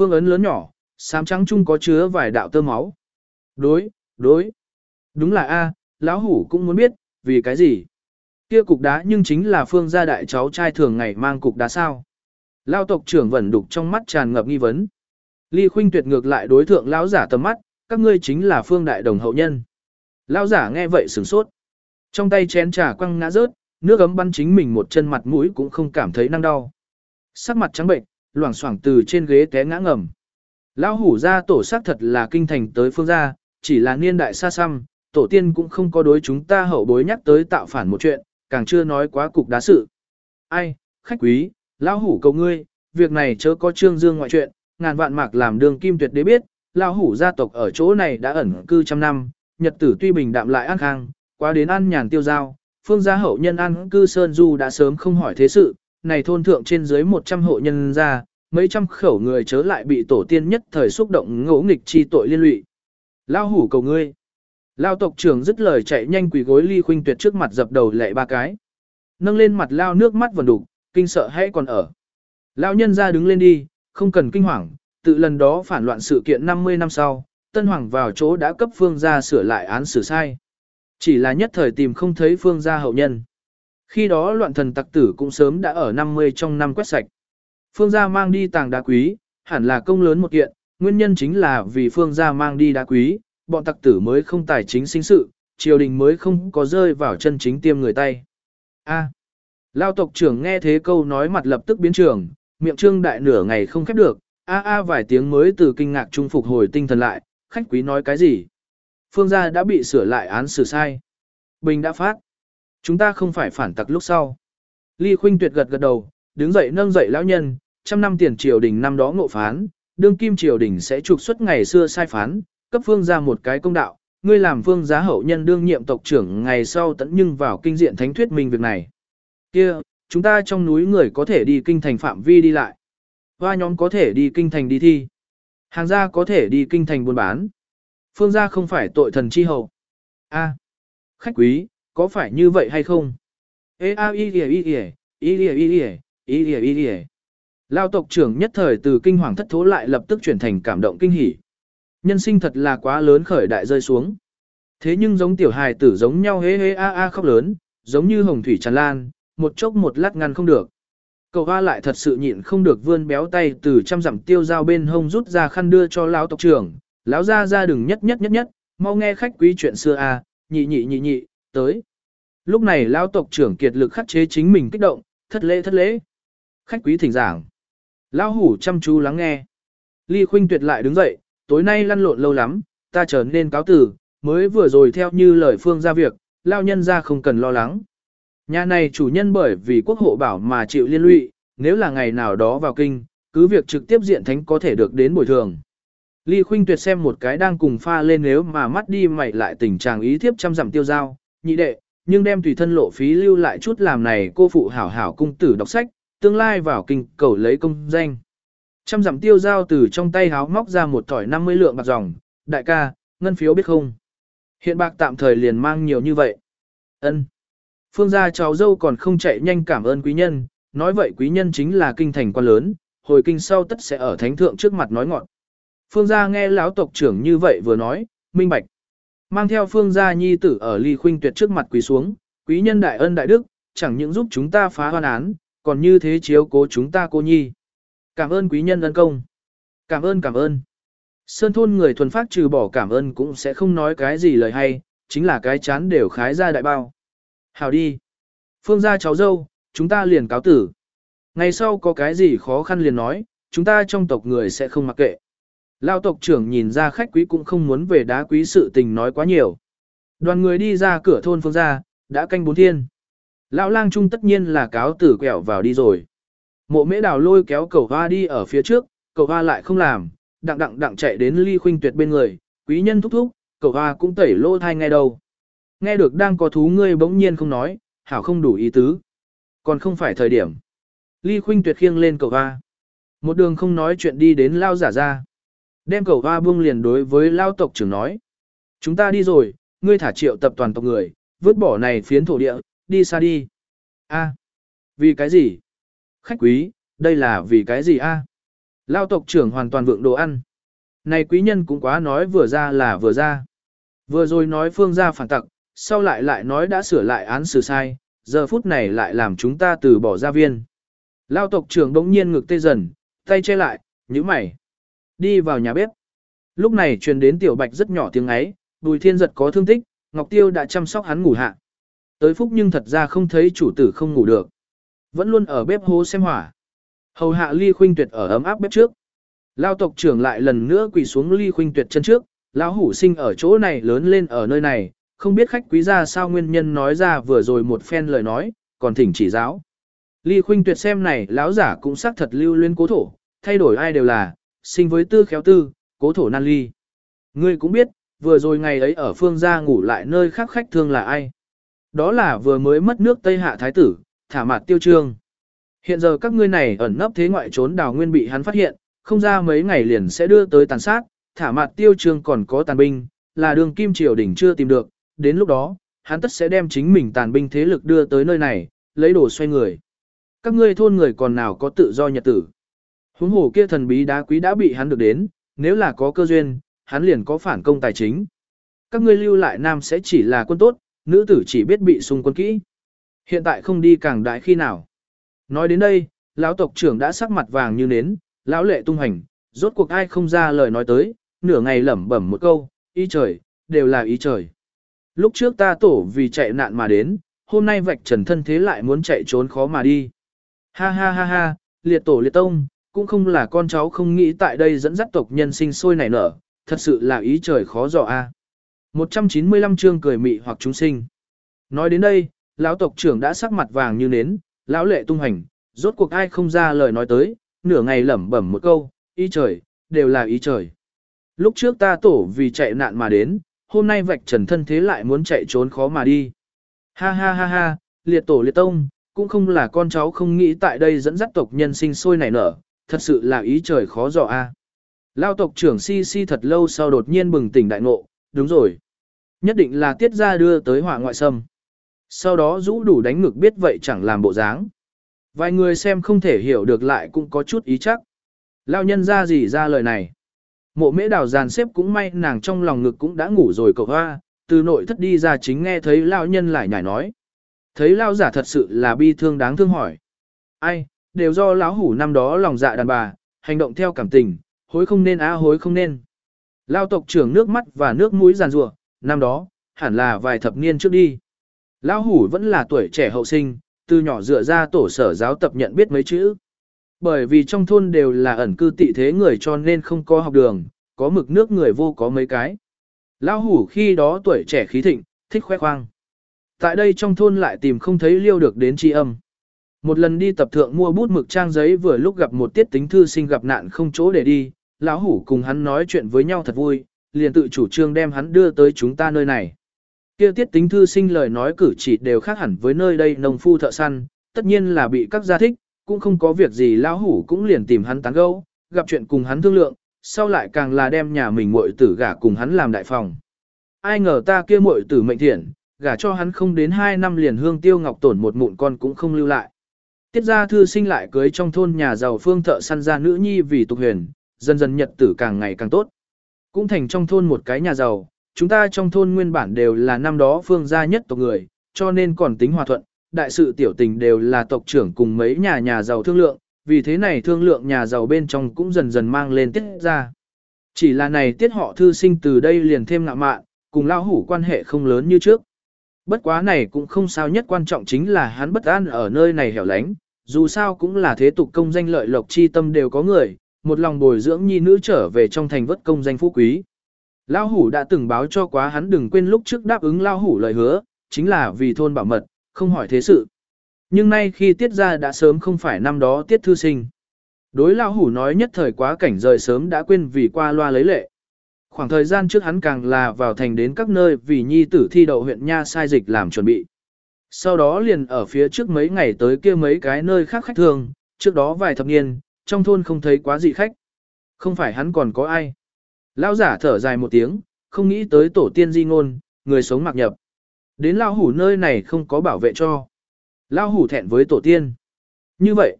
phương ấn lớn nhỏ, xám trắng chung có chứa vài đạo tơ máu. Đối, đối. Đúng là A, lão hủ cũng muốn biết, vì cái gì? Kia cục đá nhưng chính là phương gia đại cháu trai thường ngày mang cục đá sao. Lao tộc trưởng vẫn đục trong mắt tràn ngập nghi vấn. Ly Khuynh Tuyệt ngược lại đối thượng lão giả tầm mắt, các ngươi chính là phương đại đồng hậu nhân. Lão giả nghe vậy sửng sốt. Trong tay chén trà quăng ngã rớt, nước ấm bắn chính mình một chân mặt mũi cũng không cảm thấy năng đau. Sắc mặt trắng bệnh, loảng xoảng từ trên ghế té ngã ngầm. Lão hủ gia tổ xác thật là kinh thành tới phương gia, chỉ là niên đại xa xăm, tổ tiên cũng không có đối chúng ta hậu bối nhắc tới tạo phản một chuyện, càng chưa nói quá cục đá sự. Ai, khách quý, lão hủ cầu ngươi, việc này chớ có trương dương ngoại chuyện, ngàn vạn mạc làm đường kim tuyệt đế biết, lão hủ gia tộc ở chỗ này đã ẩn cư trăm năm, nhật tử tuy bình đạm lại an khang, quá đến ăn nhàn tiêu giao, phương gia hậu nhân ăn cư sơn du đã sớm không hỏi thế sự, này thôn thượng trên dưới 100 hộ nhân ra, mấy trăm khẩu người chớ lại bị tổ tiên nhất thời xúc động ngỗ nghịch chi tội liên lụy. Lao hủ cầu ngươi. Lao tộc trưởng dứt lời chạy nhanh quỳ gối ly khuynh tuyệt trước mặt dập đầu lệ ba cái. Nâng lên mặt lao nước mắt vần đục, kinh sợ hãy còn ở. Lao nhân ra đứng lên đi, không cần kinh hoàng, tự lần đó phản loạn sự kiện 50 năm sau, Tân Hoàng vào chỗ đã cấp phương gia sửa lại án xử sai. Chỉ là nhất thời tìm không thấy phương gia hậu nhân. Khi đó loạn thần tặc tử cũng sớm đã ở 50 trong năm quét sạch. Phương gia mang đi tàng đá quý, hẳn là công lớn một kiện, nguyên nhân chính là vì phương gia mang đi đá quý, bọn tặc tử mới không tài chính sinh sự, triều đình mới không có rơi vào chân chính tiêm người tay. A. Lao tộc trưởng nghe thế câu nói mặt lập tức biến trường, miệng trương đại nửa ngày không khép được, a a vài tiếng mới từ kinh ngạc trung phục hồi tinh thần lại, khách quý nói cái gì? Phương gia đã bị sửa lại án xử sai. Bình đã phát. Chúng ta không phải phản tặc lúc sau. Ly Khuynh Tuyệt gật gật đầu, đứng dậy nâng dậy lão nhân, trăm năm tiền triều đình năm đó ngộ phán, đương kim triều đình sẽ trục xuất ngày xưa sai phán, cấp phương ra một cái công đạo, ngươi làm phương giá hậu nhân đương nhiệm tộc trưởng ngày sau tận nhưng vào kinh diện thánh thuyết minh việc này. Kia, chúng ta trong núi người có thể đi kinh thành phạm vi đi lại. Hoa nhóm có thể đi kinh thành đi thi. Hàng gia có thể đi kinh thành buôn bán. Phương gia không phải tội thần chi hậu. A, khách quý, có phải như vậy hay không? Ê a y y y y y y y y y y y Lao tộc trưởng nhất thời từ kinh hoàng thất thố lại lập tức chuyển thành cảm động kinh hỉ. Nhân sinh thật là quá lớn khởi đại rơi xuống. Thế nhưng giống tiểu hài tử giống nhau hê hê a a khóc lớn, giống như hồng thủy tràn lan, một chốc một lát ngăn không được. Cậu hoa lại thật sự nhịn không được vươn béo tay từ trăm dặm tiêu dao bên hông rút ra khăn đưa cho lão tộc trưởng, lão ra ra đừng nhất nhất nhất nhất, mau nghe khách quý chuyện xưa a, nhị nhị nhị nhị, tới. Lúc này lão tộc trưởng kiệt lực khắc chế chính mình kích động, thất lễ thất lễ. Khách quý thỉnh giảng. Lão hủ chăm chú lắng nghe. Ly Khuynh Tuyệt lại đứng dậy, tối nay lăn lộn lâu lắm, ta trở nên cáo tử, mới vừa rồi theo như lời phương ra việc, lao nhân ra không cần lo lắng. Nhà này chủ nhân bởi vì quốc hộ bảo mà chịu liên lụy, nếu là ngày nào đó vào kinh, cứ việc trực tiếp diện thánh có thể được đến bồi thường. Ly Khuynh Tuyệt xem một cái đang cùng pha lên nếu mà mắt đi mày lại tình trạng ý thiếp trăm dặm tiêu giao, nhị đệ, nhưng đem tùy thân lộ phí lưu lại chút làm này cô phụ hảo hảo cung tử đọc sách, tương lai vào kinh cầu lấy công danh. Trăm dặm tiêu giao từ trong tay háo móc ra một thỏi 50 lượng bạc dòng, đại ca, ngân phiếu biết không? Hiện bạc tạm thời liền mang nhiều như vậy. ân Phương gia cháu dâu còn không chạy nhanh cảm ơn quý nhân, nói vậy quý nhân chính là kinh thành quan lớn, hồi kinh sau tất sẽ ở thánh thượng trước mặt nói ngọn. Phương gia nghe lão tộc trưởng như vậy vừa nói, minh bạch. Mang theo phương gia nhi tử ở ly khuynh tuyệt trước mặt quỳ xuống, quý nhân đại ân đại đức, chẳng những giúp chúng ta phá hoan án, còn như thế chiếu cố chúng ta cô nhi. Cảm ơn quý nhân ân công. Cảm ơn cảm ơn. Sơn thôn người thuần phát trừ bỏ cảm ơn cũng sẽ không nói cái gì lời hay, chính là cái chán đều khái ra đại bao. Hào đi. Phương gia cháu dâu, chúng ta liền cáo tử. Ngày sau có cái gì khó khăn liền nói, chúng ta trong tộc người sẽ không mặc kệ. Lao tộc trưởng nhìn ra khách quý cũng không muốn về đá quý sự tình nói quá nhiều. Đoàn người đi ra cửa thôn phương gia, đã canh bốn thiên. Lão lang trung tất nhiên là cáo tử quẹo vào đi rồi. Mộ mễ đào lôi kéo cầu hoa đi ở phía trước, cầu hoa lại không làm, đặng đặng đặng chạy đến ly khuynh tuyệt bên người, quý nhân thúc thúc, cầu hoa cũng tẩy lô thai ngay đâu. Nghe được đang có thú ngươi bỗng nhiên không nói, hảo không đủ ý tứ. Còn không phải thời điểm. Ly khuynh tuyệt khiêng lên cầu hoa. Một đường không nói chuyện đi đến lao giả ra. Đem cầu hoa buông liền đối với lao tộc trưởng nói. Chúng ta đi rồi, ngươi thả triệu tập toàn tộc người, vứt bỏ này phiến thổ địa, đi xa đi. A, à, vì cái gì? Khách quý, đây là vì cái gì a? À? Lao tộc trưởng hoàn toàn vượng đồ ăn. Này quý nhân cũng quá nói vừa ra là vừa ra. Vừa rồi nói phương gia phản tặc, sau lại lại nói đã sửa lại án xử sai, giờ phút này lại làm chúng ta từ bỏ gia viên. Lao tộc trưởng đống nhiên ngực tê dần, tay che lại, như mày. Đi vào nhà bếp. Lúc này truyền đến tiểu bạch rất nhỏ tiếng ấy, bùi thiên giật có thương tích, Ngọc Tiêu đã chăm sóc hắn ngủ hạ. Tới phúc nhưng thật ra không thấy chủ tử không ngủ được. Vẫn luôn ở bếp hố xem hỏa. Hầu hạ ly khuynh tuyệt ở ấm áp bếp trước. Lao tộc trưởng lại lần nữa quỳ xuống ly khuynh tuyệt chân trước, lão hủ sinh ở chỗ này lớn lên ở nơi này, không biết khách quý gia sao nguyên nhân nói ra vừa rồi một phen lời nói, còn thỉnh chỉ giáo. Ly khuynh tuyệt xem này lão giả cũng xác thật lưu luyến cố thổ, thay đổi ai đều là, sinh với tư khéo tư, cố thổ nan ly. Ngươi cũng biết, vừa rồi ngày ấy ở phương gia ngủ lại nơi khác khách thương là ai. Đó là vừa mới mất nước Tây Hạ Thái Tử, thả mặt tiêu trương. Hiện giờ các ngươi này ẩn nấp thế ngoại trốn đào nguyên bị hắn phát hiện, không ra mấy ngày liền sẽ đưa tới tàn sát, thả mặt tiêu trương còn có tàn binh, là đường kim triều đỉnh chưa tìm được, đến lúc đó, hắn tất sẽ đem chính mình tàn binh thế lực đưa tới nơi này, lấy đồ xoay người. Các ngươi thôn người còn nào có tự do nhật tử. Huống hồ kia thần bí đá quý đã bị hắn được đến, nếu là có cơ duyên, hắn liền có phản công tài chính. Các ngươi lưu lại nam sẽ chỉ là quân tốt, nữ tử chỉ biết bị xung quân kỹ. Hiện tại không đi càng đại khi nào. Nói đến đây, lão tộc trưởng đã sắc mặt vàng như nến, lão lệ tung hành, rốt cuộc ai không ra lời nói tới, nửa ngày lẩm bẩm một câu, ý trời, đều là ý trời. Lúc trước ta tổ vì chạy nạn mà đến, hôm nay vạch trần thân thế lại muốn chạy trốn khó mà đi. Ha ha ha ha, liệt tổ liệt tông, cũng không là con cháu không nghĩ tại đây dẫn dắt tộc nhân sinh sôi nảy nở, thật sự là ý trời khó dò a. 195 chương cười mị hoặc chúng sinh. Nói đến đây, lão tộc trưởng đã sắc mặt vàng như nến, lão lệ tung hành, rốt cuộc ai không ra lời nói tới, nửa ngày lẩm bẩm một câu, ý trời, đều là ý trời. Lúc trước ta tổ vì chạy nạn mà đến, hôm nay vạch trần thân thế lại muốn chạy trốn khó mà đi. Ha ha ha ha, liệt tổ liệt tông, cũng không là con cháu không nghĩ tại đây dẫn dắt tộc nhân sinh sôi nảy nở, thật sự là ý trời khó dò a. Lao tộc trưởng si si thật lâu sau đột nhiên bừng tỉnh đại ngộ, đúng rồi. Nhất định là tiết ra đưa tới hỏa ngoại sâm. Sau đó rũ đủ đánh ngực biết vậy chẳng làm bộ dáng. Vài người xem không thể hiểu được lại cũng có chút ý chắc. Lao nhân ra gì ra lời này. Mộ mễ đào giàn xếp cũng may nàng trong lòng ngực cũng đã ngủ rồi cậu hoa, từ nội thất đi ra chính nghe thấy lao nhân lại nhảy nói. Thấy lao giả thật sự là bi thương đáng thương hỏi. Ai, đều do lão hủ năm đó lòng dạ đàn bà, hành động theo cảm tình, hối không nên á hối không nên. Lao tộc trưởng nước mắt và nước mũi giàn rủa năm đó, hẳn là vài thập niên trước đi. Lão hủ vẫn là tuổi trẻ hậu sinh, từ nhỏ dựa ra tổ sở giáo tập nhận biết mấy chữ. Bởi vì trong thôn đều là ẩn cư tị thế người cho nên không có học đường, có mực nước người vô có mấy cái. Lão hủ khi đó tuổi trẻ khí thịnh, thích khoe khoang. Tại đây trong thôn lại tìm không thấy liêu được đến tri âm. Một lần đi tập thượng mua bút mực trang giấy vừa lúc gặp một tiết tính thư sinh gặp nạn không chỗ để đi, lão hủ cùng hắn nói chuyện với nhau thật vui, liền tự chủ trương đem hắn đưa tới chúng ta nơi này. Kia tiết tính thư sinh lời nói cử chỉ đều khác hẳn với nơi đây nông phu thợ săn, tất nhiên là bị các gia thích, cũng không có việc gì lão hủ cũng liền tìm hắn tán gẫu, gặp chuyện cùng hắn thương lượng, sau lại càng là đem nhà mình muội tử gả cùng hắn làm đại phòng. Ai ngờ ta kia muội tử mệnh thiện, gả cho hắn không đến 2 năm liền hương tiêu ngọc tổn một mụn con cũng không lưu lại. Tiết gia thư sinh lại cưới trong thôn nhà giàu phương thợ săn ra nữ nhi vì tục huyền, dần dần nhật tử càng ngày càng tốt. Cũng thành trong thôn một cái nhà giàu, chúng ta trong thôn nguyên bản đều là năm đó phương gia nhất tộc người, cho nên còn tính hòa thuận, đại sự tiểu tình đều là tộc trưởng cùng mấy nhà nhà giàu thương lượng, vì thế này thương lượng nhà giàu bên trong cũng dần dần mang lên tiết ra. Chỉ là này tiết họ thư sinh từ đây liền thêm ngạ mạn, cùng lao hủ quan hệ không lớn như trước. Bất quá này cũng không sao nhất quan trọng chính là hắn bất an ở nơi này hẻo lánh, dù sao cũng là thế tục công danh lợi lộc chi tâm đều có người, một lòng bồi dưỡng nhi nữ trở về trong thành vất công danh phú quý. Lao hủ đã từng báo cho quá hắn đừng quên lúc trước đáp ứng Lao hủ lời hứa, chính là vì thôn bảo mật, không hỏi thế sự. Nhưng nay khi tiết ra đã sớm không phải năm đó tiết thư sinh. Đối Lao hủ nói nhất thời quá cảnh rời sớm đã quên vì qua loa lấy lệ. Khoảng thời gian trước hắn càng là vào thành đến các nơi vì nhi tử thi đậu huyện Nha sai dịch làm chuẩn bị. Sau đó liền ở phía trước mấy ngày tới kia mấy cái nơi khác khách thường, trước đó vài thập niên, trong thôn không thấy quá gì khách. Không phải hắn còn có ai. Lão giả thở dài một tiếng, không nghĩ tới tổ tiên di ngôn, người sống mặc nhập. Đến lao hủ nơi này không có bảo vệ cho. Lao hủ thẹn với tổ tiên. Như vậy,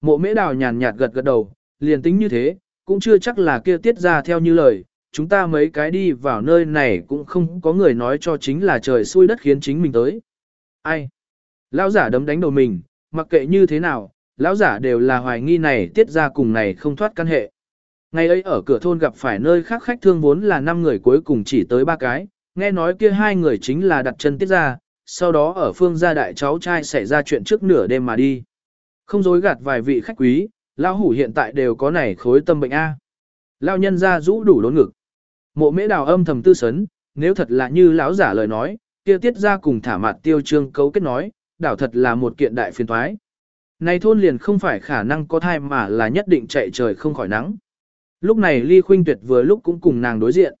mộ mễ đào nhàn nhạt gật gật đầu, liền tính như thế, cũng chưa chắc là kia tiết ra theo như lời, chúng ta mấy cái đi vào nơi này cũng không có người nói cho chính là trời xui đất khiến chính mình tới. Ai? Lão giả đấm đánh đầu mình, mặc kệ như thế nào, lão giả đều là hoài nghi này tiết ra cùng này không thoát căn hệ. Ngày ấy ở cửa thôn gặp phải nơi khác khách thương vốn là 5 người cuối cùng chỉ tới ba cái, nghe nói kia hai người chính là đặt chân tiết ra, sau đó ở phương gia đại cháu trai xảy ra chuyện trước nửa đêm mà đi. Không dối gạt vài vị khách quý, lão hủ hiện tại đều có này khối tâm bệnh A. Lão nhân ra rũ đủ đốn ngực. Mộ mễ đào âm thầm tư sấn, nếu thật là như lão giả lời nói, kia tiết ra cùng thả mặt tiêu trương cấu kết nói, đảo thật là một kiện đại phiền thoái. Này thôn liền không phải khả năng có thai mà là nhất định chạy trời không khỏi nắng. Lúc này Ly Khuynh Tuyệt vừa lúc cũng cùng nàng đối diện.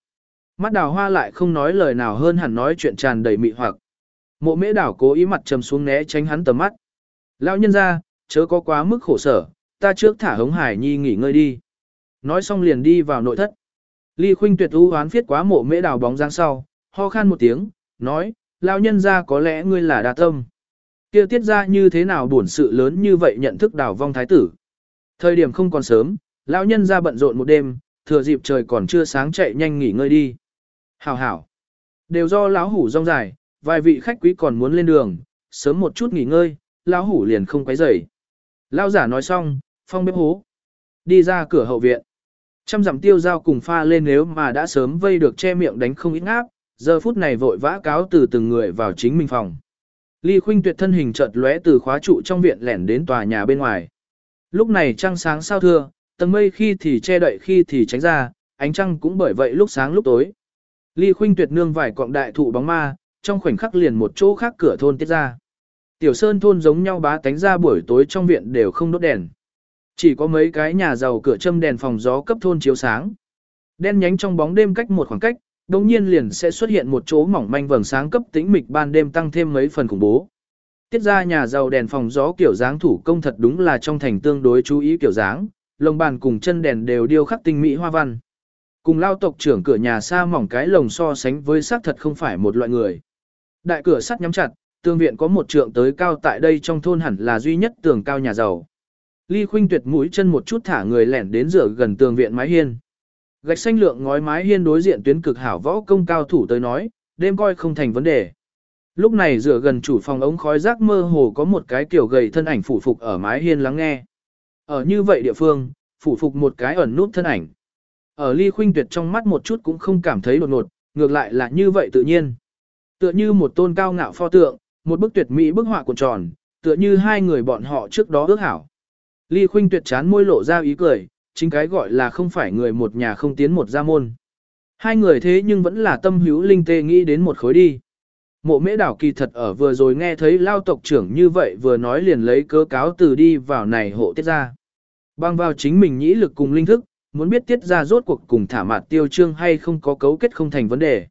Mắt đào hoa lại không nói lời nào hơn hẳn nói chuyện tràn đầy mị hoặc. Mộ mễ đảo cố ý mặt trầm xuống né tránh hắn tầm mắt. Lão nhân ra, chớ có quá mức khổ sở, ta trước thả hống hải nhi nghỉ ngơi đi. Nói xong liền đi vào nội thất. Ly Khuynh Tuyệt u hoán phiết quá mộ mễ Đào bóng dáng sau, ho khan một tiếng, nói, lão nhân ra có lẽ ngươi là đa tâm. Kia tiết ra như thế nào buồn sự lớn như vậy nhận thức đảo vong thái tử. Thời điểm không còn sớm, lão nhân ra bận rộn một đêm, thừa dịp trời còn chưa sáng chạy nhanh nghỉ ngơi đi. Hảo hảo. Đều do lão hủ rong dài, vài vị khách quý còn muốn lên đường, sớm một chút nghỉ ngơi, lão hủ liền không quấy rầy. Lão giả nói xong, phong bếp hố. Đi ra cửa hậu viện. Trăm dặm tiêu giao cùng pha lên nếu mà đã sớm vây được che miệng đánh không ít ngáp, giờ phút này vội vã cáo từ từng người vào chính mình phòng. Ly Khuynh Tuyệt thân hình chợt lóe từ khóa trụ trong viện lẻn đến tòa nhà bên ngoài. Lúc này trăng sáng sao thưa, tầng mây khi thì che đậy khi thì tránh ra, ánh trăng cũng bởi vậy lúc sáng lúc tối. Ly Khuynh Tuyệt nương vài cọng đại thụ bóng ma, trong khoảnh khắc liền một chỗ khác cửa thôn tiết ra. Tiểu Sơn thôn giống nhau bá tánh ra buổi tối trong viện đều không đốt đèn. Chỉ có mấy cái nhà giàu cửa châm đèn phòng gió cấp thôn chiếu sáng. Đen nhánh trong bóng đêm cách một khoảng cách, đồng nhiên liền sẽ xuất hiện một chỗ mỏng manh vầng sáng cấp tĩnh mịch ban đêm tăng thêm mấy phần khủng bố. Tiết ra nhà giàu đèn phòng gió kiểu dáng thủ công thật đúng là trong thành tương đối chú ý kiểu dáng, lồng bàn cùng chân đèn đều điêu khắc tinh mỹ hoa văn. Cùng lao tộc trưởng cửa nhà xa mỏng cái lồng so sánh với xác thật không phải một loại người. Đại cửa sắt nhắm chặt, tương viện có một trượng tới cao tại đây trong thôn hẳn là duy nhất tường cao nhà giàu. Ly Khuynh tuyệt mũi chân một chút thả người lẻn đến rửa gần tường viện mái hiên. Gạch xanh lượng ngói mái hiên đối diện tuyến cực hảo võ công cao thủ tới nói, đêm coi không thành vấn đề. Lúc này rửa gần chủ phòng ống khói rác mơ hồ có một cái kiểu gầy thân ảnh phủ phục ở mái hiên lắng nghe. Ở như vậy địa phương, phủ phục một cái ẩn nút thân ảnh. Ở ly khuynh tuyệt trong mắt một chút cũng không cảm thấy đột ngột, ngược lại là như vậy tự nhiên. Tựa như một tôn cao ngạo pho tượng, một bức tuyệt mỹ bức họa cuộn tròn, tựa như hai người bọn họ trước đó ước hảo. Ly khuynh tuyệt chán môi lộ ra ý cười, chính cái gọi là không phải người một nhà không tiến một gia môn. Hai người thế nhưng vẫn là tâm hữu linh tê nghĩ đến một khối đi. Mộ mễ đảo kỳ thật ở vừa rồi nghe thấy lao tộc trưởng như vậy vừa nói liền lấy cơ cáo từ đi vào này hộ tiết ra. Bang vào chính mình nhĩ lực cùng linh thức, muốn biết tiết ra rốt cuộc cùng thả mạt tiêu trương hay không có cấu kết không thành vấn đề.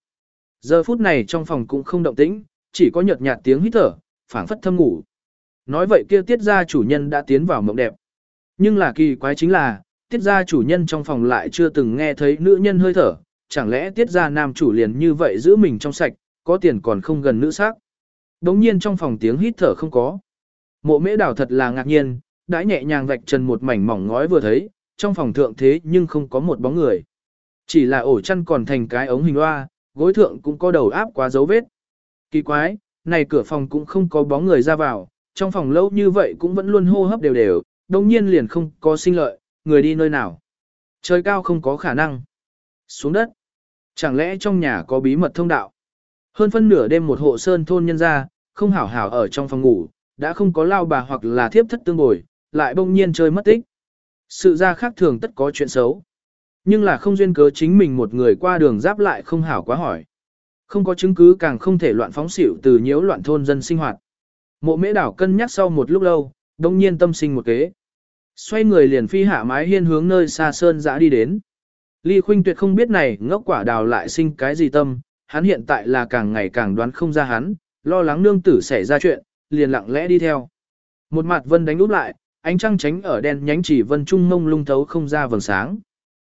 Giờ phút này trong phòng cũng không động tĩnh, chỉ có nhợt nhạt tiếng hít thở, phảng phất thâm ngủ. Nói vậy kia tiết ra chủ nhân đã tiến vào mộng đẹp. Nhưng là kỳ quái chính là, tiết gia chủ nhân trong phòng lại chưa từng nghe thấy nữ nhân hơi thở, chẳng lẽ tiết gia nam chủ liền như vậy giữ mình trong sạch, có tiền còn không gần nữ sắc. Đống nhiên trong phòng tiếng hít thở không có. Mộ mễ đảo thật là ngạc nhiên, đã nhẹ nhàng vạch trần một mảnh mỏng ngói vừa thấy, trong phòng thượng thế nhưng không có một bóng người. Chỉ là ổ chăn còn thành cái ống hình hoa, gối thượng cũng có đầu áp quá dấu vết. Kỳ quái, này cửa phòng cũng không có bóng người ra vào, trong phòng lâu như vậy cũng vẫn luôn hô hấp đều đều, đồng nhiên liền không có sinh lợi, người đi nơi nào. Trời cao không có khả năng. Xuống đất. Chẳng lẽ trong nhà có bí mật thông đạo? Hơn phân nửa đêm một hộ sơn thôn nhân ra, không hảo hảo ở trong phòng ngủ, đã không có lao bà hoặc là thiếp thất tương bồi, lại bỗng nhiên chơi mất tích. Sự ra khác thường tất có chuyện xấu. Nhưng là không duyên cớ chính mình một người qua đường giáp lại không hảo quá hỏi. Không có chứng cứ càng không thể loạn phóng xỉu từ nhiễu loạn thôn dân sinh hoạt. Mộ mễ đảo cân nhắc sau một lúc lâu, đông nhiên tâm sinh một kế. Xoay người liền phi hạ mái hiên hướng nơi xa sơn dã đi đến. Ly Khuynh Tuyệt không biết này ngốc quả đào lại sinh cái gì tâm, hắn hiện tại là càng ngày càng đoán không ra hắn, lo lắng nương tử xảy ra chuyện, liền lặng lẽ đi theo. Một mặt vân đánh úp lại, ánh trăng tránh ở đen nhánh chỉ vân trung mông lung thấu không ra vầng sáng.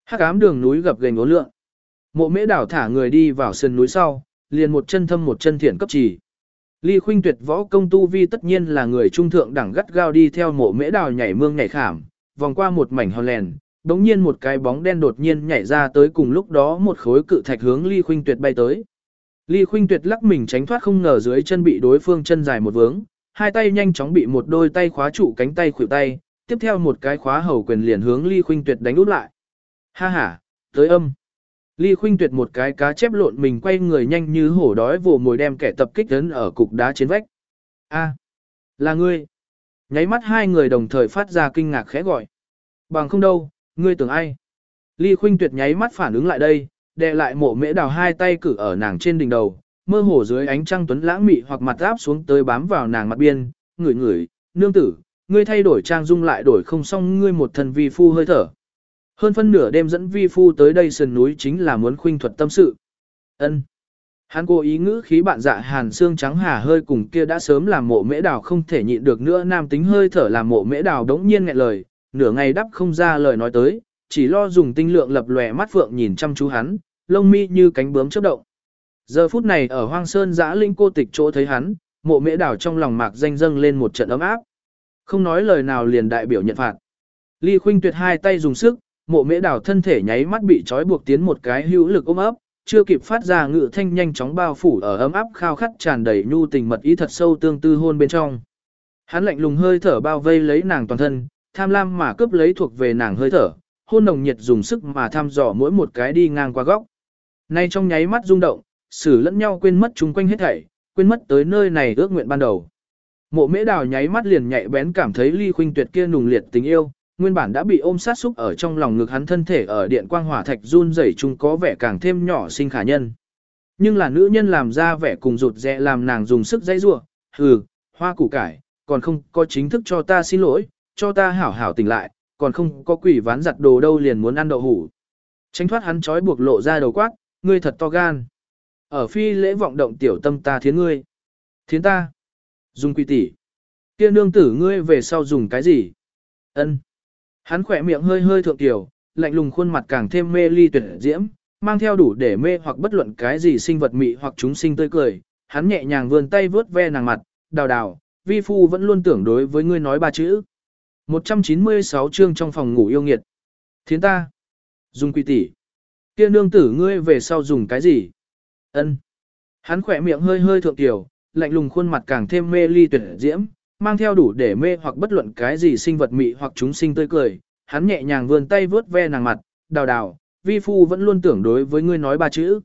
Hắc ám đường núi gập ghềnh ố lượng. Mộ Mễ đảo thả người đi vào sườn núi sau, liền một chân thâm một chân thiện cấp chỉ. Ly Khuynh Tuyệt võ công tu vi tất nhiên là người trung thượng đẳng gắt gao đi theo Mộ Mễ đào nhảy mương nhảy khảm, vòng qua một mảnh hòn lèn, đống nhiên một cái bóng đen đột nhiên nhảy ra tới cùng lúc đó một khối cự thạch hướng Ly Khuynh Tuyệt bay tới. Ly Khuynh Tuyệt lắc mình tránh thoát không ngờ dưới chân bị đối phương chân dài một vướng, hai tay nhanh chóng bị một đôi tay khóa trụ cánh tay khuỷu tay, tiếp theo một cái khóa hầu quyền liền hướng Ly Khuynh Tuyệt đánh úp lại. Ha ha, tới âm. Ly Khuynh Tuyệt một cái cá chép lộn mình quay người nhanh như hổ đói vồ mồi đem kẻ tập kích đến ở cục đá trên vách. A, là ngươi. Nháy mắt hai người đồng thời phát ra kinh ngạc khẽ gọi. Bằng không đâu, ngươi tưởng ai? Ly Khuynh Tuyệt nháy mắt phản ứng lại đây, đè lại mộ mễ đào hai tay cử ở nàng trên đỉnh đầu, mơ hồ dưới ánh trăng tuấn lãng mị hoặc mặt áp xuống tới bám vào nàng mặt biên, ngửi ngửi, nương tử, ngươi thay đổi trang dung lại đổi không xong ngươi một thần vi phu hơi thở. Hơn phân nửa đêm dẫn vi phu tới đây sườn núi chính là muốn khuynh thuật tâm sự. Ân. Hắn cố ý ngữ khí bạn dạ hàn xương trắng hà hơi cùng kia đã sớm làm mộ mễ đào không thể nhịn được nữa nam tính hơi thở làm mộ mễ đào đống nhiên nghẹn lời, nửa ngày đắp không ra lời nói tới, chỉ lo dùng tinh lượng lập lòe mắt phượng nhìn chăm chú hắn, lông mi như cánh bướm chớp động. Giờ phút này ở hoang sơn giã linh cô tịch chỗ thấy hắn, mộ mễ đào trong lòng mạc danh dâng lên một trận ấm áp. Không nói lời nào liền đại biểu nhận phạt. Ly khuynh tuyệt hai tay dùng sức, mộ mễ đảo thân thể nháy mắt bị trói buộc tiến một cái hữu lực ôm ấp, chưa kịp phát ra ngự thanh nhanh chóng bao phủ ở ấm áp khao khát tràn đầy nhu tình mật ý thật sâu tương tư hôn bên trong. Hắn lạnh lùng hơi thở bao vây lấy nàng toàn thân, tham lam mà cướp lấy thuộc về nàng hơi thở, hôn nồng nhiệt dùng sức mà thăm dò mỗi một cái đi ngang qua góc. Nay trong nháy mắt rung động, xử lẫn nhau quên mất chúng quanh hết thảy, quên mất tới nơi này ước nguyện ban đầu. Mộ mễ đào nháy mắt liền nhạy bén cảm thấy ly khuynh tuyệt kia nùng liệt tình yêu, nguyên bản đã bị ôm sát xúc ở trong lòng ngực hắn thân thể ở điện quang hỏa thạch run rẩy chung có vẻ càng thêm nhỏ sinh khả nhân. Nhưng là nữ nhân làm ra vẻ cùng rụt rẽ làm nàng dùng sức dây rua, hừ, hoa củ cải, còn không có chính thức cho ta xin lỗi, cho ta hảo hảo tỉnh lại, còn không có quỷ ván giặt đồ đâu liền muốn ăn đậu hủ. Tránh thoát hắn trói buộc lộ ra đầu quát, ngươi thật to gan. Ở phi lễ vọng động tiểu tâm ta thiến ngươi. Thiến ta. Dùng quỷ tỷ. Kia nương tử ngươi về sau dùng cái gì? Ân. Hắn khỏe miệng hơi hơi thượng tiểu, lạnh lùng khuôn mặt càng thêm mê ly tuyệt diễm, mang theo đủ để mê hoặc bất luận cái gì sinh vật mị hoặc chúng sinh tươi cười. Hắn nhẹ nhàng vươn tay vướt ve nàng mặt, đào đào, vi phu vẫn luôn tưởng đối với ngươi nói ba chữ. 196 chương trong phòng ngủ yêu nghiệt. Thiến ta. Dùng quỷ tỷ. Kia nương tử ngươi về sau dùng cái gì? Ân. Hắn khỏe miệng hơi hơi thượng tiểu, lạnh lùng khuôn mặt càng thêm mê ly tuyệt diễm, mang theo đủ để mê hoặc bất luận cái gì sinh vật mị hoặc chúng sinh tươi cười. Hắn nhẹ nhàng vươn tay vướt ve nàng mặt, đào đào, vi phu vẫn luôn tưởng đối với ngươi nói ba chữ.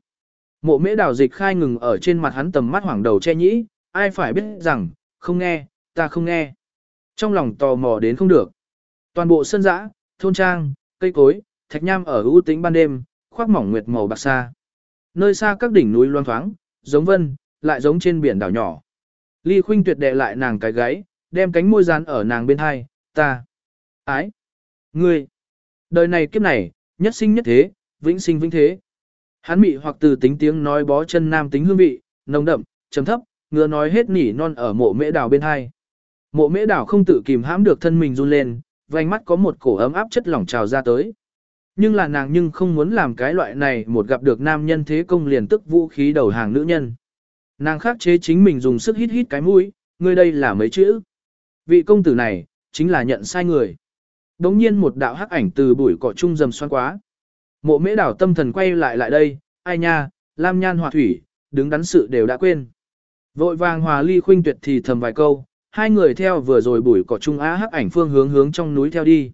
Mộ mễ đào dịch khai ngừng ở trên mặt hắn tầm mắt hoảng đầu che nhĩ, ai phải biết rằng, không nghe, ta không nghe. Trong lòng tò mò đến không được. Toàn bộ sân dã, thôn trang, cây cối, thạch nham ở ưu tính ban đêm, khoác mỏng nguyệt màu bạc xa. Nơi xa các đỉnh núi loang thoáng, giống vân, lại giống trên biển đảo nhỏ. Ly Khuynh tuyệt đệ lại nàng cái gáy, đem cánh môi dán ở nàng bên hai, ta. Ái. Ngươi. Đời này kiếp này, nhất sinh nhất thế, vĩnh sinh vĩnh thế. Hắn mị hoặc từ tính tiếng nói bó chân nam tính hương vị, nồng đậm, trầm thấp, ngựa nói hết nỉ non ở mộ mễ đảo bên hai. Mộ mễ đảo không tự kìm hãm được thân mình run lên, vành mắt có một cổ ấm áp chất lỏng trào ra tới. Nhưng là nàng nhưng không muốn làm cái loại này một gặp được nam nhân thế công liền tức vũ khí đầu hàng nữ nhân. Nàng khắc chế chính mình dùng sức hít hít cái mũi, ngươi đây là mấy chữ. Vị công tử này, chính là nhận sai người. Đống nhiên một đạo hắc ảnh từ bụi cỏ trung dầm xoan quá. Mộ mễ đảo tâm thần quay lại lại đây, ai nha, lam nhan hòa thủy, đứng đắn sự đều đã quên. Vội vàng hòa ly khuynh tuyệt thì thầm vài câu, hai người theo vừa rồi bụi cỏ trung á hắc ảnh phương hướng hướng trong núi theo đi.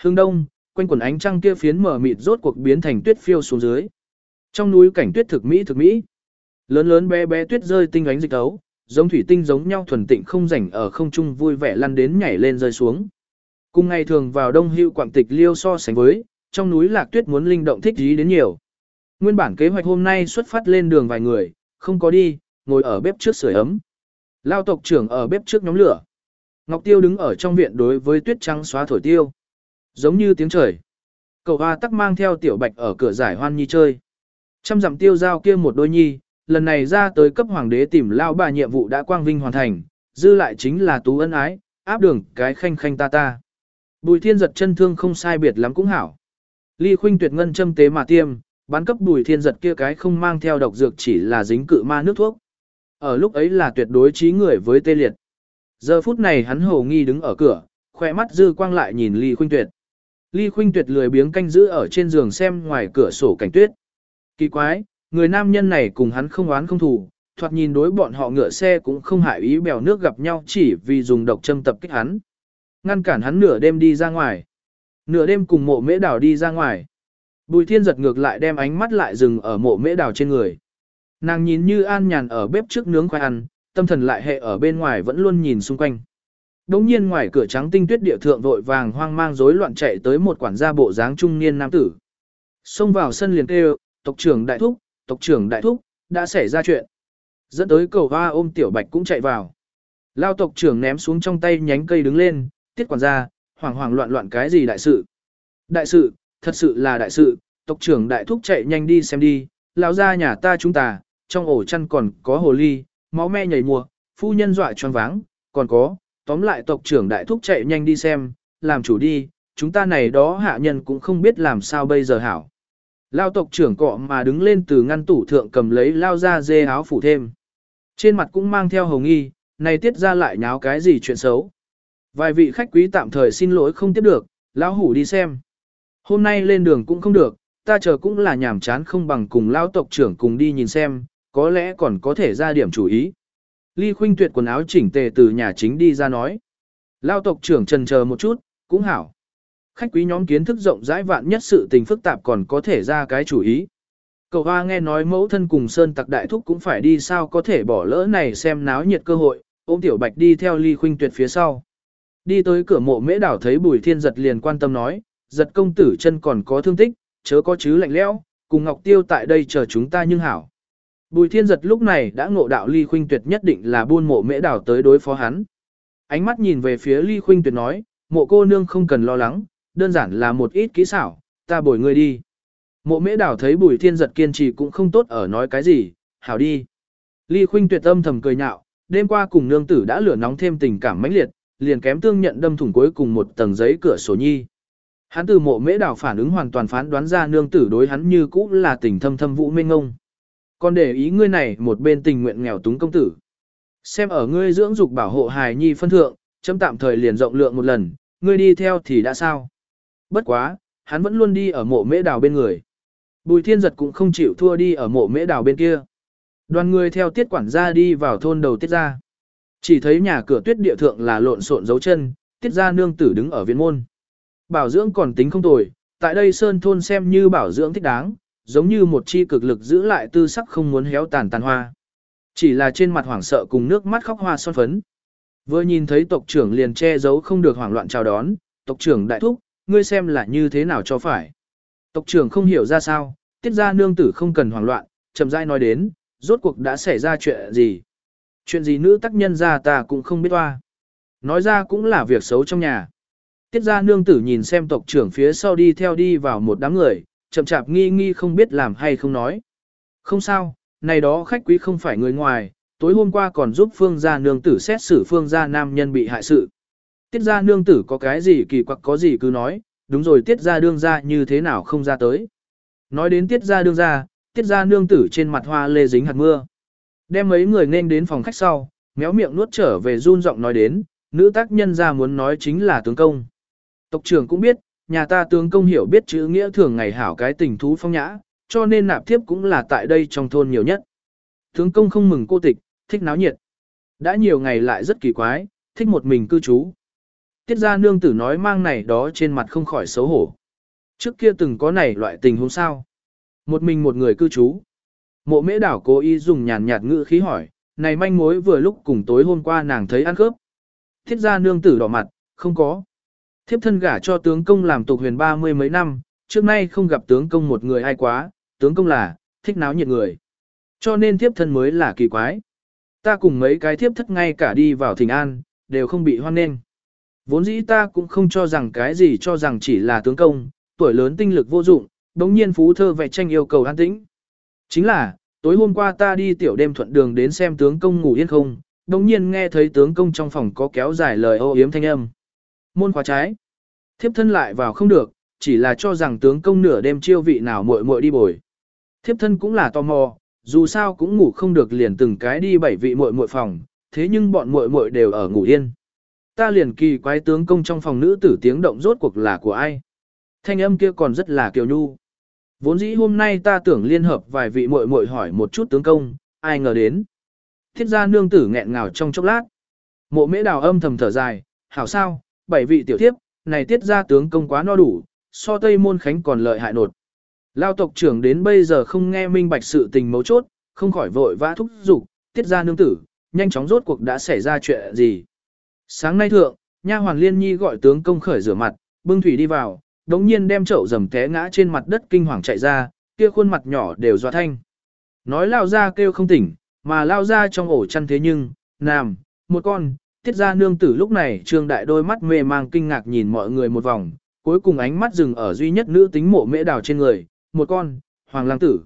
Hương đông, quanh quần ánh trăng kia phiến mở mịt rốt cuộc biến thành tuyết phiêu xuống dưới. Trong núi cảnh tuyết thực mỹ thực mỹ. Lớn lớn bé bé tuyết rơi tinh ánh dịch tấu, giống thủy tinh giống nhau thuần tịnh không rảnh ở không trung vui vẻ lăn đến nhảy lên rơi xuống. Cùng ngày thường vào đông hưu quảng tịch liêu so sánh với, trong núi lạc tuyết muốn linh động thích ý đến nhiều. Nguyên bản kế hoạch hôm nay xuất phát lên đường vài người, không có đi, ngồi ở bếp trước sưởi ấm. Lao tộc trưởng ở bếp trước nhóm lửa. Ngọc Tiêu đứng ở trong viện đối với tuyết trắng xóa thổi tiêu. Giống như tiếng trời. Cậu hoa tắc mang theo tiểu bạch ở cửa giải hoan nhi chơi. Trăm dặm tiêu giao kia một đôi nhi, lần này ra tới cấp hoàng đế tìm lao bà nhiệm vụ đã quang vinh hoàn thành, dư lại chính là tú ân ái, áp đường cái khanh khanh ta ta. Bùi thiên giật chân thương không sai biệt lắm cũng hảo. Ly khuynh tuyệt ngân châm tế mà tiêm, bán cấp bùi thiên giật kia cái không mang theo độc dược chỉ là dính cự ma nước thuốc. Ở lúc ấy là tuyệt đối trí người với tê liệt. Giờ phút này hắn hồ nghi đứng ở cửa, khoe mắt dư quang lại nhìn Ly khuynh tuyệt. Ly Khuynh Tuyệt lười biếng canh giữ ở trên giường xem ngoài cửa sổ cảnh tuyết. Kỳ quái, người nam nhân này cùng hắn không oán không thù, thoạt nhìn đối bọn họ ngựa xe cũng không hại ý bèo nước gặp nhau chỉ vì dùng độc châm tập kích hắn. Ngăn cản hắn nửa đêm đi ra ngoài. Nửa đêm cùng mộ mễ đảo đi ra ngoài. Bùi thiên giật ngược lại đem ánh mắt lại dừng ở mộ mễ đảo trên người. Nàng nhìn như an nhàn ở bếp trước nướng khoai ăn, tâm thần lại hệ ở bên ngoài vẫn luôn nhìn xung quanh. Đống nhiên ngoài cửa trắng tinh tuyết địa thượng vội vàng hoang mang rối loạn chạy tới một quản gia bộ dáng trung niên nam tử. Xông vào sân liền kêu, tộc trưởng đại thúc, tộc trưởng đại thúc, đã xảy ra chuyện. Dẫn tới cầu hoa ôm tiểu bạch cũng chạy vào. Lao tộc trưởng ném xuống trong tay nhánh cây đứng lên, tiết quản gia, hoảng hoảng loạn loạn cái gì đại sự. Đại sự, thật sự là đại sự, tộc trưởng đại thúc chạy nhanh đi xem đi, lão ra nhà ta chúng ta, trong ổ chăn còn có hồ ly, máu me nhảy mùa, phu nhân dọa choáng váng, còn có, tóm lại tộc trưởng đại thúc chạy nhanh đi xem, làm chủ đi, chúng ta này đó hạ nhân cũng không biết làm sao bây giờ hảo. Lao tộc trưởng cọ mà đứng lên từ ngăn tủ thượng cầm lấy lao ra dê áo phủ thêm. Trên mặt cũng mang theo hồng nghi, này tiết ra lại nháo cái gì chuyện xấu. Vài vị khách quý tạm thời xin lỗi không tiếp được, lão hủ đi xem. Hôm nay lên đường cũng không được, ta chờ cũng là nhảm chán không bằng cùng lão tộc trưởng cùng đi nhìn xem, có lẽ còn có thể ra điểm chủ ý. Ly Khuynh Tuyệt quần áo chỉnh tề từ nhà chính đi ra nói. Lão tộc trưởng trần chờ một chút, cũng hảo. Khách quý nhóm kiến thức rộng rãi vạn nhất sự tình phức tạp còn có thể ra cái chủ ý. Cậu hoa nghe nói mẫu thân cùng Sơn tặc đại thúc cũng phải đi sao có thể bỏ lỡ này xem náo nhiệt cơ hội, ôm tiểu bạch đi theo ly khuynh tuyệt phía sau. Đi tới cửa mộ mễ đảo thấy bùi thiên giật liền quan tâm nói, giật công tử chân còn có thương tích, chớ có chứ lạnh lẽo, cùng Ngọc Tiêu tại đây chờ chúng ta nhưng hảo. Bùi thiên giật lúc này đã ngộ đạo ly khuynh tuyệt nhất định là buôn mộ mễ đảo tới đối phó hắn. Ánh mắt nhìn về phía ly khuynh tuyệt nói, mộ cô nương không cần lo lắng, đơn giản là một ít kỹ xảo, ta bồi ngươi đi. Mộ mễ đảo thấy bùi thiên giật kiên trì cũng không tốt ở nói cái gì, hảo đi. Ly khuynh tuyệt âm thầm cười nhạo, đêm qua cùng nương tử đã lửa nóng thêm tình cảm mãnh liệt, liền kém tương nhận đâm thủng cuối cùng một tầng giấy cửa sổ nhi. Hắn từ mộ mễ đảo phản ứng hoàn toàn phán đoán ra nương tử đối hắn như cũ là tình thâm thâm vũ minh ngông. Còn để ý ngươi này một bên tình nguyện nghèo túng công tử. Xem ở ngươi dưỡng dục bảo hộ hài nhi phân thượng, chấm tạm thời liền rộng lượng một lần, ngươi đi theo thì đã sao. Bất quá, hắn vẫn luôn đi ở mộ mễ đào bên người. Bùi thiên giật cũng không chịu thua đi ở mộ mễ đào bên kia. Đoàn người theo tiết quản gia đi vào thôn đầu tiết ra. Chỉ thấy nhà cửa tuyết địa thượng là lộn xộn dấu chân, tiết ra nương tử đứng ở viện môn. Bảo dưỡng còn tính không tồi, tại đây sơn thôn xem như bảo dưỡng thích đáng, giống như một chi cực lực giữ lại tư sắc không muốn héo tàn tàn hoa. Chỉ là trên mặt hoảng sợ cùng nước mắt khóc hoa son phấn. Vừa nhìn thấy tộc trưởng liền che giấu không được hoảng loạn chào đón, tộc trưởng đại thúc, ngươi xem là như thế nào cho phải. Tộc trưởng không hiểu ra sao, tiết ra nương tử không cần hoảng loạn, chậm rãi nói đến, rốt cuộc đã xảy ra chuyện gì. Chuyện gì nữ tác nhân ra ta cũng không biết hoa. Nói ra cũng là việc xấu trong nhà. Tiết ra nương tử nhìn xem tộc trưởng phía sau đi theo đi vào một đám người, chậm chạp nghi nghi không biết làm hay không nói. Không sao, này đó khách quý không phải người ngoài, tối hôm qua còn giúp phương gia nương tử xét xử phương gia nam nhân bị hại sự. Tiết gia nương tử có cái gì kỳ quặc có gì cứ nói, đúng rồi tiết gia đương gia như thế nào không ra tới. Nói đến tiết gia đương gia, tiết gia nương tử trên mặt hoa lê dính hạt mưa. Đem mấy người nên đến phòng khách sau, méo miệng nuốt trở về run giọng nói đến, nữ tác nhân gia muốn nói chính là tướng công. Tộc trưởng cũng biết, nhà ta tướng công hiểu biết chữ nghĩa thường ngày hảo cái tình thú phong nhã, cho nên nạp thiếp cũng là tại đây trong thôn nhiều nhất. Tướng công không mừng cô tịch, thích náo nhiệt. Đã nhiều ngày lại rất kỳ quái, thích một mình cư trú. Tiết ra nương tử nói mang này đó trên mặt không khỏi xấu hổ. Trước kia từng có này loại tình huống sao. Một mình một người cư trú. Mộ mễ đảo cố ý dùng nhàn nhạt ngữ khí hỏi, này manh mối vừa lúc cùng tối hôm qua nàng thấy ăn cướp. Thiết ra nương tử đỏ mặt, không có. Thiếp thân gả cho tướng công làm tục huyền ba mươi mấy năm, trước nay không gặp tướng công một người ai quá, tướng công là, thích náo nhiệt người. Cho nên thiếp thân mới là kỳ quái. Ta cùng mấy cái thiếp thất ngay cả đi vào thỉnh an, đều không bị hoan nghênh. Vốn dĩ ta cũng không cho rằng cái gì cho rằng chỉ là tướng công, tuổi lớn tinh lực vô dụng, đống nhiên phú thơ vẽ tranh yêu cầu an tĩnh. Chính là, tối hôm qua ta đi tiểu đêm thuận đường đến xem tướng công ngủ yên không, đống nhiên nghe thấy tướng công trong phòng có kéo dài lời ô yếm thanh âm. Môn khóa trái. Thiếp thân lại vào không được, chỉ là cho rằng tướng công nửa đêm chiêu vị nào muội muội đi bồi. Thiếp thân cũng là tò mò, dù sao cũng ngủ không được liền từng cái đi bảy vị muội muội phòng, thế nhưng bọn muội muội đều ở ngủ yên. Ta liền kỳ quái tướng công trong phòng nữ tử tiếng động rốt cuộc là của ai. thanh âm kia còn rất là kiều nhu. Vốn dĩ hôm nay ta tưởng liên hợp vài vị muội muội hỏi một chút tướng công, ai ngờ đến. Thiết gia nương tử nghẹn ngào trong chốc lát. Mộ mễ đào âm thầm thở dài, hảo sao, bảy vị tiểu thiếp, này tiết gia tướng công quá no đủ, so tây môn khánh còn lợi hại nột. Lao tộc trưởng đến bây giờ không nghe minh bạch sự tình mấu chốt, không khỏi vội vã thúc giục, tiết gia nương tử, nhanh chóng rốt cuộc đã xảy ra chuyện gì. Sáng nay thượng, nha hoàn liên nhi gọi tướng công khởi rửa mặt, bưng thủy đi vào, đống nhiên đem chậu dầm té ngã trên mặt đất kinh hoàng chạy ra, kia khuôn mặt nhỏ đều dọa thanh. Nói lao ra kêu không tỉnh, mà lao ra trong ổ chăn thế nhưng, nàm, một con, tiết ra nương tử lúc này trương đại đôi mắt mê mang kinh ngạc nhìn mọi người một vòng, cuối cùng ánh mắt dừng ở duy nhất nữ tính mộ mễ đào trên người, một con, hoàng lang tử.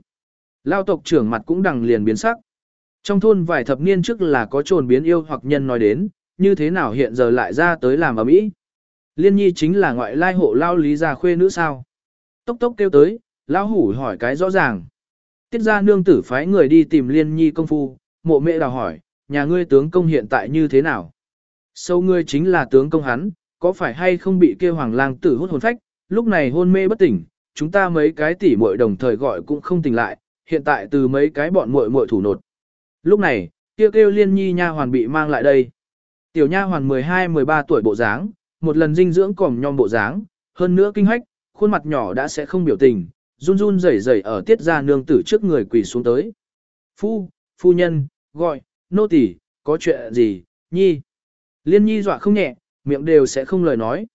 Lao tộc trưởng mặt cũng đằng liền biến sắc. Trong thôn vài thập niên trước là có trồn biến yêu hoặc nhân nói đến, như thế nào hiện giờ lại ra tới làm ở mỹ. Liên nhi chính là ngoại lai hộ lao lý gia khuê nữ sao. Tốc tốc kêu tới, lão hủ hỏi cái rõ ràng. Tiết gia nương tử phái người đi tìm liên nhi công phu, mộ mẹ đào hỏi, nhà ngươi tướng công hiện tại như thế nào? Sâu ngươi chính là tướng công hắn, có phải hay không bị kêu hoàng lang tử hút hồn phách, lúc này hôn mê bất tỉnh, chúng ta mấy cái tỉ muội đồng thời gọi cũng không tỉnh lại, hiện tại từ mấy cái bọn muội muội thủ nột. Lúc này, kêu kêu liên nhi nha hoàn bị mang lại đây. Tiểu nha hoàn 12-13 tuổi bộ dáng, một lần dinh dưỡng còm nhom bộ dáng, hơn nữa kinh hách, khuôn mặt nhỏ đã sẽ không biểu tình, run run rẩy rẩy ở tiết ra nương tử trước người quỳ xuống tới. Phu, phu nhân, gọi, nô tỳ, có chuyện gì, nhi. Liên nhi dọa không nhẹ, miệng đều sẽ không lời nói.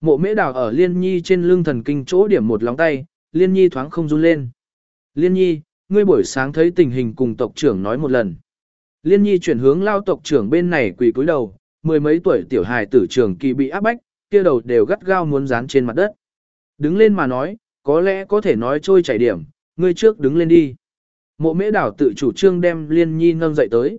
Mộ mễ đào ở liên nhi trên lưng thần kinh chỗ điểm một lóng tay, liên nhi thoáng không run lên. Liên nhi, ngươi buổi sáng thấy tình hình cùng tộc trưởng nói một lần. Liên nhi chuyển hướng lao tộc trưởng bên này quỳ cúi đầu, mười mấy tuổi tiểu hài tử trưởng kỳ bị áp bách, kia đầu đều gắt gao muốn dán trên mặt đất. Đứng lên mà nói, có lẽ có thể nói trôi chảy điểm, ngươi trước đứng lên đi. Mộ mễ đảo tự chủ trương đem liên nhi nâng dậy tới.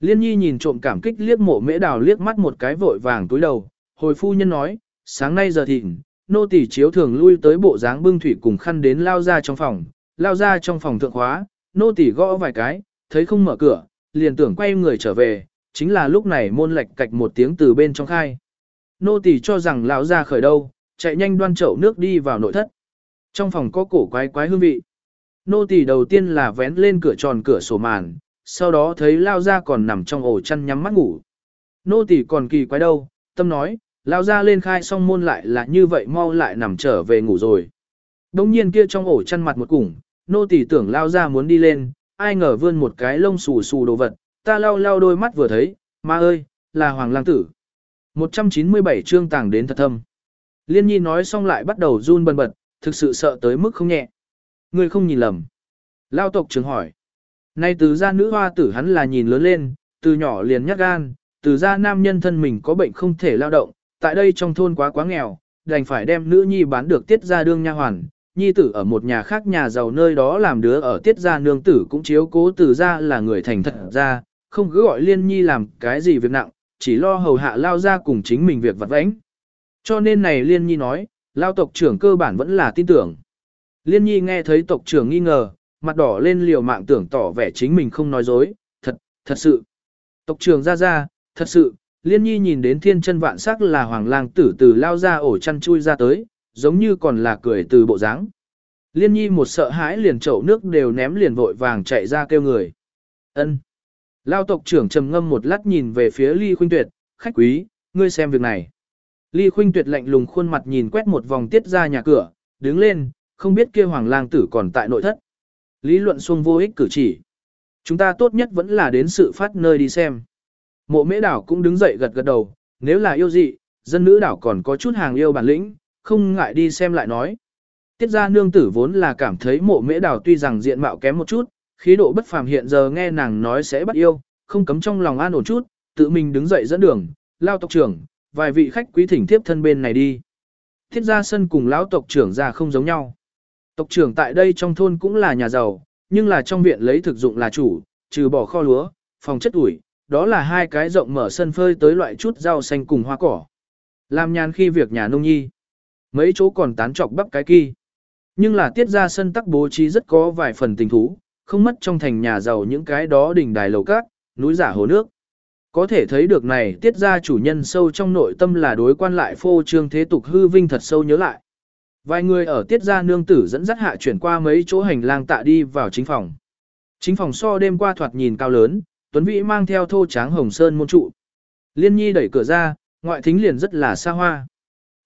Liên nhi nhìn trộm cảm kích liếc mộ mễ đảo liếc mắt một cái vội vàng túi đầu, hồi phu nhân nói, sáng nay giờ thịnh, nô tỳ chiếu thường lui tới bộ dáng bưng thủy cùng khăn đến lao ra trong phòng, lao ra trong phòng thượng khóa, nô tỳ gõ vài cái, thấy không mở cửa, liền tưởng quay người trở về, chính là lúc này môn lệch cạch một tiếng từ bên trong khai. Nô tỳ cho rằng lão ra khởi đâu, chạy nhanh đoan chậu nước đi vào nội thất. Trong phòng có cổ quái quái hương vị. Nô tỳ đầu tiên là vén lên cửa tròn cửa sổ màn, sau đó thấy lao ra còn nằm trong ổ chăn nhắm mắt ngủ. Nô tỳ còn kỳ quái đâu, tâm nói, lao ra lên khai xong môn lại là như vậy mau lại nằm trở về ngủ rồi. Đông nhiên kia trong ổ chăn mặt một củng, nô tỳ tưởng lao ra muốn đi lên, ai ngờ vươn một cái lông xù xù đồ vật, ta lau lau đôi mắt vừa thấy, ma ơi, là Hoàng Lang Tử. 197 chương tàng đến thật thâm. Liên nhi nói xong lại bắt đầu run bần bật, thực sự sợ tới mức không nhẹ. Người không nhìn lầm. Lao tộc trường hỏi. Nay từ gia nữ hoa tử hắn là nhìn lớn lên, từ nhỏ liền nhát gan, từ gia nam nhân thân mình có bệnh không thể lao động, tại đây trong thôn quá quá nghèo, đành phải đem nữ nhi bán được tiết ra đương nha hoàn, nhi tử ở một nhà khác nhà giàu nơi đó làm đứa ở tiết gia nương tử cũng chiếu cố từ gia là người thành thật ra, không cứ gọi liên nhi làm cái gì việc nặng, chỉ lo hầu hạ lao ra cùng chính mình việc vặt vãnh. Cho nên này liên nhi nói, lao tộc trưởng cơ bản vẫn là tin tưởng. Liên nhi nghe thấy tộc trưởng nghi ngờ, mặt đỏ lên liều mạng tưởng tỏ vẻ chính mình không nói dối, thật, thật sự. Tộc trưởng ra ra, thật sự, liên nhi nhìn đến thiên chân vạn sắc là hoàng lang tử từ lao ra ổ chăn chui ra tới, giống như còn là cười từ bộ dáng. Liên nhi một sợ hãi liền chậu nước đều ném liền vội vàng chạy ra kêu người. ân Lao tộc trưởng trầm ngâm một lát nhìn về phía Ly Khuynh Tuyệt, khách quý, ngươi xem việc này. Ly Khuynh Tuyệt lạnh lùng khuôn mặt nhìn quét một vòng tiết ra nhà cửa, đứng lên, không biết kia hoàng lang tử còn tại nội thất. Lý luận xuông vô ích cử chỉ. Chúng ta tốt nhất vẫn là đến sự phát nơi đi xem. Mộ mễ đảo cũng đứng dậy gật gật đầu, nếu là yêu dị, dân nữ đảo còn có chút hàng yêu bản lĩnh, không ngại đi xem lại nói. Tiết ra nương tử vốn là cảm thấy mộ mễ đào tuy rằng diện mạo kém một chút, khí độ bất phàm hiện giờ nghe nàng nói sẽ bắt yêu, không cấm trong lòng an ổn chút, tự mình đứng dậy dẫn đường, lao tộc trưởng, vài vị khách quý thỉnh tiếp thân bên này đi. Thiết ra sân cùng lão tộc trưởng ra không giống nhau. Tộc trưởng tại đây trong thôn cũng là nhà giàu, nhưng là trong viện lấy thực dụng là chủ, trừ bỏ kho lúa, phòng chất ủi, đó là hai cái rộng mở sân phơi tới loại chút rau xanh cùng hoa cỏ. Làm nhàn khi việc nhà nông nhi. Mấy chỗ còn tán trọc bắp cái kỳ. Nhưng là tiết ra sân tắc bố trí rất có vài phần tình thú, không mất trong thành nhà giàu những cái đó đỉnh đài lầu cát, núi giả hồ nước. Có thể thấy được này tiết ra chủ nhân sâu trong nội tâm là đối quan lại phô trương thế tục hư vinh thật sâu nhớ lại. Vài người ở tiết gia nương tử dẫn dắt hạ chuyển qua mấy chỗ hành lang tạ đi vào chính phòng. Chính phòng so đêm qua thoạt nhìn cao lớn, Tuấn Vĩ mang theo thô tráng hồng sơn môn trụ. Liên nhi đẩy cửa ra, ngoại thính liền rất là xa hoa.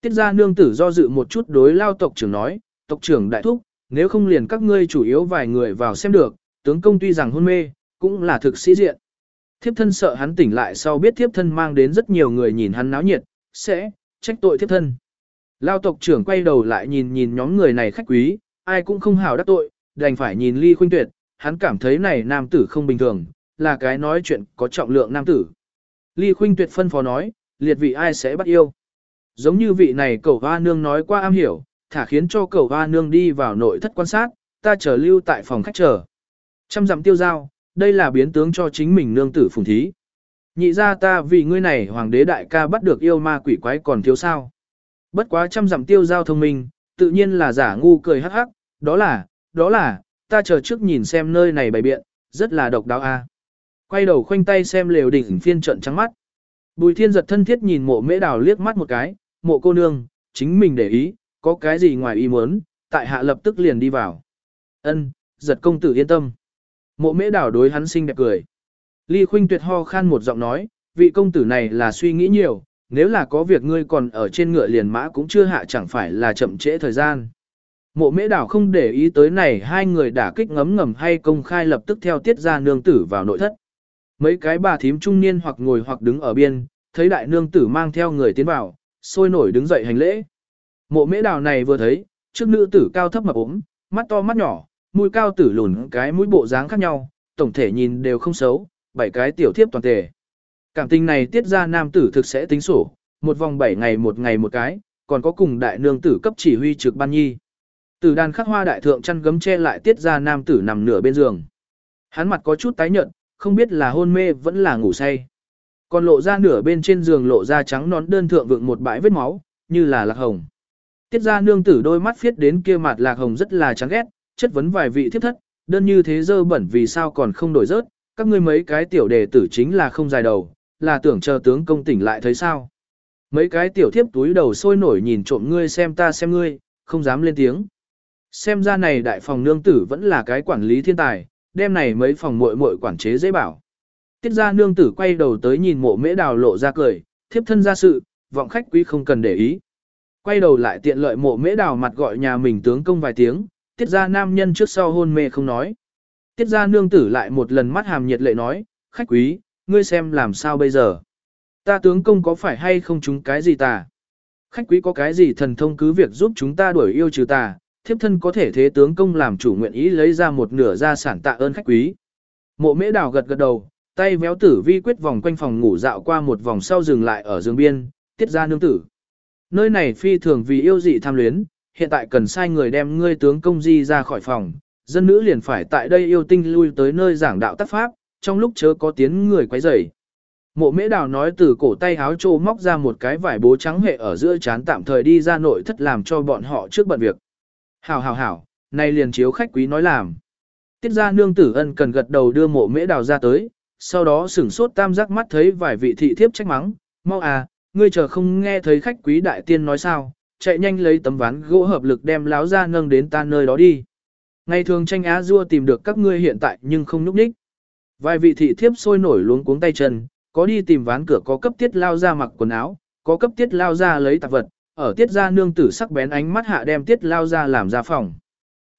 Tiết gia nương tử do dự một chút đối lao tộc trưởng nói, tộc trưởng đại thúc, nếu không liền các ngươi chủ yếu vài người vào xem được, tướng công tuy rằng hôn mê, cũng là thực sĩ diện. Thiếp thân sợ hắn tỉnh lại sau biết thiếp thân mang đến rất nhiều người nhìn hắn náo nhiệt, sẽ, trách tội thiếp thân. Lao tộc trưởng quay đầu lại nhìn nhìn nhóm người này khách quý, ai cũng không hảo đắc tội, đành phải nhìn ly khuynh tuyệt, hắn cảm thấy này nam tử không bình thường, là cái nói chuyện có trọng lượng nam tử. Ly khuynh tuyệt phân phó nói, liệt vị ai sẽ bắt yêu. Giống như vị này cầu hoa nương nói qua am hiểu, thả khiến cho cầu hoa nương đi vào nội thất quan sát, ta chờ lưu tại phòng khách chờ. Trăm dặm tiêu giao, đây là biến tướng cho chính mình nương tử phùng thí. Nhị ra ta vì ngươi này hoàng đế đại ca bắt được yêu ma quỷ quái còn thiếu sao. Bất quá trăm dặm tiêu giao thông minh, tự nhiên là giả ngu cười hắc hắc, đó là, đó là, ta chờ trước nhìn xem nơi này bày biện, rất là độc đáo a. Quay đầu khoanh tay xem lều đỉnh phiên trận trắng mắt. Bùi thiên giật thân thiết nhìn mộ mễ đào liếc mắt một cái, mộ cô nương, chính mình để ý, có cái gì ngoài ý muốn, tại hạ lập tức liền đi vào. Ân, giật công tử yên tâm. Mộ mễ đào đối hắn xinh đẹp cười. Ly khuynh tuyệt ho khan một giọng nói, vị công tử này là suy nghĩ nhiều, nếu là có việc ngươi còn ở trên ngựa liền mã cũng chưa hạ chẳng phải là chậm trễ thời gian. Mộ mễ đảo không để ý tới này hai người đã kích ngấm ngầm hay công khai lập tức theo tiết ra nương tử vào nội thất. Mấy cái bà thím trung niên hoặc ngồi hoặc đứng ở biên, thấy đại nương tử mang theo người tiến vào, sôi nổi đứng dậy hành lễ. Mộ mễ đào này vừa thấy, trước nữ tử cao thấp mập ốm, mắt to mắt nhỏ, mũi cao tử lùn cái mũi bộ dáng khác nhau, tổng thể nhìn đều không xấu, bảy cái tiểu thiếp toàn thể. Cảm tình này tiết ra nam tử thực sẽ tính sổ, một vòng bảy ngày một ngày một cái, còn có cùng đại nương tử cấp chỉ huy trực ban nhi. Tử đàn khắc hoa đại thượng chăn gấm che lại tiết ra nam tử nằm nửa bên giường. Hắn mặt có chút tái nhợt, không biết là hôn mê vẫn là ngủ say. Còn lộ ra nửa bên trên giường lộ ra trắng nón đơn thượng vượng một bãi vết máu, như là lạc hồng. Tiết ra nương tử đôi mắt phiết đến kia mặt lạc hồng rất là chán ghét, chất vấn vài vị thiếp thất, đơn như thế dơ bẩn vì sao còn không đổi rớt, các ngươi mấy cái tiểu đề tử chính là không dài đầu, là tưởng chờ tướng công tỉnh lại thấy sao. Mấy cái tiểu thiếp túi đầu sôi nổi nhìn trộm ngươi xem ta xem ngươi, không dám lên tiếng. Xem ra này đại phòng nương tử vẫn là cái quản lý thiên tài, đem này mấy phòng muội muội quản chế dễ bảo. Tiết ra nương tử quay đầu tới nhìn mộ mễ đào lộ ra cười, thiếp thân ra sự, vọng khách quý không cần để ý. Quay đầu lại tiện lợi mộ mễ đào mặt gọi nhà mình tướng công vài tiếng, tiết ra nam nhân trước sau hôn mê không nói. Tiết ra nương tử lại một lần mắt hàm nhiệt lệ nói, khách quý, ngươi xem làm sao bây giờ. Ta tướng công có phải hay không chúng cái gì ta? Khách quý có cái gì thần thông cứ việc giúp chúng ta đuổi yêu trừ tà, thiếp thân có thể thế tướng công làm chủ nguyện ý lấy ra một nửa gia sản tạ ơn khách quý. Mộ mễ đào gật gật đầu, tay véo tử vi quyết vòng quanh phòng ngủ dạo qua một vòng sau dừng lại ở giường biên, tiết ra nương tử. Nơi này phi thường vì yêu dị tham luyến, hiện tại cần sai người đem ngươi tướng công di ra khỏi phòng, dân nữ liền phải tại đây yêu tinh lui tới nơi giảng đạo tác pháp, trong lúc chớ có tiếng người quấy rầy. Mộ mễ đào nói từ cổ tay háo trô móc ra một cái vải bố trắng hệ ở giữa chán tạm thời đi ra nội thất làm cho bọn họ trước bận việc. Hảo hảo hảo, nay liền chiếu khách quý nói làm. Tiết ra nương tử ân cần gật đầu đưa mộ mễ đào ra tới, sau đó sửng sốt tam giác mắt thấy vài vị thị thiếp trách mắng, mau à, ngươi chờ không nghe thấy khách quý đại tiên nói sao, chạy nhanh lấy tấm ván gỗ hợp lực đem láo ra nâng đến ta nơi đó đi. Ngày thường tranh á rua tìm được các ngươi hiện tại nhưng không núp đích. Vài vị thị thiếp sôi nổi luống cuống tay chân, có đi tìm ván cửa có cấp tiết lao ra mặc quần áo, có cấp tiết lao ra lấy tạp vật, ở tiết ra nương tử sắc bén ánh mắt hạ đem tiết lao ra làm ra phòng.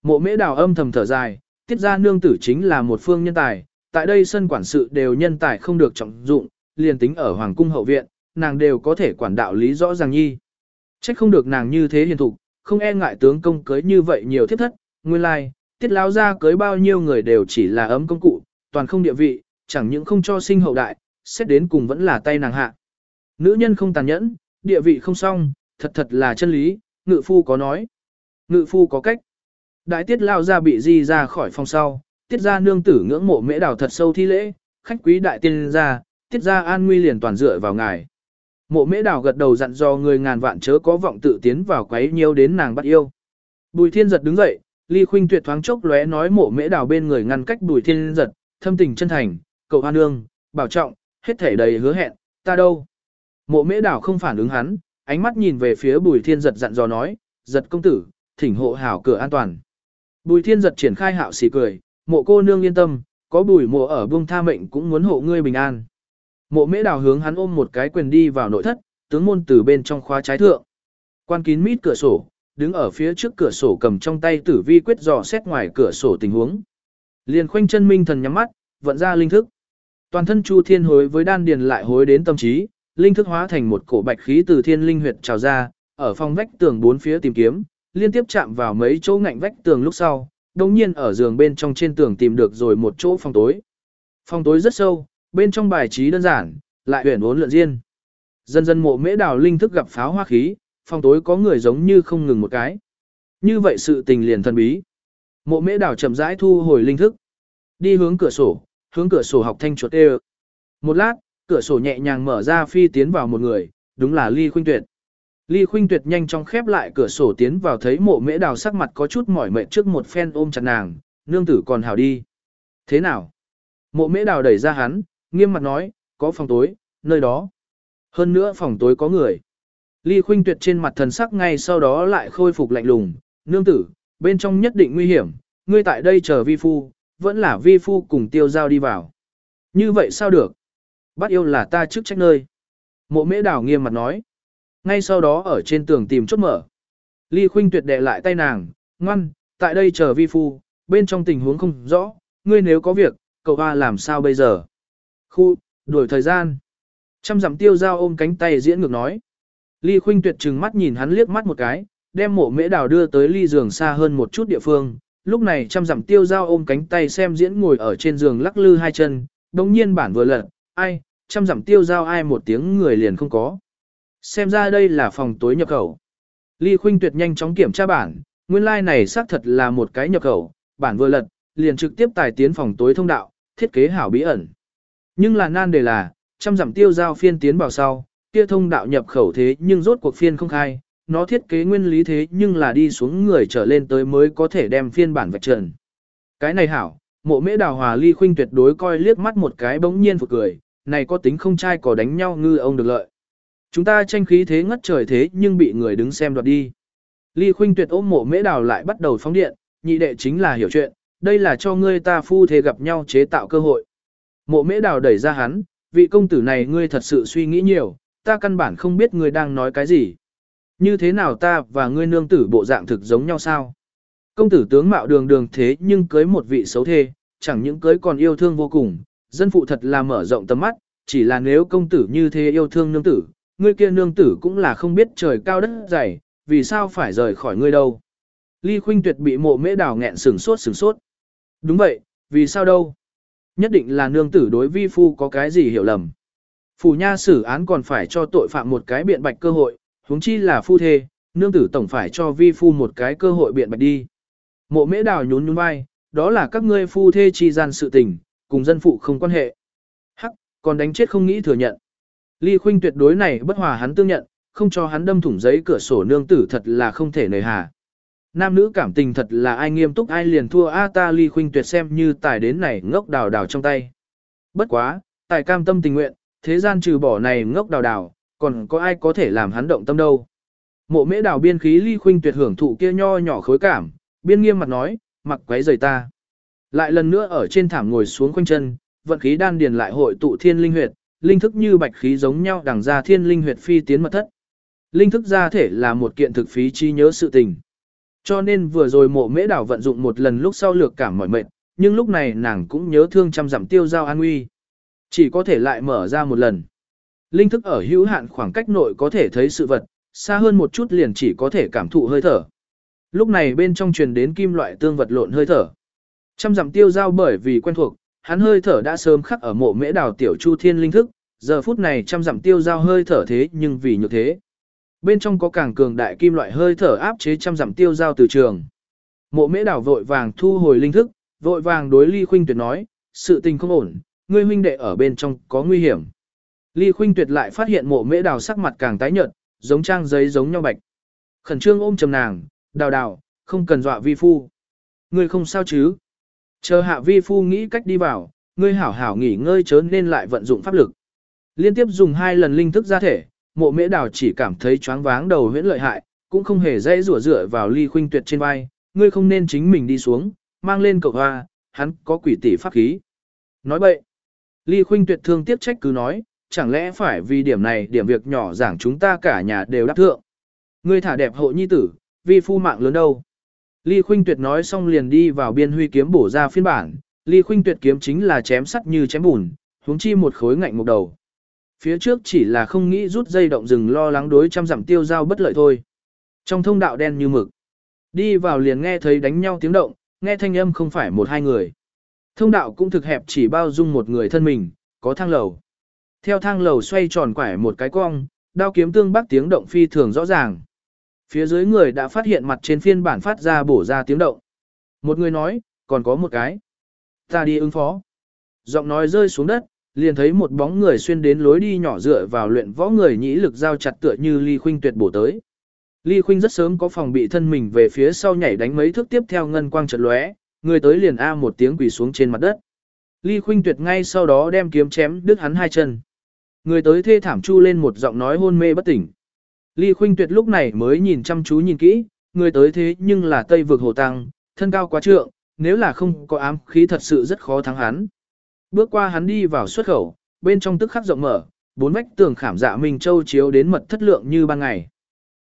Mộ mễ đào âm thầm thở dài, tiết ra nương tử chính là một phương nhân tài, tại đây sân quản sự đều nhân tài không được trọng dụng, liền tính ở hoàng cung hậu viện, nàng đều có thể quản đạo lý rõ ràng nhi. Trách không được nàng như thế hiền thục, không e ngại tướng công cưới như vậy nhiều thiết thất, nguyên lai, like, tiết lao ra cưới bao nhiêu người đều chỉ là ấm công cụ, toàn không địa vị, chẳng những không cho sinh hậu đại, xét đến cùng vẫn là tay nàng hạ. Nữ nhân không tàn nhẫn, địa vị không xong, thật thật là chân lý, ngự phu có nói. Ngự phu có cách. Đại tiết lao ra bị di ra khỏi phòng sau, tiết ra nương tử ngưỡng mộ mễ đào thật sâu thi lễ, khách quý đại tiên ra, tiết ra an nguy liền toàn dựa vào ngài. Mộ mễ đào gật đầu dặn dò người ngàn vạn chớ có vọng tự tiến vào quấy nhiêu đến nàng bắt yêu. Bùi thiên giật đứng dậy, ly khuynh tuyệt thoáng chốc lóe nói mộ mễ đào bên người ngăn cách bùi thiên giật, thâm tình chân thành, cầu hoa nương, bảo trọng, hết thể đầy hứa hẹn, ta đâu. Mộ mễ đào không phản ứng hắn, ánh mắt nhìn về phía bùi thiên giật dặn dò nói, giật công tử, thỉnh hộ hảo cửa an toàn. Bùi thiên giật triển khai hạo xì cười, mộ cô nương yên tâm, có bùi mộ ở buông tha mệnh cũng muốn hộ ngươi bình an. Mộ mễ đào hướng hắn ôm một cái quyền đi vào nội thất, tướng môn từ bên trong khóa trái thượng. Quan kín mít cửa sổ, đứng ở phía trước cửa sổ cầm trong tay tử vi quyết dò xét ngoài cửa sổ tình huống. Liền khoanh chân minh thần nhắm mắt, vận ra linh thức. Toàn thân Chu Thiên hối với đan điền lại hối đến tâm trí, linh thức hóa thành một cổ bạch khí từ thiên linh huyệt trào ra, ở phòng vách tường bốn phía tìm kiếm, liên tiếp chạm vào mấy chỗ ngạnh vách tường lúc sau, đồng nhiên ở giường bên trong trên tường tìm được rồi một chỗ phòng tối. Phòng tối rất sâu, bên trong bài trí đơn giản, lại huyền vốn lượn riêng. Dần dần mộ mễ đào linh thức gặp pháo hoa khí, phòng tối có người giống như không ngừng một cái. Như vậy sự tình liền thần bí. Mộ mễ đào chậm rãi thu hồi linh thức. Đi hướng cửa sổ, hướng cửa sổ học thanh chuột đê Một lát, cửa sổ nhẹ nhàng mở ra phi tiến vào một người, đúng là Ly Khuynh Tuyệt. Ly Khuynh Tuyệt nhanh chóng khép lại cửa sổ tiến vào thấy mộ mễ đào sắc mặt có chút mỏi mệt trước một phen ôm chặt nàng, nương tử còn hảo đi. Thế nào? Mộ mễ đào đẩy ra hắn, nghiêm mặt nói, có phòng tối, nơi đó. Hơn nữa phòng tối có người. Ly Khuynh Tuyệt trên mặt thần sắc ngay sau đó lại khôi phục lạnh lùng, nương tử, bên trong nhất định nguy hiểm, ngươi tại đây chờ vi phu, vẫn là vi phu cùng tiêu giao đi vào. Như vậy sao được? Bắt yêu là ta trước trách nơi. Mộ mễ Đào nghiêm mặt nói. Ngay sau đó ở trên tường tìm chốt mở. Ly Khuynh Tuyệt đệ lại tay nàng, ngoan, tại đây chờ vi phu, bên trong tình huống không rõ, ngươi nếu có việc, cậu hoa làm sao bây giờ? Khu, đuổi thời gian. Trăm dặm tiêu giao ôm cánh tay diễn ngược nói. Ly Khuynh Tuyệt trừng mắt nhìn hắn liếc mắt một cái, đem mộ mễ đào đưa tới ly giường xa hơn một chút địa phương. Lúc này trăm dặm tiêu giao ôm cánh tay xem diễn ngồi ở trên giường lắc lư hai chân, đồng nhiên bản vừa lật, ai, trăm dặm tiêu giao ai một tiếng người liền không có. Xem ra đây là phòng tối nhập khẩu. Ly Khuynh Tuyệt nhanh chóng kiểm tra bản, nguyên lai like này xác thật là một cái nhập khẩu, bản vừa lật, liền trực tiếp tài tiến phòng tối thông đạo, thiết kế hảo bí ẩn. Nhưng là nan đề là, trăm dặm tiêu giao phiên tiến vào sau, kia thông đạo nhập khẩu thế nhưng rốt cuộc phiên không khai, nó thiết kế nguyên lý thế nhưng là đi xuống người trở lên tới mới có thể đem phiên bản vạch trần. Cái này hảo, mộ mễ đào hòa ly khuynh tuyệt đối coi liếc mắt một cái bỗng nhiên phục cười, này có tính không trai có đánh nhau ngư ông được lợi. Chúng ta tranh khí thế ngất trời thế nhưng bị người đứng xem đoạt đi. Ly khuynh tuyệt ôm mộ mễ đào lại bắt đầu phóng điện, nhị đệ chính là hiểu chuyện, đây là cho ngươi ta phu thế gặp nhau chế tạo cơ hội. Mộ mễ đào đẩy ra hắn, vị công tử này ngươi thật sự suy nghĩ nhiều, ta căn bản không biết ngươi đang nói cái gì. Như thế nào ta và ngươi nương tử bộ dạng thực giống nhau sao? Công tử tướng mạo đường đường thế nhưng cưới một vị xấu thê, chẳng những cưới còn yêu thương vô cùng, dân phụ thật là mở rộng tầm mắt, chỉ là nếu công tử như thế yêu thương nương tử, ngươi kia nương tử cũng là không biết trời cao đất dày, vì sao phải rời khỏi ngươi đâu. Ly Khuynh Tuyệt bị mộ mễ đào nghẹn sừng sốt sừng sốt. Đúng vậy, vì sao đâu? Nhất định là nương tử đối vi phu có cái gì hiểu lầm. Phủ nha xử án còn phải cho tội phạm một cái biện bạch cơ hội, huống chi là phu thê, nương tử tổng phải cho vi phu một cái cơ hội biện bạch đi. Mộ mễ đào nhún nhún vai, đó là các ngươi phu thê chi gian sự tình, cùng dân phụ không quan hệ. Hắc, còn đánh chết không nghĩ thừa nhận. Ly Khuynh tuyệt đối này bất hòa hắn tương nhận, không cho hắn đâm thủng giấy cửa sổ nương tử thật là không thể nề hà. Nam nữ cảm tình thật là ai nghiêm túc ai liền thua A ta Ly Khuynh tuyệt xem như tài đến này ngốc đào đào trong tay. Bất quá, tài cam tâm tình nguyện, thế gian trừ bỏ này ngốc đào đào, còn có ai có thể làm hắn động tâm đâu. Mộ mễ đào biên khí Ly Khuynh tuyệt hưởng thụ kia nho nhỏ khối cảm, biên nghiêm mặt nói, mặc quấy rời ta. Lại lần nữa ở trên thảm ngồi xuống quanh chân, vận khí đan điền lại hội tụ thiên linh huyệt, linh thức như bạch khí giống nhau đằng ra thiên linh huyệt phi tiến mật thất. Linh thức ra thể là một kiện thực phí chi nhớ sự tình. Cho nên vừa rồi mộ mễ đảo vận dụng một lần lúc sau lược cảm mỏi mệt, nhưng lúc này nàng cũng nhớ thương trăm giảm tiêu giao an nguy. Chỉ có thể lại mở ra một lần. Linh thức ở hữu hạn khoảng cách nội có thể thấy sự vật, xa hơn một chút liền chỉ có thể cảm thụ hơi thở. Lúc này bên trong truyền đến kim loại tương vật lộn hơi thở. Trăm giảm tiêu giao bởi vì quen thuộc, hắn hơi thở đã sớm khắc ở mộ mễ đào tiểu chu thiên linh thức, giờ phút này trăm dặm tiêu giao hơi thở thế nhưng vì như thế. Bên trong có càng cường đại kim loại hơi thở áp chế trăm dặm tiêu giao từ trường. Mộ mễ đảo vội vàng thu hồi linh thức, vội vàng đối ly khuynh tuyệt nói, sự tình không ổn, ngươi huynh đệ ở bên trong có nguy hiểm. Ly khuynh tuyệt lại phát hiện mộ mễ đào sắc mặt càng tái nhợt, giống trang giấy giống nhau bạch. Khẩn trương ôm chầm nàng, đào đào, không cần dọa vi phu. Ngươi không sao chứ? Chờ hạ vi phu nghĩ cách đi vào, ngươi hảo hảo nghỉ ngơi chớ nên lại vận dụng pháp lực. Liên tiếp dùng hai lần linh thức ra thể, mộ mễ đào chỉ cảm thấy choáng váng đầu huyễn lợi hại, cũng không hề dễ rủa rửa vào ly khuynh tuyệt trên vai, ngươi không nên chính mình đi xuống, mang lên cậu hoa, hắn có quỷ tỷ pháp khí. Nói bậy, ly khuynh tuyệt thương tiếc trách cứ nói, chẳng lẽ phải vì điểm này điểm việc nhỏ giảng chúng ta cả nhà đều đáp thượng. Ngươi thả đẹp hộ nhi tử, vi phu mạng lớn đâu. Ly Khuynh Tuyệt nói xong liền đi vào biên huy kiếm bổ ra phiên bản, Ly Khuynh Tuyệt kiếm chính là chém sắt như chém bùn, huống chi một khối ngạnh một đầu. Phía trước chỉ là không nghĩ rút dây động rừng lo lắng đối trăm dặm tiêu giao bất lợi thôi. Trong thông đạo đen như mực, đi vào liền nghe thấy đánh nhau tiếng động, nghe thanh âm không phải một hai người. Thông đạo cũng thực hẹp chỉ bao dung một người thân mình, có thang lầu. Theo thang lầu xoay tròn quải một cái cong, đao kiếm tương bắc tiếng động phi thường rõ ràng. Phía dưới người đã phát hiện mặt trên phiên bản phát ra bổ ra tiếng động. Một người nói, còn có một cái. Ta đi ứng phó. Giọng nói rơi xuống đất, liền thấy một bóng người xuyên đến lối đi nhỏ dựa vào luyện võ người nhĩ lực giao chặt tựa như Ly Khuynh tuyệt bổ tới. Ly Khuynh rất sớm có phòng bị thân mình về phía sau nhảy đánh mấy thước tiếp theo ngân quang chợt lóe, người tới liền a một tiếng quỳ xuống trên mặt đất. Ly Khuynh tuyệt ngay sau đó đem kiếm chém đứt hắn hai chân. Người tới thê thảm chu lên một giọng nói hôn mê bất tỉnh. Ly Khuynh Tuyệt lúc này mới nhìn chăm chú nhìn kỹ, người tới thế nhưng là Tây vực Hồ Tăng, thân cao quá trượng, nếu là không có ám khí thật sự rất khó thắng hắn. Bước qua hắn đi vào xuất khẩu, bên trong tức khắc rộng mở, bốn vách tường khảm dạ Minh Châu chiếu đến mật thất lượng như ban ngày.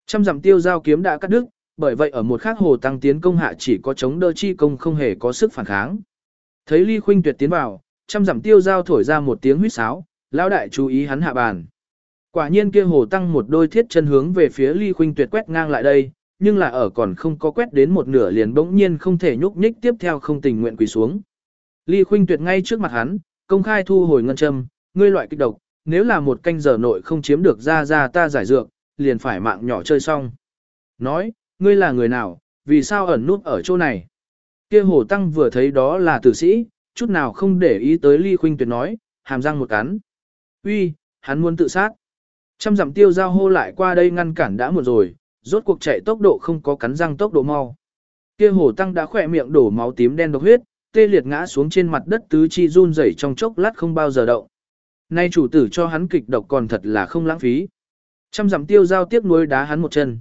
Trăm dặm tiêu giao kiếm đã cắt đứt, bởi vậy ở một khắc Hồ Tăng tiến công hạ chỉ có chống đỡ chi công không hề có sức phản kháng. Thấy Ly Khuynh Tuyệt tiến vào, trăm dặm tiêu giao thổi ra một tiếng huýt sáo, lão đại chú ý hắn hạ bàn. Quả nhiên kia hồ tăng một đôi thiết chân hướng về phía ly khuynh tuyệt quét ngang lại đây, nhưng là ở còn không có quét đến một nửa liền bỗng nhiên không thể nhúc nhích tiếp theo không tình nguyện quỳ xuống. Ly khuynh tuyệt ngay trước mặt hắn, công khai thu hồi ngân châm, ngươi loại kích độc, nếu là một canh giờ nội không chiếm được ra ra ta giải dược, liền phải mạng nhỏ chơi xong. Nói, ngươi là người nào, vì sao ẩn nút ở chỗ này? Kia hồ tăng vừa thấy đó là tử sĩ, chút nào không để ý tới ly khuynh tuyệt nói, hàm răng một cắn. Uy, hắn muốn tự sát. Trăm dặm tiêu giao hô lại qua đây ngăn cản đã một rồi, rốt cuộc chạy tốc độ không có cắn răng tốc độ mau. Kia hổ tăng đã khỏe miệng đổ máu tím đen độc huyết, tê liệt ngã xuống trên mặt đất tứ chi run rẩy trong chốc lát không bao giờ động. Nay chủ tử cho hắn kịch độc còn thật là không lãng phí. Trăm dặm tiêu giao tiếp nuối đá hắn một chân.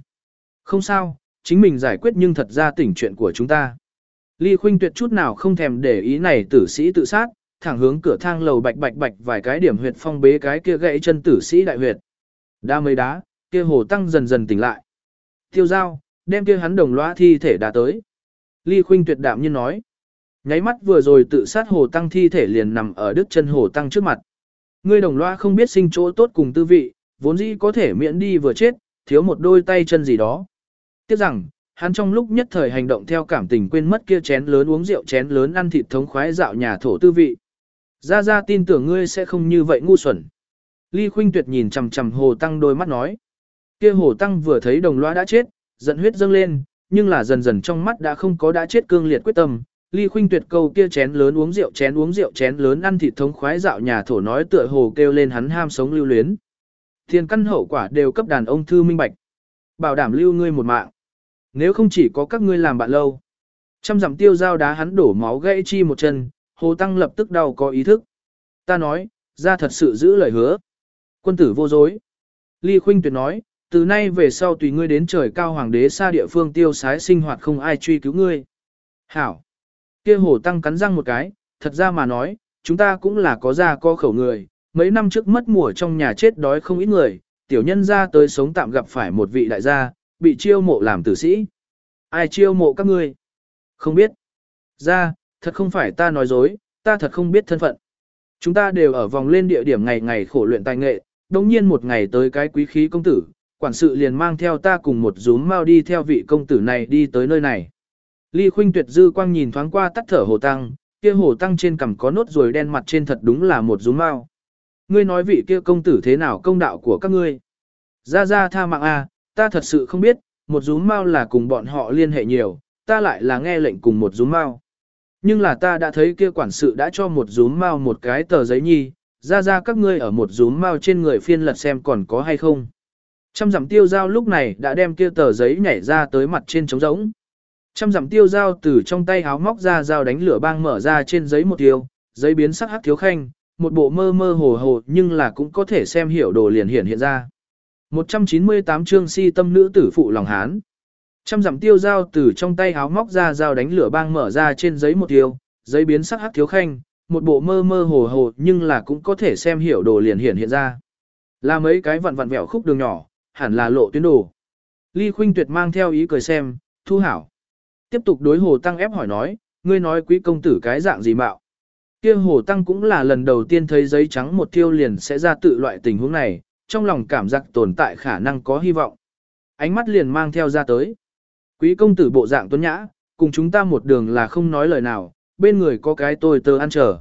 Không sao, chính mình giải quyết nhưng thật ra tỉnh chuyện của chúng ta. Ly Khuynh tuyệt chút nào không thèm để ý này tử sĩ tự sát, thẳng hướng cửa thang lầu bạch bạch bạch vài cái điểm huyệt phong bế cái kia gãy chân tử sĩ đại huyệt. Đa mấy đá, kia hồ tăng dần dần tỉnh lại. Tiêu giao, đem kia hắn đồng loa thi thể đá tới. Ly Khuynh tuyệt đạm nhiên nói. Nháy mắt vừa rồi tự sát hồ tăng thi thể liền nằm ở đức chân hồ tăng trước mặt. Ngươi đồng loa không biết sinh chỗ tốt cùng tư vị, vốn dĩ có thể miễn đi vừa chết, thiếu một đôi tay chân gì đó. Tiếc rằng, hắn trong lúc nhất thời hành động theo cảm tình quên mất kia chén lớn uống rượu chén lớn ăn thịt thống khoái dạo nhà thổ tư vị. Gia Gia tin tưởng ngươi sẽ không như vậy ngu xuẩn. Ly Khuynh Tuyệt nhìn chằm chằm Hồ Tăng đôi mắt nói. Kia Hồ Tăng vừa thấy đồng loa đã chết, giận huyết dâng lên, nhưng là dần dần trong mắt đã không có đã chết cương liệt quyết tâm. Ly Khuynh Tuyệt câu kia chén lớn uống rượu chén uống rượu chén lớn ăn thịt thống khoái dạo nhà thổ nói tựa hồ kêu lên hắn ham sống lưu luyến. Thiên căn hậu quả đều cấp đàn ông thư minh bạch. Bảo đảm lưu ngươi một mạng. Nếu không chỉ có các ngươi làm bạn lâu. Trăm dặm tiêu dao đá hắn đổ máu gãy chi một chân, Hồ Tăng lập tức đau có ý thức. Ta nói, ra thật sự giữ lời hứa. Quân tử vô dối. Ly Khuynh Tuyệt nói, từ nay về sau tùy ngươi đến trời cao hoàng đế xa địa phương tiêu sái sinh hoạt không ai truy cứu ngươi. Hảo. Kia hổ tăng cắn răng một cái, thật ra mà nói, chúng ta cũng là có gia có khẩu người, mấy năm trước mất mùa trong nhà chết đói không ít người, tiểu nhân ra tới sống tạm gặp phải một vị đại gia, bị chiêu mộ làm tử sĩ. Ai chiêu mộ các ngươi? Không biết. Ra, thật không phải ta nói dối, ta thật không biết thân phận. Chúng ta đều ở vòng lên địa điểm ngày ngày khổ luyện tài nghệ, đồng nhiên một ngày tới cái quý khí công tử, quản sự liền mang theo ta cùng một rúm mau đi theo vị công tử này đi tới nơi này. Ly Khuynh Tuyệt dư quang nhìn thoáng qua tắt thở hồ tăng, kia hồ tăng trên cằm có nốt rồi đen mặt trên thật đúng là một rúm mau. Ngươi nói vị kia công tử thế nào công đạo của các ngươi? Ra ra tha mạng a, à, ta thật sự không biết, một rúm mau là cùng bọn họ liên hệ nhiều, ta lại là nghe lệnh cùng một rúm mau. Nhưng là ta đã thấy kia quản sự đã cho một rúm mau một cái tờ giấy nhi, ra ra các ngươi ở một rúm mau trên người phiên lật xem còn có hay không. Trăm dặm tiêu giao lúc này đã đem kia tờ giấy nhảy ra tới mặt trên trống rỗng. Trăm dặm tiêu giao từ trong tay háo móc ra dao đánh lửa bang mở ra trên giấy một tiêu, giấy biến sắc hắc thiếu khanh, một bộ mơ mơ hồ hồ nhưng là cũng có thể xem hiểu đồ liền hiện hiện ra. 198 chương si tâm nữ tử phụ lòng hán. Trăm dặm tiêu dao từ trong tay háo móc ra dao đánh lửa bang mở ra trên giấy một tiêu, giấy biến sắc hắc thiếu khanh, một bộ mơ mơ hồ hồ nhưng là cũng có thể xem hiểu đồ liền hiện hiện ra. Là mấy cái vặn vặn vẹo khúc đường nhỏ, hẳn là lộ tuyến đồ. Ly Khuynh Tuyệt mang theo ý cười xem, thu hảo. Tiếp tục đối Hồ Tăng ép hỏi nói, ngươi nói quý công tử cái dạng gì mạo. Kia Hồ Tăng cũng là lần đầu tiên thấy giấy trắng một tiêu liền sẽ ra tự loại tình huống này, trong lòng cảm giác tồn tại khả năng có hy vọng. Ánh mắt liền mang theo ra tới. Quý công tử bộ dạng tuấn nhã, cùng chúng ta một đường là không nói lời nào, bên người có cái tôi tơ ăn chờ.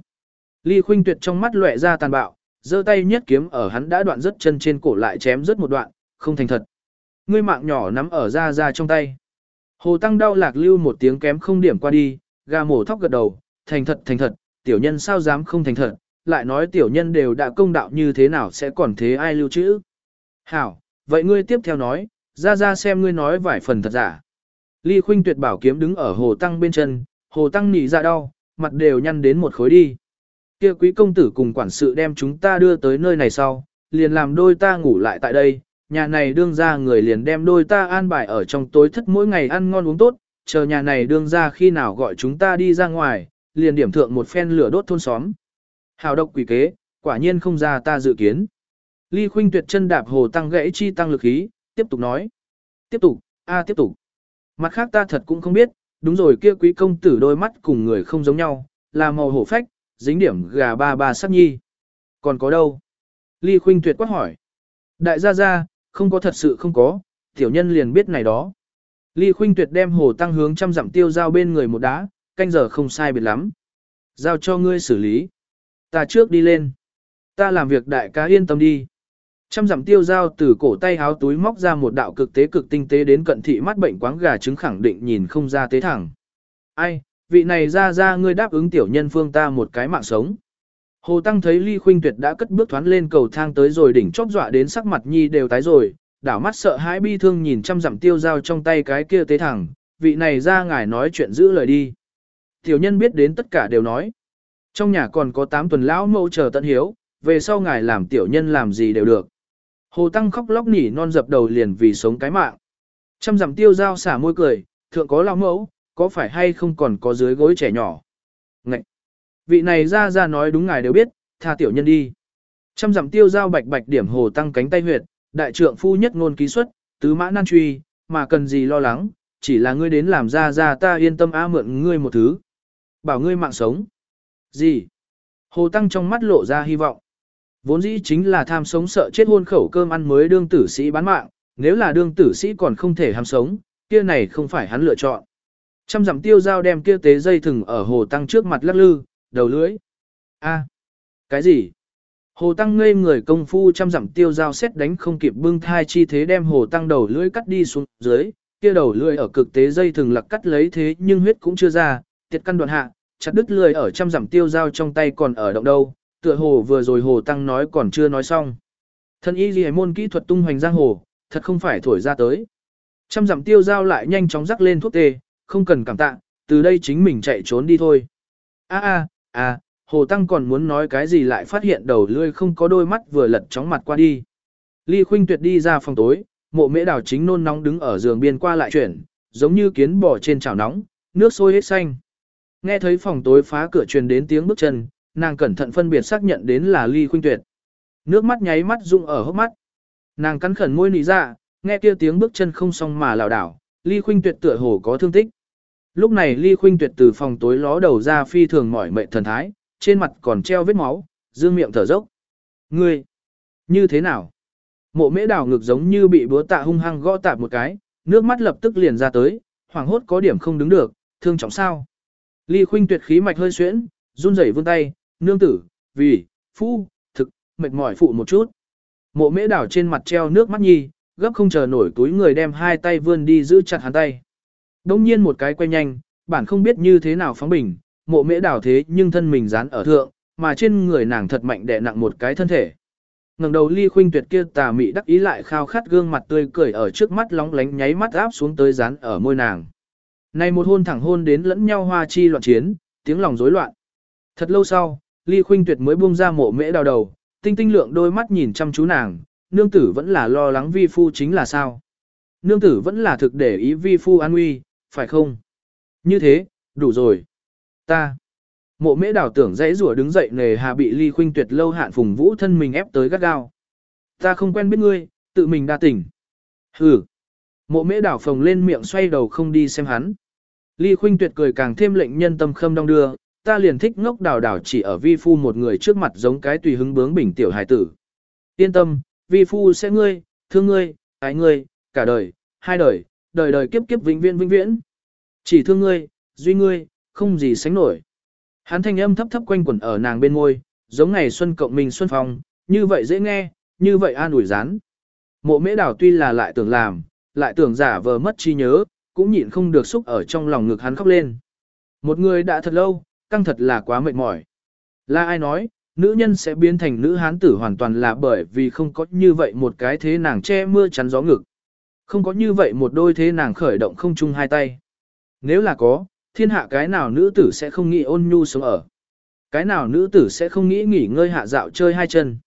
Ly Khuynh Tuyệt trong mắt lóe ra tàn bạo, giơ tay nhất kiếm ở hắn đã đoạn rất chân trên cổ lại chém rất một đoạn, không thành thật. Ngươi mạng nhỏ nắm ở ra ra trong tay. Hồ Tăng đau lạc lưu một tiếng kém không điểm qua đi, gà mổ thóc gật đầu, thành thật thành thật, tiểu nhân sao dám không thành thật, lại nói tiểu nhân đều đã công đạo như thế nào sẽ còn thế ai lưu trữ. Hảo, vậy ngươi tiếp theo nói, ra ra xem ngươi nói vài phần thật giả. Ly Khuynh tuyệt bảo kiếm đứng ở Hồ Tăng bên chân, Hồ Tăng nỉ ra đau, mặt đều nhăn đến một khối đi. Kia quý công tử cùng quản sự đem chúng ta đưa tới nơi này sau, liền làm đôi ta ngủ lại tại đây, nhà này đương ra người liền đem đôi ta an bài ở trong tối thất mỗi ngày ăn ngon uống tốt, chờ nhà này đương ra khi nào gọi chúng ta đi ra ngoài, liền điểm thượng một phen lửa đốt thôn xóm. Hào độc quỷ kế, quả nhiên không ra ta dự kiến. Ly Khuynh tuyệt chân đạp hồ tăng gãy chi tăng lực khí, tiếp tục nói. Tiếp tục, a tiếp tục. Mặt khác ta thật cũng không biết, đúng rồi kia quý công tử đôi mắt cùng người không giống nhau, là màu hổ phách, dính điểm gà ba ba sắc nhi. Còn có đâu? Ly Khuynh tuyệt quát hỏi. Đại gia gia, không có thật sự không có, tiểu nhân liền biết này đó. Ly Khuynh tuyệt đem hồ tăng hướng trăm dặm tiêu giao bên người một đá, canh giờ không sai biệt lắm. Giao cho ngươi xử lý. Ta trước đi lên. Ta làm việc đại ca yên tâm đi. Trăm dặm tiêu giao từ cổ tay háo túi móc ra một đạo cực tế cực tinh tế đến cận thị mắt bệnh quáng gà trứng khẳng định nhìn không ra tế thẳng. Ai, vị này ra ra ngươi đáp ứng tiểu nhân phương ta một cái mạng sống. Hồ Tăng thấy Ly Khuynh Tuyệt đã cất bước thoán lên cầu thang tới rồi đỉnh chóp dọa đến sắc mặt nhi đều tái rồi, đảo mắt sợ hãi bi thương nhìn trăm dặm tiêu dao trong tay cái kia tế thẳng, vị này ra ngài nói chuyện giữ lời đi. Tiểu nhân biết đến tất cả đều nói. Trong nhà còn có 8 tuần lão mẫu chờ tận hiếu, về sau ngài làm tiểu nhân làm gì đều được. Hồ Tăng khóc lóc nỉ non dập đầu liền vì sống cái mạng. Trăm dặm tiêu dao xả môi cười, thượng có lão mẫu, có phải hay không còn có dưới gối trẻ nhỏ. Ngậy! Vị này ra ra nói đúng ngài đều biết, tha tiểu nhân đi. Trăm dặm tiêu dao bạch bạch điểm hồ tăng cánh tay huyệt, đại trượng phu nhất ngôn ký xuất, tứ mã nan truy, mà cần gì lo lắng, chỉ là ngươi đến làm ra ra ta yên tâm a mượn ngươi một thứ. Bảo ngươi mạng sống. Gì? Hồ Tăng trong mắt lộ ra hy vọng. Vốn dĩ chính là tham sống sợ chết hôn khẩu cơm ăn mới đương tử sĩ bán mạng, nếu là đương tử sĩ còn không thể ham sống, kia này không phải hắn lựa chọn. Trăm dặm tiêu dao đem kia tế dây thừng ở Hồ Tăng trước mặt lắc lư, đầu lưỡi. A, cái gì? Hồ Tăng ngây người công phu trăm dặm tiêu dao xét đánh không kịp bưng thai chi thế đem Hồ Tăng đầu lưỡi cắt đi xuống dưới, kia đầu lưỡi ở cực tế dây thừng lặc cắt lấy thế nhưng huyết cũng chưa ra, tiệt căn đoạn hạ, chặt đứt lưỡi ở trăm dặm tiêu dao trong tay còn ở động đâu, tựa hồ vừa rồi Hồ Tăng nói còn chưa nói xong. Thân y ghi môn kỹ thuật tung hoành giang hồ, thật không phải thổi ra tới. Trăm dặm tiêu giao lại nhanh chóng rắc lên thuốc tê, không cần cảm tạ, từ đây chính mình chạy trốn đi thôi. A a, a, Hồ Tăng còn muốn nói cái gì lại phát hiện đầu lươi không có đôi mắt vừa lật chóng mặt qua đi. Ly Khuynh Tuyệt đi ra phòng tối, mộ mễ đào chính nôn nóng đứng ở giường biên qua lại chuyển, giống như kiến bò trên chảo nóng, nước sôi hết xanh. Nghe thấy phòng tối phá cửa truyền đến tiếng bước chân, nàng cẩn thận phân biệt xác nhận đến là Ly Khuynh Tuyệt. Nước mắt nháy mắt rung ở hốc mắt. Nàng cắn khẩn môi nỉ ra, dạ, nghe kia tiếng bước chân không xong mà lảo đảo, Ly Khuynh Tuyệt tựa hồ có thương tích. Lúc này Ly Khuynh Tuyệt từ phòng tối ló đầu ra phi thường mỏi mệt thần thái, trên mặt còn treo vết máu, dương miệng thở dốc. Ngươi, như thế nào? Mộ mễ đào ngực giống như bị búa tạ hung hăng gõ tạp một cái, nước mắt lập tức liền ra tới, hoảng hốt có điểm không đứng được, thương trọng sao. Ly Khuynh Tuyệt khí mạch hơi xuyễn, run rẩy vươn tay, nương tử, vì, phu, thực, mệt mỏi phụ một chút. Mộ mễ đảo trên mặt treo nước mắt nhi, gấp không chờ nổi túi người đem hai tay vươn đi giữ chặt hắn tay. Đông nhiên một cái quay nhanh, bản không biết như thế nào phóng bình, mộ mễ đảo thế nhưng thân mình dán ở thượng, mà trên người nàng thật mạnh đè nặng một cái thân thể. ngẩng đầu ly khuynh tuyệt kia tà mị đắc ý lại khao khát gương mặt tươi cười ở trước mắt lóng lánh nháy mắt áp xuống tới dán ở môi nàng. Này một hôn thẳng hôn đến lẫn nhau hoa chi loạn chiến, tiếng lòng rối loạn. Thật lâu sau, ly khuynh tuyệt mới buông ra mộ mễ đào đầu, tinh tinh lượng đôi mắt nhìn chăm chú nàng, nương tử vẫn là lo lắng vi phu chính là sao. Nương tử vẫn là thực để ý vi phu an nguy, phải không? Như thế, đủ rồi. Ta. Mộ mễ Đào tưởng dãy rủa đứng dậy nề hà bị ly khuynh tuyệt lâu hạn phùng vũ thân mình ép tới gắt gao. Ta không quen biết ngươi, tự mình đa tỉnh. Hừ. Mộ mễ đảo phồng lên miệng xoay đầu không đi xem hắn. Ly khuynh tuyệt cười càng thêm lệnh nhân tâm khâm đong đưa, ta liền thích ngốc đào đào chỉ ở vi phu một người trước mặt giống cái tùy hứng bướng bình tiểu hài tử. Yên tâm, vi phu sẽ ngươi, thương ngươi, ái ngươi, cả đời, hai đời, đời đời kiếp kiếp vĩnh viễn vĩnh viễn. Chỉ thương ngươi, duy ngươi, không gì sánh nổi. Hắn thanh âm thấp thấp quanh quẩn ở nàng bên môi, giống ngày xuân cộng mình xuân phong, như vậy dễ nghe, như vậy an ủi rán. Mộ mễ đảo tuy là lại tưởng làm, lại tưởng giả vờ mất trí nhớ, cũng nhịn không được xúc ở trong lòng ngực hắn khóc lên. Một người đã thật lâu, căng thật là quá mệt mỏi. Là ai nói, nữ nhân sẽ biến thành nữ hán tử hoàn toàn là bởi vì không có như vậy một cái thế nàng che mưa chắn gió ngực. Không có như vậy một đôi thế nàng khởi động không chung hai tay. Nếu là có, thiên hạ cái nào nữ tử sẽ không nghĩ ôn nhu sống ở. Cái nào nữ tử sẽ không nghĩ nghỉ ngơi hạ dạo chơi hai chân.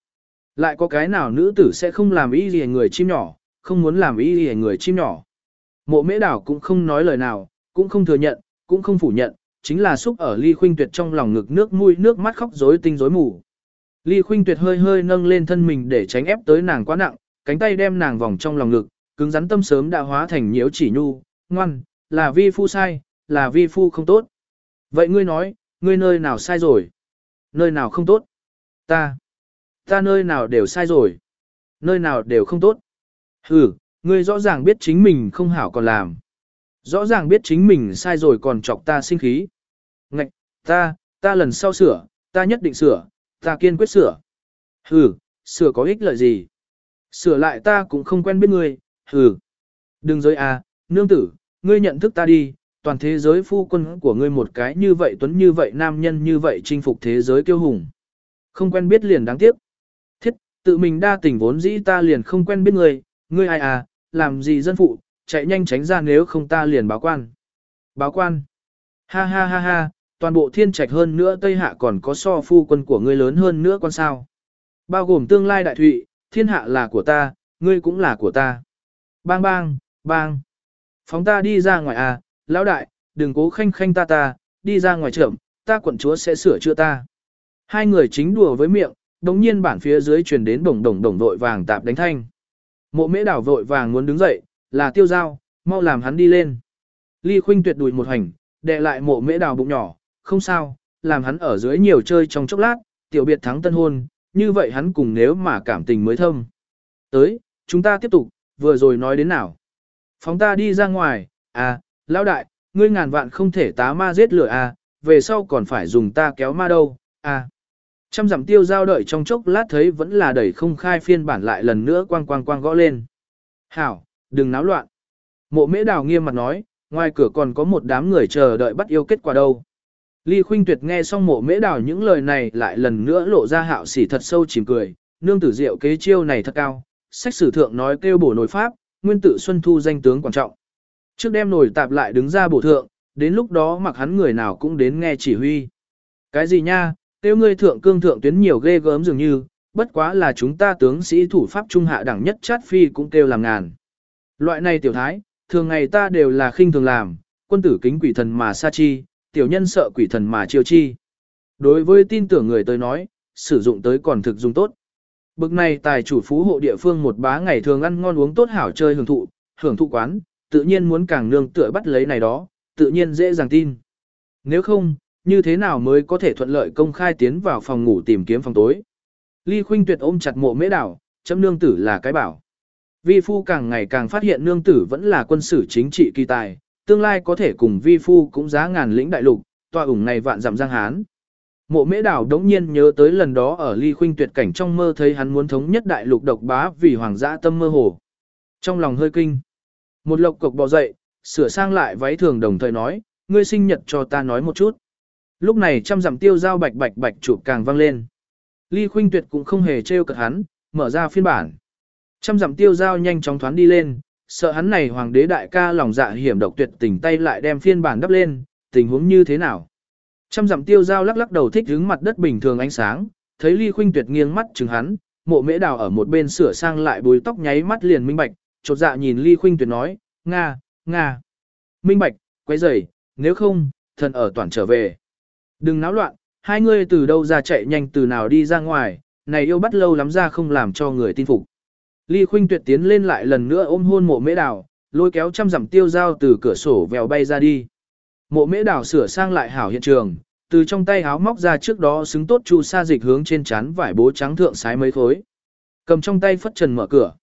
Lại có cái nào nữ tử sẽ không làm ý gì người chim nhỏ, không muốn làm ý gì người chim nhỏ. Mộ mễ đảo cũng không nói lời nào, cũng không thừa nhận, cũng không phủ nhận, chính là xúc ở ly khuynh tuyệt trong lòng ngực nước mũi nước mắt khóc rối tinh rối mù. Ly khuynh tuyệt hơi hơi nâng lên thân mình để tránh ép tới nàng quá nặng, cánh tay đem nàng vòng trong lòng ngực, cứng rắn tâm sớm đã hóa thành nhiễu chỉ nhu, ngoan, là vi phu sai, là vi phu không tốt. Vậy ngươi nói, ngươi nơi nào sai rồi? Nơi nào không tốt? Ta. Ta nơi nào đều sai rồi. Nơi nào đều không tốt. Ừ, ngươi rõ ràng biết chính mình không hảo còn làm. Rõ ràng biết chính mình sai rồi còn chọc ta sinh khí. Ngạch, ta, ta lần sau sửa, ta nhất định sửa, ta kiên quyết sửa. Hừ, sửa có ích lợi gì? Sửa lại ta cũng không quen biết ngươi, hừ. Đừng giới à, nương tử, ngươi nhận thức ta đi, toàn thế giới phu quân của ngươi một cái như vậy tuấn như vậy nam nhân như vậy chinh phục thế giới kiêu hùng. Không quen biết liền đáng tiếc. Thiết, tự mình đa tình vốn dĩ ta liền không quen biết ngươi, ngươi ai à, làm gì dân phụ, chạy nhanh tránh ra nếu không ta liền báo quan. Báo quan. Ha ha ha ha, toàn bộ thiên trạch hơn nữa Tây Hạ còn có so phu quân của ngươi lớn hơn nữa con sao. Bao gồm tương lai đại thụy, thiên hạ là của ta, ngươi cũng là của ta. Bang bang, bang. Phóng ta đi ra ngoài à, lão đại, đừng cố khanh khanh ta ta, đi ra ngoài trưởng, ta quận chúa sẽ sửa chữa ta. Hai người chính đùa với miệng, đồng nhiên bản phía dưới truyền đến đồng đồng đồng vội vàng tạp đánh thanh. Mộ mễ đảo vội vàng muốn đứng dậy, là tiêu giao, mau làm hắn đi lên. Ly khuynh tuyệt đùi một hành, đệ lại mộ mễ đào bụng nhỏ, không sao, làm hắn ở dưới nhiều chơi trong chốc lát, tiểu biệt thắng tân hôn, như vậy hắn cùng nếu mà cảm tình mới thâm. Tới, chúng ta tiếp tục, vừa rồi nói đến nào. Phóng ta đi ra ngoài, à, lão đại, ngươi ngàn vạn không thể tá ma giết lửa à, về sau còn phải dùng ta kéo ma đâu, à. Trăm dặm tiêu giao đợi trong chốc lát thấy vẫn là đẩy không khai phiên bản lại lần nữa quang quang quang gõ lên. Hảo, đừng náo loạn. Mộ mễ đào nghiêm mặt nói, ngoài cửa còn có một đám người chờ đợi bắt yêu kết quả đâu. Ly Khuynh Tuyệt nghe xong mộ mễ đào những lời này lại lần nữa lộ ra hạo sỉ thật sâu chìm cười, nương tử diệu kế chiêu này thật cao, sách sử thượng nói kêu bổ nổi pháp, nguyên tử xuân thu danh tướng quan trọng. Trước đem nổi tạp lại đứng ra bổ thượng, đến lúc đó mặc hắn người nào cũng đến nghe chỉ huy. Cái gì nha, tiêu ngươi thượng cương thượng tuyến nhiều ghê gớm dường như, bất quá là chúng ta tướng sĩ thủ pháp trung hạ đẳng nhất chát phi cũng kêu làm ngàn. Loại này tiểu thái, thường ngày ta đều là khinh thường làm, quân tử kính quỷ thần mà sa chi, tiểu nhân sợ quỷ thần mà chiêu chi. Đối với tin tưởng người tới nói, sử dụng tới còn thực dùng tốt. Bực này tài chủ phú hộ địa phương một bá ngày thường ăn ngon uống tốt hảo chơi hưởng thụ, hưởng thụ quán, tự nhiên muốn càng nương tựa bắt lấy này đó, tự nhiên dễ dàng tin. Nếu không, như thế nào mới có thể thuận lợi công khai tiến vào phòng ngủ tìm kiếm phòng tối. Ly Khuynh Tuyệt ôm chặt mộ mễ đảo, chấm nương tử là cái bảo. Vi phu càng ngày càng phát hiện nương tử vẫn là quân sử chính trị kỳ tài, tương lai có thể cùng vi phu cũng giá ngàn lĩnh đại lục, tòa ủng này vạn dặm giang hán. Mộ mễ đảo đống nhiên nhớ tới lần đó ở ly khuynh tuyệt cảnh trong mơ thấy hắn muốn thống nhất đại lục độc bá vì hoàng gia tâm mơ hồ. Trong lòng hơi kinh. Một lộc cục bò dậy, sửa sang lại váy thường đồng thời nói, ngươi sinh nhật cho ta nói một chút. Lúc này trăm dặm tiêu giao bạch bạch bạch chụp càng vang lên. Ly khuynh tuyệt cũng không hề trêu cợt hắn, mở ra phiên bản. Trăm dặm tiêu giao nhanh chóng thoán đi lên, sợ hắn này hoàng đế đại ca lòng dạ hiểm độc tuyệt tình tay lại đem phiên bản đắp lên, tình huống như thế nào. Trăm dặm tiêu giao lắc lắc đầu thích hướng mặt đất bình thường ánh sáng, thấy ly khuynh tuyệt nghiêng mắt chừng hắn, mộ mễ đào ở một bên sửa sang lại bùi tóc nháy mắt liền minh bạch, chột dạ nhìn ly khuynh tuyệt nói, Nga, Nga. Minh bạch, quay rời, nếu không, thần ở toàn trở về. Đừng náo loạn, hai người từ đâu ra chạy nhanh từ nào đi ra ngoài, này yêu bắt lâu lắm ra không làm cho người tin phục. Ly khuynh tuyệt tiến lên lại lần nữa ôm hôn mộ mễ đào, lôi kéo trăm dặm tiêu dao từ cửa sổ vèo bay ra đi. Mộ mễ đào sửa sang lại hảo hiện trường, từ trong tay háo móc ra trước đó xứng tốt chu sa dịch hướng trên chán vải bố trắng thượng sái mấy khối. Cầm trong tay phất trần mở cửa.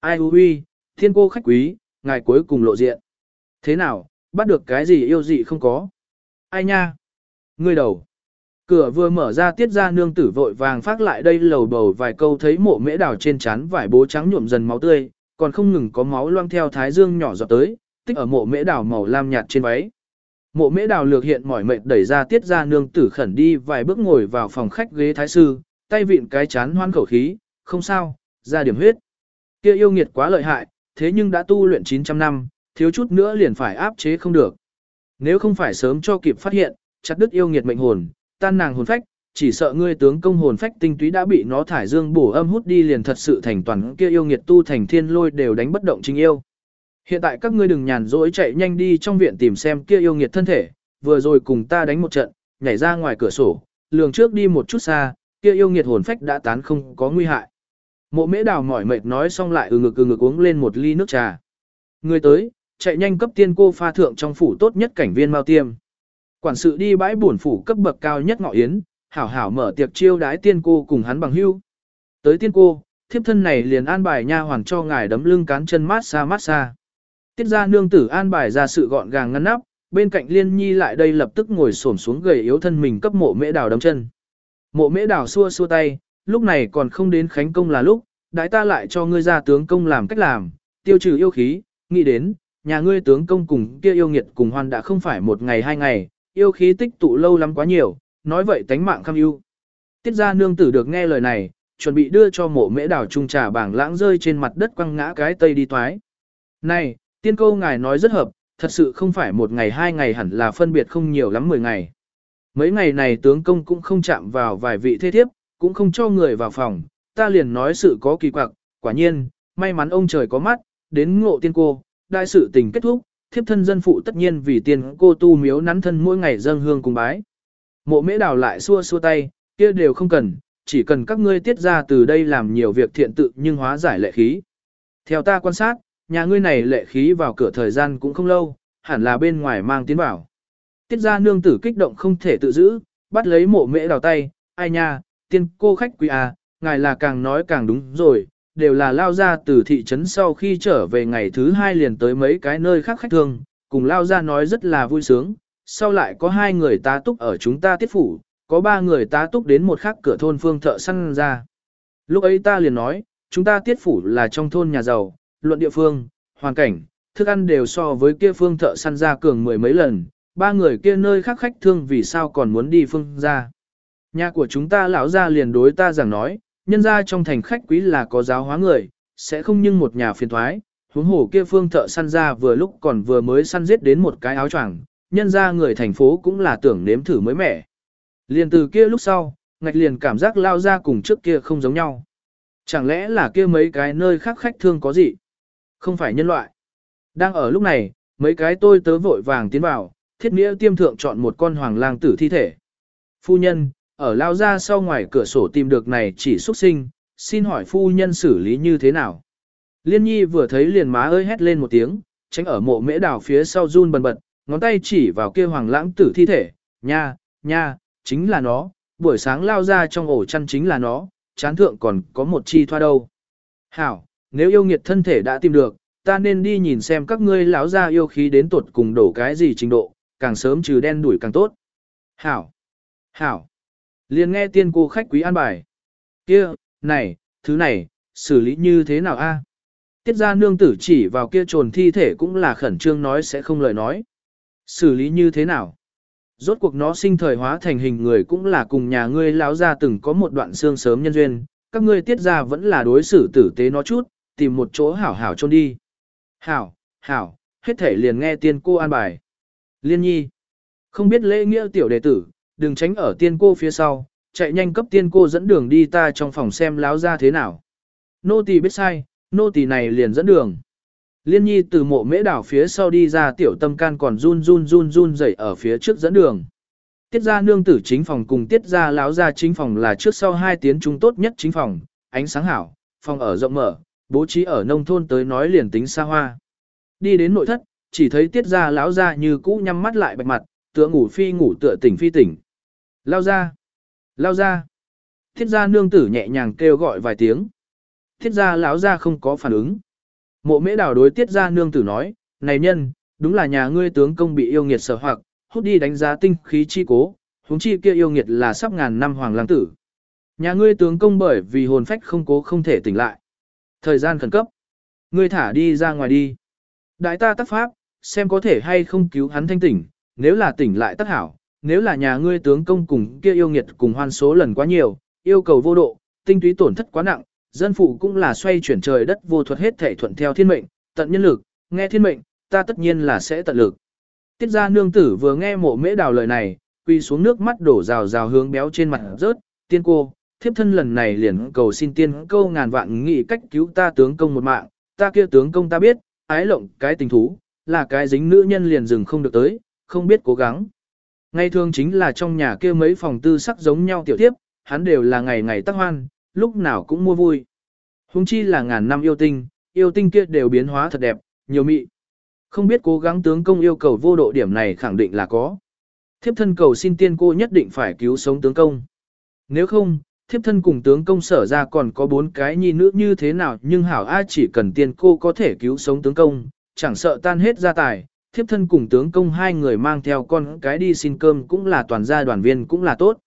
Ai hư huy, thiên cô khách quý, ngài cuối cùng lộ diện. Thế nào, bắt được cái gì yêu dị không có? Ai nha? Ngươi đầu. Cửa vừa mở ra tiết ra nương tử vội vàng phát lại đây lầu bầu vài câu thấy mộ mễ đào trên chán vải bố trắng nhuộm dần máu tươi, còn không ngừng có máu loang theo thái dương nhỏ giọt tới, tích ở mộ mễ đào màu lam nhạt trên váy. Mộ mễ đào lược hiện mỏi mệt đẩy ra tiết ra nương tử khẩn đi vài bước ngồi vào phòng khách ghế thái sư, tay vịn cái chán hoan khẩu khí, không sao, ra điểm huyết. Kia yêu nghiệt quá lợi hại, thế nhưng đã tu luyện 900 năm, thiếu chút nữa liền phải áp chế không được. Nếu không phải sớm cho kịp phát hiện, chặt đứt yêu nghiệt mệnh hồn, tan nàng hồn phách, chỉ sợ ngươi tướng công hồn phách tinh túy đã bị nó thải dương bổ âm hút đi liền thật sự thành toàn kia yêu nghiệt tu thành thiên lôi đều đánh bất động chính yêu. Hiện tại các ngươi đừng nhàn rỗi chạy nhanh đi trong viện tìm xem kia yêu nghiệt thân thể, vừa rồi cùng ta đánh một trận, nhảy ra ngoài cửa sổ, lường trước đi một chút xa, kia yêu nghiệt hồn phách đã tán không có nguy hại. Mộ mễ đào mỏi mệt nói xong lại ừ ngực ừ ngực uống lên một ly nước trà. Người tới, chạy nhanh cấp tiên cô pha thượng trong phủ tốt nhất cảnh viên mao tiêm. Quản sự đi bãi buồn phủ cấp bậc cao nhất ngọ yến, hảo hảo mở tiệc chiêu đái tiên cô cùng hắn bằng hưu. Tới tiên cô, thiếp thân này liền an bài nha hoàng cho ngài đấm lưng cán chân mát xa mát xa. Tiết ra nương tử an bài ra sự gọn gàng ngăn nắp, bên cạnh liên nhi lại đây lập tức ngồi xổm xuống gầy yếu thân mình cấp mộ mễ đào đấm chân. Mộ mễ đào xua xua tay, lúc này còn không đến khánh công là lúc, đại ta lại cho ngươi ra tướng công làm cách làm, tiêu trừ yêu khí, nghĩ đến, nhà ngươi tướng công cùng kia yêu nghiệt cùng hoan đã không phải một ngày hai ngày, yêu khí tích tụ lâu lắm quá nhiều, nói vậy tánh mạng kham ưu. Tiết ra nương tử được nghe lời này, chuẩn bị đưa cho mộ mễ đảo trung trà bảng lãng rơi trên mặt đất quăng ngã cái tây đi toái. Này, tiên câu ngài nói rất hợp, thật sự không phải một ngày hai ngày hẳn là phân biệt không nhiều lắm mười ngày. Mấy ngày này tướng công cũng không chạm vào vài vị thế thiếp, cũng không cho người vào phòng, ta liền nói sự có kỳ quặc, quả nhiên, may mắn ông trời có mắt, đến ngộ tiên cô, đại sự tình kết thúc, thiếp thân dân phụ tất nhiên vì tiền cô tu miếu nắn thân mỗi ngày dâng hương cùng bái. Mộ mễ đào lại xua xua tay, kia đều không cần, chỉ cần các ngươi tiết ra từ đây làm nhiều việc thiện tự nhưng hóa giải lệ khí. Theo ta quan sát, nhà ngươi này lệ khí vào cửa thời gian cũng không lâu, hẳn là bên ngoài mang tiến vào. Tiết ra nương tử kích động không thể tự giữ, bắt lấy mộ mễ đào tay, ai nha, tiên cô khách quý à, ngài là càng nói càng đúng rồi, đều là lao ra từ thị trấn sau khi trở về ngày thứ hai liền tới mấy cái nơi khác khách thương, cùng lao ra nói rất là vui sướng, sau lại có hai người tá túc ở chúng ta tiết phủ, có ba người tá túc đến một khác cửa thôn phương thợ săn ra. Lúc ấy ta liền nói, chúng ta tiết phủ là trong thôn nhà giàu, luận địa phương, hoàn cảnh, thức ăn đều so với kia phương thợ săn ra cường mười mấy lần, ba người kia nơi khác khách thương vì sao còn muốn đi phương ra. Nhà của chúng ta lão ra liền đối ta rằng nói, nhân ra trong thành khách quý là có giáo hóa người, sẽ không nhưng một nhà phiền thoái, huống hồ kia phương thợ săn ra vừa lúc còn vừa mới săn giết đến một cái áo choàng, nhân ra người thành phố cũng là tưởng nếm thử mới mẻ. Liền từ kia lúc sau, ngạch liền cảm giác lao ra cùng trước kia không giống nhau. Chẳng lẽ là kia mấy cái nơi khác khách thương có gì? Không phải nhân loại. Đang ở lúc này, mấy cái tôi tớ vội vàng tiến vào, thiết nghĩa tiêm thượng chọn một con hoàng lang tử thi thể. Phu nhân, ở lao ra sau ngoài cửa sổ tìm được này chỉ xuất sinh, xin hỏi phu nhân xử lý như thế nào? Liên nhi vừa thấy liền má ơi hét lên một tiếng, tránh ở mộ mễ đào phía sau run bần bật, ngón tay chỉ vào kia hoàng lãng tử thi thể, nha, nha, chính là nó, buổi sáng lao ra trong ổ chăn chính là nó, chán thượng còn có một chi thoa đâu. Hảo, nếu yêu nghiệt thân thể đã tìm được, ta nên đi nhìn xem các ngươi lão ra yêu khí đến tuột cùng đổ cái gì trình độ, càng sớm trừ đen đuổi càng tốt. Hảo, hảo, liền nghe tiên cô khách quý an bài. kia, này, thứ này, xử lý như thế nào a? Tiết ra nương tử chỉ vào kia trồn thi thể cũng là khẩn trương nói sẽ không lời nói. Xử lý như thế nào? Rốt cuộc nó sinh thời hóa thành hình người cũng là cùng nhà ngươi lão ra từng có một đoạn xương sớm nhân duyên, các ngươi tiết ra vẫn là đối xử tử tế nó chút, tìm một chỗ hảo hảo trôn đi. Hảo, hảo, hết thể liền nghe tiên cô an bài. Liên nhi, không biết lễ nghĩa tiểu đệ tử, đừng tránh ở tiên cô phía sau, chạy nhanh cấp tiên cô dẫn đường đi ta trong phòng xem láo ra thế nào. Nô tỳ biết sai, nô tỳ này liền dẫn đường. Liên nhi từ mộ mễ đảo phía sau đi ra tiểu tâm can còn run run run run dậy ở phía trước dẫn đường. Tiết ra nương tử chính phòng cùng tiết ra láo ra chính phòng là trước sau hai tiếng chúng tốt nhất chính phòng, ánh sáng hảo, phòng ở rộng mở, bố trí ở nông thôn tới nói liền tính xa hoa. Đi đến nội thất, chỉ thấy tiết ra láo ra như cũ nhắm mắt lại bạch mặt, tựa ngủ phi ngủ tựa tỉnh phi tỉnh. Lao ra! Lao ra! Thiết gia nương tử nhẹ nhàng kêu gọi vài tiếng. Thiết gia Lão ra không có phản ứng. Mộ mễ đào đối tiết gia nương tử nói, này nhân, đúng là nhà ngươi tướng công bị yêu nghiệt sở hoặc, hút đi đánh giá tinh khí chi cố, huống chi kia yêu nghiệt là sắp ngàn năm hoàng lang tử. Nhà ngươi tướng công bởi vì hồn phách không cố không thể tỉnh lại. Thời gian khẩn cấp. Ngươi thả đi ra ngoài đi. Đại ta tác pháp, xem có thể hay không cứu hắn thanh tỉnh, nếu là tỉnh lại tác hảo, nếu là nhà ngươi tướng công cùng kia yêu nghiệt cùng hoan số lần quá nhiều, yêu cầu vô độ, tinh túy tổn thất quá nặng, dân phụ cũng là xoay chuyển trời đất vô thuật hết thể thuận theo thiên mệnh, tận nhân lực, nghe thiên mệnh, ta tất nhiên là sẽ tận lực. Tiết gia nương tử vừa nghe mộ mễ đào lời này, quy xuống nước mắt đổ rào rào hướng béo trên mặt rớt, tiên cô, thiếp thân lần này liền cầu xin tiên câu ngàn vạn nghị cách cứu ta tướng công một mạng, ta kia tướng công ta biết, ái lộng cái tình thú, là cái dính nữ nhân liền dừng không được tới, không biết cố gắng. Ngay thường chính là trong nhà kia mấy phòng tư sắc giống nhau tiểu tiếp, hắn đều là ngày ngày tắc hoan, lúc nào cũng mua vui. Hùng chi là ngàn năm yêu tinh, yêu tinh kia đều biến hóa thật đẹp, nhiều mị. Không biết cố gắng tướng công yêu cầu vô độ điểm này khẳng định là có. Thiếp thân cầu xin tiên cô nhất định phải cứu sống tướng công. Nếu không, thiếp thân cùng tướng công sở ra còn có bốn cái nhi nữ như thế nào nhưng hảo ai chỉ cần tiên cô có thể cứu sống tướng công, chẳng sợ tan hết gia tài, thiếp thân cùng tướng công hai người mang theo con cái đi xin cơm cũng là toàn gia đoàn viên cũng là tốt.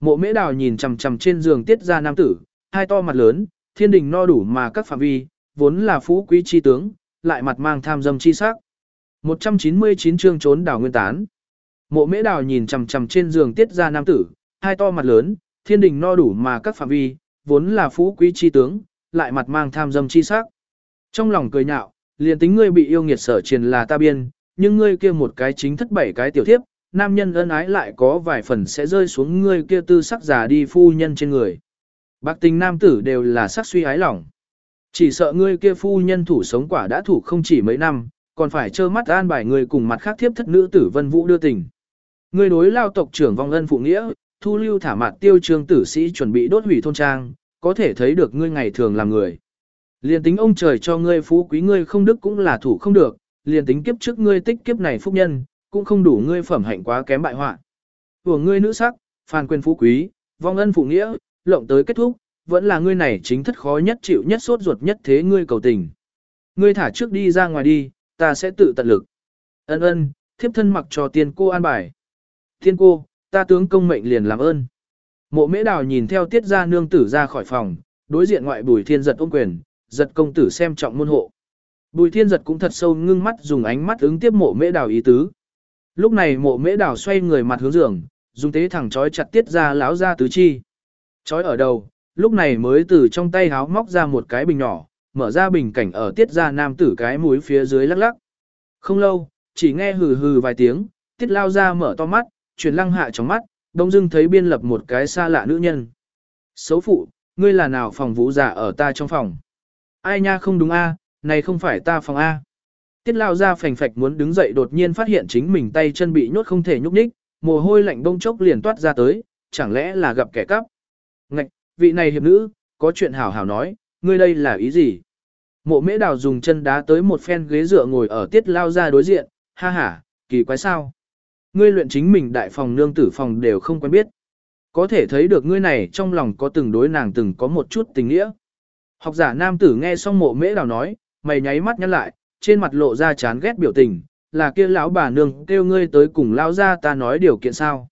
Mộ mễ đào nhìn chằm chằm trên giường tiết ra nam tử, hai to mặt lớn, thiên đình no đủ mà các phạm vi, vốn là phú quý chi tướng, lại mặt mang tham dâm chi sắc. 199 chương trốn đảo nguyên tán. Mộ mễ đào nhìn chằm chằm trên giường tiết ra nam tử, hai to mặt lớn, thiên đình no đủ mà các phạm vi, vốn là phú quý chi tướng, lại mặt mang tham dâm chi sắc. Trong lòng cười nhạo, liền tính ngươi bị yêu nghiệt sở truyền là ta biên, nhưng ngươi kia một cái chính thất bảy cái tiểu thiếp, nam nhân ân ái lại có vài phần sẽ rơi xuống ngươi kia tư sắc già đi phu nhân trên người. Bạc tình nam tử đều là sắc suy ái lòng. Chỉ sợ ngươi kia phu nhân thủ sống quả đã thủ không chỉ mấy năm, còn phải trơ mắt an bài người cùng mặt khác thiếp thất nữ tử vân vũ đưa tình. Ngươi đối lao tộc trưởng vong ân phụ nghĩa, thu lưu thả mặt tiêu trương tử sĩ chuẩn bị đốt hủy thôn trang, có thể thấy được ngươi ngày thường làm người. Liên tính ông trời cho ngươi phú quý ngươi không đức cũng là thủ không được, liền tính kiếp trước ngươi tích kiếp này phúc nhân, cũng không đủ ngươi phẩm hạnh quá kém bại hoạn. Của ngươi nữ sắc, phàn quyền phú quý, vong ân phụ nghĩa, lộng tới kết thúc, vẫn là ngươi này chính thất khó nhất chịu nhất sốt ruột nhất thế ngươi cầu tình. Ngươi thả trước đi ra ngoài đi, ta sẽ tự tận lực. Ân ân, thiếp thân mặc cho tiên cô an bài. Tiên cô, ta tướng công mệnh liền làm ơn. Mộ mễ đào nhìn theo tiết ra nương tử ra khỏi phòng, đối diện ngoại bùi thiên giật ôm quyền, giật công tử xem trọng môn hộ. Bùi thiên giật cũng thật sâu ngưng mắt dùng ánh mắt ứng tiếp mộ mễ đào ý tứ. Lúc này mộ mễ đào xoay người mặt hướng giường, dùng tế thẳng chói chặt tiết ra láo ra tứ chi. Chói ở đầu, lúc này mới từ trong tay háo móc ra một cái bình nhỏ, mở ra bình cảnh ở tiết ra nam tử cái mũi phía dưới lắc lắc. Không lâu, chỉ nghe hừ hừ vài tiếng, tiết lao ra mở to mắt, chuyển lăng hạ trong mắt, đông dưng thấy biên lập một cái xa lạ nữ nhân. Xấu phụ, ngươi là nào phòng vũ giả ở ta trong phòng? Ai nha không đúng a, này không phải ta phòng A. Tiết lao ra phành phạch muốn đứng dậy đột nhiên phát hiện chính mình tay chân bị nhốt không thể nhúc nhích, mồ hôi lạnh bông chốc liền toát ra tới, chẳng lẽ là gặp kẻ cắp. Ngạch, vị này hiệp nữ, có chuyện hảo hảo nói, ngươi đây là ý gì? Mộ mễ đào dùng chân đá tới một phen ghế dựa ngồi ở tiết lao ra đối diện, ha ha, kỳ quái sao? Ngươi luyện chính mình đại phòng nương tử phòng đều không quen biết. Có thể thấy được ngươi này trong lòng có từng đối nàng từng có một chút tình nghĩa. Học giả nam tử nghe xong mộ mễ đào nói, mày nháy mắt nhăn lại, trên mặt lộ ra chán ghét biểu tình, là kia lão bà nương kêu ngươi tới cùng lão ra ta nói điều kiện sao.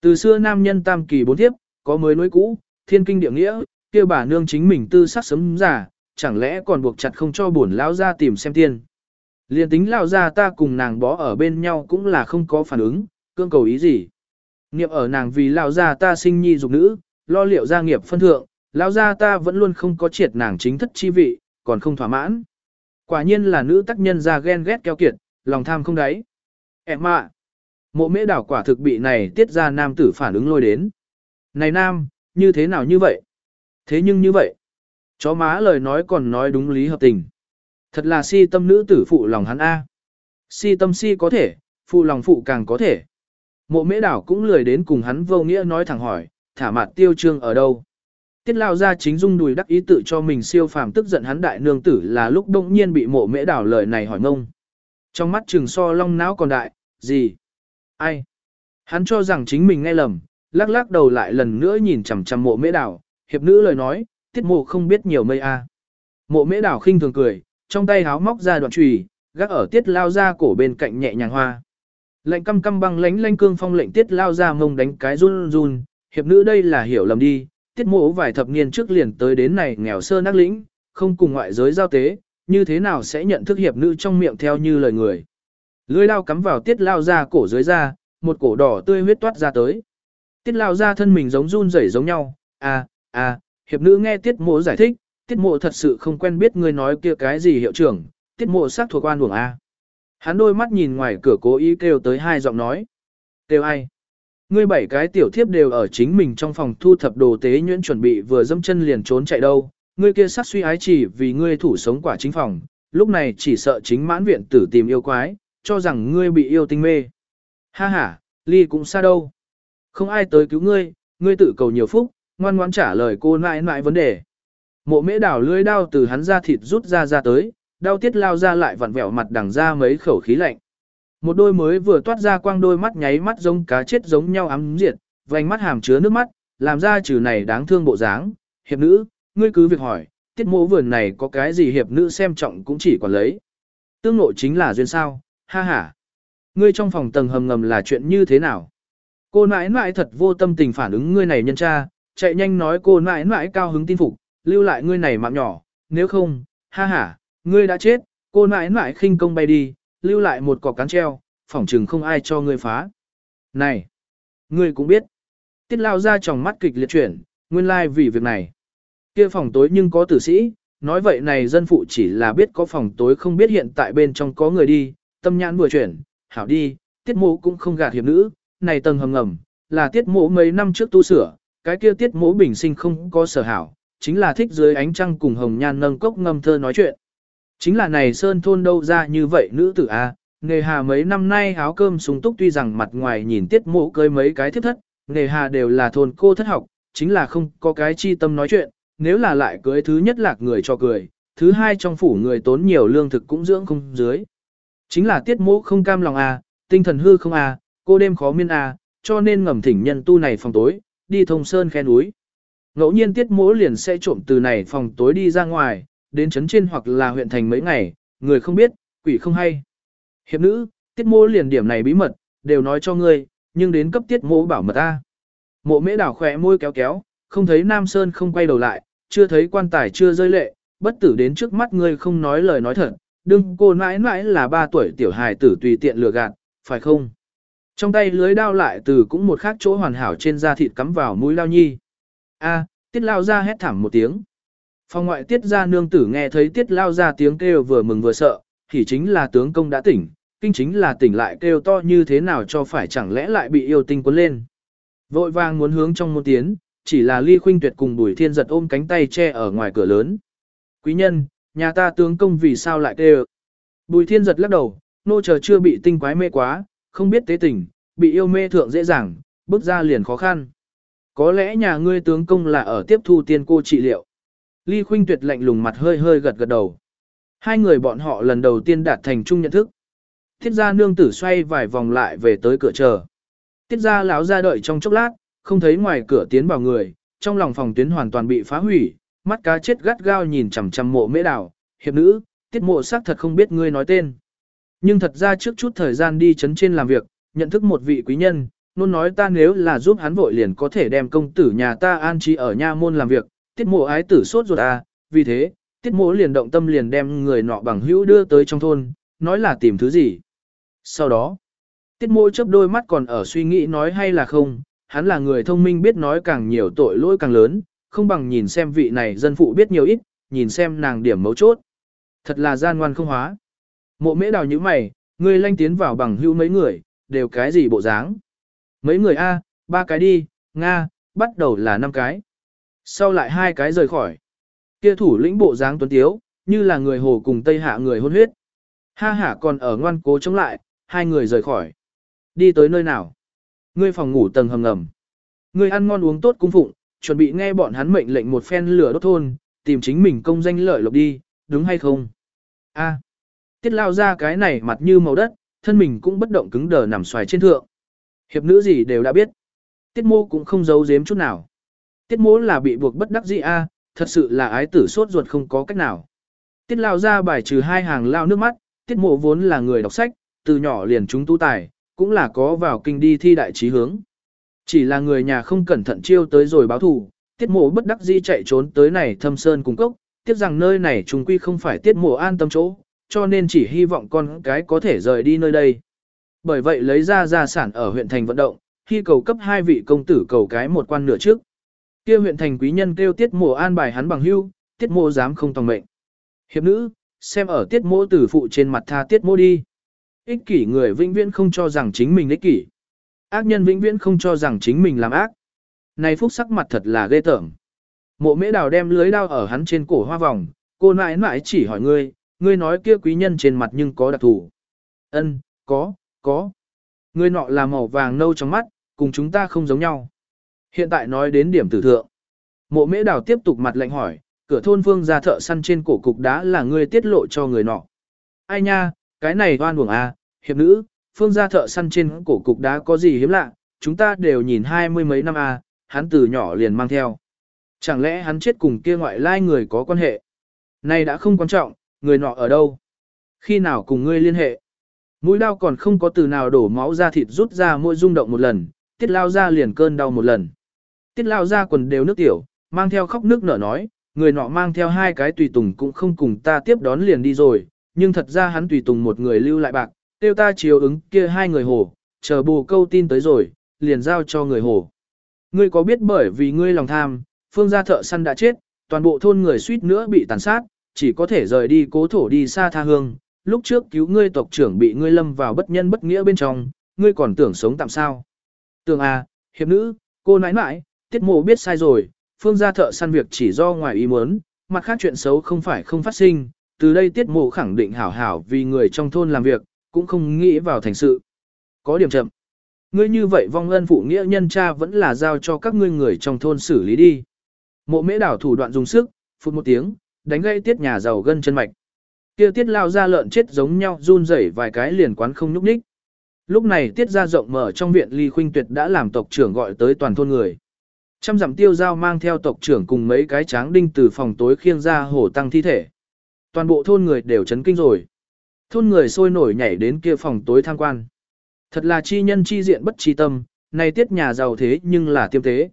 Từ xưa nam nhân tam kỳ bốn thiếp, có mới nối cũ, thiên kinh địa nghĩa, kia bà nương chính mình tư sắc sấm giả, chẳng lẽ còn buộc chặt không cho buồn lão ra tìm xem tiên. Liên tính lão ra ta cùng nàng bó ở bên nhau cũng là không có phản ứng, cương cầu ý gì. Niệm ở nàng vì lão ra ta sinh nhi dục nữ, lo liệu gia nghiệp phân thượng, lão ra ta vẫn luôn không có triệt nàng chính thất chi vị, còn không thỏa mãn. Quả nhiên là nữ tác nhân ra ghen ghét keo kiệt, lòng tham không đáy. Em ạ! Mộ mễ đảo quả thực bị này tiết ra nam tử phản ứng lôi đến. Này nam, như thế nào như vậy? Thế nhưng như vậy, chó má lời nói còn nói đúng lý hợp tình. Thật là si tâm nữ tử phụ lòng hắn A. Si tâm si có thể, phụ lòng phụ càng có thể. Mộ mễ đảo cũng lười đến cùng hắn vô nghĩa nói thẳng hỏi, thả mặt tiêu trương ở đâu. Tiết lao ra chính dung đùi đắc ý tự cho mình siêu phàm tức giận hắn đại nương tử là lúc đông nhiên bị mộ mễ đảo lời này hỏi ngông. Trong mắt trừng so long não còn đại, gì? Ai? Hắn cho rằng chính mình nghe lầm, lắc lắc đầu lại lần nữa nhìn chằm chằm mộ mễ đảo, hiệp nữ lời nói, tiết mộ không biết nhiều mây a. Mộ mễ đảo khinh thường cười, trong tay háo móc ra đoạn trùy, gác ở tiết lao ra cổ bên cạnh nhẹ nhàng hoa. Lệnh căm căm băng lánh lanh cương phong lệnh tiết lao ra mông đánh cái run run, hiệp nữ đây là hiểu lầm đi, tiết mộ vài thập niên trước liền tới đến này nghèo sơ nắc lĩnh, không cùng ngoại giới giao tế, như thế nào sẽ nhận thức hiệp nữ trong miệng theo như lời người. Lưỡi lao cắm vào tiết lao ra cổ dưới da, một cổ đỏ tươi huyết toát ra tới. Tiết lao ra thân mình giống run rẩy giống nhau, à, à, hiệp nữ nghe tiết mộ giải thích, tiết mộ thật sự không quen biết người nói kia cái gì hiệu trưởng, tiết mộ xác thuộc quan buồng A. À. Hắn đôi mắt nhìn ngoài cửa cố ý kêu tới hai giọng nói. Kêu ai? Ngươi bảy cái tiểu thiếp đều ở chính mình trong phòng thu thập đồ tế nhuyễn chuẩn bị vừa dâm chân liền trốn chạy đâu. Ngươi kia sát suy ái chỉ vì ngươi thủ sống quả chính phòng, lúc này chỉ sợ chính mãn viện tử tìm yêu quái, cho rằng ngươi bị yêu tinh mê. Ha ha, ly cũng xa đâu. Không ai tới cứu ngươi, ngươi tự cầu nhiều phúc, ngoan ngoãn trả lời cô nãi nãi vấn đề. Mộ mễ đảo lưỡi đao từ hắn ra thịt rút ra ra tới, đau tiết lao ra lại vặn vẹo mặt đằng ra mấy khẩu khí lạnh. Một đôi mới vừa toát ra quang đôi mắt nháy mắt giống cá chết giống nhau ấm diệt, vành mắt hàm chứa nước mắt, làm ra trừ này đáng thương bộ dáng. Hiệp nữ, ngươi cứ việc hỏi, tiết mộ vườn này có cái gì hiệp nữ xem trọng cũng chỉ còn lấy. Tương nội chính là duyên sao, ha ha. Ngươi trong phòng tầng hầm ngầm là chuyện như thế nào? Cô nãi nãi thật vô tâm tình phản ứng ngươi này nhân cha, chạy nhanh nói cô nãi nãi cao hứng tin phục, lưu lại ngươi này mạng nhỏ, nếu không, ha ha, ngươi đã chết, cô nãi nãi khinh công bay đi, lưu lại một cọc cán treo, phỏng chừng không ai cho ngươi phá. Này, ngươi cũng biết, tiết lao ra trong mắt kịch liệt chuyển, nguyên lai like vì việc này. Kia phòng tối nhưng có tử sĩ, nói vậy này dân phụ chỉ là biết có phòng tối không biết hiện tại bên trong có người đi, tâm nhãn vừa chuyển, hảo đi, tiết mộ cũng không gạt hiệp nữ, này tầng hầm ngầm, là tiết mộ mấy năm trước tu sửa, cái kia tiết mộ bình sinh không có sở hảo, chính là thích dưới ánh trăng cùng hồng nhan nâng cốc ngâm thơ nói chuyện. Chính là này sơn thôn đâu ra như vậy nữ tử a, nghề hà mấy năm nay áo cơm sung túc tuy rằng mặt ngoài nhìn tiết mộ cưới mấy cái thiết thất, nghề hà đều là thôn cô thất học, chính là không có cái chi tâm nói chuyện, nếu là lại cưới thứ nhất lạc người cho cười, thứ hai trong phủ người tốn nhiều lương thực cũng dưỡng không dưới. Chính là tiết mộ không cam lòng a, tinh thần hư không a, cô đêm khó miên a, cho nên ngầm thỉnh nhân tu này phòng tối, đi thông sơn khe núi. Ngẫu nhiên tiết mỗ liền sẽ trộm từ này phòng tối đi ra ngoài, đến trấn trên hoặc là huyện thành mấy ngày, người không biết, quỷ không hay. Hiệp nữ, tiết mô liền điểm này bí mật, đều nói cho ngươi, nhưng đến cấp tiết mô bảo mật ta. Mộ mễ đảo khỏe môi kéo kéo, không thấy Nam Sơn không quay đầu lại, chưa thấy quan tài chưa rơi lệ, bất tử đến trước mắt ngươi không nói lời nói thật, đừng cô mãi mãi là ba tuổi tiểu hài tử tùy tiện lừa gạt, phải không? Trong tay lưới đao lại từ cũng một khác chỗ hoàn hảo trên da thịt cắm vào mũi lao nhi. A, tiết lao ra hét thảm một tiếng. Phòng ngoại tiết ra nương tử nghe thấy tiết lao ra tiếng kêu vừa mừng vừa sợ, thì chính là tướng công đã tỉnh, kinh chính là tỉnh lại kêu to như thế nào cho phải chẳng lẽ lại bị yêu tinh cuốn lên. Vội vàng muốn hướng trong môn tiến, chỉ là ly khuynh tuyệt cùng bùi thiên giật ôm cánh tay che ở ngoài cửa lớn. Quý nhân, nhà ta tướng công vì sao lại kêu. Bùi thiên giật lắc đầu, nô chờ chưa bị tinh quái mê quá, không biết tế tình, bị yêu mê thượng dễ dàng, bước ra liền khó khăn. Có lẽ nhà ngươi tướng công là ở tiếp thu tiên cô trị liệu. Ly Khuynh Tuyệt lạnh lùng mặt hơi hơi gật gật đầu. Hai người bọn họ lần đầu tiên đạt thành chung nhận thức. Thiết gia nương tử xoay vài vòng lại về tới cửa chờ. Tiết gia lão ra đợi trong chốc lát, không thấy ngoài cửa tiến vào người, trong lòng phòng tuyến hoàn toàn bị phá hủy, mắt cá chết gắt gao nhìn chằm chằm mộ mễ đảo, hiệp nữ, tiết mộ xác thật không biết ngươi nói tên. Nhưng thật ra trước chút thời gian đi chấn trên làm việc, nhận thức một vị quý nhân, luôn nói ta nếu là giúp hắn vội liền có thể đem công tử nhà ta an trí ở nha môn làm việc, tiết mộ ái tử sốt ruột à, vì thế, tiết mộ liền động tâm liền đem người nọ bằng hữu đưa tới trong thôn, nói là tìm thứ gì. Sau đó, tiết mộ chấp đôi mắt còn ở suy nghĩ nói hay là không, hắn là người thông minh biết nói càng nhiều tội lỗi càng lớn, không bằng nhìn xem vị này dân phụ biết nhiều ít, nhìn xem nàng điểm mấu chốt. Thật là gian ngoan không hóa. Mộ mễ đào như mày, người lanh tiến vào bằng hữu mấy người, đều cái gì bộ dáng. Mấy người A, ba cái đi, Nga, bắt đầu là năm cái. Sau lại hai cái rời khỏi. Kia thủ lĩnh bộ dáng tuấn tiếu, như là người hồ cùng Tây Hạ người hôn huyết. Ha ha còn ở ngoan cố chống lại, hai người rời khỏi. Đi tới nơi nào? Ngươi phòng ngủ tầng hầm ngầm. Ngươi ăn ngon uống tốt cung phụng, chuẩn bị nghe bọn hắn mệnh lệnh một phen lửa đốt thôn, tìm chính mình công danh lợi lộc đi, đúng hay không? A. Tiết lao ra cái này mặt như màu đất, thân mình cũng bất động cứng đờ nằm xoài trên thượng. Hiệp nữ gì đều đã biết. Tiết mô cũng không giấu giếm chút nào. Tiết Mỗ là bị buộc bất đắc dĩ a, thật sự là ái tử sốt ruột không có cách nào. Tiết lao ra bài trừ hai hàng lao nước mắt, tiết mộ vốn là người đọc sách, từ nhỏ liền chúng tu tài, cũng là có vào kinh đi thi đại trí hướng. Chỉ là người nhà không cẩn thận chiêu tới rồi báo thù, tiết mộ bất đắc dĩ chạy trốn tới này thâm sơn cung cốc, tiếc rằng nơi này trùng quy không phải tiết mộ an tâm chỗ, cho nên chỉ hy vọng con cái có thể rời đi nơi đây. Bởi vậy lấy ra gia sản ở huyện thành vận động, khi cầu cấp hai vị công tử cầu cái một quan nửa trước. Kia huyện thành quý nhân kêu tiết mộ an bài hắn bằng hưu, tiết mộ dám không tòng mệnh. Hiệp nữ, xem ở tiết mộ tử phụ trên mặt tha tiết mộ đi. Ích kỷ người vĩnh viễn không cho rằng chính mình ích kỷ. Ác nhân vĩnh viễn không cho rằng chính mình làm ác. Này phúc sắc mặt thật là ghê tởm. Mộ mễ đào đem lưới đao ở hắn trên cổ hoa vòng, cô nãi nãi chỉ hỏi ngươi, ngươi nói kia quý nhân trên mặt nhưng có đặc thù. Ân, có, có. Ngươi nọ là màu vàng nâu trong mắt, cùng chúng ta không giống nhau. Hiện tại nói đến điểm tử thượng. Mộ mễ đào tiếp tục mặt lạnh hỏi, cửa thôn phương ra thợ săn trên cổ cục đá là ngươi tiết lộ cho người nọ. Ai nha, cái này oan uổng à, hiệp nữ, phương gia thợ săn trên cổ cục đá có gì hiếm lạ, chúng ta đều nhìn hai mươi mấy năm à, hắn từ nhỏ liền mang theo. Chẳng lẽ hắn chết cùng kia ngoại lai người có quan hệ? Này đã không quan trọng, người nọ ở đâu? Khi nào cùng ngươi liên hệ? Mũi đau còn không có từ nào đổ máu ra thịt rút ra mỗi rung động một lần, tiết lao ra liền cơn đau một lần. Tiết lao ra quần đều nước tiểu, mang theo khóc nước nở nói, người nọ mang theo hai cái tùy tùng cũng không cùng ta tiếp đón liền đi rồi, nhưng thật ra hắn tùy tùng một người lưu lại bạc, tiêu ta chiếu ứng kia hai người hồ, chờ bù câu tin tới rồi, liền giao cho người hồ. Ngươi có biết bởi vì ngươi lòng tham, phương gia thợ săn đã chết, toàn bộ thôn người suýt nữa bị tàn sát, chỉ có thể rời đi cố thổ đi xa tha hương. Lúc trước cứu ngươi tộc trưởng bị ngươi lâm vào bất nhân bất nghĩa bên trong, ngươi còn tưởng sống tạm sao. Tưởng à, hiệp nữ, cô nãi nãi, tiết mộ biết sai rồi, phương gia thợ săn việc chỉ do ngoài ý muốn, mặt khác chuyện xấu không phải không phát sinh, từ đây tiết mộ khẳng định hảo hảo vì người trong thôn làm việc, cũng không nghĩ vào thành sự. Có điểm chậm. Ngươi như vậy vong ân phụ nghĩa nhân cha vẫn là giao cho các ngươi người trong thôn xử lý đi. Mộ mễ đảo thủ đoạn dùng sức, phút một tiếng, đánh gây tiết nhà giàu gân chân mạch. Kia tiết lao ra lợn chết giống nhau run rẩy vài cái liền quán không nhúc nhích. Lúc này tiết ra rộng mở trong viện ly khuynh tuyệt đã làm tộc trưởng gọi tới toàn thôn người. Trăm dặm tiêu giao mang theo tộc trưởng cùng mấy cái tráng đinh từ phòng tối khiêng ra hổ tăng thi thể. Toàn bộ thôn người đều chấn kinh rồi. Thôn người sôi nổi nhảy đến kia phòng tối tham quan. Thật là chi nhân chi diện bất chi tâm, này tiết nhà giàu thế nhưng là tiêm tế.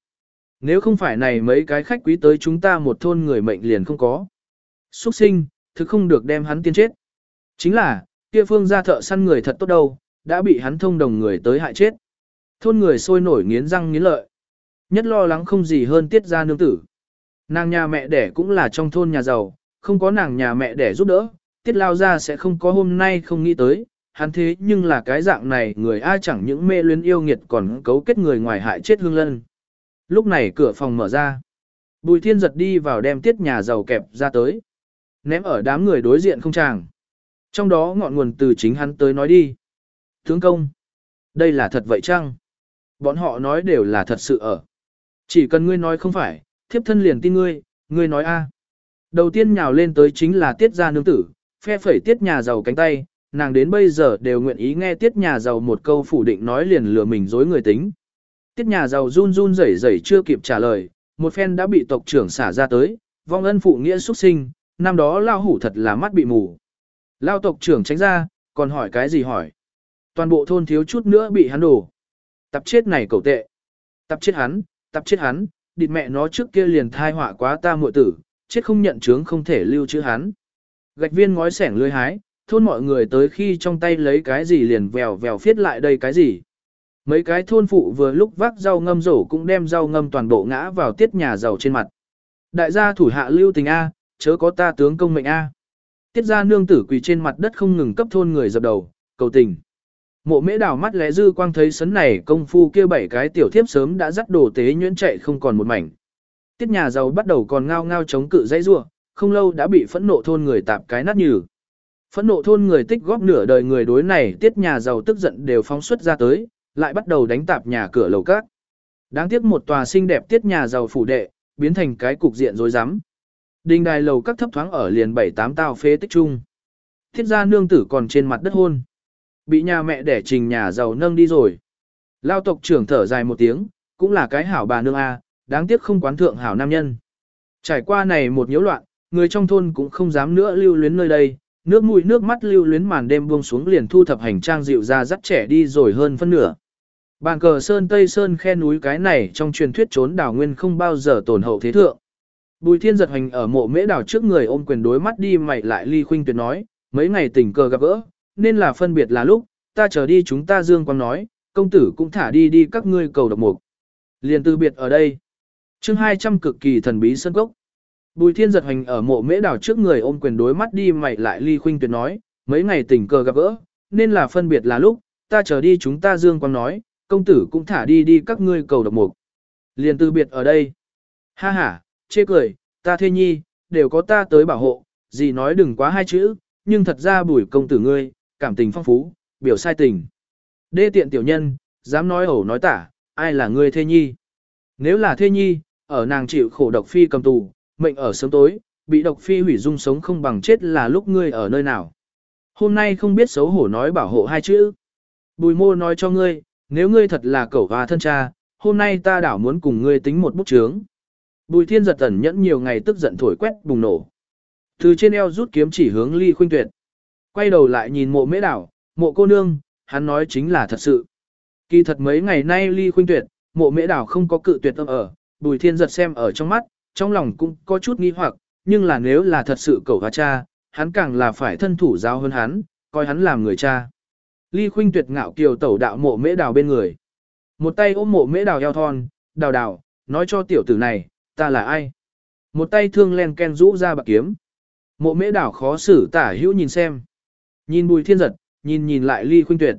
Nếu không phải này mấy cái khách quý tới chúng ta một thôn người mệnh liền không có. Xuất sinh, thực không được đem hắn tiên chết. Chính là, kia phương gia thợ săn người thật tốt đâu, đã bị hắn thông đồng người tới hại chết. Thôn người sôi nổi nghiến răng nghiến lợi. Nhất lo lắng không gì hơn tiết ra nương tử. Nàng nhà mẹ đẻ cũng là trong thôn nhà giàu, không có nàng nhà mẹ đẻ giúp đỡ, tiết lao ra sẽ không có hôm nay không nghĩ tới, hắn thế nhưng là cái dạng này người ai chẳng những mê luyến yêu nghiệt còn cấu kết người ngoài hại chết hương lân. Lúc này cửa phòng mở ra. Bùi thiên giật đi vào đem tiết nhà giàu kẹp ra tới. Ném ở đám người đối diện không chàng. Trong đó ngọn nguồn từ chính hắn tới nói đi. Tướng công. Đây là thật vậy chăng? Bọn họ nói đều là thật sự ở. Chỉ cần ngươi nói không phải, thiếp thân liền tin ngươi, ngươi nói a. Đầu tiên nhào lên tới chính là tiết gia nương tử, phe phẩy tiết nhà giàu cánh tay, nàng đến bây giờ đều nguyện ý nghe tiết nhà giàu một câu phủ định nói liền lừa mình dối người tính. Tiết nhà giàu run run rẩy rẩy chưa kịp trả lời, một phen đã bị tộc trưởng xả ra tới, vong ân phụ nghĩa xuất sinh, năm đó lao hủ thật là mắt bị mù. Lao tộc trưởng tránh ra, còn hỏi cái gì hỏi. Toàn bộ thôn thiếu chút nữa bị hắn đổ. Tập chết này cầu tệ. Tập chết hắn, tập chết hắn, địt mẹ nó trước kia liền thai họa quá ta muội tử, chết không nhận chứng không thể lưu chữ hắn. Gạch viên ngói sẻng lưới hái, thôn mọi người tới khi trong tay lấy cái gì liền vèo vèo phiết lại đây cái gì. Mấy cái thôn phụ vừa lúc vác rau ngâm rổ cũng đem rau ngâm toàn bộ ngã vào tiết nhà giàu trên mặt. Đại gia thủ hạ lưu tình A, chớ có ta tướng công mệnh A. Tiết gia nương tử quỳ trên mặt đất không ngừng cấp thôn người dập đầu, cầu tình. Mộ mễ đảo mắt lẽ dư quang thấy sấn này công phu kia bảy cái tiểu thiếp sớm đã dắt đồ tế nhuyễn chạy không còn một mảnh. Tiết nhà giàu bắt đầu còn ngao ngao chống cự dãy rua, không lâu đã bị phẫn nộ thôn người tạp cái nát nhừ. Phẫn nộ thôn người tích góp nửa đời người đối này tiết nhà giàu tức giận đều phóng xuất ra tới, lại bắt đầu đánh tạp nhà cửa lầu các. Đáng tiếc một tòa xinh đẹp tiết nhà giàu phủ đệ, biến thành cái cục diện rối rắm. Đình đài lầu các thấp thoáng ở liền bảy tám tao phế tích trung. Thiết gia nương tử còn trên mặt đất hôn. Bị nhà mẹ đẻ trình nhà giàu nâng đi rồi. Lao tộc trưởng thở dài một tiếng, cũng là cái hảo bà nương A, đáng tiếc không quán thượng hảo nam nhân. Trải qua này một nhiễu loạn, người trong thôn cũng không dám nữa lưu luyến nơi đây, nước mũi nước mắt lưu luyến màn đêm buông xuống liền thu thập hành trang dịu ra dắt trẻ đi rồi hơn phân nửa. Bàn cờ sơn Tây Sơn khe núi cái này trong truyền thuyết trốn đảo nguyên không bao giờ tổn hậu thế thượng. Bùi thiên giật hành ở mộ mễ đảo trước người ôm quyền đối mắt đi mày lại ly khuynh tuyệt nói, mấy ngày tình cờ gặp gỡ, nên là phân biệt là lúc, ta chờ đi chúng ta dương quang nói, công tử cũng thả đi đi các ngươi cầu độc mục. Liền từ biệt ở đây. chương 200 cực kỳ thần bí sân cốc. Bùi thiên giật hành ở mộ mễ đảo trước người ôm quyền đối mắt đi mày lại ly khuynh tuyệt nói, mấy ngày tình cờ gặp gỡ, nên là phân biệt là lúc, ta chờ đi chúng ta dương quang nói, công tử cũng thả đi đi các ngươi cầu độc mục. Liền từ biệt ở đây. Ha ha, chê cười, ta thê nhi, đều có ta tới bảo hộ, gì nói đừng quá hai chữ, nhưng thật ra bùi công tử ngươi, cảm tình phong phú, biểu sai tình. Đê tiện tiểu nhân, dám nói ẩu nói tả, ai là ngươi thê nhi. Nếu là thê nhi, ở nàng chịu khổ độc phi cầm tù, mệnh ở sớm tối, bị độc phi hủy dung sống không bằng chết là lúc ngươi ở nơi nào. Hôm nay không biết xấu hổ nói bảo hộ hai chữ. Bùi mô nói cho ngươi, nếu ngươi thật là cẩu hoa thân cha, hôm nay ta đảo muốn cùng ngươi tính một bút chướng. Bùi thiên giật tẩn nhẫn nhiều ngày tức giận thổi quét bùng nổ. Từ trên eo rút kiếm chỉ hướng ly khuynh tuyệt. Quay đầu lại nhìn mộ mễ đảo, mộ cô nương, hắn nói chính là thật sự. Kỳ thật mấy ngày nay ly khuynh tuyệt, mộ mễ đảo không có cự tuyệt âm ở, bùi thiên giật xem ở trong mắt, trong lòng cũng có chút nghi hoặc, nhưng là nếu là thật sự cậu và cha, hắn càng là phải thân thủ giáo hơn hắn, coi hắn làm người cha. Ly khuynh tuyệt ngạo kiều tẩu đạo mộ mễ đào bên người. Một tay ôm mộ mễ đào eo thon, đào đào, nói cho tiểu tử này, ta là ai? Một tay thương len ken rũ ra bạc kiếm. Mộ mễ đảo khó xử tả hữu nhìn xem. Nhìn bùi thiên giật, nhìn nhìn lại ly khuynh tuyệt.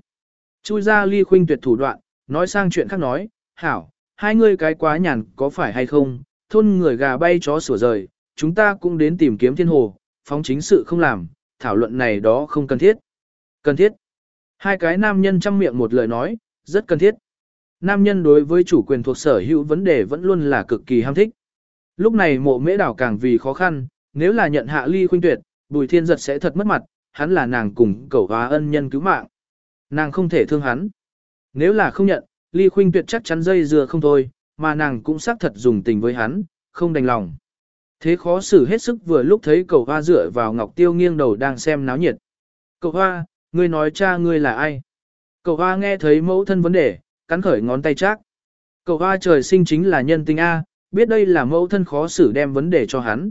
Chui ra ly khuynh tuyệt thủ đoạn, nói sang chuyện khác nói, hảo, hai ngươi cái quá nhàn có phải hay không, thôn người gà bay chó sửa rời, chúng ta cũng đến tìm kiếm thiên hồ, phóng chính sự không làm, thảo luận này đó không cần thiết. Cần thiết. Hai cái nam nhân chăm miệng một lời nói, rất cần thiết. Nam nhân đối với chủ quyền thuộc sở hữu vấn đề vẫn luôn là cực kỳ ham thích. Lúc này mộ mễ đảo càng vì khó khăn, nếu là nhận hạ ly khuynh tuyệt, bùi thiên giật sẽ thật mất mặt, hắn là nàng cùng cầu hóa ân nhân cứu mạng. Nàng không thể thương hắn. Nếu là không nhận, ly khuynh tuyệt chắc chắn dây dưa không thôi, mà nàng cũng xác thật dùng tình với hắn, không đành lòng. Thế khó xử hết sức vừa lúc thấy cầu hoa dựa vào ngọc tiêu nghiêng đầu đang xem náo nhiệt. Cầu hoa, ngươi nói cha ngươi là ai? Cầu hoa nghe thấy mẫu thân vấn đề, cắn khởi ngón tay chắc. Cầu hoa trời sinh chính là nhân tinh A, biết đây là mẫu thân khó xử đem vấn đề cho hắn.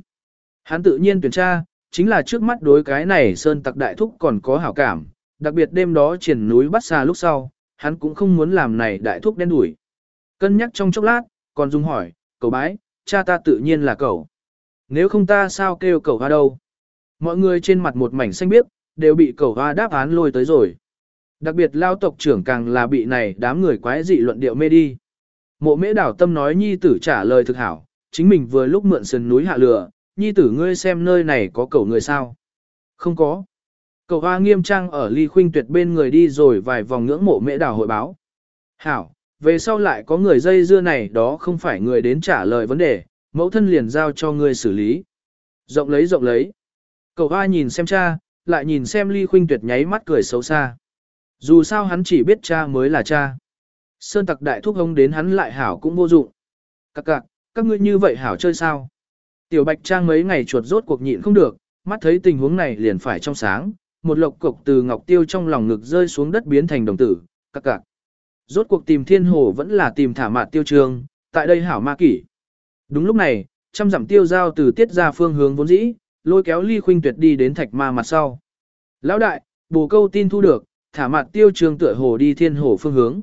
Hắn tự nhiên tuyển tra, chính là trước mắt đối cái này sơn tặc đại thúc còn có hảo cảm, đặc biệt đêm đó triển núi bắt xa lúc sau, hắn cũng không muốn làm này đại thúc đen đuổi. Cân nhắc trong chốc lát, còn dung hỏi, cầu bái, cha ta tự nhiên là cậu. Nếu không ta sao kêu cậu hoa đâu? Mọi người trên mặt một mảnh xanh biếc, đều bị cậu hoa đáp án lôi tới rồi. Đặc biệt lao tộc trưởng càng là bị này đám người quái dị luận điệu mê đi. Mộ mễ đảo tâm nói nhi tử trả lời thực hảo, chính mình vừa lúc mượn sườn núi hạ lửa, nhi tử ngươi xem nơi này có cậu người sao? Không có. Cậu hoa nghiêm trang ở ly khuynh tuyệt bên người đi rồi vài vòng ngưỡng mộ mễ đảo hội báo. Hảo, về sau lại có người dây dưa này đó không phải người đến trả lời vấn đề, mẫu thân liền giao cho ngươi xử lý. Rộng lấy rộng lấy. Cậu hoa nhìn xem cha, lại nhìn xem ly khuynh tuyệt nháy mắt cười xấu xa. Dù sao hắn chỉ biết cha mới là cha. Sơn tặc đại thúc ông đến hắn lại hảo cũng vô dụng. Các cạc, các ngươi như vậy hảo chơi sao? Tiểu bạch trang mấy ngày chuột rốt cuộc nhịn không được, mắt thấy tình huống này liền phải trong sáng, một lộc cục từ ngọc tiêu trong lòng ngực rơi xuống đất biến thành đồng tử, các cạc. Rốt cuộc tìm thiên hồ vẫn là tìm thả mạt tiêu trường, tại đây hảo ma kỷ. Đúng lúc này, trăm dặm tiêu giao từ tiết ra phương hướng vốn dĩ, lôi kéo ly khuynh tuyệt đi đến thạch ma mặt sau. Lão đại, bồ câu tin thu được, thả mặt tiêu trường tựa hồ đi thiên hồ phương hướng.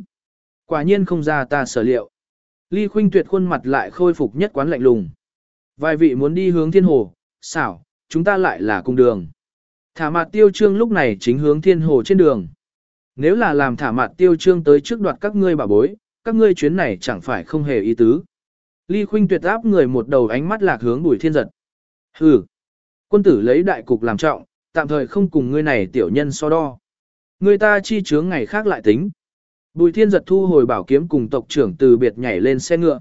Quả nhiên không ra ta sở liệu. Ly khuynh tuyệt khuôn mặt lại khôi phục nhất quán lạnh lùng. Vài vị muốn đi hướng thiên hồ, xảo, chúng ta lại là cùng đường. Thả mặt tiêu trương lúc này chính hướng thiên hồ trên đường. Nếu là làm thả mặt tiêu trương tới trước đoạt các ngươi bà bối, các ngươi chuyến này chẳng phải không hề ý tứ. Ly Khuynh tuyệt áp người một đầu ánh mắt lạc hướng Bùi Thiên Giật. Hừ, quân tử lấy đại cục làm trọng, tạm thời không cùng ngươi này tiểu nhân so đo. Người ta chi chướng ngày khác lại tính. Bùi Thiên Giật thu hồi bảo kiếm cùng tộc trưởng từ biệt nhảy lên xe ngựa.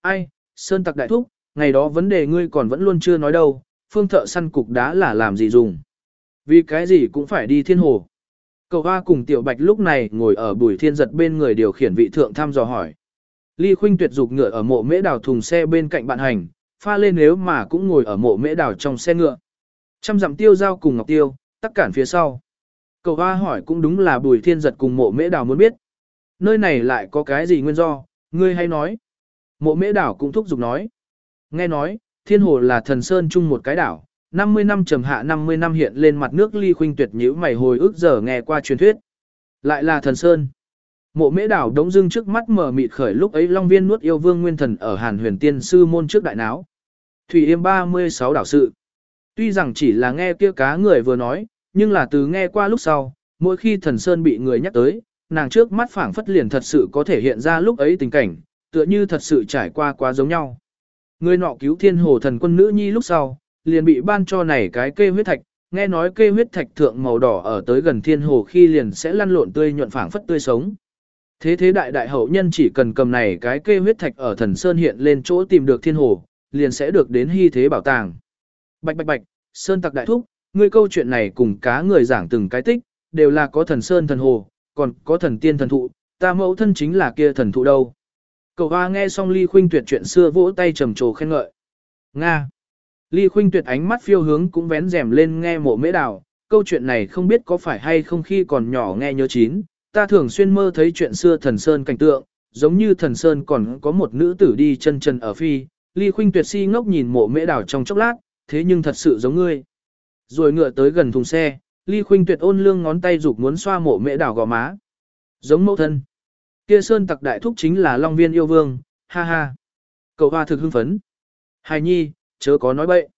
Ai, Sơn Tặc Đại Thúc, ngày đó vấn đề ngươi còn vẫn luôn chưa nói đâu, phương thợ săn cục đá là làm gì dùng. Vì cái gì cũng phải đi thiên hồ. Cậu hoa cùng tiểu bạch lúc này ngồi ở bùi thiên giật bên người điều khiển vị thượng thăm dò hỏi. Ly Khuynh tuyệt dục ngựa ở mộ mễ đào thùng xe bên cạnh bạn hành, pha lên nếu mà cũng ngồi ở mộ mễ đào trong xe ngựa. Trăm dặm tiêu giao cùng ngọc tiêu, tắc cản phía sau. Cậu hoa hỏi cũng đúng là bùi thiên giật cùng mộ mễ đào muốn biết. Nơi này lại có cái gì nguyên do, ngươi hay nói. Mộ mễ đảo cũng thúc giục nói. Nghe nói, thiên hồ là thần sơn chung một cái đảo, 50 năm trầm hạ 50 năm hiện lên mặt nước ly khuynh tuyệt nhữ mày hồi ức giờ nghe qua truyền thuyết. Lại là thần sơn. Mộ mễ đảo đống dưng trước mắt mở mịt khởi lúc ấy Long Viên nuốt yêu vương nguyên thần ở Hàn huyền tiên sư môn trước đại náo. Thủy yêm 36 đảo sự. Tuy rằng chỉ là nghe kia cá người vừa nói, nhưng là từ nghe qua lúc sau, mỗi khi thần sơn bị người nhắc tới, nàng trước mắt phảng phất liền thật sự có thể hiện ra lúc ấy tình cảnh, tựa như thật sự trải qua quá giống nhau. Người nọ cứu thiên hồ thần quân nữ nhi lúc sau, liền bị ban cho này cái kê huyết thạch, nghe nói kê huyết thạch thượng màu đỏ ở tới gần thiên hồ khi liền sẽ lăn lộn tươi nhuận phảng phất tươi sống. Thế thế đại đại hậu nhân chỉ cần cầm này cái kê huyết thạch ở thần sơn hiện lên chỗ tìm được thiên hồ, liền sẽ được đến hy thế bảo tàng. Bạch bạch bạch, sơn tặc đại thúc, ngươi câu chuyện này cùng cá người giảng từng cái tích, đều là có thần sơn thần hồ, còn có thần tiên thần thụ, ta mẫu thân chính là kia thần thụ đâu. Cậu hoa nghe xong ly khuynh tuyệt chuyện xưa vỗ tay trầm trồ khen ngợi. Nga. Ly khuynh tuyệt ánh mắt phiêu hướng cũng vén rèm lên nghe mộ mễ đào, câu chuyện này không biết có phải hay không khi còn nhỏ nghe nhớ chín, ta thường xuyên mơ thấy chuyện xưa thần sơn cảnh tượng, giống như thần sơn còn có một nữ tử đi chân chân ở phi, ly khuynh tuyệt si ngốc nhìn mộ mễ đào trong chốc lát, thế nhưng thật sự giống ngươi. Rồi ngựa tới gần thùng xe, ly khuynh tuyệt ôn lương ngón tay dục muốn xoa mộ mễ đào gò má. Giống mẫu thân. Kia sơn tặc đại thúc chính là Long Viên yêu vương, ha ha. Cậu hoa thực hưng phấn. Hài nhi, chớ có nói bậy.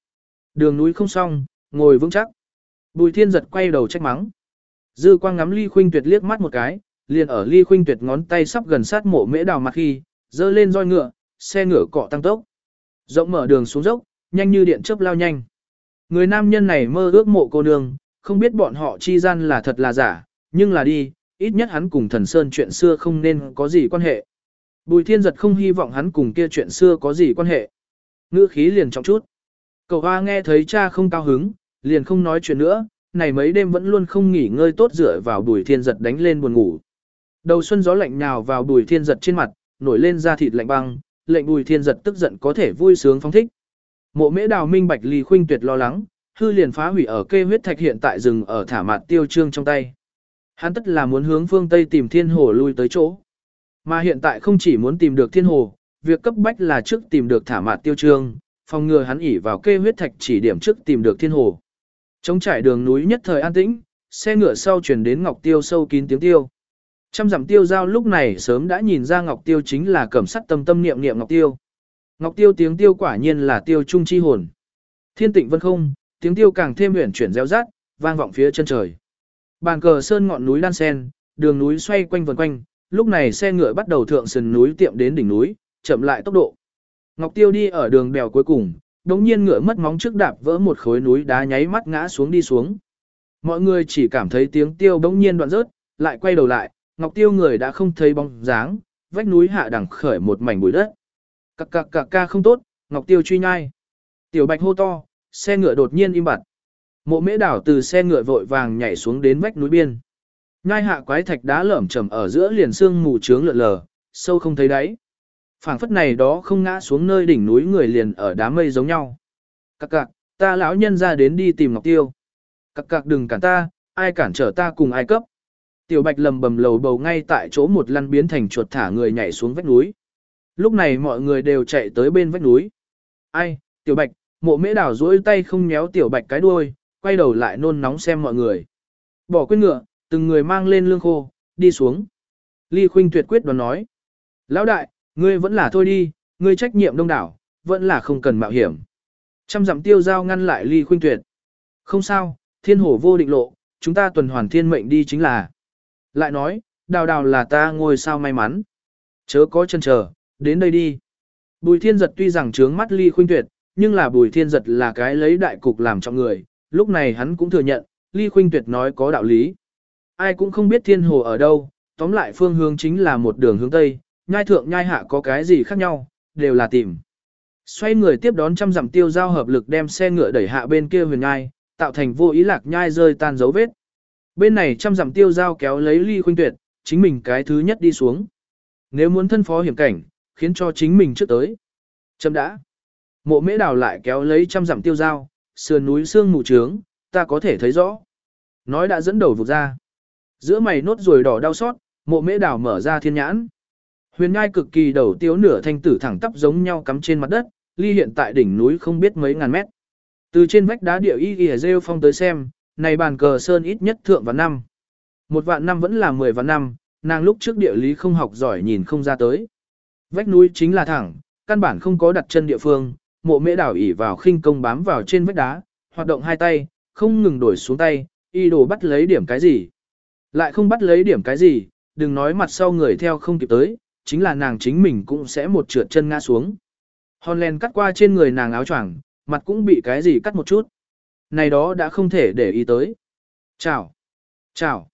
Đường núi không xong, ngồi vững chắc. Bùi thiên giật quay đầu trách mắng. Dư quang ngắm ly khuynh tuyệt liếc mắt một cái, liền ở ly khuynh tuyệt ngón tay sắp gần sát mộ mễ đào mặt khi, dơ lên roi ngựa, xe ngựa cọ tăng tốc. Rộng mở đường xuống dốc, nhanh như điện chớp lao nhanh. Người nam nhân này mơ ước mộ cô nương, không biết bọn họ chi gian là thật là giả, nhưng là đi, ít nhất hắn cùng thần sơn chuyện xưa không nên có gì quan hệ. Bùi thiên giật không hy vọng hắn cùng kia chuyện xưa có gì quan hệ. Ngữ khí liền trọng chút. Cậu hoa nghe thấy cha không cao hứng, liền không nói chuyện nữa, này mấy đêm vẫn luôn không nghỉ ngơi tốt dựa vào bùi thiên giật đánh lên buồn ngủ. Đầu xuân gió lạnh nhào vào bùi thiên giật trên mặt, nổi lên da thịt lạnh băng, lệnh bùi thiên giật tức giận có thể vui sướng phóng thích. Mộ mễ đào minh bạch ly khuynh tuyệt lo lắng, hư liền phá hủy ở kê huyết thạch hiện tại rừng ở thả mạt tiêu trương trong tay. Hắn tất là muốn hướng phương Tây tìm thiên hồ lui tới chỗ. Mà hiện tại không chỉ muốn tìm được thiên hồ, việc cấp bách là trước tìm được thả mạt tiêu trương, phòng ngừa hắn ỉ vào kê huyết thạch chỉ điểm trước tìm được thiên hồ. Trong trải đường núi nhất thời an tĩnh, xe ngựa sau chuyển đến Ngọc Tiêu sâu kín tiếng tiêu. Trăm dặm tiêu giao lúc này sớm đã nhìn ra Ngọc Tiêu chính là cẩm sắt tâm tâm niệm niệm Ngọc Tiêu. Ngọc Tiêu tiếng tiêu quả nhiên là tiêu trung chi hồn. Thiên tịnh vân không, tiếng tiêu càng thêm huyền chuyển reo rát, vang vọng phía chân trời. Bàn cờ sơn ngọn núi đan sen, đường núi xoay quanh vần quanh, lúc này xe ngựa bắt đầu thượng sườn núi tiệm đến đỉnh núi, chậm lại tốc độ. Ngọc Tiêu đi ở đường bèo cuối cùng, đống nhiên ngựa mất móng trước đạp vỡ một khối núi đá nháy mắt ngã xuống đi xuống. Mọi người chỉ cảm thấy tiếng tiêu bỗng nhiên đoạn rớt, lại quay đầu lại, Ngọc Tiêu người đã không thấy bóng dáng, vách núi hạ đẳng khởi một mảnh bụi đất. Cặc cặc cặc ca không tốt, Ngọc Tiêu truy nhai. Tiểu Bạch hô to, xe ngựa đột nhiên im bặt. Mộ mễ đảo từ xe ngựa vội vàng nhảy xuống đến vách núi biên. Ngai hạ quái thạch đá lởm chầm ở giữa liền xương mù trướng lượn lờ, sâu không thấy đáy. phảng phất này đó không ngã xuống nơi đỉnh núi người liền ở đám mây giống nhau. Các cạc, ta lão nhân ra đến đi tìm Ngọc Tiêu. Các cạc đừng cản ta, ai cản trở ta cùng ai cấp. Tiểu Bạch lầm bầm lầu bầu ngay tại chỗ một lăn biến thành chuột thả người nhảy xuống vách núi. Lúc này mọi người đều chạy tới bên vách núi. Ai, Tiểu Bạch, mộ mễ đảo duỗi tay không nhéo Tiểu Bạch cái đuôi, quay đầu lại nôn nóng xem mọi người. Bỏ quên ngựa, từng người mang lên lương khô, đi xuống. Ly Khuynh tuyệt quyết đoán nói. Lão đại, ngươi vẫn là thôi đi, ngươi trách nhiệm đông đảo, vẫn là không cần mạo hiểm. Trăm dặm tiêu giao ngăn lại Ly Khuynh tuyệt. Không sao, thiên hồ vô định lộ, chúng ta tuần hoàn thiên mệnh đi chính là. lại nói, đào đào là ta ngôi sao may mắn. Chớ có chân chờ, đến đây đi. Bùi thiên giật tuy rằng trướng mắt ly khuynh tuyệt, nhưng là bùi thiên giật là cái lấy đại cục làm trọng người, lúc này hắn cũng thừa nhận, ly khuynh tuyệt nói có đạo lý. Ai cũng không biết thiên hồ ở đâu, tóm lại phương hướng chính là một đường hướng tây, nhai thượng nhai hạ có cái gì khác nhau, đều là tìm. Xoay người tiếp đón trăm dặm tiêu giao hợp lực đem xe ngựa đẩy hạ bên kia huyền nhai, tạo thành vô ý lạc nhai rơi tan dấu vết. Bên này trăm dặm tiêu giao kéo lấy ly khuynh tuyệt, chính mình cái thứ nhất đi xuống. Nếu muốn thân phó hiểm cảnh, khiến cho chính mình trước tới. Chấm đã. Mộ mễ đào lại kéo lấy trăm dặm tiêu giao, sườn núi xương mù trướng, ta có thể thấy rõ. Nói đã dẫn đầu vụt ra. Giữa mày nốt ruồi đỏ đau xót, mộ mễ đào mở ra thiên nhãn. Huyền ngai cực kỳ đầu tiếu nửa thanh tử thẳng tắp giống nhau cắm trên mặt đất, ly hiện tại đỉnh núi không biết mấy ngàn mét. Từ trên vách đá địa y y rêu phong tới xem, này bàn cờ sơn ít nhất thượng vạn năm. Một vạn năm vẫn là mười vạn năm, nàng lúc trước địa lý không học giỏi nhìn không ra tới. Vách núi chính là thẳng, căn bản không có đặt chân địa phương, mộ mễ đảo ỉ vào khinh công bám vào trên vách đá, hoạt động hai tay, không ngừng đổi xuống tay, y đồ bắt lấy điểm cái gì. Lại không bắt lấy điểm cái gì, đừng nói mặt sau người theo không kịp tới, chính là nàng chính mình cũng sẽ một trượt chân ngã xuống. Hòn len cắt qua trên người nàng áo choàng, mặt cũng bị cái gì cắt một chút. Này đó đã không thể để ý tới. Chào! Chào!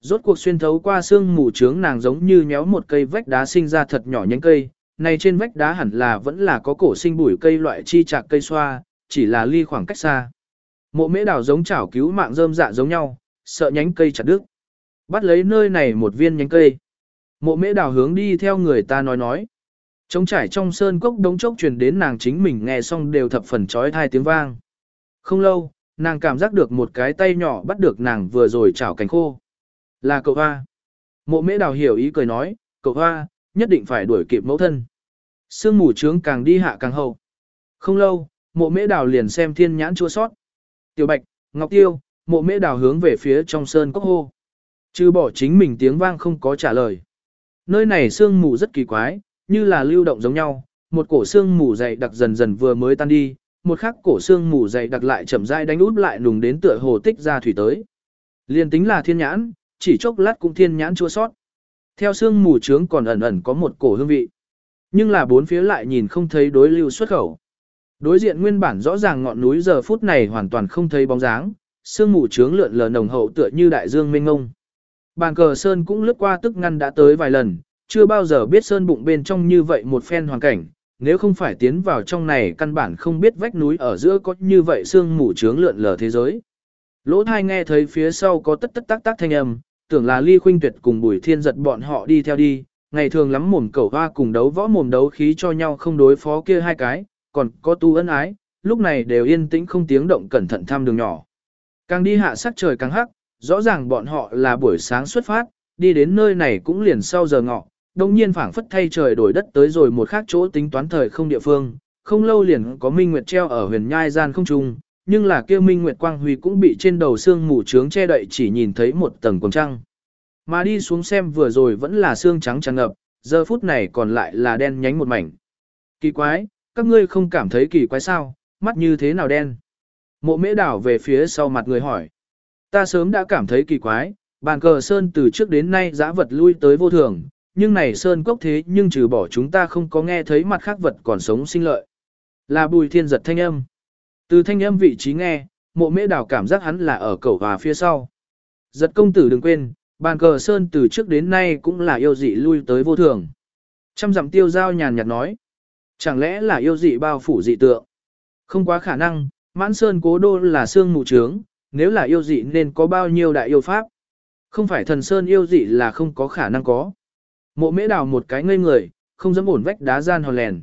Rốt cuộc xuyên thấu qua xương mù trướng nàng giống như nhéo một cây vách đá sinh ra thật nhỏ nhánh cây. Này trên vách đá hẳn là vẫn là có cổ sinh bụi cây loại chi chạc cây xoa, chỉ là ly khoảng cách xa. Mộ mễ đào giống chảo cứu mạng rơm dạ giống nhau, sợ nhánh cây chặt đứt. Bắt lấy nơi này một viên nhánh cây. Mộ mễ đào hướng đi theo người ta nói nói. Trống trải trong sơn cốc đống chốc truyền đến nàng chính mình nghe xong đều thập phần trói thai tiếng vang. Không lâu, nàng cảm giác được một cái tay nhỏ bắt được nàng vừa rồi chảo cánh khô. Là cậu hoa. Mộ mễ đào hiểu ý cười nói, cậu hoa, nhất định phải đuổi kịp mẫu thân. Sương mù trướng càng đi hạ càng hậu. Không lâu, mộ mễ đào liền xem thiên nhãn chua sót. Tiểu bạch, ngọc tiêu, mộ mễ đào hướng về phía trong sơn cốc hô. Chứ bỏ chính mình tiếng vang không có trả lời. Nơi này sương mù rất kỳ quái, như là lưu động giống nhau, một cổ sương mù dày đặc dần dần vừa mới tan đi, một khắc cổ sương mù dày đặc lại chậm rãi đánh út lại nùng đến tựa hồ tích ra thủy tới. Liên tính là thiên nhãn, chỉ chốc lát cũng thiên nhãn chua sót. Theo sương mù trướng còn ẩn ẩn có một cổ hương vị. Nhưng là bốn phía lại nhìn không thấy đối lưu xuất khẩu. Đối diện nguyên bản rõ ràng ngọn núi giờ phút này hoàn toàn không thấy bóng dáng, sương mù trướng lượn lờ nồng hậu tựa như đại dương mênh ngông. Bàn cờ sơn cũng lướt qua tức ngăn đã tới vài lần, chưa bao giờ biết sơn bụng bên trong như vậy một phen hoàn cảnh, nếu không phải tiến vào trong này căn bản không biết vách núi ở giữa có như vậy sương mù trướng lượn lờ thế giới. Lỗ thai nghe thấy phía sau có tất tất tác tác thanh âm, tưởng là ly khuynh tuyệt cùng bùi thiên giật bọn họ đi theo đi, ngày thường lắm mồm cẩu hoa cùng đấu võ mồm đấu khí cho nhau không đối phó kia hai cái, còn có tu ân ái, lúc này đều yên tĩnh không tiếng động cẩn thận thăm đường nhỏ. Càng đi hạ sắc trời càng hắc, rõ ràng bọn họ là buổi sáng xuất phát, đi đến nơi này cũng liền sau giờ ngọ, đồng nhiên phảng phất thay trời đổi đất tới rồi một khác chỗ tính toán thời không địa phương, không lâu liền có minh nguyệt treo ở huyền nhai gian không trung, nhưng là kia minh nguyệt quang huy cũng bị trên đầu xương mù trướng che đậy chỉ nhìn thấy một tầng quầng trăng. Mà đi xuống xem vừa rồi vẫn là xương trắng tràn ngập, giờ phút này còn lại là đen nhánh một mảnh. Kỳ quái, các ngươi không cảm thấy kỳ quái sao, mắt như thế nào đen? Mộ mễ đảo về phía sau mặt người hỏi. Ta sớm đã cảm thấy kỳ quái, bàn cờ sơn từ trước đến nay giã vật lui tới vô thường, nhưng này sơn cốc thế nhưng trừ bỏ chúng ta không có nghe thấy mặt khác vật còn sống sinh lợi. Là bùi thiên giật thanh âm. Từ thanh âm vị trí nghe, mộ mễ đảo cảm giác hắn là ở cầu hòa phía sau. Giật công tử đừng quên, bàn cờ sơn từ trước đến nay cũng là yêu dị lui tới vô thường. Trăm dặm tiêu giao nhàn nhạt nói. Chẳng lẽ là yêu dị bao phủ dị tượng? Không quá khả năng, mãn sơn cố đô là xương mù trướng, nếu là yêu dị nên có bao nhiêu đại yêu pháp. Không phải thần sơn yêu dị là không có khả năng có. Mộ mễ đào một cái ngây người, không dám ổn vách đá gian hòn lèn.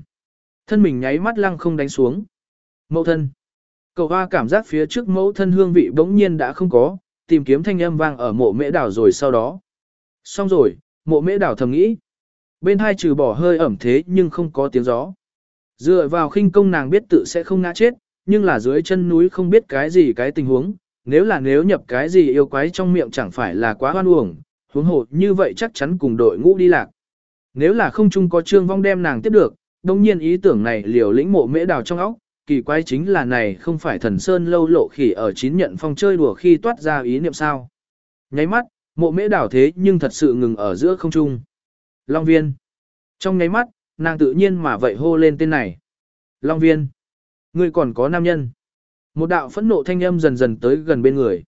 Thân mình nháy mắt lăng không đánh xuống. Mẫu thân. Cậu hoa cảm giác phía trước mẫu thân hương vị bỗng nhiên đã không có, tìm kiếm thanh âm vang ở mộ mễ đảo rồi sau đó. Xong rồi, mộ mễ đảo thầm nghĩ. Bên hai trừ bỏ hơi ẩm thế nhưng không có tiếng gió. Dựa vào khinh công nàng biết tự sẽ không ngã chết, nhưng là dưới chân núi không biết cái gì cái tình huống, nếu là nếu nhập cái gì yêu quái trong miệng chẳng phải là quá hoan uổng, huống hồ như vậy chắc chắn cùng đội ngũ đi lạc. Nếu là không chung có trương vong đem nàng tiếp được, đồng nhiên ý tưởng này liều lĩnh mộ mễ đào trong óc, kỳ quái chính là này không phải thần sơn lâu lộ khỉ ở chín nhận phong chơi đùa khi toát ra ý niệm sao. Nháy mắt, Mộ mễ đảo thế nhưng thật sự ngừng ở giữa không trung. Long viên. Trong nháy mắt, nàng tự nhiên mà vậy hô lên tên này. Long viên. Ngươi còn có nam nhân. Một đạo phẫn nộ thanh âm dần dần tới gần bên người.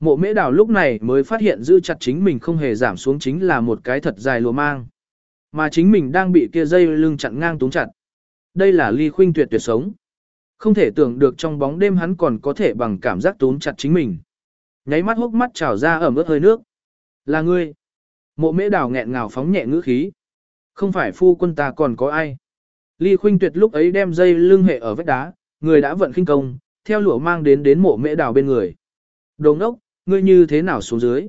Mộ mễ đảo lúc này mới phát hiện giữ chặt chính mình không hề giảm xuống chính là một cái thật dài lùa mang. Mà chính mình đang bị kia dây lưng chặn ngang túng chặt. Đây là ly khuynh tuyệt tuyệt sống. Không thể tưởng được trong bóng đêm hắn còn có thể bằng cảm giác tốn chặt chính mình. Nháy mắt hốc mắt trào ra ẩm ướt hơi nước. Là ngươi. Mộ mễ Đào nghẹn ngào phóng nhẹ ngữ khí. Không phải phu quân ta còn có ai. Ly khuynh tuyệt lúc ấy đem dây lưng hệ ở vách đá, người đã vận khinh công, theo lụa mang đến đến mộ mễ Đào bên người. Đồ ốc, ngươi như thế nào xuống dưới?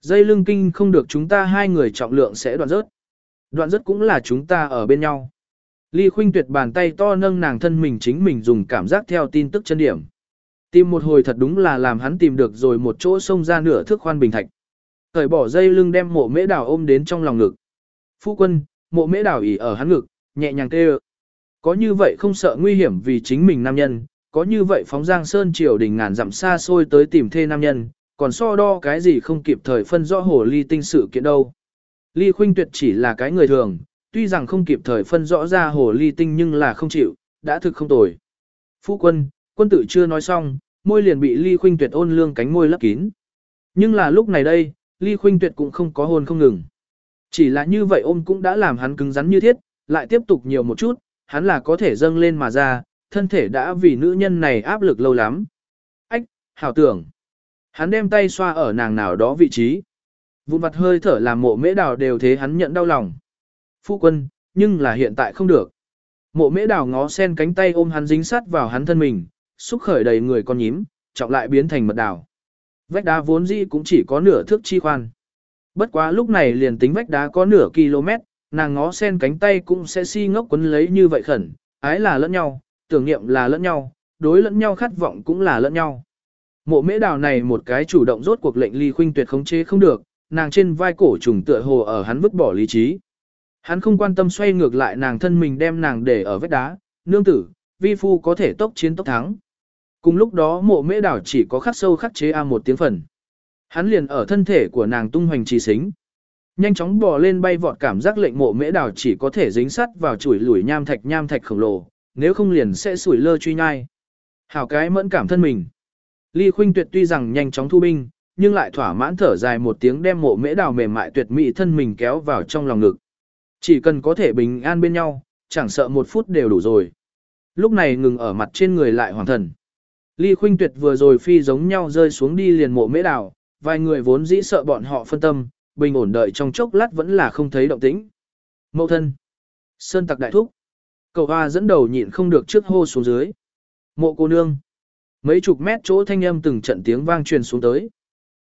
Dây lưng kinh không được chúng ta hai người trọng lượng sẽ đoạn rớt. Đoạn rớt cũng là chúng ta ở bên nhau. Ly khuynh tuyệt bàn tay to nâng nàng thân mình chính mình dùng cảm giác theo tin tức chân điểm. Tìm một hồi thật đúng là làm hắn tìm được rồi một chỗ sông ra nửa thước khoan bình thạch. Cởi bỏ dây lưng đem mộ mễ đảo ôm đến trong lòng ngực. Phu quân, mộ mễ đảo ỉ ở hắn ngực, nhẹ nhàng kêu. Có như vậy không sợ nguy hiểm vì chính mình nam nhân, có như vậy phóng giang sơn triều đình ngàn dặm xa xôi tới tìm thê nam nhân, còn so đo cái gì không kịp thời phân rõ hồ ly tinh sự kiện đâu. Ly khuynh tuyệt chỉ là cái người thường, tuy rằng không kịp thời phân rõ ra hồ ly tinh nhưng là không chịu, đã thực không tồi. Phu quân, quân tử chưa nói xong, môi liền bị ly khuynh tuyệt ôn lương cánh môi lấp kín. Nhưng là lúc này đây, ly khuynh tuyệt cũng không có hôn không ngừng. Chỉ là như vậy ôm cũng đã làm hắn cứng rắn như thiết, lại tiếp tục nhiều một chút, hắn là có thể dâng lên mà ra, thân thể đã vì nữ nhân này áp lực lâu lắm. Ách, hảo tưởng. Hắn đem tay xoa ở nàng nào đó vị trí. Vụn vặt hơi thở làm mộ mễ đào đều thế hắn nhận đau lòng. Phu quân, nhưng là hiện tại không được. Mộ mễ đào ngó sen cánh tay ôm hắn dính sát vào hắn thân mình, xúc khởi đầy người con nhím, trọng lại biến thành mật đào. Vách đá vốn dĩ cũng chỉ có nửa thước chi khoan. Bất quá lúc này liền tính vách đá có nửa km, nàng ngó sen cánh tay cũng sẽ si ngốc quấn lấy như vậy khẩn, ái là lẫn nhau, tưởng niệm là lẫn nhau, đối lẫn nhau khát vọng cũng là lẫn nhau. Mộ mễ đào này một cái chủ động rốt cuộc lệnh ly khuynh tuyệt khống chế không được, nàng trên vai cổ trùng tựa hồ ở hắn vứt bỏ lý trí. Hắn không quan tâm xoay ngược lại nàng thân mình đem nàng để ở vết đá, nương tử, vi phu có thể tốc chiến tốc thắng. Cùng lúc đó mộ mễ đảo chỉ có khắc sâu khắc chế A một tiếng phần. Hắn liền ở thân thể của nàng tung hoành trì xính. Nhanh chóng bò lên bay vọt cảm giác lệnh mộ mễ đảo chỉ có thể dính sắt vào chuỗi lủi nham thạch nham thạch khổng lồ, nếu không liền sẽ sủi lơ truy nhai. Hảo cái mẫn cảm thân mình. Ly Khuynh Tuyệt tuy rằng nhanh chóng thu binh, nhưng lại thỏa mãn thở dài một tiếng đem mộ mễ đào mềm mại tuyệt mỹ thân mình kéo vào trong lòng ngực. Chỉ cần có thể bình an bên nhau, chẳng sợ một phút đều đủ rồi. Lúc này ngừng ở mặt trên người lại hoàng thần. Ly Khuynh Tuyệt vừa rồi phi giống nhau rơi xuống đi liền mộ mễ đào, vài người vốn dĩ sợ bọn họ phân tâm, bình ổn đợi trong chốc lát vẫn là không thấy động tĩnh. Mậu thân. Sơn tặc đại thúc. Cầu hoa dẫn đầu nhịn không được trước hô xuống dưới. Mộ cô nương. Mấy chục mét chỗ thanh âm từng trận tiếng vang truyền xuống tới.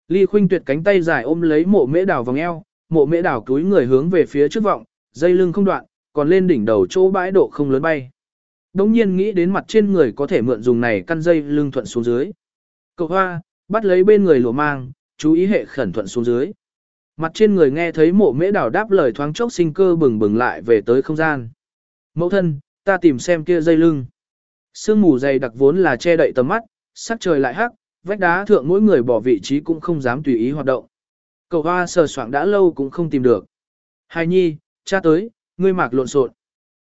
Ly Khuynh Tuyệt cánh tay dài ôm lấy mộ mễ đào vòng eo, mộ mễ đào túi người hướng về phía trước vọng, dây lưng không đoạn, còn lên đỉnh đầu chỗ bãi độ không lớn bay. Đống nhiên nghĩ đến mặt trên người có thể mượn dùng này căn dây lưng thuận xuống dưới. Cậu hoa, bắt lấy bên người lùa mang, chú ý hệ khẩn thuận xuống dưới. Mặt trên người nghe thấy mộ mễ đảo đáp lời thoáng chốc sinh cơ bừng bừng lại về tới không gian. Mẫu thân, ta tìm xem kia dây lưng. Sương mù dày đặc vốn là che đậy tầm mắt, sắc trời lại hắc, vách đá thượng mỗi người bỏ vị trí cũng không dám tùy ý hoạt động. cậu hoa sờ soạng đã lâu cũng không tìm được. Hài nhi, cha tới, ngươi mạc lộn xộn.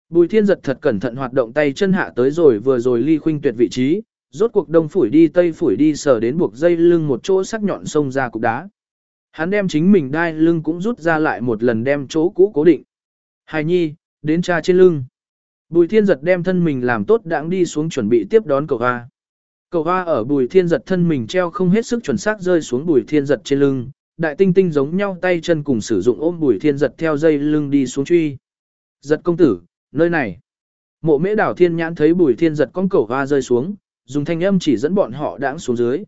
Bùi thiên giật thật cẩn thận hoạt động tay chân hạ tới rồi vừa rồi ly khuynh tuyệt vị trí, rốt cuộc đông phủi đi tây phủi đi sờ đến buộc dây lưng một chỗ sắc nhọn sông ra cục đá. Hắn đem chính mình đai lưng cũng rút ra lại một lần đem chỗ cũ cố định. Hài nhi, đến cha trên lưng. Bùi thiên giật đem thân mình làm tốt đãng đi xuống chuẩn bị tiếp đón cầu hoa. Cầu hoa ở bùi thiên giật thân mình treo không hết sức chuẩn xác rơi xuống bùi thiên giật trên lưng, đại tinh tinh giống nhau tay chân cùng sử dụng ôm bùi thiên giật theo dây lưng đi xuống truy. Giật công tử, nơi này. Mộ mễ đảo thiên nhãn thấy bùi thiên giật con cẩu hoa rơi xuống, dùng thanh âm chỉ dẫn bọn họ đãng xuống dưới.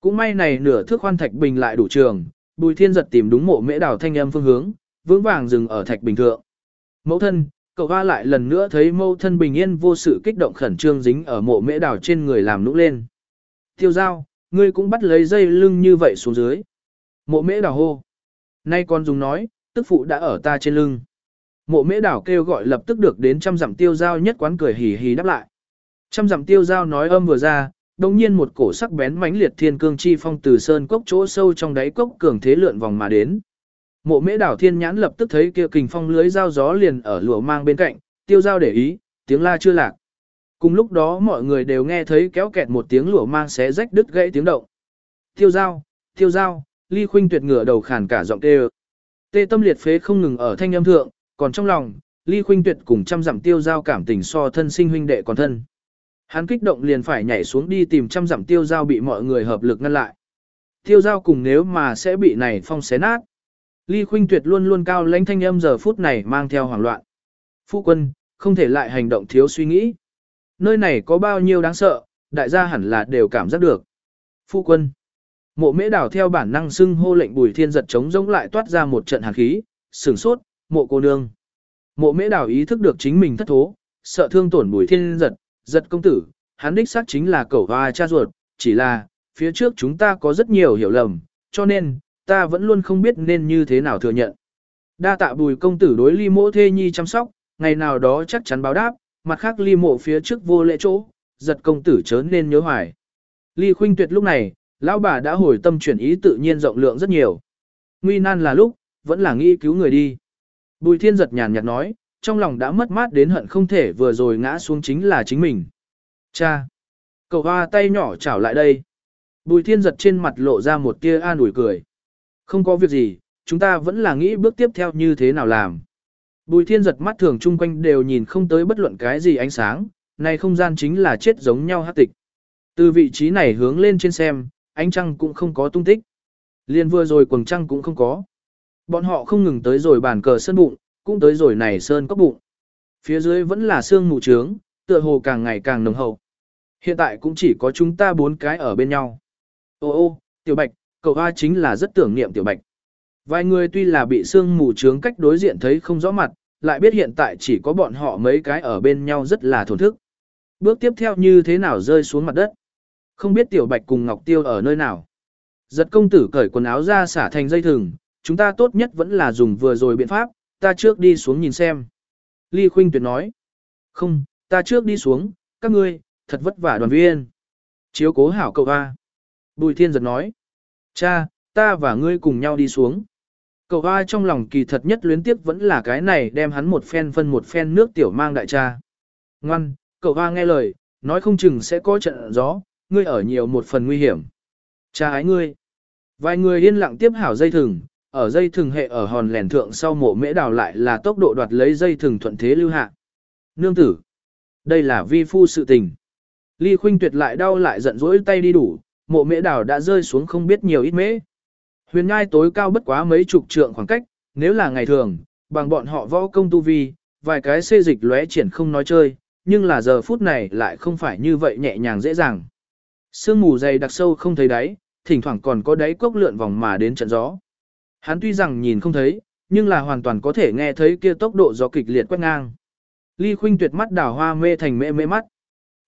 Cũng may này nửa thước khoan thạch bình lại đủ trường, bùi thiên giật tìm đúng mộ mễ đảo thanh âm phương hướng, vững vàng dừng ở thạch bình thượng. Mẫu thân, cậu hoa lại lần nữa thấy mẫu thân bình yên vô sự kích động khẩn trương dính ở mộ mễ đảo trên người làm nũng lên. Tiêu giao, ngươi cũng bắt lấy dây lưng như vậy xuống dưới. Mộ mễ đảo hô. Nay con dùng nói, tức phụ đã ở ta trên lưng. Mộ mễ đảo kêu gọi lập tức được đến trăm dặm tiêu giao nhất quán cười hì hì đáp lại. Trăm dặm tiêu giao nói âm vừa ra, đồng nhiên một cổ sắc bén mãnh liệt thiên cương chi phong từ sơn cốc chỗ sâu trong đáy cốc cường thế lượn vòng mà đến. Mộ mễ đảo thiên nhãn lập tức thấy kia kình phong lưới dao gió liền ở lụa mang bên cạnh, tiêu Giao để ý, tiếng la chưa lạc. Cùng lúc đó mọi người đều nghe thấy kéo kẹt một tiếng lụa mang xé rách đứt gãy tiếng động. Tiêu Giao, tiêu Giao ly khuynh tuyệt ngửa đầu khàn cả giọng tê Tê tâm liệt phế không ngừng ở thanh âm thượng, còn trong lòng, ly khuynh tuyệt cùng trăm dặm tiêu giao cảm tình so thân sinh huynh đệ còn thân. Hắn kích động liền phải nhảy xuống đi tìm trăm dặm tiêu giao bị mọi người hợp lực ngăn lại. Tiêu giao cùng nếu mà sẽ bị này phong xé nát. Ly khuynh tuyệt luôn luôn cao lãnh thanh âm giờ phút này mang theo hoảng loạn. Phu quân, không thể lại hành động thiếu suy nghĩ. Nơi này có bao nhiêu đáng sợ, đại gia hẳn là đều cảm giác được. Phu quân. Mộ mễ đảo theo bản năng xưng hô lệnh bùi thiên giật chống rỗng lại toát ra một trận hàn khí, sửng sốt, mộ cô nương. Mộ mễ đảo ý thức được chính mình thất thố, sợ thương tổn bùi thiên giật, giật công tử, hắn đích xác chính là cẩu hoa cha ruột, chỉ là, phía trước chúng ta có rất nhiều hiểu lầm, cho nên, ta vẫn luôn không biết nên như thế nào thừa nhận. Đa tạ bùi công tử đối ly mộ thê nhi chăm sóc, ngày nào đó chắc chắn báo đáp, mặt khác ly mộ phía trước vô lễ chỗ, giật công tử chớ nên nhớ hoài. Ly khuynh tuyệt lúc này, lão bà đã hồi tâm chuyển ý tự nhiên rộng lượng rất nhiều. Nguy nan là lúc, vẫn là nghĩ cứu người đi. Bùi thiên giật nhàn nhạt nói, trong lòng đã mất mát đến hận không thể vừa rồi ngã xuống chính là chính mình. Cha! Cậu hoa tay nhỏ chảo lại đây. Bùi thiên giật trên mặt lộ ra một tia an ủi cười. Không có việc gì, chúng ta vẫn là nghĩ bước tiếp theo như thế nào làm. Bùi thiên giật mắt thường chung quanh đều nhìn không tới bất luận cái gì ánh sáng, này không gian chính là chết giống nhau hát tịch. Từ vị trí này hướng lên trên xem, ánh trăng cũng không có tung tích. Liên vừa rồi quần trăng cũng không có. Bọn họ không ngừng tới rồi bàn cờ sơn bụng, cũng tới rồi này sơn cốc bụng. Phía dưới vẫn là sương mù trướng, tựa hồ càng ngày càng nồng hậu. Hiện tại cũng chỉ có chúng ta bốn cái ở bên nhau. Ô ô, tiểu bạch, cậu A chính là rất tưởng niệm tiểu bạch. Vài người tuy là bị sương mù trướng cách đối diện thấy không rõ mặt, lại biết hiện tại chỉ có bọn họ mấy cái ở bên nhau rất là thổn thức. Bước tiếp theo như thế nào rơi xuống mặt đất. Không biết tiểu bạch cùng Ngọc Tiêu ở nơi nào. Giật công tử cởi quần áo ra xả thành dây thừng, chúng ta tốt nhất vẫn là dùng vừa rồi biện pháp, ta trước đi xuống nhìn xem. Ly Khuynh Tuyệt nói. Không, ta trước đi xuống, các ngươi, thật vất vả đoàn viên. Chiếu cố hảo cậu A. Bùi Thiên giật nói. Cha, ta và ngươi cùng nhau đi xuống. Cậu A trong lòng kỳ thật nhất luyến tiếc vẫn là cái này đem hắn một phen phân một phen nước tiểu mang đại cha. Ngoan, cậu A nghe lời, nói không chừng sẽ có trận gió, ngươi ở nhiều một phần nguy hiểm. Cha ái ngươi. Vài người yên lặng tiếp hảo dây thừng, ở dây thừng hệ ở hòn lẻn thượng sau mộ mễ đào lại là tốc độ đoạt lấy dây thừng thuận thế lưu hạ. Nương tử. Đây là vi phu sự tình. Ly khuynh tuyệt lại đau lại giận dỗi tay đi đủ, mộ mễ đào đã rơi xuống không biết nhiều ít mễ. Huyền ngai tối cao bất quá mấy chục trượng khoảng cách, nếu là ngày thường, bằng bọn họ võ công tu vi, vài cái xê dịch lóe triển không nói chơi, nhưng là giờ phút này lại không phải như vậy nhẹ nhàng dễ dàng. Sương mù dày đặc sâu không thấy đáy, thỉnh thoảng còn có đáy cốc lượn vòng mà đến trận gió. Hắn tuy rằng nhìn không thấy, nhưng là hoàn toàn có thể nghe thấy kia tốc độ gió kịch liệt quét ngang. Ly Khuynh tuyệt mắt đảo hoa mê thành mê mê mắt.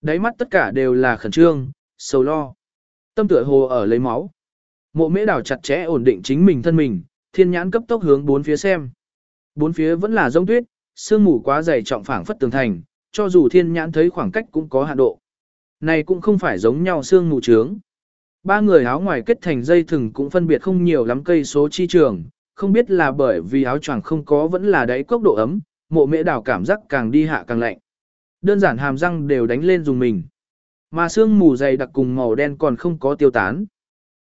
Đáy mắt tất cả đều là khẩn trương, sầu lo. Tâm tựa hồ ở lấy máu. Mộ mễ đảo chặt chẽ ổn định chính mình thân mình, thiên nhãn cấp tốc hướng bốn phía xem. Bốn phía vẫn là rông tuyết, sương mù quá dày trọng phảng phất tường thành, cho dù thiên nhãn thấy khoảng cách cũng có hạn độ. Này cũng không phải giống nhau xương mù trướng. Ba người áo ngoài kết thành dây thừng cũng phân biệt không nhiều lắm cây số chi trường, không biết là bởi vì áo choàng không có vẫn là đáy cốc độ ấm, mộ mễ đào cảm giác càng đi hạ càng lạnh. Đơn giản hàm răng đều đánh lên dùng mình. Mà sương mù dày đặc cùng màu đen còn không có tiêu tán.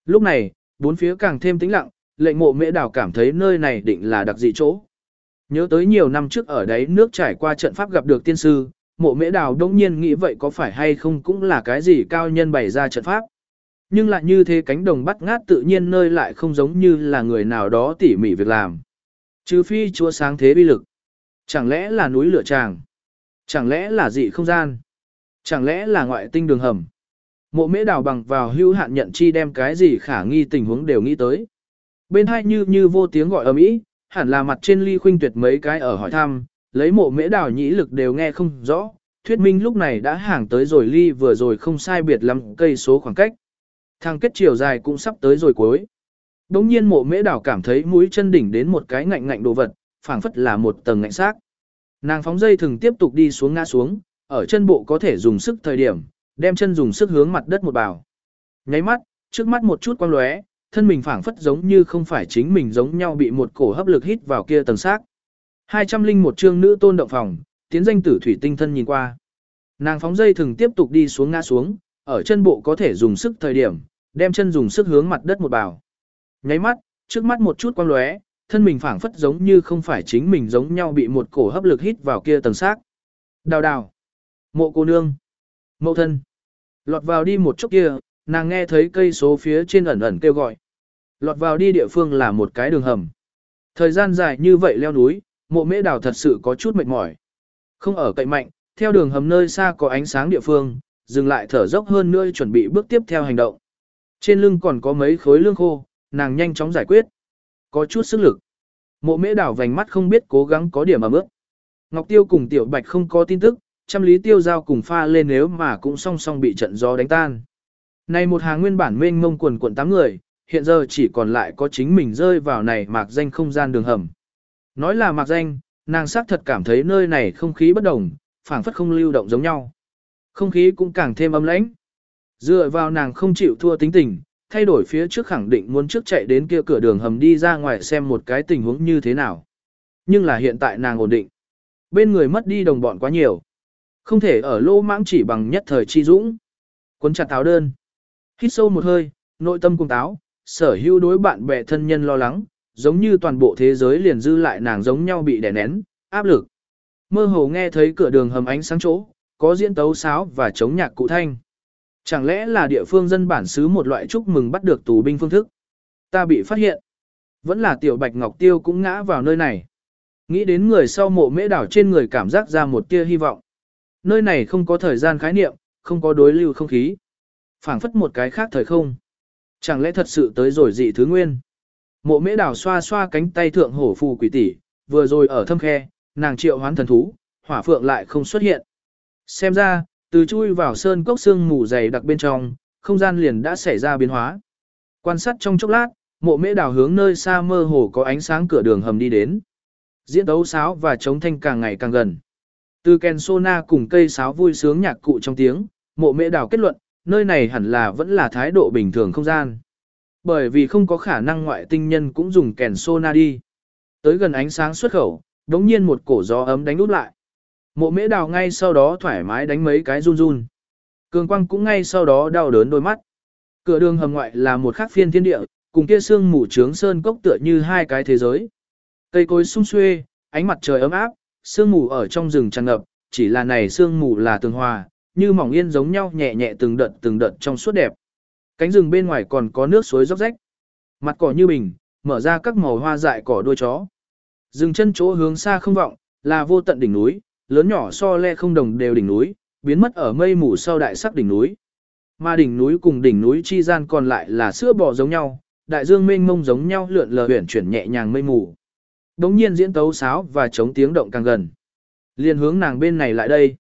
Lúc này, bốn phía càng thêm tĩnh lặng, lệnh mộ mễ đào cảm thấy nơi này định là đặc dị chỗ. Nhớ tới nhiều năm trước ở đấy nước trải qua trận pháp gặp được tiên sư, mộ mễ đào đông nhiên nghĩ vậy có phải hay không cũng là cái gì cao nhân bày ra trận pháp. Nhưng lại như thế cánh đồng bắt ngát tự nhiên nơi lại không giống như là người nào đó tỉ mỉ việc làm. Trừ phi chúa sáng thế bi lực. Chẳng lẽ là núi lửa tràng? Chẳng lẽ là dị không gian? Chẳng lẽ là ngoại tinh đường hầm? Mộ mễ đào bằng vào hưu hạn nhận chi đem cái gì khả nghi tình huống đều nghĩ tới. Bên hai như như vô tiếng gọi ầm ĩ, hẳn là mặt trên ly khuynh tuyệt mấy cái ở hỏi thăm, lấy mộ mễ đào nhĩ lực đều nghe không rõ. Thuyết minh lúc này đã hàng tới rồi ly vừa rồi không sai biệt lắm cây số khoảng cách. Thang kết chiều dài cũng sắp tới rồi cuối. Đống nhiên mộ mễ đảo cảm thấy mũi chân đỉnh đến một cái ngạnh ngạnh đồ vật, phảng phất là một tầng ngạnh xác. Nàng phóng dây thường tiếp tục đi xuống ngã xuống, ở chân bộ có thể dùng sức thời điểm, đem chân dùng sức hướng mặt đất một bảo. Nháy mắt, trước mắt một chút quang lóe, thân mình phảng phất giống như không phải chính mình giống nhau bị một cổ hấp lực hít vào kia tầng xác. 201 chương nữ tôn động phòng, tiến danh tử thủy tinh thân nhìn qua. Nàng phóng dây thường tiếp tục đi xuống ngã xuống, ở chân bộ có thể dùng sức thời điểm, đem chân dùng sức hướng mặt đất một bảo. Nháy mắt, trước mắt một chút quang lóe, thân mình phảng phất giống như không phải chính mình giống nhau bị một cổ hấp lực hít vào kia tầng xác. Đào đào. Mộ cô nương. Mậu thân. Lọt vào đi một chút kia, nàng nghe thấy cây số phía trên ẩn ẩn kêu gọi. Lọt vào đi địa phương là một cái đường hầm. Thời gian dài như vậy leo núi, mộ mễ đào thật sự có chút mệt mỏi. Không ở cậy mạnh, theo đường hầm nơi xa có ánh sáng địa phương, dừng lại thở dốc hơn nữa chuẩn bị bước tiếp theo hành động. Trên lưng còn có mấy khối lương khô, nàng nhanh chóng giải quyết. Có chút sức lực. Mộ mễ đảo vành mắt không biết cố gắng có điểm mà ướt. Ngọc Tiêu cùng Tiểu Bạch không có tin tức, trăm lý tiêu giao cùng pha lên nếu mà cũng song song bị trận gió đánh tan. Này một hàng nguyên bản mênh mông quần quần tám người, hiện giờ chỉ còn lại có chính mình rơi vào này mạc danh không gian đường hầm. Nói là mạc danh, nàng xác thật cảm thấy nơi này không khí bất đồng, phảng phất không lưu động giống nhau. Không khí cũng càng thêm âm lãnh. Dựa vào nàng không chịu thua tính tình, thay đổi phía trước khẳng định muốn trước chạy đến kia cửa đường hầm đi ra ngoài xem một cái tình huống như thế nào. Nhưng là hiện tại nàng ổn định. Bên người mất đi đồng bọn quá nhiều. Không thể ở lô mãng chỉ bằng nhất thời chi dũng. Cuốn chặt áo đơn. Hít sâu một hơi, nội tâm cùng táo, sở hữu đối bạn bè thân nhân lo lắng, giống như toàn bộ thế giới liền dư lại nàng giống nhau bị đè nén, áp lực. Mơ hồ nghe thấy cửa đường hầm ánh sáng chỗ, có diễn tấu sáo và chống nhạc cụ thanh. Chẳng lẽ là địa phương dân bản xứ một loại chúc mừng bắt được tù binh phương thức? Ta bị phát hiện. Vẫn là tiểu bạch ngọc tiêu cũng ngã vào nơi này. Nghĩ đến người sau mộ mễ đảo trên người cảm giác ra một tia hy vọng. Nơi này không có thời gian khái niệm, không có đối lưu không khí. phảng phất một cái khác thời không. Chẳng lẽ thật sự tới rồi dị thứ nguyên? Mộ mễ đảo xoa xoa cánh tay thượng hổ phù quỷ tỷ, vừa rồi ở thâm khe, nàng triệu hoán thần thú, hỏa phượng lại không xuất hiện. Xem ra, từ chui vào sơn cốc xương mù dày đặc bên trong, không gian liền đã xảy ra biến hóa. Quan sát trong chốc lát, mộ mễ đảo hướng nơi xa mơ hồ có ánh sáng cửa đường hầm đi đến. Diễn đấu sáo và chống thanh càng ngày càng gần. Từ kèn sona cùng cây sáo vui sướng nhạc cụ trong tiếng, mộ mễ đảo kết luận, nơi này hẳn là vẫn là thái độ bình thường không gian. Bởi vì không có khả năng ngoại tinh nhân cũng dùng kèn sona đi. Tới gần ánh sáng xuất khẩu, đống nhiên một cổ gió ấm đánh út lại. Mộ mễ đào ngay sau đó thoải mái đánh mấy cái run run. Cường quang cũng ngay sau đó đau đớn đôi mắt. Cửa đường hầm ngoại là một khắc phiên thiên địa, cùng kia sương mù trướng sơn cốc tựa như hai cái thế giới. Cây cối sung xuê, ánh mặt trời ấm áp, sương mù ở trong rừng tràn ngập, chỉ là này sương mù là tường hòa, như mỏng yên giống nhau nhẹ nhẹ từng đợt từng đợt trong suốt đẹp. Cánh rừng bên ngoài còn có nước suối róc rách. Mặt cỏ như bình, mở ra các màu hoa dại cỏ đuôi chó. Dừng chân chỗ hướng xa không vọng, là vô tận đỉnh núi, lớn nhỏ so le không đồng đều đỉnh núi, biến mất ở mây mù sau đại sắc đỉnh núi. Mà đỉnh núi cùng đỉnh núi chi gian còn lại là sữa bò giống nhau, đại dương mênh mông giống nhau lượn lờ huyển chuyển nhẹ nhàng mây mù. Đống nhiên diễn tấu sáo và chống tiếng động càng gần. Liên hướng nàng bên này lại đây.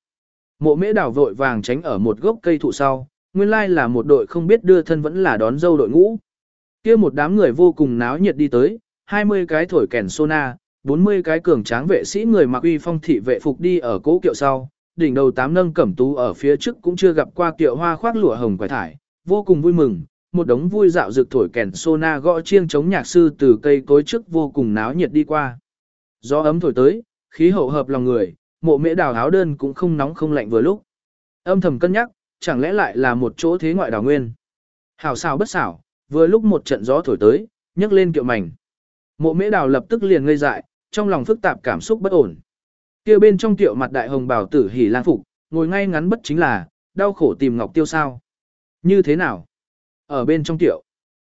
Mộ mễ đảo vội vàng tránh ở một gốc cây thụ sau, nguyên lai là một đội không biết đưa thân vẫn là đón dâu đội ngũ. kia một đám người vô cùng náo nhiệt đi tới, 20 cái thổi kèn sona, 40 cái cường tráng vệ sĩ người mặc uy phong thị vệ phục đi ở cố kiệu sau, đỉnh đầu tám nâng cẩm tú ở phía trước cũng chưa gặp qua kiệu hoa khoác lụa hồng quải thải, vô cùng vui mừng, một đống vui dạo rực thổi kèn sona gõ chiêng chống nhạc sư từ cây cối trước vô cùng náo nhiệt đi qua. Gió ấm thổi tới, khí hậu hợp lòng người, mộ mễ đào áo đơn cũng không nóng không lạnh vừa lúc. Âm thầm cân nhắc, chẳng lẽ lại là một chỗ thế ngoại đào nguyên. Hảo xảo bất xảo, vừa lúc một trận gió thổi tới, nhấc lên kiệu mảnh. Mộ mễ đào lập tức liền ngây dại, trong lòng phức tạp cảm xúc bất ổn. Kia bên trong tiệu mặt đại hồng bảo tử hỉ lang phục, ngồi ngay ngắn bất chính là, đau khổ tìm Ngọc Tiêu sao. Như thế nào? Ở bên trong tiệu.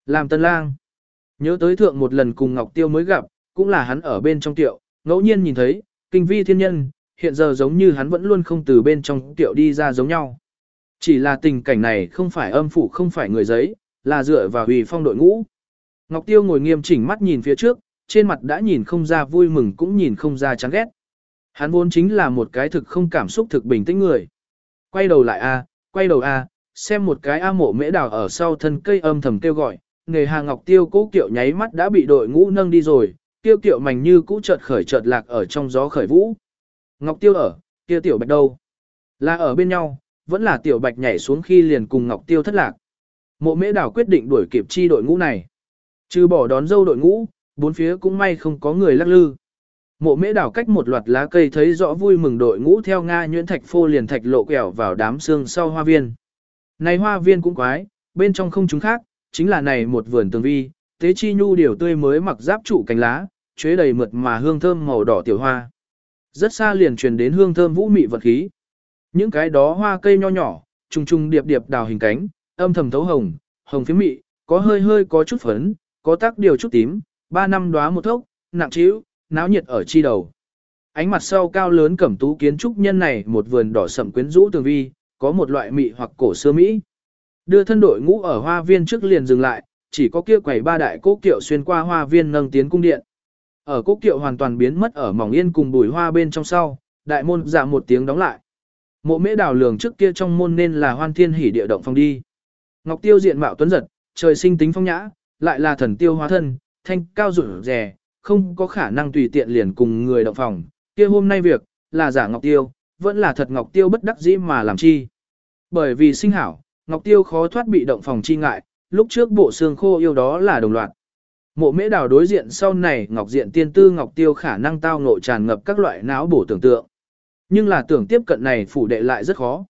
Làm tân lang. Nhớ tới thượng một lần cùng Ngọc Tiêu mới gặp, cũng là hắn ở bên trong tiệu, ngẫu nhiên nhìn thấy, kinh vi thiên nhân, hiện giờ giống như hắn vẫn luôn không từ bên trong tiệu đi ra giống nhau. Chỉ là tình cảnh này không phải âm phủ không phải người giấy, là dựa vào hủy phong đội ngũ. Ngọc Tiêu ngồi nghiêm chỉnh mắt nhìn phía trước, trên mặt đã nhìn không ra vui mừng cũng nhìn không ra chán ghét. Hắn vốn chính là một cái thực không cảm xúc thực bình tĩnh người. Quay đầu lại a, quay đầu a, xem một cái a mộ mễ đào ở sau thân cây âm thầm kêu gọi, nghề hàng ngọc tiêu cố kiệu nháy mắt đã bị đội ngũ nâng đi rồi, tiêu kiệu mảnh như cũ chợt khởi chợt lạc ở trong gió khởi vũ. Ngọc tiêu ở, kia tiểu bạch đâu? Là ở bên nhau, vẫn là tiểu bạch nhảy xuống khi liền cùng Ngọc Tiêu thất lạc. Mộ mễ đảo quyết định đuổi kịp chi đội ngũ này. Trừ bỏ đón dâu đội ngũ, bốn phía cũng may không có người lắc lư. Mộ mễ đảo cách một loạt lá cây thấy rõ vui mừng đội ngũ theo Nga nhuyễn thạch phô liền thạch lộ quẹo vào đám xương sau hoa viên. Này hoa viên cũng quái, bên trong không chúng khác, chính là này một vườn tường vi, tế chi nhu điều tươi mới mặc giáp trụ cánh lá, chế đầy mượt mà hương thơm màu đỏ tiểu hoa. Rất xa liền truyền đến hương thơm vũ mị vật khí. Những cái đó hoa cây nho nhỏ, trùng trùng điệp điệp đào hình cánh, âm thầm thấu hồng, hồng phiếm mị, có hơi hơi có chút phấn, có tác điều chút tím, ba năm đóa một thốc, nặng trĩu, náo nhiệt ở chi đầu. Ánh mặt sau cao lớn cẩm tú kiến trúc nhân này một vườn đỏ sậm quyến rũ tường vi, có một loại mị hoặc cổ xưa Mỹ. Đưa thân đội ngũ ở hoa viên trước liền dừng lại, chỉ có kia quầy ba đại cố kiệu xuyên qua hoa viên nâng tiến cung điện. Ở cố kiệu hoàn toàn biến mất ở mỏng yên cùng bùi hoa bên trong sau, đại môn dạ một tiếng đóng lại. Mộ mễ đào lường trước kia trong môn nên là hoan thiên hỉ địa động phong đi. Ngọc tiêu diện mạo tuấn giật, trời sinh tính phong nhã, lại là thần tiêu hóa thân, thanh cao rủ rè, không có khả năng tùy tiện liền cùng người động phòng. Kia hôm nay việc, là giả Ngọc tiêu, vẫn là thật Ngọc tiêu bất đắc dĩ mà làm chi. Bởi vì sinh hảo, Ngọc tiêu khó thoát bị động phòng chi ngại, lúc trước bộ xương khô yêu đó là đồng loạt. Mộ mễ đào đối diện sau này Ngọc Diện tiên tư Ngọc Tiêu khả năng tao ngộ tràn ngập các loại não bổ tưởng tượng. Nhưng là tưởng tiếp cận này phủ đệ lại rất khó.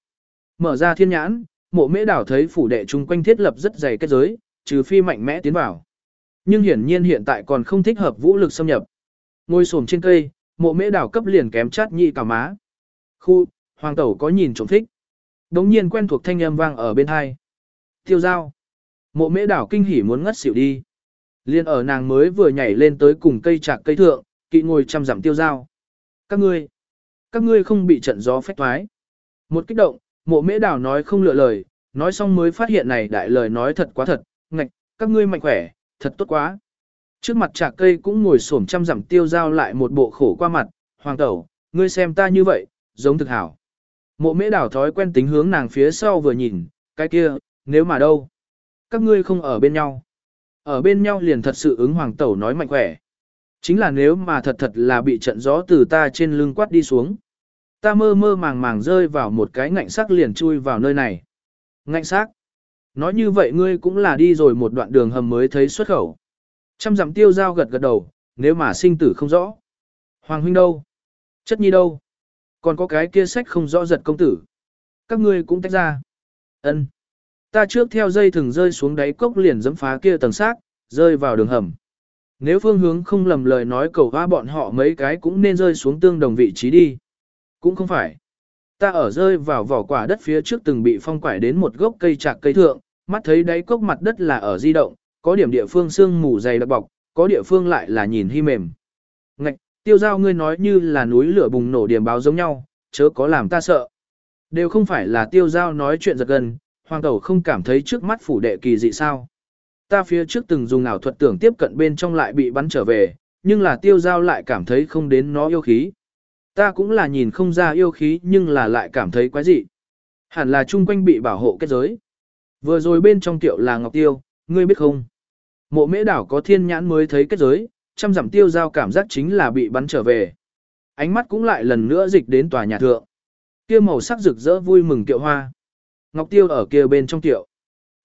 Mở ra thiên nhãn, mộ mễ đảo thấy phủ đệ chung quanh thiết lập rất dày kết giới, trừ phi mạnh mẽ tiến vào. Nhưng hiển nhiên hiện tại còn không thích hợp vũ lực xâm nhập. Ngồi xổm trên cây, mộ mễ đảo cấp liền kém chát nhị cả má. Khu, hoàng tẩu có nhìn trộm thích. Đống nhiên quen thuộc thanh âm vang ở bên hai. Tiêu giao. Mộ mễ đảo kinh hỉ muốn ngất xỉu đi. Liên ở nàng mới vừa nhảy lên tới cùng cây trạc cây thượng, kỵ ngồi chăm dặm tiêu giao. Các ngươi, các ngươi không bị trận gió phách thoái. Một kích động, mộ mễ đảo nói không lựa lời, nói xong mới phát hiện này đại lời nói thật quá thật, ngạch, các ngươi mạnh khỏe, thật tốt quá. Trước mặt trà cây cũng ngồi xổm chăm dặm tiêu giao lại một bộ khổ qua mặt, hoàng tẩu, ngươi xem ta như vậy, giống thực hảo. Mộ mễ đảo thói quen tính hướng nàng phía sau vừa nhìn, cái kia, nếu mà đâu. Các ngươi không ở bên nhau. Ở bên nhau liền thật sự ứng hoàng tẩu nói mạnh khỏe. Chính là nếu mà thật thật là bị trận gió từ ta trên lưng quát đi xuống. Ta mơ mơ màng màng rơi vào một cái ngạnh sắc liền chui vào nơi này. Ngạnh sắc. Nói như vậy ngươi cũng là đi rồi một đoạn đường hầm mới thấy xuất khẩu. Trăm dặm tiêu giao gật gật đầu, nếu mà sinh tử không rõ. Hoàng huynh đâu? Chất nhi đâu? Còn có cái kia sách không rõ giật công tử. Các ngươi cũng tách ra. ân Ta trước theo dây thừng rơi xuống đáy cốc liền dẫm phá kia tầng xác, rơi vào đường hầm. Nếu phương hướng không lầm lời nói cầu hoa bọn họ mấy cái cũng nên rơi xuống tương đồng vị trí đi. Cũng không phải. Ta ở rơi vào vỏ quả đất phía trước từng bị phong quải đến một gốc cây trạc cây thượng, mắt thấy đáy cốc mặt đất là ở di động, có điểm địa phương xương mù dày đặc bọc, có địa phương lại là nhìn hy mềm. Ngạch, tiêu giao ngươi nói như là núi lửa bùng nổ điểm báo giống nhau, chớ có làm ta sợ. Đều không phải là tiêu giao nói chuyện giật gần, hoàng tẩu không cảm thấy trước mắt phủ đệ kỳ dị sao. Ta phía trước từng dùng ảo thuật tưởng tiếp cận bên trong lại bị bắn trở về, nhưng là tiêu giao lại cảm thấy không đến nó yêu khí. Ta cũng là nhìn không ra yêu khí nhưng là lại cảm thấy quái dị. Hẳn là chung quanh bị bảo hộ kết giới. Vừa rồi bên trong tiệu là Ngọc Tiêu, ngươi biết không? Mộ mễ đảo có thiên nhãn mới thấy kết giới, trăm dặm tiêu giao cảm giác chính là bị bắn trở về. Ánh mắt cũng lại lần nữa dịch đến tòa nhà thượng. Kia màu sắc rực rỡ vui mừng tiệu hoa. Ngọc Tiêu ở kia bên trong tiệu.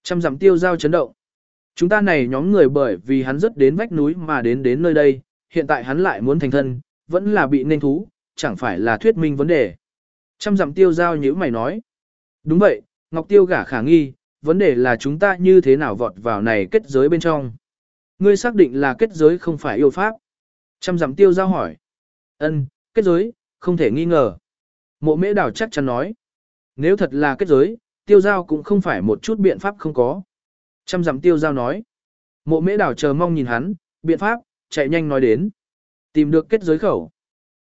Trăm dặm tiêu giao chấn động. Chúng ta này nhóm người bởi vì hắn rất đến vách núi mà đến đến nơi đây, hiện tại hắn lại muốn thành thân, vẫn là bị nên thú, chẳng phải là thuyết minh vấn đề. Trăm dặm tiêu giao như mày nói. Đúng vậy, Ngọc Tiêu gả khả nghi, vấn đề là chúng ta như thế nào vọt vào này kết giới bên trong. Ngươi xác định là kết giới không phải yêu pháp. Trăm dặm tiêu giao hỏi. Ân, kết giới, không thể nghi ngờ. Mộ mễ đảo chắc chắn nói. Nếu thật là kết giới, tiêu giao cũng không phải một chút biện pháp không có. Trăm dặm tiêu giao nói. Mộ mễ đảo chờ mong nhìn hắn, biện pháp, chạy nhanh nói đến. Tìm được kết giới khẩu.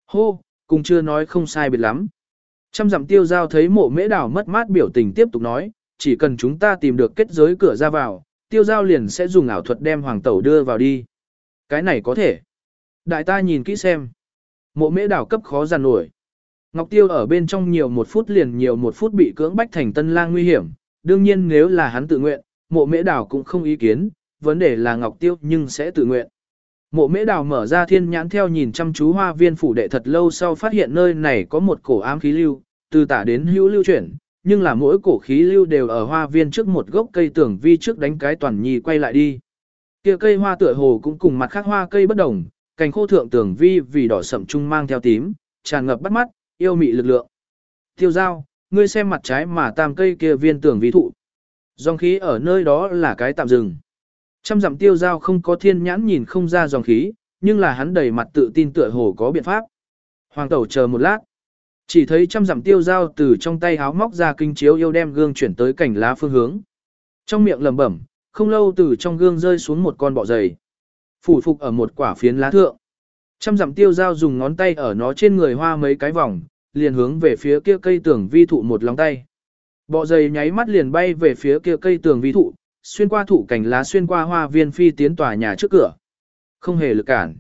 Hô, cùng chưa nói không sai biệt lắm. Trăm dặm tiêu giao thấy mộ mễ đảo mất mát biểu tình tiếp tục nói, chỉ cần chúng ta tìm được kết giới cửa ra vào, tiêu giao liền sẽ dùng ảo thuật đem hoàng tẩu đưa vào đi. Cái này có thể. Đại ta nhìn kỹ xem. Mộ mễ đảo cấp khó giàn nổi. Ngọc Tiêu ở bên trong nhiều một phút liền nhiều một phút bị cưỡng bách thành tân lang nguy hiểm, đương nhiên nếu là hắn tự nguyện, mộ mễ đảo cũng không ý kiến, vấn đề là Ngọc Tiêu nhưng sẽ tự nguyện. Mộ mễ Đào mở ra thiên nhãn theo nhìn chăm chú hoa viên phủ đệ thật lâu sau phát hiện nơi này có một cổ ám khí lưu, từ tả đến hữu lưu chuyển, nhưng là mỗi cổ khí lưu đều ở hoa viên trước một gốc cây tưởng vi trước đánh cái toàn nhi quay lại đi. Kia cây hoa tựa hồ cũng cùng mặt khác hoa cây bất đồng, cành khô thượng tưởng vi vì đỏ sậm trung mang theo tím, tràn ngập bắt mắt, yêu mị lực lượng. Tiêu giao, ngươi xem mặt trái mà tam cây kia viên tưởng vi thụ. Dòng khí ở nơi đó là cái tạm dừng. Trăm dặm tiêu giao không có thiên nhãn nhìn không ra dòng khí, nhưng là hắn đầy mặt tự tin tựa hồ có biện pháp. Hoàng tẩu chờ một lát. Chỉ thấy trăm dặm tiêu giao từ trong tay háo móc ra kinh chiếu yêu đem gương chuyển tới cảnh lá phương hướng. Trong miệng lẩm bẩm, không lâu từ trong gương rơi xuống một con bọ dày. Phủ phục ở một quả phiến lá thượng. Trăm dặm tiêu giao dùng ngón tay ở nó trên người hoa mấy cái vòng, liền hướng về phía kia cây tưởng vi thụ một lòng tay. Bọ dày nháy mắt liền bay về phía kia cây tường vi thụ, xuyên qua thụ cảnh lá xuyên qua hoa viên phi tiến tòa nhà trước cửa. Không hề lực cản.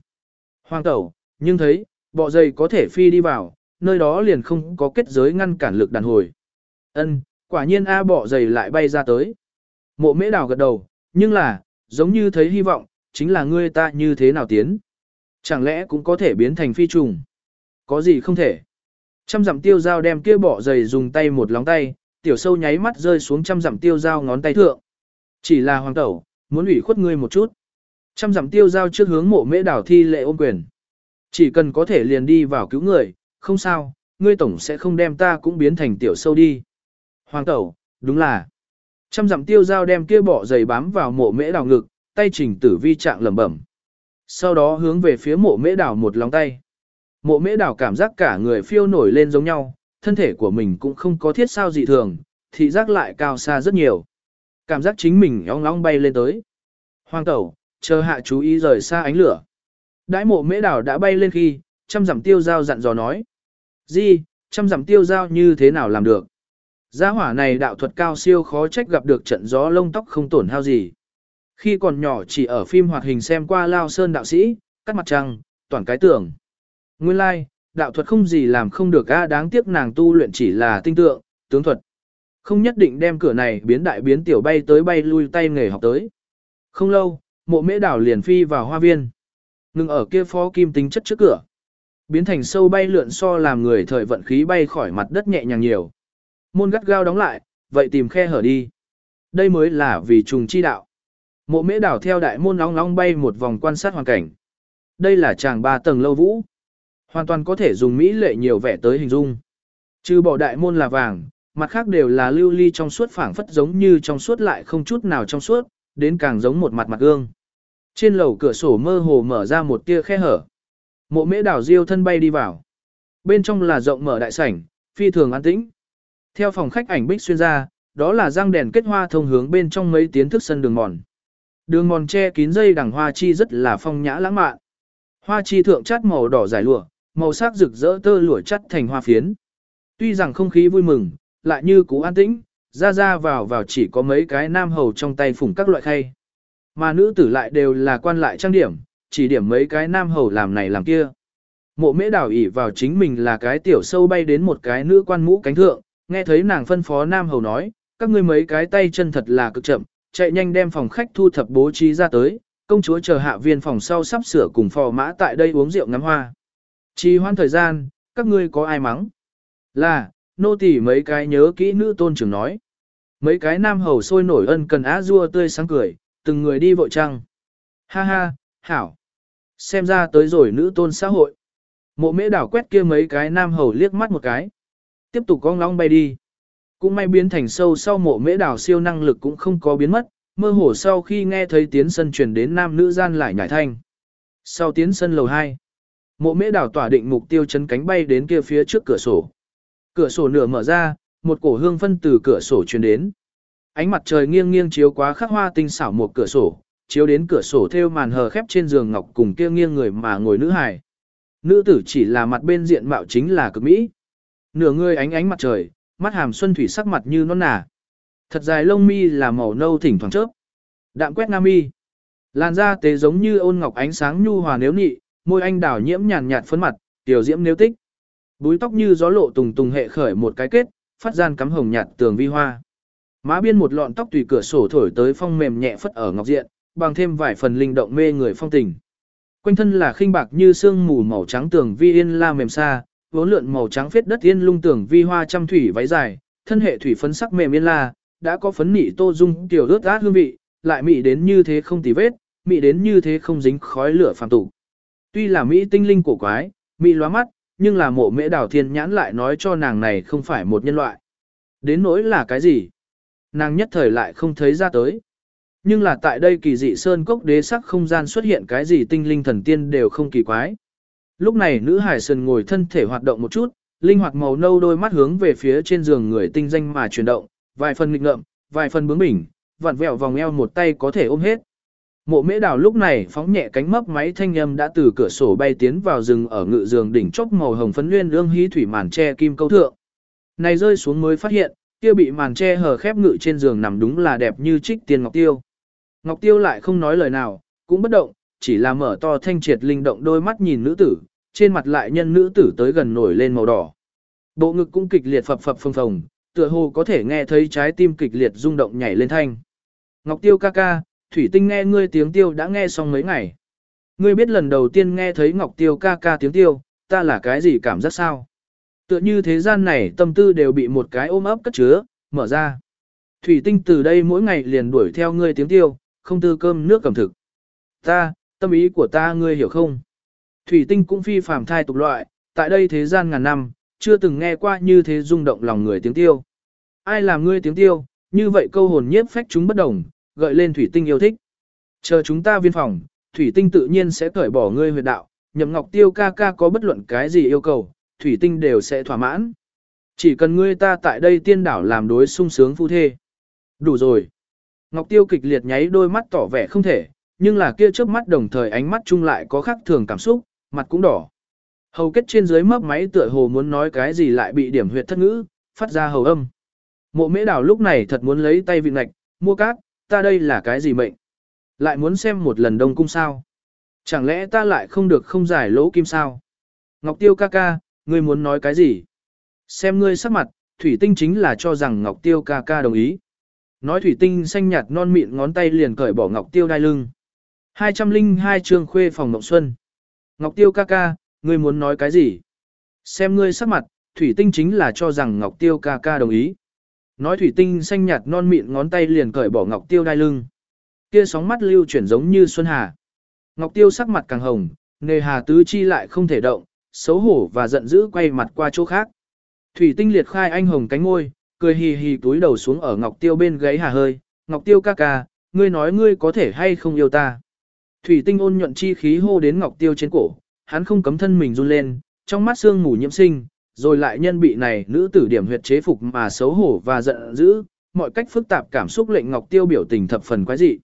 hoang tẩu, nhưng thấy, bọ dày có thể phi đi vào, nơi đó liền không có kết giới ngăn cản lực đàn hồi. Ân, quả nhiên A bọ dày lại bay ra tới. Mộ mễ đào gật đầu, nhưng là, giống như thấy hy vọng, chính là ngươi ta như thế nào tiến. Chẳng lẽ cũng có thể biến thành phi trùng? Có gì không thể? Trăm dặm tiêu dao đem kia bọ dày dùng tay một lóng tay, tiểu sâu nháy mắt rơi xuống trăm dặm tiêu dao ngón tay thượng. Chỉ là hoàng tẩu, muốn ủy khuất ngươi một chút. Trăm dặm tiêu dao trước hướng mộ mễ đảo thi lệ ôm quyền. Chỉ cần có thể liền đi vào cứu người, không sao, ngươi tổng sẽ không đem ta cũng biến thành tiểu sâu đi. Hoàng tẩu, đúng là. Trăm dặm tiêu dao đem kia bỏ giày bám vào mộ mễ đảo ngực, tay trình tử vi trạng lẩm bẩm. Sau đó hướng về phía mộ mễ đảo một lòng tay. Mộ mễ đảo cảm giác cả người phiêu nổi lên giống nhau, thân thể của mình cũng không có thiết sao dị thường, thị giác lại cao xa rất nhiều. Cảm giác chính mình ong long bay lên tới. Hoàng tẩu, chờ hạ chú ý rời xa ánh lửa. Đãi mộ mễ đảo đã bay lên khi, trăm dặm tiêu giao dặn dò nói. Di, trăm dặm tiêu giao như thế nào làm được? Gia hỏa này đạo thuật cao siêu khó trách gặp được trận gió lông tóc không tổn hao gì. Khi còn nhỏ chỉ ở phim hoạt hình xem qua Lao Sơn đạo sĩ, cắt mặt trăng, toàn cái tưởng. Nguyên lai, like, đạo thuật không gì làm không được a đáng tiếc nàng tu luyện chỉ là tinh tượng, tướng thuật. Không nhất định đem cửa này biến đại biến tiểu bay tới bay lui tay nghề học tới. Không lâu, mộ mễ đảo liền phi vào hoa viên. Ngừng ở kia phó kim tính chất trước cửa. Biến thành sâu bay lượn so làm người thời vận khí bay khỏi mặt đất nhẹ nhàng nhiều. Môn gắt gao đóng lại, vậy tìm khe hở đi. Đây mới là vì trùng chi đạo. Mộ mễ đảo theo đại môn long long bay một vòng quan sát hoàn cảnh. Đây là chàng ba tầng lâu vũ. Hoàn toàn có thể dùng mỹ lệ nhiều vẻ tới hình dung. Trừ bỏ đại môn là vàng, mặt khác đều là lưu ly trong suốt phảng phất giống như trong suốt lại không chút nào trong suốt, đến càng giống một mặt mặt gương. Trên lầu cửa sổ mơ hồ mở ra một tia khe hở. Mộ mễ đảo diêu thân bay đi vào. Bên trong là rộng mở đại sảnh, phi thường an tĩnh. Theo phòng khách ảnh bích xuyên ra, đó là răng đèn kết hoa thông hướng bên trong mấy tiến thức sân đường mòn. Đường mòn che kín dây đằng hoa chi rất là phong nhã lãng mạn. Hoa chi thượng chát màu đỏ dài lụa, màu sắc rực rỡ tơ lụa chắt thành hoa phiến. Tuy rằng không khí vui mừng, lại như cũ an tĩnh, ra ra vào vào chỉ có mấy cái nam hầu trong tay phủng các loại khay. Mà nữ tử lại đều là quan lại trang điểm, chỉ điểm mấy cái nam hầu làm này làm kia. Mộ mễ đảo ỉ vào chính mình là cái tiểu sâu bay đến một cái nữ quan mũ cánh thượng, nghe thấy nàng phân phó nam hầu nói, các ngươi mấy cái tay chân thật là cực chậm, chạy nhanh đem phòng khách thu thập bố trí ra tới, công chúa chờ hạ viên phòng sau sắp sửa cùng phò mã tại đây uống rượu ngắm hoa. Trì hoan thời gian, các ngươi có ai mắng? Là, nô tỳ mấy cái nhớ kỹ nữ tôn trưởng nói. Mấy cái nam hầu sôi nổi ân cần á rua tươi sáng cười, từng người đi vội trăng. Ha ha, hảo. Xem ra tới rồi nữ tôn xã hội. Mộ mễ đảo quét kia mấy cái nam hầu liếc mắt một cái. Tiếp tục con long bay đi. Cũng may biến thành sâu sau mộ mễ đảo siêu năng lực cũng không có biến mất, mơ hồ sau khi nghe thấy tiến sân truyền đến nam nữ gian lại nhảy thanh. Sau tiến sân lầu 2, mộ mễ đảo tỏa định mục tiêu chấn cánh bay đến kia phía trước cửa sổ. Cửa sổ nửa mở ra, một cổ hương phân từ cửa sổ truyền đến. Ánh mặt trời nghiêng nghiêng chiếu quá khắc hoa tinh xảo một cửa sổ, chiếu đến cửa sổ theo màn hờ khép trên giường ngọc cùng kia nghiêng người mà ngồi nữ hài. Nữ tử chỉ là mặt bên diện mạo chính là cực mỹ. Nửa người ánh ánh mặt trời, mắt hàm xuân thủy sắc mặt như non nà. Thật dài lông mi là màu nâu thỉnh thoảng chớp. Đạm quét nam mi. Làn da tế giống như ôn ngọc ánh sáng nhu hòa nếu nị, môi anh đào nhiễm nhàn nhạt phấn mặt, tiểu diễm nếu tích. Búi tóc như gió lộ tùng tùng hệ khởi một cái kết, phát gian cắm hồng nhạt tường vi hoa. Má biên một lọn tóc tùy cửa sổ thổi tới phong mềm nhẹ phất ở ngọc diện, bằng thêm vài phần linh động mê người phong tình. Quanh thân là khinh bạc như sương mù màu trắng tường vi yên la mềm xa, vốn lượn màu trắng phết đất yên lung tường vi hoa trăm thủy váy dài, thân hệ thủy phấn sắc mềm yên la, đã có phấn nị tô dung tiểu ướt át hương vị, lại mị đến như thế không tì vết, mị đến như thế không dính khói lửa phàm tục. Tuy là mỹ tinh linh cổ quái, mỹ lóa mắt, nhưng là mộ mễ đào thiên nhãn lại nói cho nàng này không phải một nhân loại. Đến nỗi là cái gì? Nàng nhất thời lại không thấy ra tới. Nhưng là tại đây kỳ dị sơn cốc đế sắc không gian xuất hiện cái gì tinh linh thần tiên đều không kỳ quái. Lúc này nữ hải sơn ngồi thân thể hoạt động một chút, linh hoạt màu nâu đôi mắt hướng về phía trên giường người tinh danh mà chuyển động, vài phần nghịch ngợm, vài phần bướng bỉnh, vặn vẹo vòng eo một tay có thể ôm hết. Mộ mễ đào lúc này phóng nhẹ cánh mấp máy thanh âm đã từ cửa sổ bay tiến vào rừng ở ngự giường đỉnh chốc màu hồng phấn nguyên lương hí thủy màn tre kim câu thượng. Này rơi xuống mới phát hiện, kia bị màn tre hở khép ngự trên giường nằm đúng là đẹp như trích tiên ngọc tiêu. Ngọc tiêu lại không nói lời nào, cũng bất động, chỉ là mở to thanh triệt linh động đôi mắt nhìn nữ tử, trên mặt lại nhân nữ tử tới gần nổi lên màu đỏ. Bộ ngực cũng kịch liệt phập phập phồng phồng, tựa hồ có thể nghe thấy trái tim kịch liệt rung động nhảy lên thanh. Ngọc Tiêu ca ca, Thủy Tinh nghe ngươi tiếng tiêu đã nghe xong mấy ngày. Ngươi biết lần đầu tiên nghe thấy Ngọc Tiêu ca ca tiếng tiêu, ta là cái gì cảm giác sao? Tựa như thế gian này tâm tư đều bị một cái ôm ấp cất chứa, mở ra. Thủy Tinh từ đây mỗi ngày liền đuổi theo ngươi tiếng tiêu, không tư cơm nước cầm thực. Ta, tâm ý của ta ngươi hiểu không? Thủy Tinh cũng phi phàm thai tục loại, tại đây thế gian ngàn năm, chưa từng nghe qua như thế rung động lòng người tiếng tiêu. Ai làm ngươi tiếng tiêu, như vậy câu hồn nhiếp phách chúng bất đồng, gợi lên thủy tinh yêu thích. Chờ chúng ta viên phòng, thủy tinh tự nhiên sẽ cởi bỏ ngươi huyệt đạo, nhậm ngọc tiêu ca ca có bất luận cái gì yêu cầu, thủy tinh đều sẽ thỏa mãn. Chỉ cần ngươi ta tại đây tiên đảo làm đối sung sướng phu thê. Đủ rồi. Ngọc tiêu kịch liệt nháy đôi mắt tỏ vẻ không thể, nhưng là kia trước mắt đồng thời ánh mắt chung lại có khác thường cảm xúc, mặt cũng đỏ. Hầu kết trên dưới mấp máy tựa hồ muốn nói cái gì lại bị điểm huyệt thất ngữ, phát ra hầu âm. Mộ mễ đảo lúc này thật muốn lấy tay vị ngạch, mua cát, ta đây là cái gì mệnh? Lại muốn xem một lần đông cung sao? Chẳng lẽ ta lại không được không giải lỗ kim sao? Ngọc Tiêu ca ca, ngươi muốn nói cái gì? Xem ngươi sắc mặt, Thủy Tinh chính là cho rằng Ngọc Tiêu ca ca đồng ý. Nói Thủy Tinh xanh nhạt non mịn ngón tay liền cởi bỏ Ngọc Tiêu đai lưng. 202 chương khuê phòng Ngọc Xuân. Ngọc Tiêu ca ca, ngươi muốn nói cái gì? Xem ngươi sắc mặt, Thủy Tinh chính là cho rằng Ngọc Tiêu ca ca đồng ý. Nói thủy tinh xanh nhạt non mịn ngón tay liền cởi bỏ ngọc tiêu đai lưng. Kia sóng mắt lưu chuyển giống như xuân hà. Ngọc tiêu sắc mặt càng hồng, nề hà tứ chi lại không thể động, xấu hổ và giận dữ quay mặt qua chỗ khác. Thủy tinh liệt khai anh hồng cánh môi, cười hì hì túi đầu xuống ở ngọc tiêu bên gáy hà hơi. Ngọc tiêu ca ca, ngươi nói ngươi có thể hay không yêu ta. Thủy tinh ôn nhuận chi khí hô đến ngọc tiêu trên cổ, hắn không cấm thân mình run lên, trong mắt xương mù nhiễm sinh, rồi lại nhân bị này nữ tử điểm huyệt chế phục mà xấu hổ và giận dữ, mọi cách phức tạp cảm xúc lệnh Ngọc Tiêu biểu tình thập phần quái dị.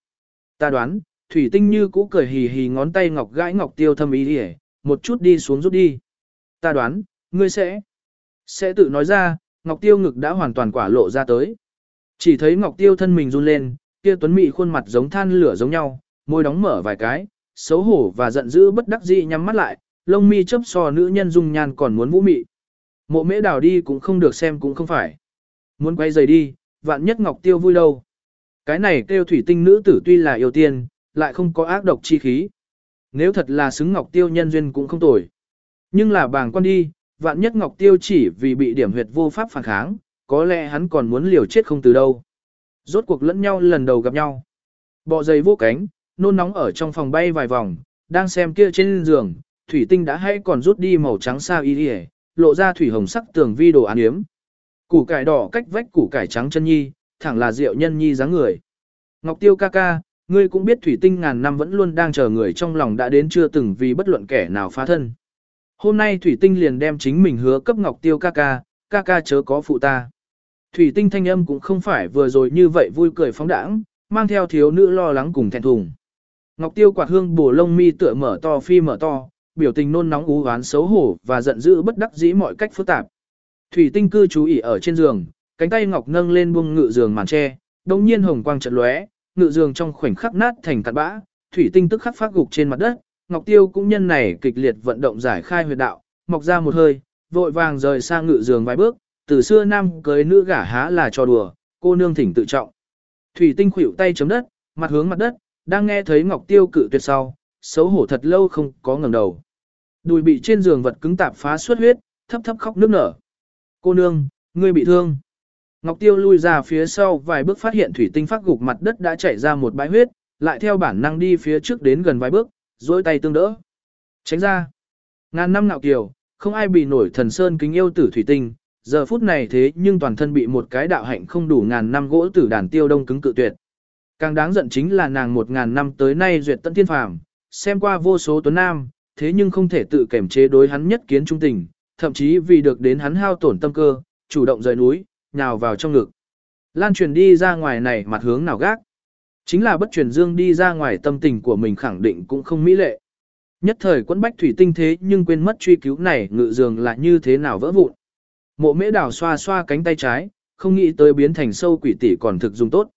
Ta đoán, Thủy Tinh như cũ cười hì hì ngón tay ngọc gãi Ngọc Tiêu thâm ý đi một chút đi xuống rút đi. Ta đoán, ngươi sẽ sẽ tự nói ra, Ngọc Tiêu ngực đã hoàn toàn quả lộ ra tới. Chỉ thấy Ngọc Tiêu thân mình run lên, kia tuấn mị khuôn mặt giống than lửa giống nhau, môi đóng mở vài cái, xấu hổ và giận dữ bất đắc dĩ nhắm mắt lại, lông mi chớp so nữ nhân dung nhan còn muốn vũ mị. Mộ mễ đào đi cũng không được xem cũng không phải. Muốn quay giày đi, vạn nhất ngọc tiêu vui đâu. Cái này kêu thủy tinh nữ tử tuy là yêu tiên, lại không có ác độc chi khí. Nếu thật là xứng ngọc tiêu nhân duyên cũng không tồi. Nhưng là bàng quan đi, vạn nhất ngọc tiêu chỉ vì bị điểm huyệt vô pháp phản kháng, có lẽ hắn còn muốn liều chết không từ đâu. Rốt cuộc lẫn nhau lần đầu gặp nhau. Bọ giày vô cánh, nôn nóng ở trong phòng bay vài vòng, đang xem kia trên giường, thủy tinh đã hay còn rút đi màu trắng sao y đi lộ ra thủy hồng sắc tường vi đồ án yếm. Củ cải đỏ cách vách củ cải trắng chân nhi, thẳng là rượu nhân nhi dáng người. Ngọc Tiêu ca ca, ngươi cũng biết thủy tinh ngàn năm vẫn luôn đang chờ người trong lòng đã đến chưa từng vì bất luận kẻ nào phá thân. Hôm nay thủy tinh liền đem chính mình hứa cấp Ngọc Tiêu ca ca, ca ca chớ có phụ ta. Thủy tinh thanh âm cũng không phải vừa rồi như vậy vui cười phóng đãng, mang theo thiếu nữ lo lắng cùng thẹn thùng. Ngọc Tiêu quạt hương bổ lông mi tựa mở to phi mở to, biểu tình nôn nóng ú oán xấu hổ và giận dữ bất đắc dĩ mọi cách phức tạp. Thủy tinh cư chú ý ở trên giường, cánh tay ngọc nâng lên buông ngự giường màn tre, đột nhiên hồng quang chợt lóe, ngự giường trong khoảnh khắc nát thành cát bã, thủy tinh tức khắc phát gục trên mặt đất, ngọc tiêu cũng nhân này kịch liệt vận động giải khai huyệt đạo, mọc ra một hơi, vội vàng rời sang ngự giường vài bước, từ xưa nam cưới nữ gả há là cho đùa, cô nương thỉnh tự trọng. Thủy tinh khuỷu tay chấm đất, mặt hướng mặt đất, đang nghe thấy ngọc tiêu cự tuyệt sau, xấu hổ thật lâu không có ngẩng đầu. Đùi bị trên giường vật cứng tạp phá suốt huyết, thấp thấp khóc nức nở. Cô nương, ngươi bị thương. Ngọc Tiêu lui ra phía sau vài bước phát hiện thủy tinh phát gục mặt đất đã chảy ra một bãi huyết, lại theo bản năng đi phía trước đến gần vài bước, duỗi tay tương đỡ. Tránh ra. Ngàn năm nạo kiều, không ai bị nổi thần sơn kính yêu tử thủy tinh, giờ phút này thế nhưng toàn thân bị một cái đạo hạnh không đủ ngàn năm gỗ tử đàn tiêu đông cứng cự tuyệt. Càng đáng giận chính là nàng một ngàn năm tới nay duyệt tận thiên phàm, xem qua vô số tuấn nam, thế nhưng không thể tự kiểm chế đối hắn nhất kiến trung tình, thậm chí vì được đến hắn hao tổn tâm cơ, chủ động rời núi, nhào vào trong ngực. Lan truyền đi ra ngoài này mặt hướng nào gác. Chính là bất truyền dương đi ra ngoài tâm tình của mình khẳng định cũng không mỹ lệ. Nhất thời quẫn bách thủy tinh thế nhưng quên mất truy cứu này ngự dường là như thế nào vỡ vụn. Mộ mễ đảo xoa xoa cánh tay trái, không nghĩ tới biến thành sâu quỷ tỷ còn thực dùng tốt.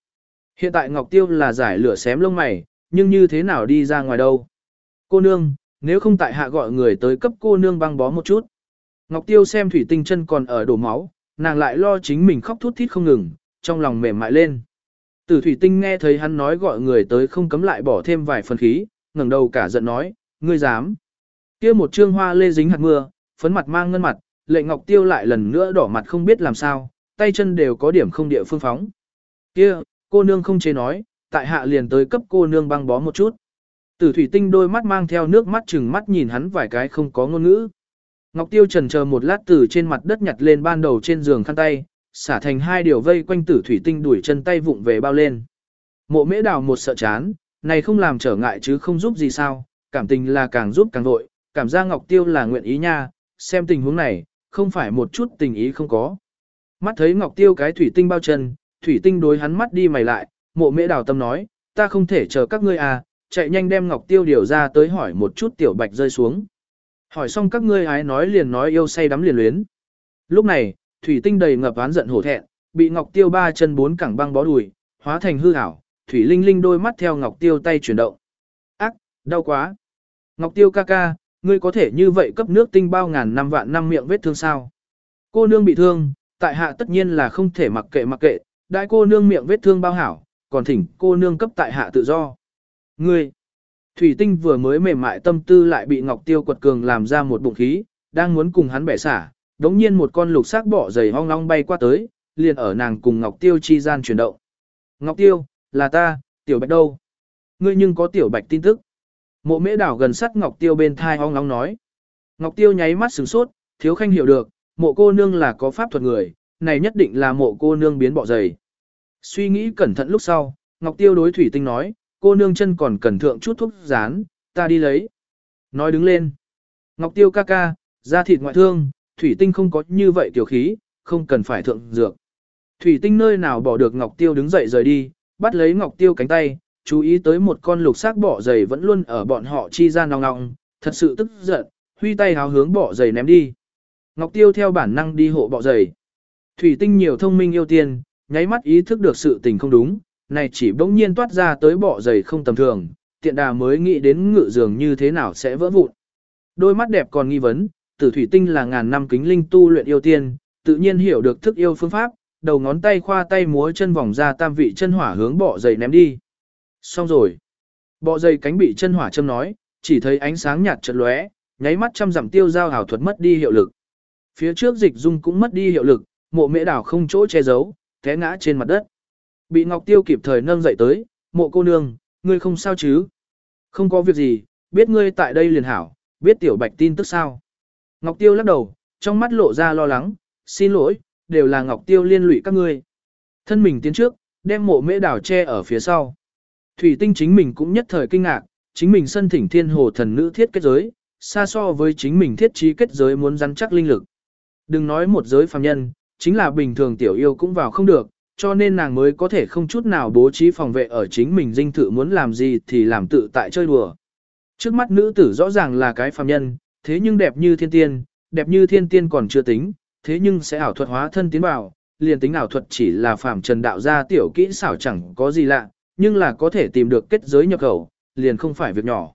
Hiện tại Ngọc Tiêu là giải lửa xém lông mày, nhưng như thế nào đi ra ngoài đâu. Cô nương, nếu không tại hạ gọi người tới cấp cô nương băng bó một chút. Ngọc Tiêu xem thủy tinh chân còn ở đổ máu, nàng lại lo chính mình khóc thút thít không ngừng, trong lòng mềm mại lên. Tử thủy tinh nghe thấy hắn nói gọi người tới không cấm lại bỏ thêm vài phần khí, ngẩng đầu cả giận nói, ngươi dám. kia một trương hoa lê dính hạt mưa, phấn mặt mang ngân mặt, lệ ngọc tiêu lại lần nữa đỏ mặt không biết làm sao, tay chân đều có điểm không địa phương phóng. kia cô nương không chế nói, tại hạ liền tới cấp cô nương băng bó một chút. Tử thủy tinh đôi mắt mang theo nước mắt chừng mắt nhìn hắn vài cái không có ngôn ngữ. Ngọc Tiêu trần chờ một lát từ trên mặt đất nhặt lên ban đầu trên giường khăn tay, xả thành hai điều vây quanh tử thủy tinh đuổi chân tay vụng về bao lên. Mộ mễ đào một sợ chán, này không làm trở ngại chứ không giúp gì sao, cảm tình là càng giúp càng vội, cảm giác Ngọc Tiêu là nguyện ý nha, xem tình huống này, không phải một chút tình ý không có. Mắt thấy Ngọc Tiêu cái thủy tinh bao chân, thủy tinh đối hắn mắt đi mày lại, mộ mễ đào tâm nói, ta không thể chờ các ngươi à, chạy nhanh đem Ngọc Tiêu điều ra tới hỏi một chút tiểu bạch rơi xuống. Hỏi xong các ngươi ái nói liền nói yêu say đắm liền luyến. Lúc này, thủy tinh đầy ngập oán giận hổ thẹn, bị Ngọc Tiêu ba chân bốn cẳng băng bó đùi, hóa thành hư ảo, thủy linh linh đôi mắt theo Ngọc Tiêu tay chuyển động. Ác, đau quá. Ngọc Tiêu ca ca, ngươi có thể như vậy cấp nước tinh bao ngàn năm vạn năm miệng vết thương sao? Cô nương bị thương, tại hạ tất nhiên là không thể mặc kệ mặc kệ, đại cô nương miệng vết thương bao hảo, còn thỉnh cô nương cấp tại hạ tự do. Ngươi, Thủy tinh vừa mới mềm mại tâm tư lại bị Ngọc Tiêu quật cường làm ra một bụng khí, đang muốn cùng hắn bẻ xả, đống nhiên một con lục sắc bỏ dày hong long bay qua tới, liền ở nàng cùng Ngọc Tiêu chi gian chuyển động. Ngọc Tiêu, là ta, tiểu bạch đâu? Ngươi nhưng có tiểu bạch tin tức. Mộ mễ đảo gần sát Ngọc Tiêu bên thai hong long nói. Ngọc Tiêu nháy mắt sửng sốt, thiếu khanh hiểu được, mộ cô nương là có pháp thuật người, này nhất định là mộ cô nương biến bỏ dày. Suy nghĩ cẩn thận lúc sau, Ngọc Tiêu đối thủy tinh nói, cô nương chân còn cần thượng chút thuốc rán, ta đi lấy. Nói đứng lên. Ngọc Tiêu ca ca, da thịt ngoại thương, thủy tinh không có như vậy tiểu khí, không cần phải thượng dược. Thủy tinh nơi nào bỏ được Ngọc Tiêu đứng dậy rời đi, bắt lấy Ngọc Tiêu cánh tay, chú ý tới một con lục xác bỏ giày vẫn luôn ở bọn họ chi ra nòng nòng, thật sự tức giận, huy tay háo hướng bỏ giày ném đi. Ngọc Tiêu theo bản năng đi hộ bỏ giày. Thủy tinh nhiều thông minh yêu tiên, nháy mắt ý thức được sự tình không đúng, này chỉ bỗng nhiên toát ra tới bọ giày không tầm thường, tiện đà mới nghĩ đến ngự giường như thế nào sẽ vỡ vụn. Đôi mắt đẹp còn nghi vấn, tử thủy tinh là ngàn năm kính linh tu luyện yêu tiên, tự nhiên hiểu được thức yêu phương pháp, đầu ngón tay khoa tay múa chân vòng ra tam vị chân hỏa hướng bọ giày ném đi. Xong rồi. Bọ giày cánh bị chân hỏa châm nói, chỉ thấy ánh sáng nhạt chợt lóe, nháy mắt trăm dặm tiêu giao hảo thuật mất đi hiệu lực. Phía trước dịch dung cũng mất đi hiệu lực, mộ mễ đảo không chỗ che giấu, té ngã trên mặt đất. Bị Ngọc Tiêu kịp thời nâng dậy tới, mộ cô nương, ngươi không sao chứ? Không có việc gì, biết ngươi tại đây liền hảo, biết tiểu bạch tin tức sao? Ngọc Tiêu lắc đầu, trong mắt lộ ra lo lắng, xin lỗi, đều là Ngọc Tiêu liên lụy các ngươi. Thân mình tiến trước, đem mộ mễ đảo che ở phía sau. Thủy tinh chính mình cũng nhất thời kinh ngạc, chính mình sân thỉnh thiên hồ thần nữ thiết kết giới, xa so với chính mình thiết trí kết giới muốn rắn chắc linh lực. Đừng nói một giới phàm nhân, chính là bình thường tiểu yêu cũng vào không được, cho nên nàng mới có thể không chút nào bố trí phòng vệ ở chính mình dinh thự muốn làm gì thì làm tự tại chơi đùa. Trước mắt nữ tử rõ ràng là cái phàm nhân, thế nhưng đẹp như thiên tiên, đẹp như thiên tiên còn chưa tính, thế nhưng sẽ ảo thuật hóa thân tiến vào, liền tính ảo thuật chỉ là phàm trần đạo gia tiểu kỹ xảo chẳng có gì lạ, nhưng là có thể tìm được kết giới nhập khẩu, liền không phải việc nhỏ.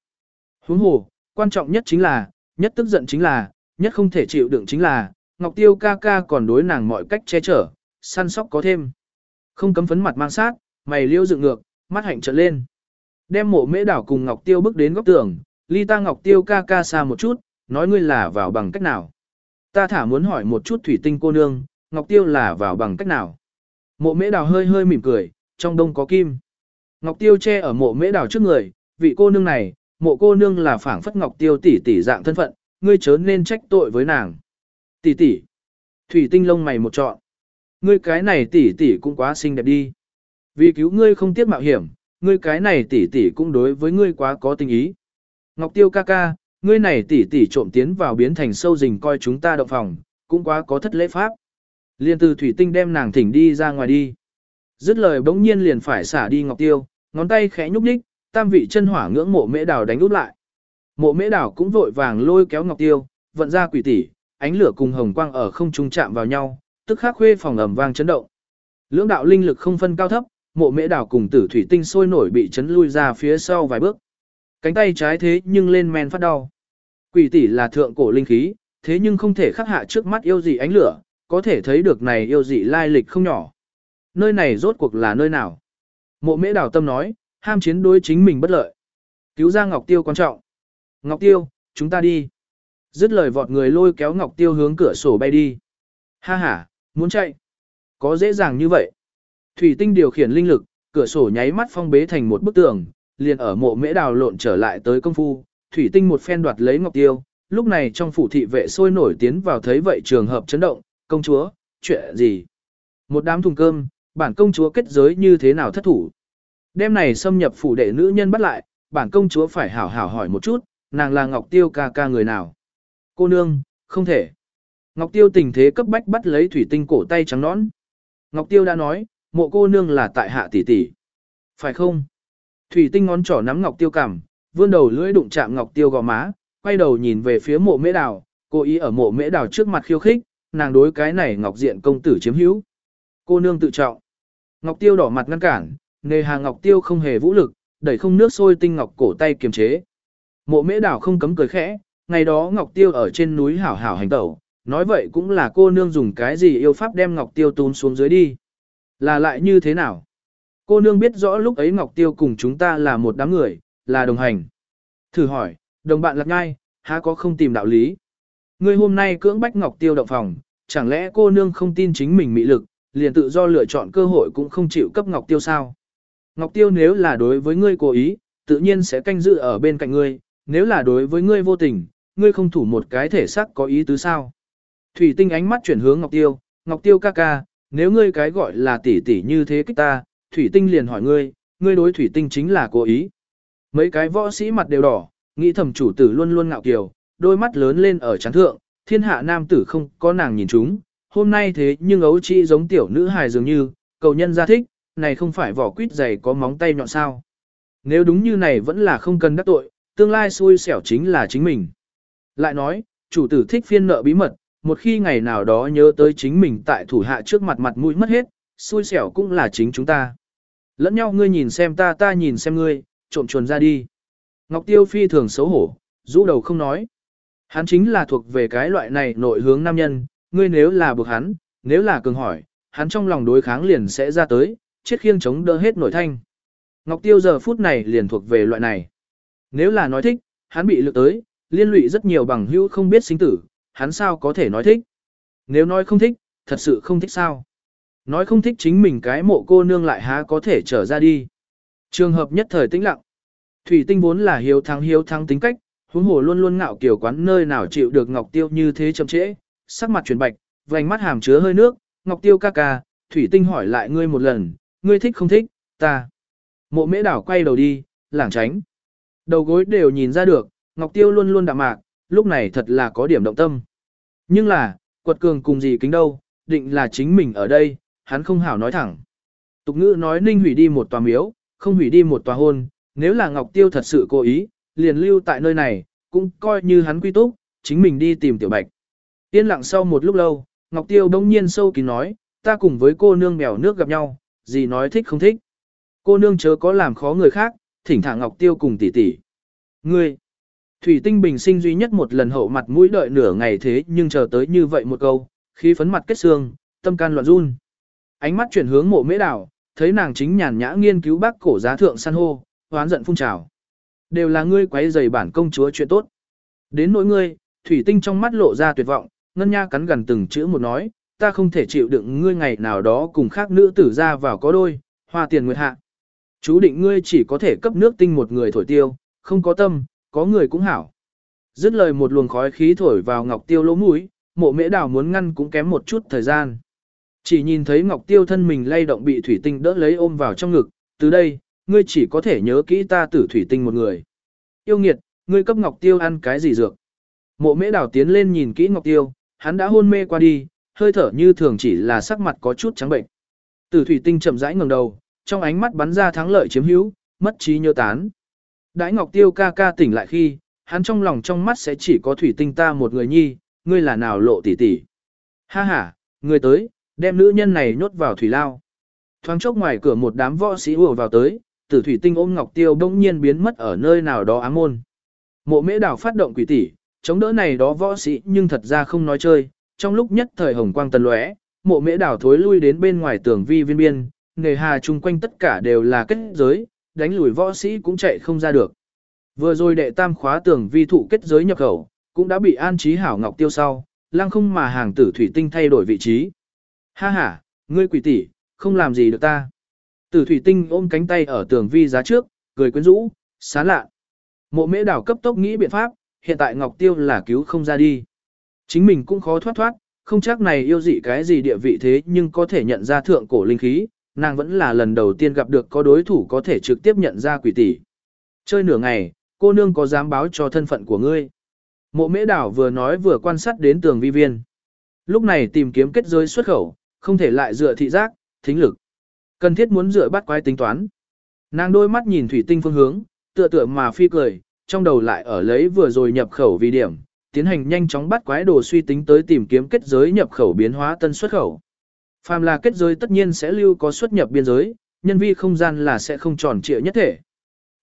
Huống hồ, quan trọng nhất chính là, nhất tức giận chính là, nhất không thể chịu đựng chính là, Ngọc Tiêu ca ca còn đối nàng mọi cách che chở, săn sóc có thêm. Không cấm phấn mặt mang sát, mày liêu dựng ngược, mắt hạnh trợn lên. Đem mộ mễ đảo cùng Ngọc Tiêu bước đến góc tường, ly ta Ngọc Tiêu ca ca xa một chút, nói ngươi là vào bằng cách nào. Ta thả muốn hỏi một chút thủy tinh cô nương, Ngọc Tiêu là vào bằng cách nào. Mộ mễ đảo hơi hơi mỉm cười, trong đông có kim. Ngọc Tiêu che ở mộ mễ đảo trước người, vị cô nương này, mộ cô nương là phảng phất Ngọc Tiêu tỷ tỷ dạng thân phận, ngươi chớ nên trách tội với nàng. Tỷ tỷ. Thủy tinh lông mày một trọn. Ngươi cái này tỷ tỷ cũng quá xinh đẹp đi. Vì cứu ngươi không tiếc mạo hiểm, ngươi cái này tỷ tỷ cũng đối với ngươi quá có tình ý. Ngọc Tiêu ca ca, ngươi này tỷ tỷ trộm tiến vào biến thành sâu rình coi chúng ta động phòng, cũng quá có thất lễ pháp. Liên từ thủy tinh đem nàng thỉnh đi ra ngoài đi. Dứt lời bỗng nhiên liền phải xả đi Ngọc Tiêu, ngón tay khẽ nhúc nhích, tam vị chân hỏa ngưỡng mộ mễ đào đánh úp lại. Mộ mễ đào cũng vội vàng lôi kéo Ngọc Tiêu, vận ra quỷ tỷ, ánh lửa cùng hồng quang ở không trung chạm vào nhau, tức khắc khuê phòng ầm vang chấn động. Lưỡng đạo linh lực không phân cao thấp, mộ mễ đào cùng tử thủy tinh sôi nổi bị chấn lui ra phía sau vài bước. Cánh tay trái thế nhưng lên men phát đau. Quỷ tỷ là thượng cổ linh khí, thế nhưng không thể khắc hạ trước mắt yêu dị ánh lửa, có thể thấy được này yêu dị lai lịch không nhỏ. Nơi này rốt cuộc là nơi nào? Mộ mễ đào tâm nói, ham chiến đối chính mình bất lợi. Cứu ra Ngọc Tiêu quan trọng. Ngọc Tiêu, chúng ta đi. Dứt lời vọt người lôi kéo Ngọc Tiêu hướng cửa sổ bay đi. Ha ha, muốn chạy. Có dễ dàng như vậy. Thủy tinh điều khiển linh lực, cửa sổ nháy mắt phong bế thành một bức tường, liền ở mộ mễ đào lộn trở lại tới công phu. Thủy tinh một phen đoạt lấy Ngọc Tiêu, lúc này trong phủ thị vệ sôi nổi tiến vào thấy vậy trường hợp chấn động, công chúa, chuyện gì? Một đám thùng cơm, bản công chúa kết giới như thế nào thất thủ? Đêm này xâm nhập phủ đệ nữ nhân bắt lại, bản công chúa phải hảo hảo hỏi một chút, nàng là Ngọc Tiêu ca ca người nào? Cô nương, không thể. Ngọc Tiêu tình thế cấp bách bắt lấy thủy tinh cổ tay trắng nõn. Ngọc Tiêu đã nói, mộ cô nương là tại hạ tỷ tỷ. Phải không? Thủy tinh ngón trỏ nắm Ngọc Tiêu cằm, vươn đầu lưỡi đụng chạm Ngọc Tiêu gò má, quay đầu nhìn về phía mộ mễ đào, cô ý ở mộ mễ đào trước mặt khiêu khích, nàng đối cái này Ngọc Diện công tử chiếm hữu. Cô nương tự trọng. Ngọc Tiêu đỏ mặt ngăn cản, nề hà Ngọc Tiêu không hề vũ lực, đẩy không nước sôi tinh Ngọc cổ tay kiềm chế. Mộ mễ đảo không cấm cười khẽ, ngày đó Ngọc Tiêu ở trên núi hảo hảo hành tẩu, nói vậy cũng là cô nương dùng cái gì yêu pháp đem Ngọc Tiêu tún xuống dưới đi. Là lại như thế nào? Cô nương biết rõ lúc ấy Ngọc Tiêu cùng chúng ta là một đám người, là đồng hành. Thử hỏi, đồng bạn lạc ngay, há có không tìm đạo lý? Ngươi hôm nay cưỡng bách Ngọc Tiêu động phòng, chẳng lẽ cô nương không tin chính mình mị lực, liền tự do lựa chọn cơ hội cũng không chịu cấp Ngọc Tiêu sao? Ngọc Tiêu nếu là đối với ngươi cố ý, tự nhiên sẽ canh giữ ở bên cạnh ngươi, nếu là đối với ngươi vô tình, ngươi không thủ một cái thể xác có ý tứ sao? Thủy tinh ánh mắt chuyển hướng Ngọc Tiêu, Ngọc Tiêu ca ca, nếu ngươi cái gọi là tỷ tỷ như thế kích ta, Thủy tinh liền hỏi ngươi, ngươi đối Thủy tinh chính là cố ý. Mấy cái võ sĩ mặt đều đỏ, nghĩ thầm chủ tử luôn luôn ngạo kiều, đôi mắt lớn lên ở chán thượng, thiên hạ nam tử không có nàng nhìn chúng, hôm nay thế nhưng ấu chi giống tiểu nữ hài dường như, cầu nhân ra thích, này không phải vỏ quýt dày có móng tay nhọn sao. Nếu đúng như này vẫn là không cần đắc tội, tương lai xui xẻo chính là chính mình. Lại nói, chủ tử thích phiên nợ bí mật, một khi ngày nào đó nhớ tới chính mình tại thủ hạ trước mặt mặt mũi mất hết, xui xẻo cũng là chính chúng ta. Lẫn nhau ngươi nhìn xem ta ta nhìn xem ngươi, trộm chuồn ra đi. Ngọc Tiêu phi thường xấu hổ, rũ đầu không nói. Hắn chính là thuộc về cái loại này nội hướng nam nhân, ngươi nếu là bực hắn, nếu là cường hỏi, hắn trong lòng đối kháng liền sẽ ra tới, chết khiêng chống đỡ hết nội thanh. Ngọc Tiêu giờ phút này liền thuộc về loại này. Nếu là nói thích, hắn bị lực tới, liên lụy rất nhiều bằng hữu không biết sinh tử, hắn sao có thể nói thích. Nếu nói không thích, thật sự không thích sao. Nói không thích chính mình cái mộ cô nương lại há có thể trở ra đi. Trường hợp nhất thời tĩnh lặng. Thủy tinh vốn là hiếu thắng hiếu thắng tính cách, huống hồ luôn luôn ngạo kiểu quán nơi nào chịu được Ngọc Tiêu như thế chậm trễ, sắc mặt chuyển bạch, vành mắt hàm chứa hơi nước, Ngọc Tiêu ca ca, Thủy tinh hỏi lại ngươi một lần, ngươi thích không thích, ta. Mộ mễ đảo quay đầu đi, lảng tránh. Đầu gối đều nhìn ra được, Ngọc Tiêu luôn luôn đạm mạc, lúc này thật là có điểm động tâm. Nhưng là, quật cường cùng gì kính đâu, định là chính mình ở đây, hắn không hảo nói thẳng. Tục ngữ nói ninh hủy đi một tòa miếu, không hủy đi một tòa hôn, nếu là Ngọc Tiêu thật sự cố ý, liền lưu tại nơi này, cũng coi như hắn quy túc, chính mình đi tìm tiểu bạch. Yên lặng sau một lúc lâu, Ngọc Tiêu đông nhiên sâu kín nói, ta cùng với cô nương mèo nước gặp nhau, gì nói thích không thích. Cô nương chớ có làm khó người khác, thỉnh thả Ngọc Tiêu cùng tỷ tỷ. Ngươi, Thủy Tinh bình sinh duy nhất một lần hậu mặt mũi đợi nửa ngày thế nhưng chờ tới như vậy một câu, khí phấn mặt kết xương, tâm can loạn run. Ánh mắt chuyển hướng mộ mễ đảo, thấy nàng chính nhàn nhã nghiên cứu bác cổ giá thượng san hô, hoán giận phun trào. Đều là ngươi quấy rầy bản công chúa chuyện tốt. Đến nỗi ngươi, Thủy Tinh trong mắt lộ ra tuyệt vọng, ngân nha cắn gần từng chữ một nói, ta không thể chịu đựng ngươi ngày nào đó cùng khác nữ tử ra vào có đôi, hoa tiền nguyệt hạ. Chú định ngươi chỉ có thể cấp nước tinh một người thổi tiêu, không có tâm, có người cũng hảo. Dứt lời một luồng khói khí thổi vào ngọc tiêu lỗ mũi, mộ mễ đào muốn ngăn cũng kém một chút thời gian. Chỉ nhìn thấy ngọc tiêu thân mình lay động bị thủy tinh đỡ lấy ôm vào trong ngực, từ đây, ngươi chỉ có thể nhớ kỹ ta tử thủy tinh một người. Yêu nghiệt, ngươi cấp ngọc tiêu ăn cái gì dược? Mộ mễ đào tiến lên nhìn kỹ ngọc tiêu, hắn đã hôn mê qua đi, hơi thở như thường chỉ là sắc mặt có chút trắng bệnh. Tử thủy tinh chậm rãi ngẩng đầu, trong ánh mắt bắn ra thắng lợi chiếm hữu, mất trí nhớ tán. Đãi Ngọc Tiêu ca ca tỉnh lại khi, hắn trong lòng trong mắt sẽ chỉ có thủy tinh ta một người nhi, ngươi là nào lộ tỷ tỷ. Ha ha, người tới, đem nữ nhân này nhốt vào thủy lao. Thoáng chốc ngoài cửa một đám võ sĩ ùa vào tới, tử thủy tinh ôm Ngọc Tiêu bỗng nhiên biến mất ở nơi nào đó ám môn. Mộ mễ đảo phát động quỷ tỷ, chống đỡ này đó võ sĩ nhưng thật ra không nói chơi, trong lúc nhất thời hồng quang tần lóe, mộ mễ đảo thối lui đến bên ngoài tường vi viên biên, nề hà chung quanh tất cả đều là kết giới, đánh lùi võ sĩ cũng chạy không ra được. Vừa rồi đệ tam khóa tường vi thụ kết giới nhập khẩu, cũng đã bị an trí hảo ngọc tiêu sau, lăng không mà hàng tử thủy tinh thay đổi vị trí. Ha ha, ngươi quỷ tỷ, không làm gì được ta. Tử thủy tinh ôm cánh tay ở tường vi giá trước, cười quyến rũ, xá lạ. Mộ mễ đảo cấp tốc nghĩ biện pháp, hiện tại ngọc tiêu là cứu không ra đi. Chính mình cũng khó thoát thoát, không chắc này yêu dị cái gì địa vị thế nhưng có thể nhận ra thượng cổ linh khí, nàng vẫn là lần đầu tiên gặp được có đối thủ có thể trực tiếp nhận ra quỷ tỷ. Chơi nửa ngày, cô nương có dám báo cho thân phận của ngươi. Mộ mễ đảo vừa nói vừa quan sát đến tường vi viên. Lúc này tìm kiếm kết giới xuất khẩu, không thể lại dựa thị giác, thính lực. Cần thiết muốn dựa bắt quái tính toán. Nàng đôi mắt nhìn thủy tinh phương hướng, tựa tựa mà phi cười, trong đầu lại ở lấy vừa rồi nhập khẩu vì điểm, tiến hành nhanh chóng bắt quái đồ suy tính tới tìm kiếm kết giới nhập khẩu biến hóa tân xuất khẩu. Phàm là kết giới tất nhiên sẽ lưu có xuất nhập biên giới, nhân vi không gian là sẽ không tròn trịa nhất thể.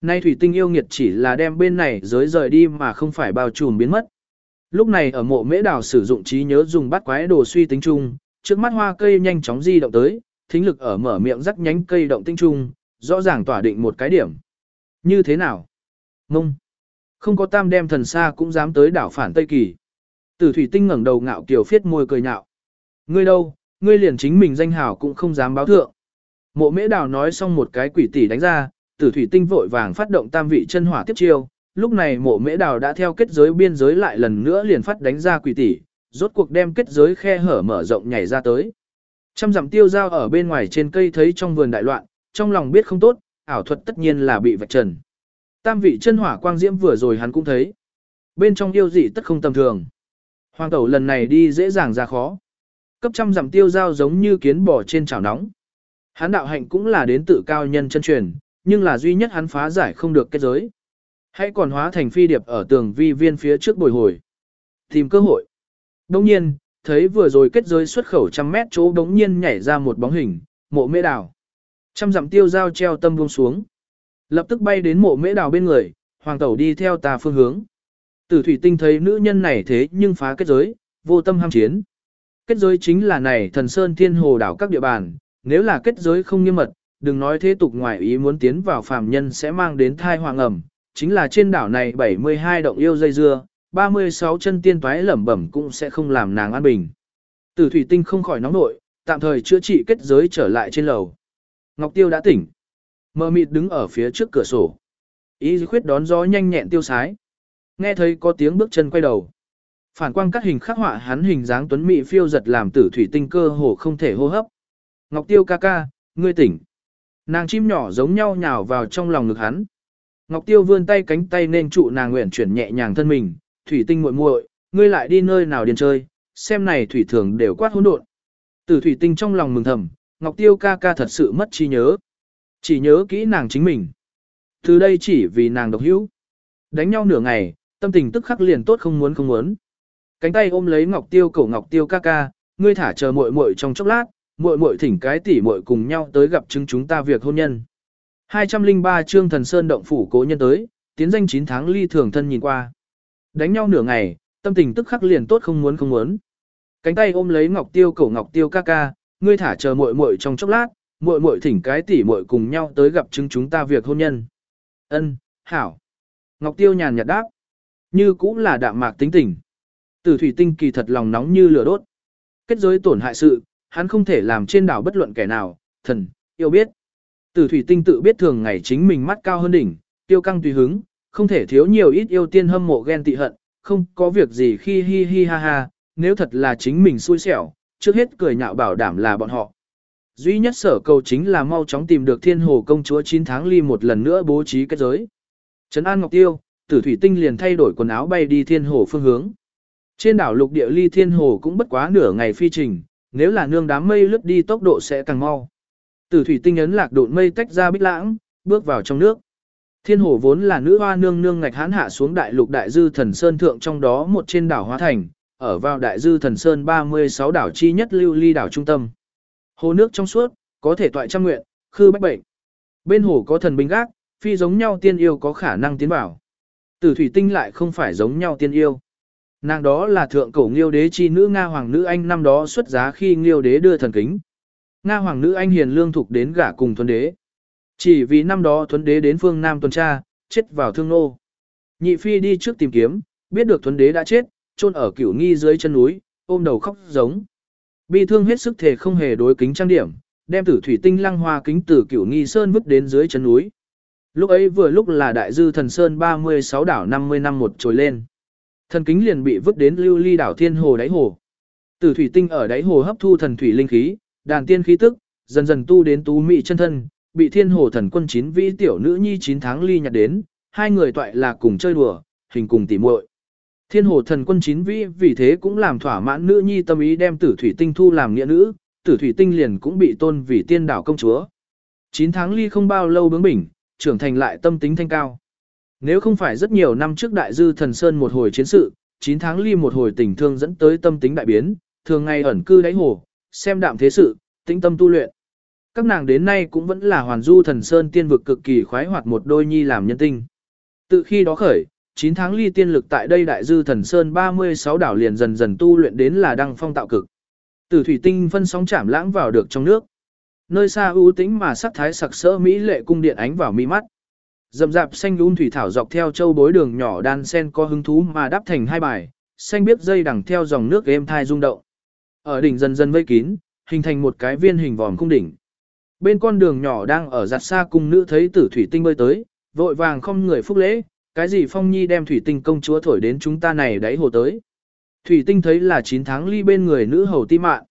Nay thủy tinh yêu nghiệt chỉ là đem bên này giới rời đi mà không phải bao trùm biến mất. Lúc này ở mộ mễ đảo sử dụng trí nhớ dùng bắt quái đồ suy tính chung, trước mắt hoa cây nhanh chóng di động tới, thính lực ở mở miệng rắc nhánh cây động tinh chung, rõ ràng tỏa định một cái điểm. Như thế nào? Mông. Không có tam đem thần xa cũng dám tới đảo phản Tây Kỳ. Tử thủy tinh ngẩng đầu ngạo kiều phiết môi cười nhạo. Ngươi đâu, ngươi liền chính mình danh hảo cũng không dám báo thượng. Mộ mễ đào nói xong một cái quỷ tỷ đánh ra, tử thủy tinh vội vàng phát động tam vị chân hỏa tiếp chiêu. Lúc này mộ mễ đào đã theo kết giới biên giới lại lần nữa liền phát đánh ra quỷ tỷ, rốt cuộc đem kết giới khe hở mở rộng nhảy ra tới. Trăm dặm tiêu dao ở bên ngoài trên cây thấy trong vườn đại loạn, trong lòng biết không tốt, ảo thuật tất nhiên là bị vạch trần. Tam vị chân hỏa quang diễm vừa rồi hắn cũng thấy. Bên trong yêu dị tất không tầm thường. Hoàng tẩu lần này đi dễ dàng ra khó. Cấp trăm dặm tiêu giao giống như kiến bò trên chảo nóng. Hắn đạo hạnh cũng là đến tự cao nhân chân truyền, nhưng là duy nhất hắn phá giải không được kết giới. Hãy còn hóa thành phi điệp ở tường vi viên phía trước bồi hồi. Tìm cơ hội. Đông nhiên, thấy vừa rồi kết giới xuất khẩu trăm mét chỗ đống nhiên nhảy ra một bóng hình, mộ mễ đào. Trăm dặm tiêu giao treo tâm buông xuống. Lập tức bay đến mộ mễ đào bên người, hoàng tẩu đi theo ta phương hướng. Tử thủy tinh thấy nữ nhân này thế nhưng phá kết giới, vô tâm ham chiến. Kết giới chính là này thần sơn thiên hồ đảo các địa bàn, nếu là kết giới không nghiêm mật, đừng nói thế tục ngoại ý muốn tiến vào phàm nhân sẽ mang đến thai hoàng ẩm, chính là trên đảo này 72 động yêu dây dưa, 36 chân tiên toái lẩm bẩm cũng sẽ không làm nàng an bình. Tử thủy tinh không khỏi nóng nội, tạm thời chữa trị kết giới trở lại trên lầu. Ngọc Tiêu đã tỉnh. Mờ mịt đứng ở phía trước cửa sổ. Ý khuyết đón gió nhanh nhẹn tiêu sái. Nghe thấy có tiếng bước chân quay đầu. Phản quang cắt hình khắc họa hắn hình dáng tuấn mỹ phiêu giật làm tử thủy tinh cơ hồ không thể hô hấp. Ngọc Tiêu ca ca, ngươi tỉnh. Nàng chim nhỏ giống nhau nhào vào trong lòng ngực hắn. Ngọc Tiêu vươn tay cánh tay nên trụ nàng nguyện chuyển nhẹ nhàng thân mình, thủy tinh muội muội, ngươi lại đi nơi nào điên chơi, xem này thủy thường đều quát hỗn độn. Tử thủy tinh trong lòng mừng thầm, Ngọc Tiêu ca ca thật sự mất trí nhớ. Chỉ nhớ kỹ nàng chính mình. Từ đây chỉ vì nàng độc hữu. Đánh nhau nửa ngày, tâm tình tức khắc liền tốt không muốn không muốn. Cánh tay ôm lấy Ngọc Tiêu cổ Ngọc Tiêu ca ca, ngươi thả chờ muội muội trong chốc lát, muội muội thỉnh cái tỷ muội cùng nhau tới gặp chứng chúng ta việc hôn nhân. 203 chương thần sơn động phủ cố nhân tới, tiến danh 9 tháng ly thường thân nhìn qua. Đánh nhau nửa ngày, tâm tình tức khắc liền tốt không muốn không muốn. Cánh tay ôm lấy Ngọc Tiêu cổ Ngọc Tiêu ca ca, ngươi thả chờ muội muội trong chốc lát, muội muội thỉnh cái tỷ muội cùng nhau tới gặp chứng chúng ta việc hôn nhân. Ân, hảo. Ngọc Tiêu nhàn nhạt đáp. Như cũng là đạm mạc tính tình. Tử thủy tinh kỳ thật lòng nóng như lửa đốt. kết giới tổn hại sự, hắn không thể làm trên đảo bất luận kẻ nào, thần, yêu biết. Tử thủy tinh tự biết thường ngày chính mình mắt cao hơn đỉnh, tiêu căng tùy hứng, không thể thiếu nhiều ít yêu tiên hâm mộ ghen tị hận, không có việc gì khi hi hi ha ha, nếu thật là chính mình xui xẻo, trước hết cười nhạo bảo đảm là bọn họ. Duy nhất sở cầu chính là mau chóng tìm được thiên hồ công chúa 9 tháng ly một lần nữa bố trí kết giới. Trấn An Ngọc Tiêu, tử thủy tinh liền thay đổi quần áo bay đi thiên hồ phương hướng. Trên đảo lục địa ly thiên hồ cũng bất quá nửa ngày phi trình, nếu là nương đám mây lướt đi tốc độ sẽ càng mau. Tử thủy tinh ấn lạc độn mây tách ra bích lãng, bước vào trong nước. Thiên hồ vốn là nữ hoa nương nương ngạch hán hạ xuống đại lục đại dư thần sơn thượng trong đó một trên đảo hóa thành, ở vào đại dư thần sơn 36 đảo chi nhất lưu ly đảo trung tâm. Hồ nước trong suốt, có thể tọa trăm nguyện, khư bách bệnh. Bên hồ có thần binh gác, phi giống nhau tiên yêu có khả năng tiến vào. Tử thủy tinh lại không phải giống nhau tiên yêu. Nàng đó là thượng cổ nghiêu đế chi nữ Nga Hoàng nữ Anh năm đó xuất giá khi nghiêu đế đưa thần kính. Nga Hoàng nữ Anh hiền lương thục đến gả cùng thuần đế. Chỉ vì năm đó thuần đế đến phương Nam tuần tra, chết vào thương nô. Nhị phi đi trước tìm kiếm, biết được thuần đế đã chết, chôn ở cửu nghi dưới chân núi, ôm đầu khóc giống. Bi thương hết sức thể không hề đối kính trang điểm, đem tử thủy tinh lăng hoa kính từ cửu nghi sơn vứt đến dưới chân núi. Lúc ấy vừa lúc là đại dư thần sơn 36 đảo 50 năm một trồi lên. Thần kính liền bị vứt đến lưu ly đảo thiên hồ đáy hồ. Tử thủy tinh ở đáy hồ hấp thu thần thủy linh khí, đàn tiên khí tức, dần dần tu đến tú mỹ chân thân, bị thiên hồ thần quân chín vĩ tiểu nữ nhi 9 tháng ly nhặt đến, hai người toại là cùng chơi đùa, hình cùng tỉ muội. Thiên hồ thần quân chín vĩ vì thế cũng làm thỏa mãn nữ nhi tâm ý đem tử thủy tinh thu làm nghĩa nữ, tử thủy tinh liền cũng bị tôn vì tiên đảo công chúa. 9 tháng ly không bao lâu bướng bỉnh, trưởng thành lại tâm tính thanh cao. Nếu không phải rất nhiều năm trước đại dư thần sơn một hồi chiến sự, 9 tháng ly một hồi tình thương dẫn tới tâm tính đại biến, thường ngày ẩn cư đáy hồ, xem đạm thế sự, tĩnh tâm tu luyện. Các nàng đến nay cũng vẫn là hoàn du thần sơn tiên vực cực kỳ khoái hoạt một đôi nhi làm nhân tinh. Từ khi đó khởi, 9 tháng ly tiên lực tại đây đại dư thần sơn 36 đảo liền dần dần tu luyện đến là đăng phong tạo cực. Từ thủy tinh phân sóng chạm lãng vào được trong nước. Nơi xa ưu tĩnh mà sắc thái sặc sỡ mỹ lệ cung điện ánh vào mi mắt. Dầm dạp xanh un thủy thảo dọc theo châu bối đường nhỏ đan sen có hứng thú mà đắp thành hai bài, xanh biết dây đằng theo dòng nước êm thai rung động. Ở đỉnh dần dần vây kín, hình thành một cái viên hình vòm cung đỉnh. Bên con đường nhỏ đang ở giặt xa cùng nữ thấy tử thủy tinh bơi tới, vội vàng không người phúc lễ, cái gì phong nhi đem thủy tinh công chúa thổi đến chúng ta này đáy hồ tới. Thủy tinh thấy là 9 tháng ly bên người nữ hầu ti mạn.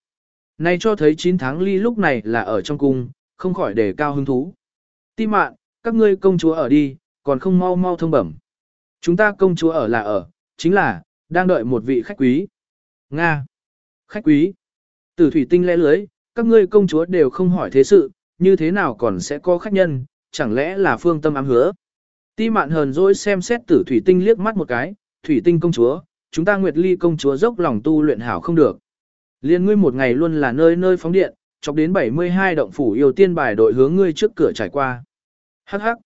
nay cho thấy 9 tháng ly lúc này là ở trong cung, không khỏi đề cao hứng thú. Ti mạn, các ngươi công chúa ở đi, còn không mau mau thông bẩm. Chúng ta công chúa ở là ở, chính là, đang đợi một vị khách quý. Nga. Khách quý. Tử thủy tinh lẽ lưới, các ngươi công chúa đều không hỏi thế sự, như thế nào còn sẽ có khách nhân, chẳng lẽ là phương tâm ám hứa. Ti mạn hờn dỗi xem xét tử thủy tinh liếc mắt một cái, thủy tinh công chúa, chúng ta nguyệt ly công chúa dốc lòng tu luyện hảo không được. Liên ngươi một ngày luôn là nơi nơi phóng điện, chọc đến 72 động phủ yêu tiên bài đội hướng ngươi trước cửa trải qua. Hắc hắc.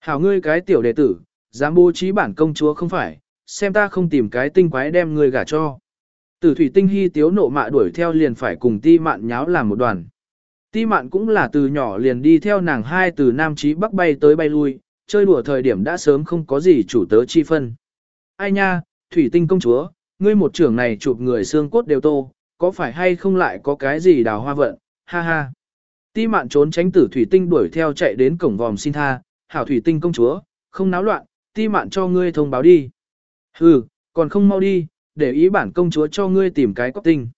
Hảo ngươi cái tiểu đệ tử, dám bố trí bản công chúa không phải, xem ta không tìm cái tinh quái đem ngươi gả cho. Tử thủy tinh hy tiếu nộ mạ đuổi theo liền phải cùng ti mạn nháo làm một đoàn. Ti mạn cũng là từ nhỏ liền đi theo nàng hai từ nam chí bắc bay tới bay lui, chơi đùa thời điểm đã sớm không có gì chủ tớ chi phân. Ai nha, thủy tinh công chúa, ngươi một trưởng này chụp người xương cốt đều tô, có phải hay không lại có cái gì đào hoa vận, ha ha. Ti mạn trốn tránh tử thủy tinh đuổi theo chạy đến cổng vòm xin tha, hảo thủy tinh công chúa, không náo loạn, ti mạn cho ngươi thông báo đi. Hừ, còn không mau đi, để ý bản công chúa cho ngươi tìm cái cóc tinh.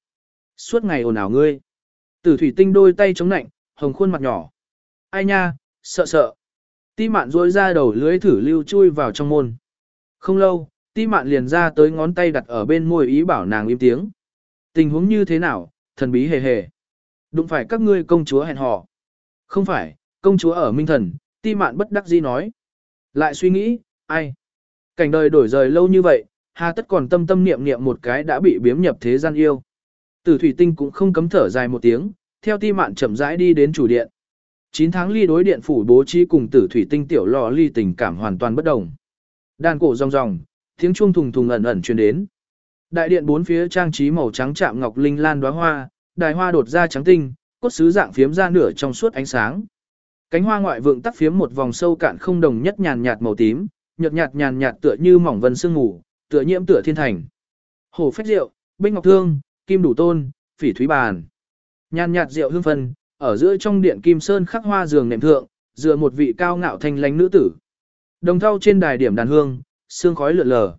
Suốt ngày ồn ào ngươi. Tử thủy tinh đôi tay chống nạnh, hồng khuôn mặt nhỏ. Ai nha, sợ sợ. Ti mạn rối ra đầu lưới thử lưu chui vào trong môn. Không lâu, ti mạn liền ra tới ngón tay đặt ở bên môi ý bảo nàng im tiếng. Tình huống như thế nào, thần bí hề hề. Đụng phải các ngươi công chúa hẹn hò. Không phải, công chúa ở minh thần, ti mạn bất đắc dĩ nói. Lại suy nghĩ, ai? Cảnh đời đổi rời lâu như vậy, hà tất còn tâm tâm niệm niệm một cái đã bị biếm nhập thế gian yêu. Tử thủy tinh cũng không cấm thở dài một tiếng, theo ti mạn chậm rãi đi đến chủ điện. 9 tháng ly đối điện phủ bố trí cùng tử thủy tinh tiểu lò ly tình cảm hoàn toàn bất đồng. Đàn cổ rong ròng tiếng chuông thùng thùng ẩn ẩn truyền đến. Đại điện bốn phía trang trí màu trắng chạm ngọc linh lan đóa hoa, đài hoa đột ra trắng tinh, cốt sứ dạng phiếm ra nửa trong suốt ánh sáng. Cánh hoa ngoại vượng tắt phiếm một vòng sâu cạn không đồng nhất nhàn nhạt màu tím, nhợt nhạt nhàn nhạt tựa như mỏng vân sương ngủ, tựa nhiễm tựa thiên thành. Hồ phách rượu, bích ngọc thương, kim đủ tôn, phỉ thúy bàn. Nhàn nhạt rượu hương phân, ở giữa trong điện kim sơn khắc hoa giường nệm thượng, dựa một vị cao ngạo thanh lánh nữ tử. Đồng thau trên đài điểm đàn hương, sương khói lượn lờ.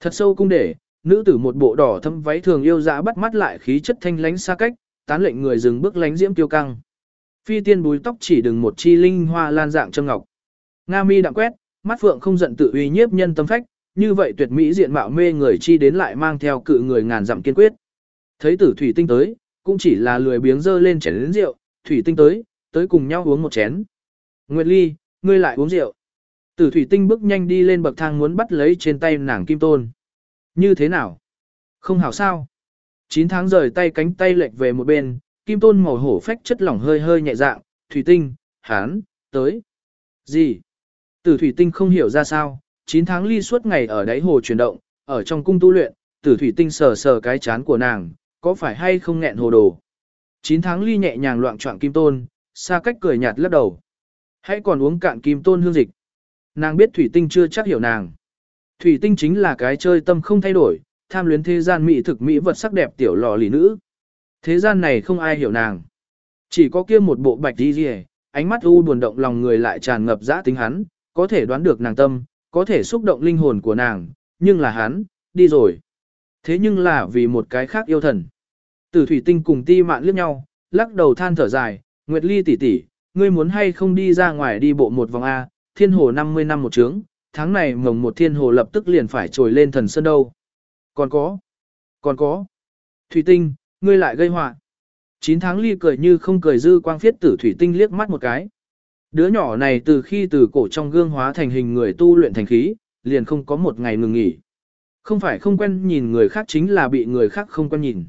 Thật sâu cung để, nữ tử một bộ đỏ thâm váy thường yêu dã bắt mắt lại khí chất thanh lánh xa cách, tán lệnh người dừng bước lánh diễm tiêu căng. Phi tiên búi tóc chỉ đừng một chi linh hoa lan dạng châm ngọc. Nga mi đạm quét, mắt phượng không giận tự uy nhiếp nhân tâm phách, như vậy tuyệt mỹ diện mạo mê người chi đến lại mang theo cự người ngàn dặm kiên quyết. Thấy tử thủy tinh tới, cũng chỉ là lười biếng dơ lên chén đến rượu, thủy tinh tới, tới cùng nhau uống một chén. Nguyệt Ly, ngươi lại uống rượu. Tử thủy tinh bước nhanh đi lên bậc thang muốn bắt lấy trên tay nàng kim tôn. Như thế nào? Không hảo sao? 9 tháng rời tay cánh tay lệch về một bên, kim tôn màu hổ phách chất lỏng hơi hơi nhẹ dạng, thủy tinh, hán, tới. Gì? Tử thủy tinh không hiểu ra sao, 9 tháng ly suốt ngày ở đáy hồ chuyển động, ở trong cung tu luyện, tử thủy tinh sờ sờ cái chán của nàng, có phải hay không nghẹn hồ đồ. 9 tháng ly nhẹ nhàng loạn trọng kim tôn, xa cách cười nhạt lắc đầu. Hãy còn uống cạn kim tôn hương dịch. Nàng biết thủy tinh chưa chắc hiểu nàng. Thủy tinh chính là cái chơi tâm không thay đổi, tham luyến thế gian mỹ thực mỹ vật sắc đẹp tiểu lò lì nữ. Thế gian này không ai hiểu nàng. Chỉ có kia một bộ bạch đi rìa, ánh mắt u buồn động lòng người lại tràn ngập dã tính hắn, có thể đoán được nàng tâm, có thể xúc động linh hồn của nàng, nhưng là hắn, đi rồi. Thế nhưng là vì một cái khác yêu thần. Tử thủy tinh cùng ti mạn liếc nhau, lắc đầu than thở dài, Nguyệt Ly tỷ tỷ, ngươi muốn hay không đi ra ngoài đi bộ một vòng A, thiên hồ 50 năm một trướng, tháng này mồng một thiên hồ lập tức liền phải trồi lên thần sơn đâu. Còn có, còn có, thủy tinh, ngươi lại gây họa. 9 tháng ly cười như không cười dư quang phiết tử thủy tinh liếc mắt một cái. Đứa nhỏ này từ khi từ cổ trong gương hóa thành hình người tu luyện thành khí, liền không có một ngày ngừng nghỉ. Không phải không quen nhìn người khác chính là bị người khác không quen nhìn.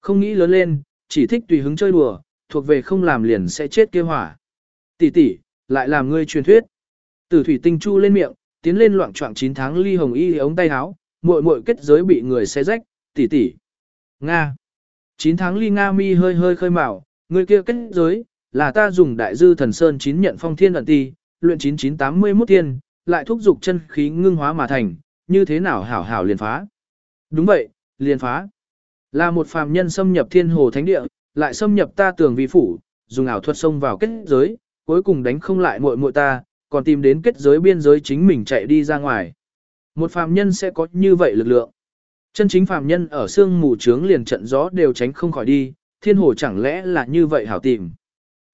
Không nghĩ lớn lên, chỉ thích tùy hứng chơi đùa, thuộc về không làm liền sẽ chết kia hỏa. Tỷ tỷ, lại làm ngươi truyền thuyết. Tử thủy tinh chu lên miệng, tiến lên loạn trọng 9 tháng ly hồng y ống tay áo, muội muội kết giới bị người xé rách, tỷ tỷ. Nga. 9 tháng ly Nga mi hơi hơi khơi mào, người kia kết giới, là ta dùng đại dư thần sơn chín nhận phong thiên ẩn ti, luyện 9981 thiên, lại thúc dục chân khí ngưng hóa mà thành, như thế nào hảo hảo liền phá. Đúng vậy, liền phá. Là một phàm nhân xâm nhập thiên hồ thánh địa, lại xâm nhập ta tường vi phủ, dùng ảo thuật xông vào kết giới, cuối cùng đánh không lại muội muội ta, còn tìm đến kết giới biên giới chính mình chạy đi ra ngoài. Một phàm nhân sẽ có như vậy lực lượng. Chân chính phàm nhân ở xương mù trướng liền trận gió đều tránh không khỏi đi, thiên hồ chẳng lẽ là như vậy hảo tìm.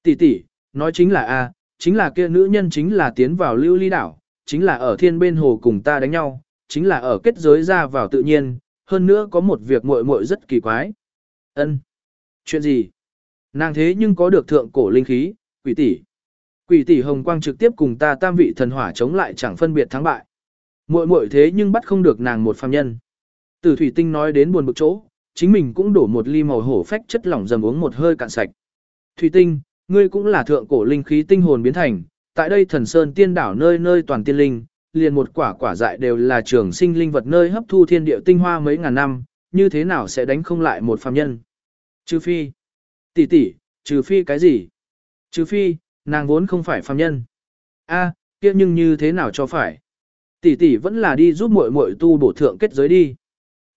Tỷ tỷ, nói chính là A, chính là kia nữ nhân chính là tiến vào lưu ly đảo, chính là ở thiên bên hồ cùng ta đánh nhau, chính là ở kết giới ra vào tự nhiên, hơn nữa có một việc muội muội rất kỳ quái. Ân, Chuyện gì? Nàng thế nhưng có được thượng cổ linh khí, quỷ tỷ. Quỷ tỷ hồng quang trực tiếp cùng ta tam vị thần hỏa chống lại chẳng phân biệt thắng bại. Muội muội thế nhưng bắt không được nàng một phàm nhân. Tử thủy tinh nói đến buồn bực chỗ, chính mình cũng đổ một ly màu hổ phách chất lỏng dầm uống một hơi cạn sạch. Thủy tinh, ngươi cũng là thượng cổ linh khí tinh hồn biến thành, tại đây thần sơn tiên đảo nơi nơi toàn tiên linh, liền một quả quả dại đều là trường sinh linh vật nơi hấp thu thiên địa tinh hoa mấy ngàn năm, như thế nào sẽ đánh không lại một phàm nhân? Trừ phi, tỷ tỷ, trừ phi cái gì? Trừ phi, nàng vốn không phải phàm nhân. A, kia nhưng như thế nào cho phải? Tỷ tỷ vẫn là đi giúp muội muội tu bổ thượng kết giới đi.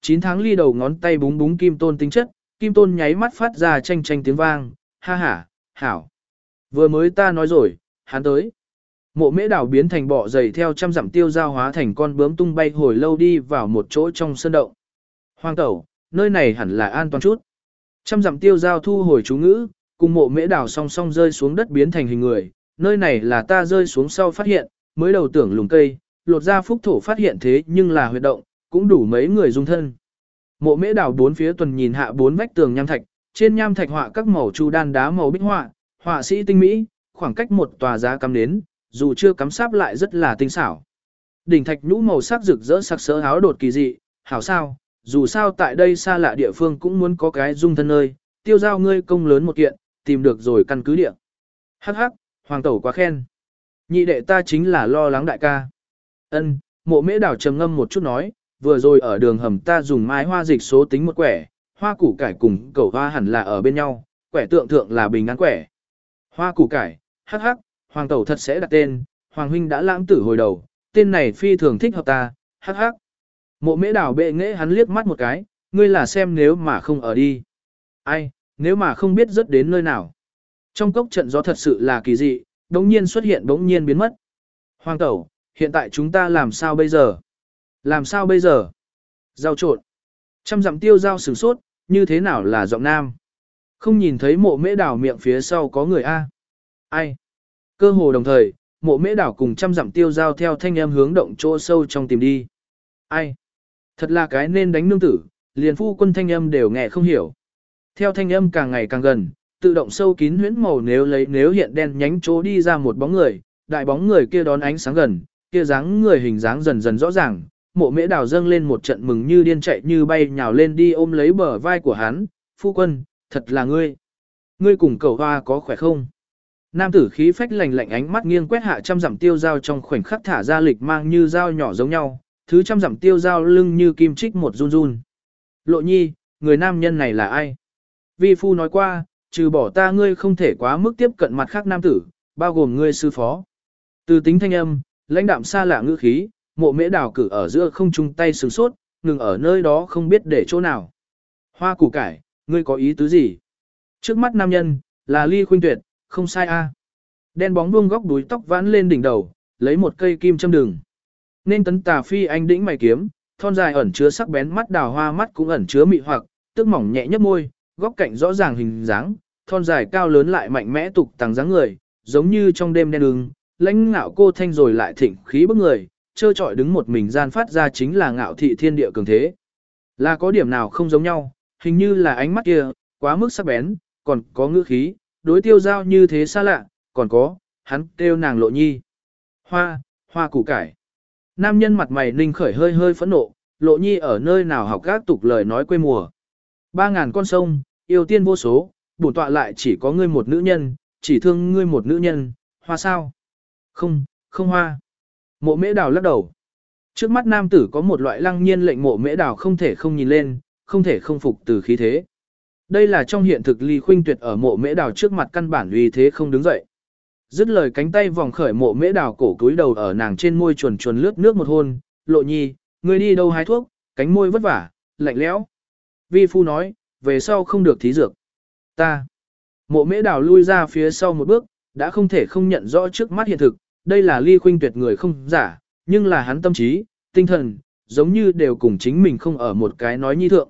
9 tháng ly đầu ngón tay búng búng kim tôn tính chất, kim tôn nháy mắt phát ra tranh tranh tiếng vang, ha ha, hảo. Vừa mới ta nói rồi, hắn tới. Mộ mễ đảo biến thành bọ dày theo trăm dặm tiêu giao hóa thành con bướm tung bay hồi lâu đi vào một chỗ trong sân động. Hoàng tẩu, nơi này hẳn là an toàn chút. Trăm dặm tiêu giao thu hồi chú ngữ, cùng mộ mễ đảo song song rơi xuống đất biến thành hình người. Nơi này là ta rơi xuống sau phát hiện, mới đầu tưởng lùng cây, lột ra phúc thổ phát hiện thế nhưng là huyệt động, cũng đủ mấy người dung thân. Mộ mễ đảo bốn phía tuần nhìn hạ bốn vách tường nham thạch, trên nham thạch họa các màu chu đan đá màu bích họa, họa sĩ tinh mỹ, khoảng cách một tòa giá cắm đến, dù chưa cắm sáp lại rất là tinh xảo. Đỉnh thạch nhũ màu sắc rực rỡ sắc sỡ áo đột kỳ dị, hảo sao, dù sao tại đây xa lạ địa phương cũng muốn có cái dung thân nơi, tiêu giao ngươi công lớn một kiện, tìm được rồi căn cứ địa. Hắc hắc, hoàng tẩu quá khen. Nhị đệ ta chính là lo lắng đại ca. Ân, mộ mễ đảo trầm ngâm một chút nói, vừa rồi ở đường hầm ta dùng mai hoa dịch số tính một quẻ, hoa củ cải cùng cẩu hoa hẳn là ở bên nhau, quẻ tượng thượng là bình án quẻ. Hoa củ cải, hắc hắc, hoàng tẩu thật sẽ đặt tên, hoàng huynh đã lãng tử hồi đầu, tên này phi thường thích hợp ta, hắc hắc. Mộ mễ đảo bệ nghệ hắn liếc mắt một cái, ngươi là xem nếu mà không ở đi. Ai, nếu mà không biết rất đến nơi nào. Trong cốc trận gió thật sự là kỳ dị, đống nhiên xuất hiện đống nhiên biến mất. Hoàng tẩu, hiện tại chúng ta làm sao bây giờ? Làm sao bây giờ? Giao trộn. Trăm dặm tiêu giao sửng sốt, như thế nào là giọng nam? Không nhìn thấy mộ mễ đảo miệng phía sau có người A. Ai? Cơ hồ đồng thời, mộ mễ đảo cùng trăm dặm tiêu giao theo thanh em hướng động chỗ sâu trong tìm đi. Ai? Thật là cái nên đánh nương tử, liền phu quân thanh âm đều nghe không hiểu. Theo thanh âm càng ngày càng gần, tự động sâu kín huyễn màu nếu lấy nếu hiện đen nhánh chỗ đi ra một bóng người, đại bóng người kia đón ánh sáng gần, kia dáng người hình dáng dần dần rõ ràng, mộ mễ đào dâng lên một trận mừng như điên chạy như bay nhào lên đi ôm lấy bờ vai của hắn, phu quân, thật là ngươi. Ngươi cùng cầu hoa có khỏe không? Nam tử khí phách lạnh lạnh ánh mắt nghiêng quét hạ trăm dặm tiêu dao trong khoảnh khắc thả ra lịch mang như dao nhỏ giống nhau, thứ trăm dặm tiêu dao lưng như kim trích một run run. Lộ nhi, người nam nhân này là ai? Vi phu nói qua, trừ bỏ ta ngươi không thể quá mức tiếp cận mặt khác nam tử, bao gồm ngươi sư phó. Từ tính thanh âm, lãnh đạm xa lạ ngữ khí, mộ mễ đào cử ở giữa không chung tay sừng sốt, ngừng ở nơi đó không biết để chỗ nào. Hoa củ cải, ngươi có ý tứ gì? Trước mắt nam nhân, là ly khuynh tuyệt, không sai a. À. Đen bóng buông góc đuôi tóc vãn lên đỉnh đầu, lấy một cây kim châm đường. Nên tấn tà phi anh đĩnh mày kiếm, thon dài ẩn chứa sắc bén mắt đào hoa mắt cũng ẩn chứa mị hoặc, tức mỏng nhẹ nhấp môi, góc cạnh rõ ràng hình dáng, thon dài cao lớn lại mạnh mẽ tục tăng dáng người, giống như trong đêm đen đường, lãnh ngạo cô thanh rồi lại thịnh khí bức người, trơ trọi đứng một mình gian phát ra chính là ngạo thị thiên địa cường thế. Là có điểm nào không giống nhau, hình như là ánh mắt kia, quá mức sắc bén, còn có ngữ khí, đối tiêu giao như thế xa lạ, còn có, hắn kêu nàng lộ nhi. Hoa, hoa củ cải. Nam nhân mặt mày ninh khởi hơi hơi phẫn nộ, lộ nhi ở nơi nào học các tục lời nói quê mùa. Ba ngàn con sông, yêu tiên vô số, bổn tọa lại chỉ có ngươi một nữ nhân, chỉ thương ngươi một nữ nhân, hoa sao? Không, không hoa. Mộ mễ đào lắc đầu. Trước mắt nam tử có một loại lăng nhiên lệnh mộ mễ đào không thể không nhìn lên, không thể không phục từ khí thế. Đây là trong hiện thực ly khuynh tuyệt ở mộ mễ đào trước mặt căn bản uy thế không đứng dậy. Dứt lời cánh tay vòng khởi mộ mễ đào cổ cúi đầu ở nàng trên môi chuồn chuồn lướt nước một hôn, lộ nhi, ngươi đi đâu hái thuốc, cánh môi vất vả, lạnh lẽo. Vi phu nói, về sau không được thí dược. Ta. Mộ mễ đào lui ra phía sau một bước, đã không thể không nhận rõ trước mắt hiện thực, đây là ly khuynh tuyệt người không giả, nhưng là hắn tâm trí, tinh thần, giống như đều cùng chính mình không ở một cái nói nhi thượng.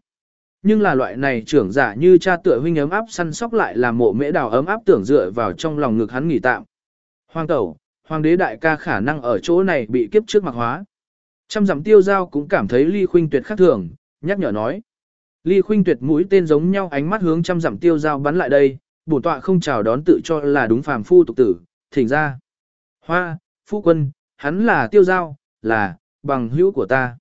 Nhưng là loại này trưởng giả như cha tựa huynh ấm áp săn sóc lại là mộ mễ đào ấm áp tưởng dựa vào trong lòng ngực hắn nghỉ tạm. Hoàng tẩu, hoàng đế đại ca khả năng ở chỗ này bị kiếp trước mặc hóa. Trăm dặm tiêu giao cũng cảm thấy ly khuynh tuyệt khác thường, nhắc nhở nói. Ly khuynh tuyệt mũi tên giống nhau ánh mắt hướng trăm dặm tiêu giao bắn lại đây, bổn tọa không chào đón tự cho là đúng phàm phu tục tử, thỉnh ra. Hoa, phu quân, hắn là tiêu giao, là, bằng hữu của ta.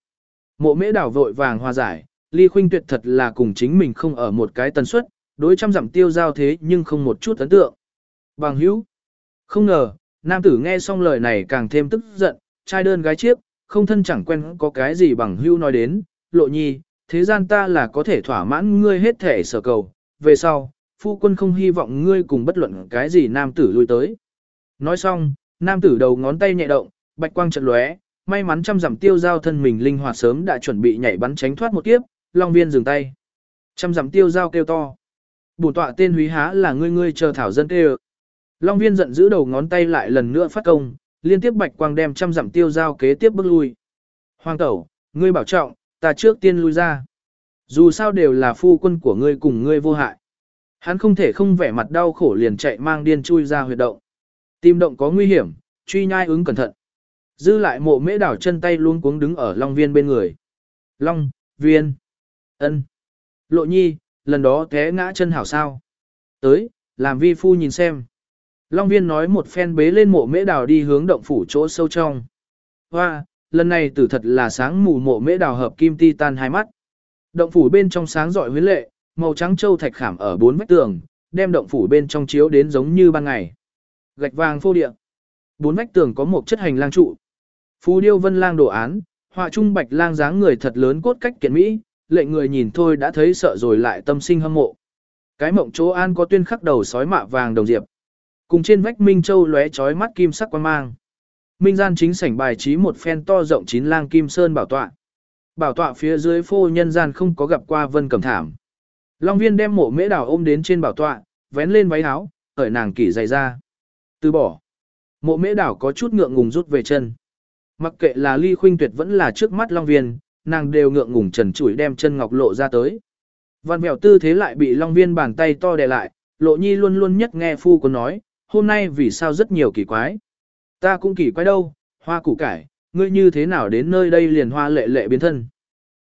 Mộ mễ đảo vội vàng hòa giải, ly khuynh tuyệt thật là cùng chính mình không ở một cái tần suất, đối trăm dặm tiêu giao thế nhưng không một chút ấn tượng. Bằng hữu. Không ngờ, nam tử nghe xong lời này càng thêm tức giận, trai đơn gái chiếc, không thân chẳng quen có cái gì bằng hữu nói đến, lộ nhi, thế gian ta là có thể thỏa mãn ngươi hết thể sở cầu, về sau, phu quân không hy vọng ngươi cùng bất luận cái gì nam tử lui tới. Nói xong, nam tử đầu ngón tay nhẹ động, bạch quang trận lóe, may mắn trăm dặm tiêu giao thân mình linh hoạt sớm đã chuẩn bị nhảy bắn tránh thoát một kiếp, Long Viên dừng tay. Trăm dặm tiêu giao kêu to. Bổ tọa tên húy há là ngươi ngươi chờ thảo dân kêu. Long Viên giận giữ đầu ngón tay lại lần nữa phát công, liên tiếp bạch quang đem trăm dặm tiêu giao kế tiếp bước lui. Hoàng tẩu, ngươi bảo trọng, ta trước tiên lui ra. Dù sao đều là phu quân của ngươi cùng ngươi vô hại. Hắn không thể không vẻ mặt đau khổ liền chạy mang điên chui ra huyệt động. Tim động có nguy hiểm, truy nhai ứng cẩn thận. Dư lại mộ mễ đảo chân tay luôn cuống đứng ở Long Viên bên người. Long, Viên, ân, Lộ nhi, lần đó té ngã chân hảo sao. Tới, làm vi phu nhìn xem. Long Viên nói một phen bế lên mộ mễ đảo đi hướng động phủ chỗ sâu trong. Hoa, lần này tử thật là sáng mù mộ mễ đào hợp kim ti tan hai mắt. Động phủ bên trong sáng rọi huyến lệ, màu trắng châu thạch khảm ở bốn vách tường, đem động phủ bên trong chiếu đến giống như ban ngày. Gạch vàng phô địa. Bốn vách tường có một chất hành lang trụ. Phú điêu vân lang đồ án, họa trung bạch lang dáng người thật lớn cốt cách kiện mỹ, lệnh người nhìn thôi đã thấy sợ rồi lại tâm sinh hâm mộ. Cái mộng chỗ an có tuyên khắc đầu sói mạ vàng đồng diệp. Cùng trên vách Minh Châu lóe chói mắt kim sắc quan mang. Minh gian chính sảnh bài trí một phen to rộng chín lang kim sơn bảo tọa. Bảo tọa phía dưới phô nhân gian không có gặp qua vân cẩm thảm. Long viên đem mộ mễ đào ôm đến trên bảo tọa, vén lên váy áo, cởi nàng kỷ dày ra. Từ bỏ. Mộ mễ đảo có chút ngượng ngùng rút về chân. Mặc kệ là ly khuynh tuyệt vẫn là trước mắt Long viên, nàng đều ngượng ngùng trần chủi đem chân ngọc lộ ra tới. Văn mèo tư thế lại bị Long viên bàn tay to đè lại, lộ nhi luôn luôn nhất nghe phu có nói, hôm nay vì sao rất nhiều kỳ quái. Ta cũng kỳ quái đâu, hoa củ cải, ngươi như thế nào đến nơi đây liền hoa lệ lệ biến thân.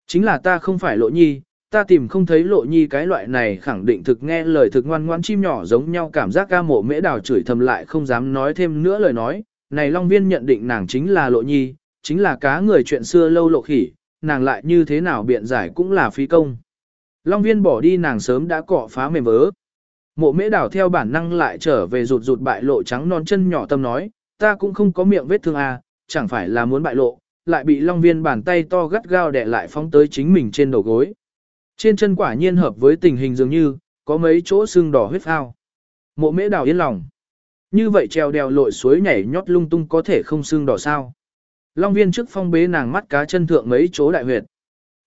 Chính là ta không phải lộ nhi, ta tìm không thấy lộ nhi cái loại này khẳng định thực nghe lời thực ngoan ngoãn chim nhỏ giống nhau cảm giác ca mộ mễ đào chửi thầm lại không dám nói thêm nữa lời nói. Này Long Viên nhận định nàng chính là lộ nhi, chính là cá người chuyện xưa lâu lộ khỉ, nàng lại như thế nào biện giải cũng là phi công. Long Viên bỏ đi nàng sớm đã cọ phá mềm vỡ. Mộ mễ đào theo bản năng lại trở về rụt rụt bại lộ trắng non chân nhỏ tâm nói, ta cũng không có miệng vết thương à, chẳng phải là muốn bại lộ, lại bị Long Viên bàn tay to gắt gao đè lại phóng tới chính mình trên đầu gối. Trên chân quả nhiên hợp với tình hình dường như, có mấy chỗ sưng đỏ huyết phao. Mộ mễ đào yên lòng. Như vậy treo đèo lội suối nhảy nhót lung tung có thể không sưng đỏ sao. Long viên trước phong bế nàng mắt cá chân thượng mấy chỗ đại huyệt.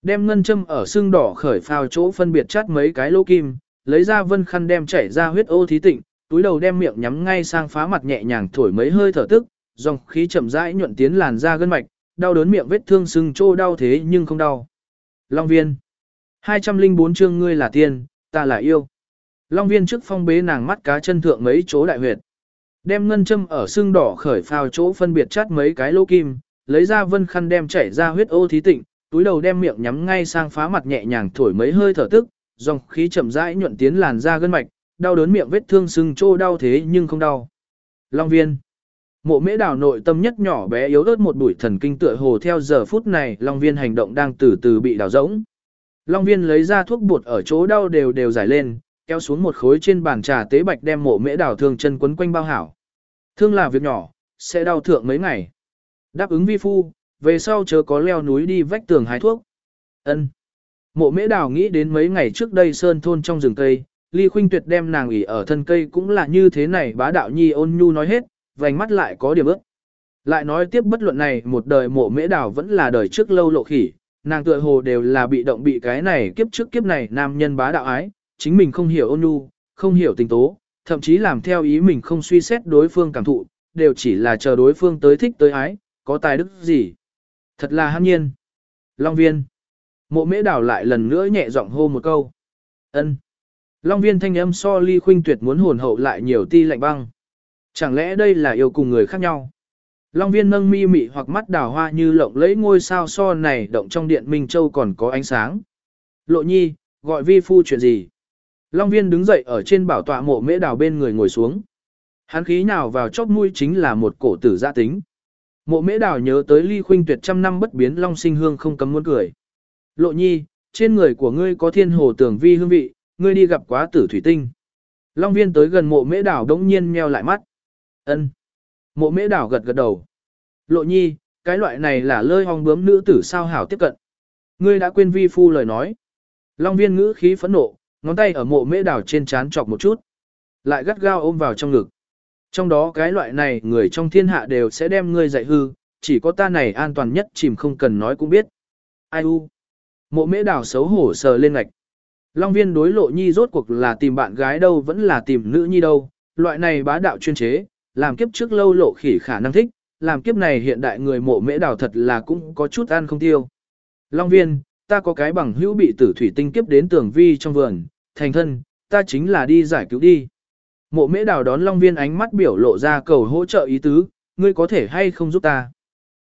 Đem ngân châm ở xương đỏ khởi phao chỗ phân biệt chát mấy cái lỗ kim, lấy ra vân khăn đem chảy ra huyết ô thí tịnh, túi đầu đem miệng nhắm ngay sang phá mặt nhẹ nhàng thổi mấy hơi thở tức, dòng khí chậm rãi nhuận tiến làn da gân mạch, đau đớn miệng vết thương sưng trô đau thế nhưng không đau. Long viên 204 chương ngươi là tiên, ta là yêu. Long viên trước phong bế nàng mắt cá chân thượng mấy chỗ đại huyệt. Đem ngân châm ở xương đỏ khởi phao chỗ phân biệt chát mấy cái lỗ kim, lấy ra vân khăn đem chảy ra huyết ô thí tịnh, túi đầu đem miệng nhắm ngay sang phá mặt nhẹ nhàng thổi mấy hơi thở tức, dòng khí chậm rãi nhuận tiến làn da gân mạch, đau đớn miệng vết thương sưng trô đau thế nhưng không đau. Long viên Mộ mễ đào nội tâm nhất nhỏ bé yếu ớt một bụi thần kinh tựa hồ theo giờ phút này Long viên hành động đang từ từ bị đào rỗng. Long viên lấy ra thuốc bột ở chỗ đau đều đều giải lên, kéo xuống một khối trên bàn trà tế bạch đem mộ mễ đào thương chân quấn quanh bao hảo. Thương là việc nhỏ, sẽ đau thượng mấy ngày. Đáp ứng vi phu, về sau chớ có leo núi đi vách tường hái thuốc. Ân. Mộ mễ đào nghĩ đến mấy ngày trước đây sơn thôn trong rừng cây, ly khuynh tuyệt đem nàng ủy ở thân cây cũng là như thế này bá đạo nhi ôn nhu nói hết, vành mắt lại có điểm ước. Lại nói tiếp bất luận này một đời mộ mễ đào vẫn là đời trước lâu lộ khỉ, nàng tựa hồ đều là bị động bị cái này kiếp trước kiếp này nam nhân bá đạo ái, chính mình không hiểu ôn nhu, không hiểu tình tố, thậm chí làm theo ý mình không suy xét đối phương cảm thụ, đều chỉ là chờ đối phương tới thích tới ái, có tài đức gì. Thật là hâm nhiên. Long viên. Mộ mễ đảo lại lần nữa nhẹ giọng hô một câu. ân Long viên thanh âm so ly khuynh tuyệt muốn hồn hậu lại nhiều ti lạnh băng. Chẳng lẽ đây là yêu cùng người khác nhau? Long viên nâng mi mị hoặc mắt đào hoa như lộng lẫy ngôi sao so này động trong điện Minh Châu còn có ánh sáng. Lộ nhi, gọi vi phu chuyện gì? Long viên đứng dậy ở trên bảo tọa mộ mễ đào bên người ngồi xuống. Hắn khí nào vào chóp mũi chính là một cổ tử gia tính. Mộ mễ đào nhớ tới ly khuynh tuyệt trăm năm bất biến long sinh hương không cấm muốn cười. Lộ nhi, trên người của ngươi có thiên hồ tưởng vi hương vị, ngươi đi gặp quá tử thủy tinh. Long viên tới gần mộ mễ đào đống nhiên meo lại mắt. ân Mộ mễ đảo gật gật đầu. Lộ nhi, cái loại này là lơi hong bướm nữ tử sao hảo tiếp cận. Ngươi đã quên vi phu lời nói. Long viên ngữ khí phẫn nộ, ngón tay ở mộ mễ đảo trên chán chọc một chút. Lại gắt gao ôm vào trong ngực. Trong đó cái loại này người trong thiên hạ đều sẽ đem ngươi dạy hư, chỉ có ta này an toàn nhất chìm không cần nói cũng biết. Ai u? Mộ mễ đảo xấu hổ sờ lên ngạch. Long viên đối lộ nhi rốt cuộc là tìm bạn gái đâu vẫn là tìm nữ nhi đâu, loại này bá đạo chuyên chế, làm kiếp trước lâu lộ khỉ khả năng thích, làm kiếp này hiện đại người mộ mễ đào thật là cũng có chút ăn không tiêu. Long viên, ta có cái bằng hữu bị tử thủy tinh kiếp đến tường vi trong vườn, thành thân, ta chính là đi giải cứu đi. Mộ mễ đào đón Long viên ánh mắt biểu lộ ra cầu hỗ trợ ý tứ, ngươi có thể hay không giúp ta.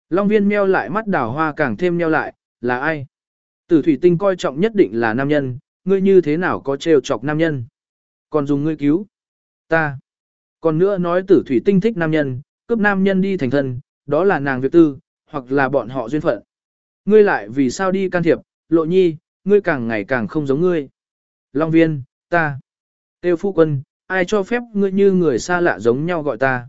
Long viên meo lại mắt đào hoa càng thêm meo lại, là ai? Tử thủy tinh coi trọng nhất định là nam nhân, ngươi như thế nào có trêu chọc nam nhân? Còn dùng ngươi cứu? Ta. Còn nữa nói tử thủy tinh thích nam nhân, cướp nam nhân đi thành thân, đó là nàng việc tư, hoặc là bọn họ duyên phận. Ngươi lại vì sao đi can thiệp, lộ nhi, ngươi càng ngày càng không giống ngươi. Long viên, ta. Tiêu phu quân, ai cho phép ngươi như người xa lạ giống nhau gọi ta.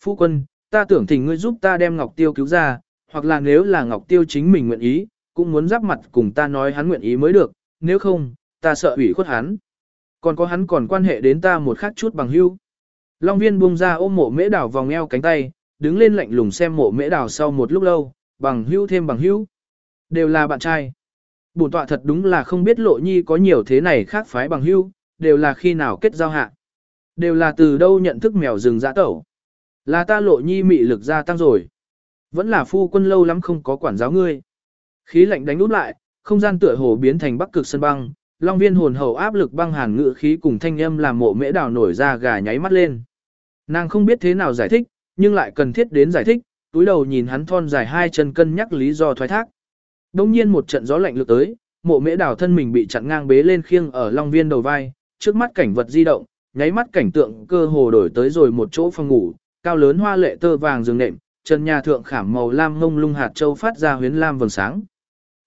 Phu quân, ta tưởng thỉnh ngươi giúp ta đem Ngọc Tiêu cứu ra, hoặc là nếu là Ngọc Tiêu chính mình nguyện ý, cũng muốn giáp mặt cùng ta nói hắn nguyện ý mới được, nếu không, ta sợ ủy khuất hắn. Còn có hắn còn quan hệ đến ta một khắc chút bằng hữu. Long viên buông ra ôm mộ mễ đào vòng eo cánh tay, đứng lên lạnh lùng xem mộ mễ đào sau một lúc lâu, bằng hữu thêm bằng hữu. Đều là bạn trai. Bổn tọa thật đúng là không biết lộ nhi có nhiều thế này khác phái bằng hữu, đều là khi nào kết giao hạ. Đều là từ đâu nhận thức mèo rừng dã tẩu. Là ta lộ nhi mị lực gia tăng rồi. Vẫn là phu quân lâu lắm không có quản giáo ngươi. Khí lạnh đánh út lại, không gian tựa hồ biến thành bắc cực sân băng, long viên hồn hậu áp lực băng hàn ngự khí cùng thanh âm làm mộ mễ đào nổi ra gà nháy mắt lên. Nàng không biết thế nào giải thích, nhưng lại cần thiết đến giải thích, túi đầu nhìn hắn thon dài hai chân cân nhắc lý do thoái thác. Đông nhiên một trận gió lạnh lược tới, mộ mễ đào thân mình bị chặn ngang bế lên khiêng ở long viên đầu vai, trước mắt cảnh vật di động, nháy mắt cảnh tượng cơ hồ đổi tới rồi một chỗ phòng ngủ, cao lớn hoa lệ tơ vàng giường nệm, trần nhà thượng khảm màu lam ngông lung hạt châu phát ra huyến lam vầng sáng.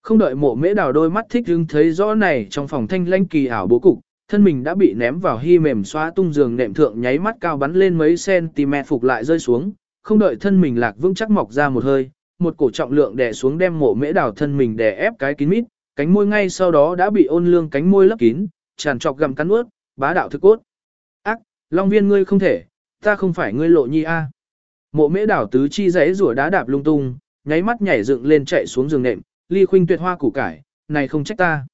Không đợi mộ mễ đào đôi mắt thích hứng thấy rõ này trong phòng thanh lanh kỳ ảo bố cục, thân mình đã bị ném vào hy mềm xóa tung giường nệm thượng nháy mắt cao bắn lên mấy cm phục lại rơi xuống, không đợi thân mình lạc vững chắc mọc ra một hơi, một cổ trọng lượng đè xuống đem mộ mễ đào thân mình đè ép cái kín mít, cánh môi ngay sau đó đã bị ôn lương cánh môi lấp kín, tràn trọc gầm cắn ướt, bá đạo thực cốt. Ác, Long viên ngươi không thể, ta không phải ngươi lộ nhi a. Mộ mễ đảo tứ chi giấy rủa đá đạp lung tung, nháy mắt nhảy dựng lên chạy xuống giường nệm, ly khuynh tuyệt hoa củ cải, này không trách ta.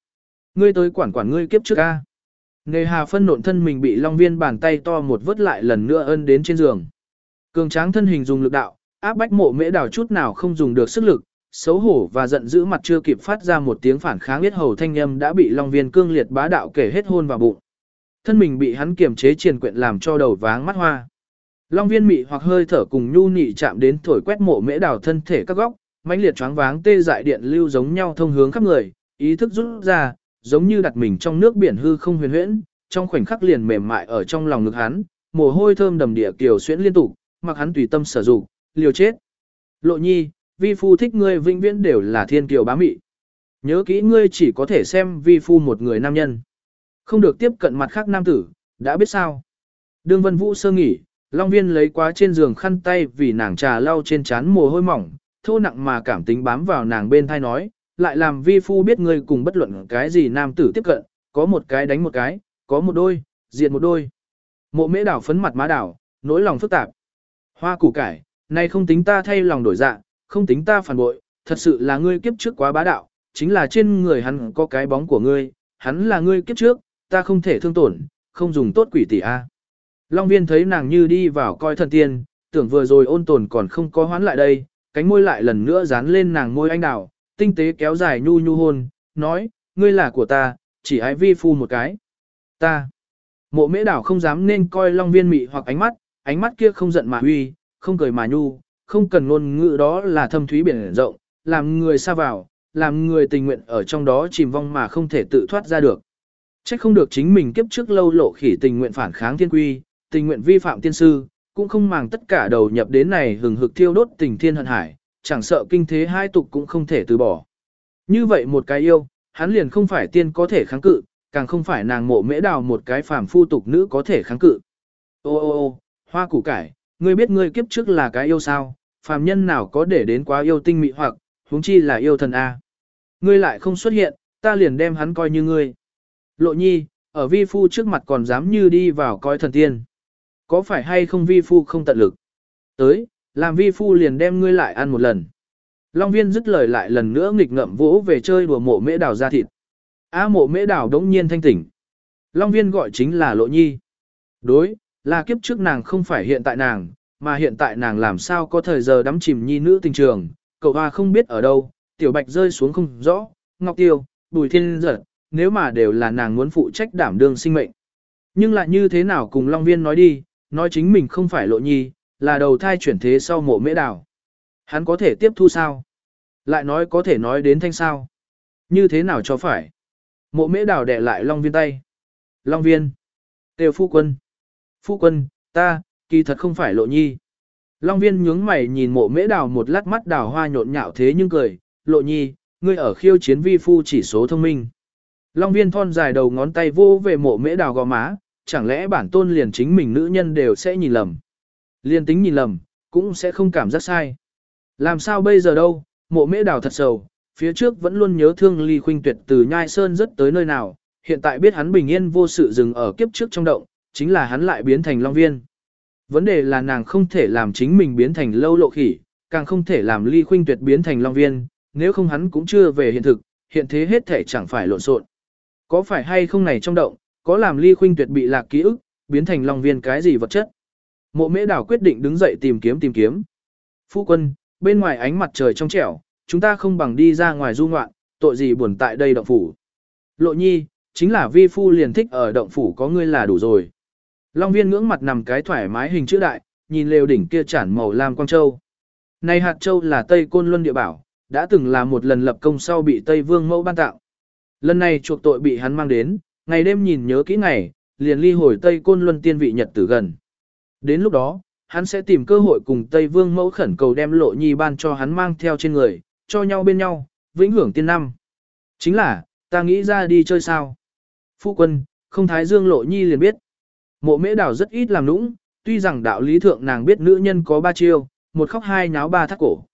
Ngươi tới quản quản ngươi kiếp trước a. Nghề hà phân nộn thân mình bị long viên bàn tay to một vớt lại lần nữa ân đến trên giường. Cường tráng thân hình dùng lực đạo, áp bách mộ mễ đào chút nào không dùng được sức lực, xấu hổ và giận dữ mặt chưa kịp phát ra một tiếng phản kháng biết hầu thanh âm đã bị long viên cương liệt bá đạo kể hết hôn vào bụng. Thân mình bị hắn kiềm chế triền quyện làm cho đầu váng mắt hoa. Long viên mị hoặc hơi thở cùng nhu nị chạm đến thổi quét mộ mễ đào thân thể các góc, mãnh liệt choáng váng tê dại điện lưu giống nhau thông hướng khắp người, ý thức rút ra, giống như đặt mình trong nước biển hư không huyền huyễn, trong khoảnh khắc liền mềm mại ở trong lòng ngực hắn, mồ hôi thơm đầm địa kiều xuyễn liên tục, mặc hắn tùy tâm sử dụng, liều chết. Lộ nhi, vi phu thích ngươi vĩnh viễn đều là thiên kiều bá mị. Nhớ kỹ ngươi chỉ có thể xem vi phu một người nam nhân. Không được tiếp cận mặt khác nam tử, đã biết sao. Đường vân vũ sơ nghỉ, Long Viên lấy quá trên giường khăn tay vì nàng trà lau trên trán mồ hôi mỏng, thô nặng mà cảm tính bám vào nàng bên thai nói, lại làm vi phu biết ngươi cùng bất luận cái gì nam tử tiếp cận, có một cái đánh một cái, có một đôi, diệt một đôi. Mộ mễ đảo phấn mặt má đảo, nỗi lòng phức tạp. Hoa củ cải, này không tính ta thay lòng đổi dạ, không tính ta phản bội, thật sự là ngươi kiếp trước quá bá đạo, chính là trên người hắn có cái bóng của ngươi, hắn là ngươi kiếp trước, ta không thể thương tổn, không dùng tốt quỷ tỷ a. Long viên thấy nàng như đi vào coi thần tiên, tưởng vừa rồi ôn tồn còn không có hoán lại đây, cánh môi lại lần nữa dán lên nàng môi anh đào, tinh tế kéo dài nhu nhu hôn, nói, ngươi là của ta, chỉ ái vi phu một cái. Ta. Mộ mễ đảo không dám nên coi long viên mị hoặc ánh mắt, ánh mắt kia không giận mà huy, không cười mà nhu, không cần ngôn ngữ đó là thâm thúy biển rộng, làm người xa vào, làm người tình nguyện ở trong đó chìm vong mà không thể tự thoát ra được. Trách không được chính mình kiếp trước lâu lộ khỉ tình nguyện phản kháng thiên quy, tình nguyện vi phạm tiên sư, cũng không màng tất cả đầu nhập đến này hừng hực thiêu đốt tình thiên hận hải, chẳng sợ kinh thế hai tục cũng không thể từ bỏ. Như vậy một cái yêu, hắn liền không phải tiên có thể kháng cự, càng không phải nàng mộ mễ đào một cái phàm phu tục nữ có thể kháng cự. Ô ô ô, hoa củ cải, ngươi biết ngươi kiếp trước là cái yêu sao, phàm nhân nào có để đến quá yêu tinh mị hoặc, huống chi là yêu thần A. Ngươi lại không xuất hiện, ta liền đem hắn coi như ngươi. Lộ nhi, ở vi phu trước mặt còn dám như đi vào coi thần tiên. Có phải hay không vi phu không tận lực? Tới, làm vi phu liền đem ngươi lại ăn một lần. Long viên dứt lời lại lần nữa nghịch ngậm vỗ về chơi đùa mộ mễ đào ra thịt. Á mộ mễ đào đống nhiên thanh tỉnh. Long viên gọi chính là lộ nhi. Đối, là kiếp trước nàng không phải hiện tại nàng, mà hiện tại nàng làm sao có thời giờ đắm chìm nhi nữ tình trường, cậu hoa không biết ở đâu, tiểu bạch rơi xuống không rõ, ngọc tiêu, bùi thiên giật, nếu mà đều là nàng muốn phụ trách đảm đương sinh mệnh. Nhưng lại như thế nào cùng Long Viên nói đi, nói chính mình không phải lộ nhi, là đầu thai chuyển thế sau mộ mễ đảo. Hắn có thể tiếp thu sao? Lại nói có thể nói đến thanh sao? Như thế nào cho phải? Mộ mễ đảo đẻ lại Long Viên tay. Long Viên. tiêu phu quân. Phu quân, ta, kỳ thật không phải lộ nhi. Long Viên nhướng mày nhìn mộ mễ đảo một lát mắt đảo hoa nhộn nhạo thế nhưng cười. Lộ nhi, ngươi ở khiêu chiến vi phu chỉ số thông minh. Long Viên thon dài đầu ngón tay vô về mộ mễ đảo gò má, chẳng lẽ bản tôn liền chính mình nữ nhân đều sẽ nhìn lầm. Liên tính nhìn lầm, cũng sẽ không cảm giác sai. Làm sao bây giờ đâu, mộ mễ đào thật sầu, phía trước vẫn luôn nhớ thương ly khuynh tuyệt từ nhai sơn rất tới nơi nào, hiện tại biết hắn bình yên vô sự dừng ở kiếp trước trong động, chính là hắn lại biến thành long viên. Vấn đề là nàng không thể làm chính mình biến thành lâu lộ khỉ, càng không thể làm ly khuynh tuyệt biến thành long viên, nếu không hắn cũng chưa về hiện thực, hiện thế hết thể chẳng phải lộn xộn. Có phải hay không này trong động, có làm ly khuynh tuyệt bị lạc ký ức, biến thành long viên cái gì vật chất. Mộ mễ đảo quyết định đứng dậy tìm kiếm tìm kiếm. Phu quân, bên ngoài ánh mặt trời trong trẻo, chúng ta không bằng đi ra ngoài du ngoạn, tội gì buồn tại đây động phủ. Lộ nhi, chính là vi phu liền thích ở động phủ có ngươi là đủ rồi. Long viên ngưỡng mặt nằm cái thoải mái hình chữ đại, nhìn lều đỉnh kia chản màu lam quang châu. Này hạt châu là Tây Côn Luân địa bảo, đã từng là một lần lập công sau bị Tây Vương mẫu ban tạo. Lần này chuộc tội bị hắn mang đến, ngày đêm nhìn nhớ kỹ ngày, liền ly hồi Tây Côn Luân tiên vị nhật tử gần. Đến lúc đó, hắn sẽ tìm cơ hội cùng Tây Vương mẫu khẩn cầu đem lộ nhi ban cho hắn mang theo trên người, cho nhau bên nhau, vĩnh hưởng tiên năm. Chính là, ta nghĩ ra đi chơi sao. Phu quân, không thái dương lộ nhi liền biết. Mộ mễ đảo rất ít làm nũng, tuy rằng đạo lý thượng nàng biết nữ nhân có ba chiêu, một khóc hai nháo ba thắt cổ.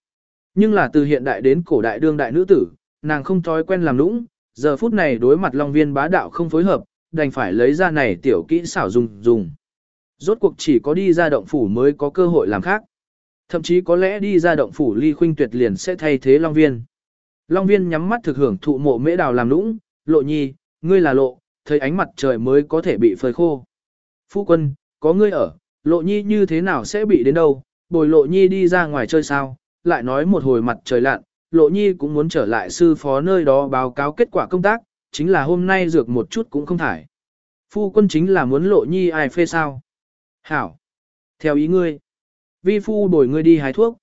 Nhưng là từ hiện đại đến cổ đại đương đại nữ tử, nàng không thói quen làm nũng, giờ phút này đối mặt Long Viên bá đạo không phối hợp, đành phải lấy ra này tiểu kỹ xảo dùng dùng. Rốt cuộc chỉ có đi ra động phủ mới có cơ hội làm khác. Thậm chí có lẽ đi ra động phủ ly khuynh tuyệt liền sẽ thay thế Long Viên. Long Viên nhắm mắt thực hưởng thụ mộ mễ đào làm nũng, lộ nhi, ngươi là lộ, thấy ánh mặt trời mới có thể bị phơi khô. Phu quân, có ngươi ở, lộ nhi như thế nào sẽ bị đến đâu, bồi lộ nhi đi ra ngoài chơi sao, lại nói một hồi mặt trời lặn, lộ nhi cũng muốn trở lại sư phó nơi đó báo cáo kết quả công tác, chính là hôm nay dược một chút cũng không thải. Phu quân chính là muốn lộ nhi ai phê sao. Hảo. Theo ý ngươi. Vi phu đổi ngươi đi hái thuốc.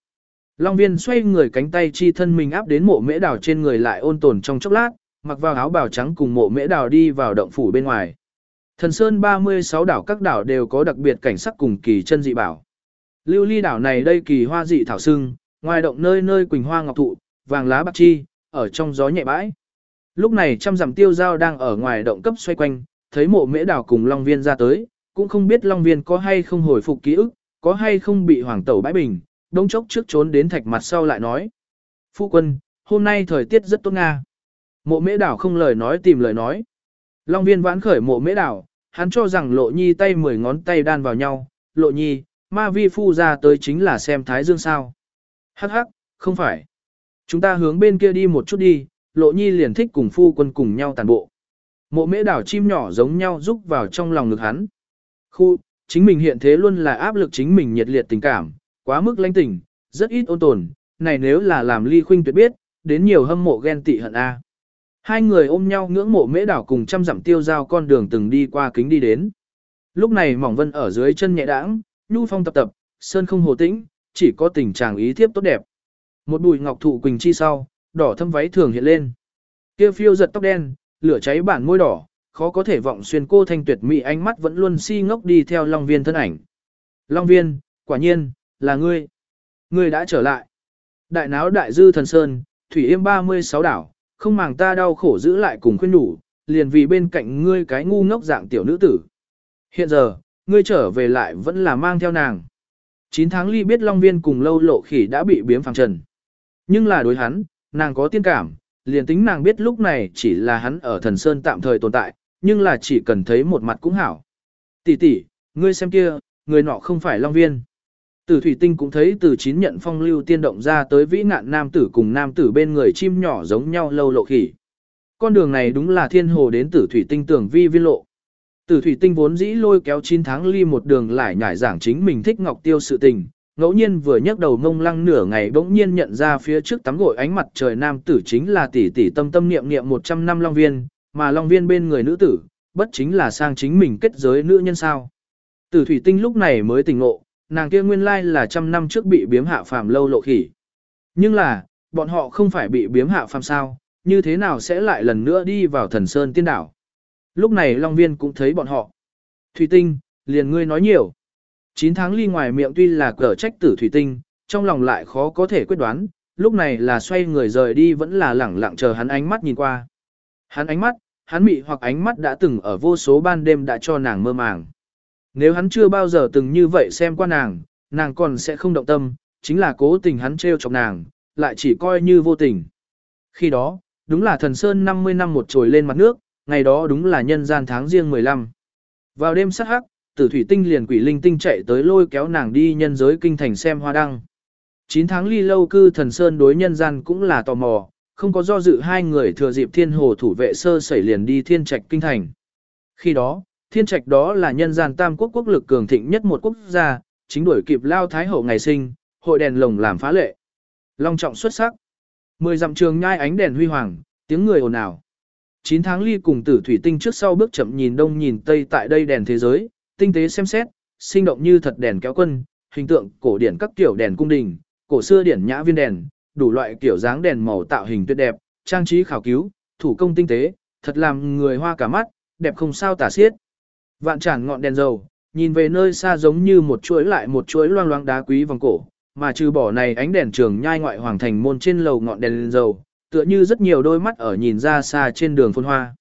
Long viên xoay người cánh tay chi thân mình áp đến mộ mễ đào trên người lại ôn tồn trong chốc lát, mặc vào áo bào trắng cùng mộ mễ đào đi vào động phủ bên ngoài. Thần Sơn 36 đảo các đảo đều có đặc biệt cảnh sắc cùng kỳ chân dị bảo. Lưu ly đảo này đây kỳ hoa dị thảo sưng, ngoài động nơi nơi quỳnh hoa ngọc thụ, vàng lá bạc chi, ở trong gió nhẹ bãi. Lúc này trăm dặm tiêu giao đang ở ngoài động cấp xoay quanh, thấy mộ mễ đảo cùng Long Viên ra tới, cũng không biết Long Viên có hay không hồi phục ký ức, có hay không bị hoàng tẩu bãi bình, đông chốc trước trốn đến thạch mặt sau lại nói. Phu quân, hôm nay thời tiết rất tốt nga. Mộ mễ đảo không lời nói tìm lời nói. Long viên vãn khởi mộ mễ đảo, hắn cho rằng lộ nhi tay mười ngón tay đan vào nhau, lộ nhi, ma vi phu ra tới chính là xem thái dương sao. Hắc hắc, không phải. Chúng ta hướng bên kia đi một chút đi, lộ nhi liền thích cùng phu quân cùng nhau tàn bộ. Mộ mễ đảo chim nhỏ giống nhau rúc vào trong lòng ngực hắn. Khu, chính mình hiện thế luôn là áp lực chính mình nhiệt liệt tình cảm, quá mức lãnh tình, rất ít ôn tồn, này nếu là làm ly khuynh tuyệt biết, đến nhiều hâm mộ ghen tị hận A. Hai người ôm nhau ngưỡng mộ mễ đảo cùng trăm dặm tiêu giao con đường từng đi qua kính đi đến. Lúc này mỏng vân ở dưới chân nhẹ đãng, nhu phong tập tập, sơn không hồ tĩnh, chỉ có tình trạng ý thiếp tốt đẹp. Một bụi ngọc thụ quỳnh chi sau, đỏ thâm váy thường hiện lên. Kia phiêu giật tóc đen, lửa cháy bản môi đỏ, khó có thể vọng xuyên cô thanh tuyệt mỹ ánh mắt vẫn luôn si ngốc đi theo Long Viên thân ảnh. Long Viên, quả nhiên, là ngươi. Ngươi đã trở lại. Đại náo đại dư thần sơn, thủy yêm 36 đảo, không màng ta đau khổ giữ lại cùng khuyên đủ, liền vì bên cạnh ngươi cái ngu ngốc dạng tiểu nữ tử. Hiện giờ, ngươi trở về lại vẫn là mang theo nàng. 9 tháng ly biết Long Viên cùng lâu lộ khỉ đã bị biếm phẳng trần. Nhưng là đối hắn, nàng có tiên cảm, liền tính nàng biết lúc này chỉ là hắn ở thần sơn tạm thời tồn tại, nhưng là chỉ cần thấy một mặt cũng hảo. Tỷ tỷ, ngươi xem kia, người nọ không phải Long Viên. Tử thủy tinh cũng thấy từ chín nhận phong lưu tiên động ra tới vĩ nạn nam tử cùng nam tử bên người chim nhỏ giống nhau lâu lộ khỉ. Con đường này đúng là thiên hồ đến tử thủy tinh tưởng vi viên lộ. Tử thủy tinh vốn dĩ lôi kéo 9 tháng ly một đường lại nhải giảng chính mình thích ngọc tiêu sự tình, ngẫu nhiên vừa nhấc đầu mông lăng nửa ngày bỗng nhiên nhận ra phía trước tắm gội ánh mặt trời nam tử chính là tỷ tỷ tâm tâm niệm niệm 100 năm long viên, mà long viên bên người nữ tử, bất chính là sang chính mình kết giới nữ nhân sao. Tử thủy tinh lúc này mới tỉnh ngộ, nàng kia nguyên lai là trăm năm trước bị biếm hạ phàm lâu lộ khỉ. Nhưng là, bọn họ không phải bị biếm hạ phàm sao, như thế nào sẽ lại lần nữa đi vào thần sơn tiên đảo. Lúc này Long Viên cũng thấy bọn họ. Thủy tinh, liền ngươi nói nhiều. 9 tháng ly ngoài miệng tuy là cờ trách tử Thủy tinh, trong lòng lại khó có thể quyết đoán, lúc này là xoay người rời đi vẫn là lẳng lặng chờ hắn ánh mắt nhìn qua. Hắn ánh mắt, hắn mị hoặc ánh mắt đã từng ở vô số ban đêm đã cho nàng mơ màng. Nếu hắn chưa bao giờ từng như vậy xem qua nàng, nàng còn sẽ không động tâm, chính là cố tình hắn trêu chọc nàng, lại chỉ coi như vô tình. Khi đó, đúng là thần sơn 50 năm một trồi lên mặt nước, ngày đó đúng là nhân gian tháng riêng 15. Vào đêm sát hắc, tử thủy tinh liền quỷ linh tinh chạy tới lôi kéo nàng đi nhân giới kinh thành xem hoa đăng. 9 tháng ly lâu cư thần sơn đối nhân gian cũng là tò mò, không có do dự hai người thừa dịp thiên hồ thủ vệ sơ sẩy liền đi thiên trạch kinh thành. Khi đó, thiên trạch đó là nhân gian tam quốc quốc lực cường thịnh nhất một quốc gia, chính đuổi kịp lao thái hậu ngày sinh, hội đèn lồng làm phá lệ. Long trọng xuất sắc. Mười dặm trường nhai ánh đèn huy hoàng, tiếng người ồn ào. Chín tháng ly cùng tử thủy tinh trước sau bước chậm nhìn đông nhìn tây tại đây đèn thế giới, tinh tế xem xét, sinh động như thật đèn kéo quân, hình tượng cổ điển các kiểu đèn cung đình, cổ xưa điển nhã viên đèn, đủ loại kiểu dáng đèn màu tạo hình tuyệt đẹp, trang trí khảo cứu, thủ công tinh tế, thật làm người hoa cả mắt, đẹp không sao tả xiết. Vạn tràn ngọn đèn dầu, nhìn về nơi xa giống như một chuỗi lại một chuỗi loang loang đá quý vòng cổ, mà trừ bỏ này ánh đèn trường nhai ngoại hoàng thành môn trên lầu ngọn đèn dầu, tựa như rất nhiều đôi mắt ở nhìn ra xa trên đường phôn hoa.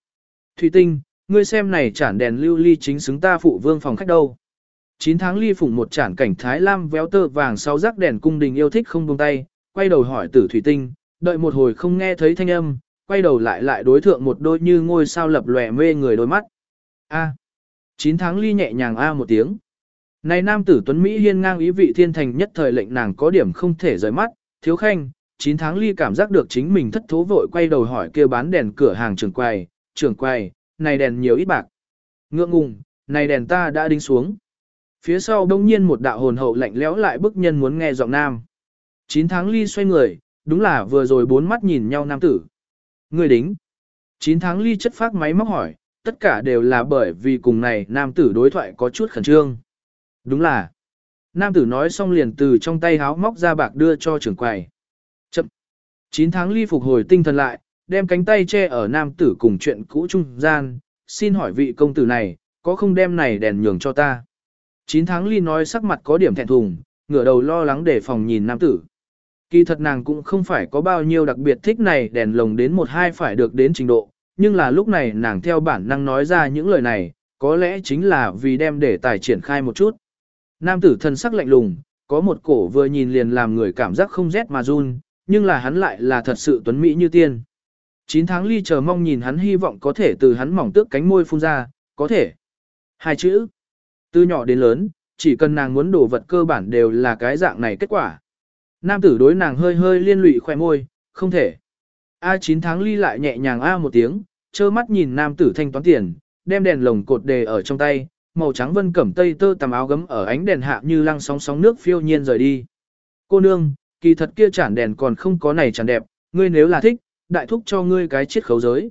Thủy tinh, ngươi xem này chản đèn lưu ly chính xứng ta phụ vương phòng khách đâu. 9 tháng ly phụng một chản cảnh thái lam véo tơ vàng sau rắc đèn cung đình yêu thích không buông tay, quay đầu hỏi tử thủy tinh, đợi một hồi không nghe thấy thanh âm, quay đầu lại lại đối thượng một đôi như ngôi sao lập lòe mê người đôi mắt. A. À. 9 tháng ly nhẹ nhàng A à một tiếng. Này nam tử tuấn Mỹ hiên ngang ý vị thiên thành nhất thời lệnh nàng có điểm không thể rời mắt, thiếu khanh, 9 tháng ly cảm giác được chính mình thất thố vội quay đầu hỏi kia bán đèn cửa hàng trưởng quầy, trưởng quầy, này đèn nhiều ít bạc. Ngượng ngùng, này đèn ta đã đính xuống. Phía sau đông nhiên một đạo hồn hậu lạnh lẽo lại bức nhân muốn nghe giọng nam. 9 tháng ly xoay người, đúng là vừa rồi bốn mắt nhìn nhau nam tử. Người đính. 9 tháng ly chất phát máy móc hỏi, tất cả đều là bởi vì cùng này nam tử đối thoại có chút khẩn trương. Đúng là. Nam tử nói xong liền từ trong tay háo móc ra bạc đưa cho trưởng quầy. Chậm. 9 tháng ly phục hồi tinh thần lại, đem cánh tay che ở nam tử cùng chuyện cũ trung gian, xin hỏi vị công tử này, có không đem này đèn nhường cho ta. 9 tháng ly nói sắc mặt có điểm thẹn thùng, ngửa đầu lo lắng để phòng nhìn nam tử. Kỳ thật nàng cũng không phải có bao nhiêu đặc biệt thích này đèn lồng đến một hai phải được đến trình độ, nhưng là lúc này nàng theo bản năng nói ra những lời này, có lẽ chính là vì đem để tài triển khai một chút. Nam tử thân sắc lạnh lùng, có một cổ vừa nhìn liền làm người cảm giác không rét mà run, nhưng là hắn lại là thật sự tuấn mỹ như tiên. 9 tháng ly chờ mong nhìn hắn hy vọng có thể từ hắn mỏng tước cánh môi phun ra, có thể. Hai chữ. Từ nhỏ đến lớn, chỉ cần nàng muốn đổ vật cơ bản đều là cái dạng này kết quả. Nam tử đối nàng hơi hơi liên lụy khoe môi, không thể. A 9 tháng ly lại nhẹ nhàng A một tiếng, trơ mắt nhìn nam tử thanh toán tiền, đem đèn lồng cột đề ở trong tay, màu trắng vân cẩm tây tơ tầm áo gấm ở ánh đèn hạ như lăng sóng sóng nước phiêu nhiên rời đi. Cô nương, kỳ thật kia chản đèn còn không có này chản đẹp, ngươi nếu là thích, đại thúc cho ngươi cái chiết khấu giới.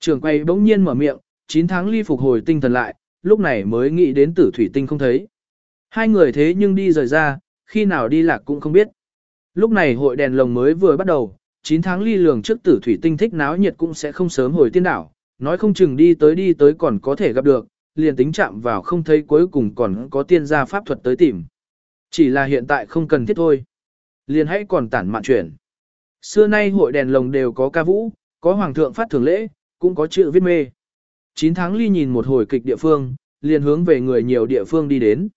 Trường quay bỗng nhiên mở miệng, 9 tháng ly phục hồi tinh thần lại, lúc này mới nghĩ đến tử thủy tinh không thấy. Hai người thế nhưng đi rời ra, khi nào đi lạc cũng không biết. Lúc này hội đèn lồng mới vừa bắt đầu, 9 tháng ly lường trước tử thủy tinh thích náo nhiệt cũng sẽ không sớm hồi tiên đảo, nói không chừng đi tới đi tới còn có thể gặp được, liền tính chạm vào không thấy cuối cùng còn có tiên gia pháp thuật tới tìm. Chỉ là hiện tại không cần thiết thôi. Liền hãy còn tản mạn chuyển. Xưa nay hội đèn lồng đều có ca vũ, có hoàng thượng phát thưởng lễ, cũng có chữ viết mê. 9 tháng ly nhìn một hồi kịch địa phương, liền hướng về người nhiều địa phương đi đến.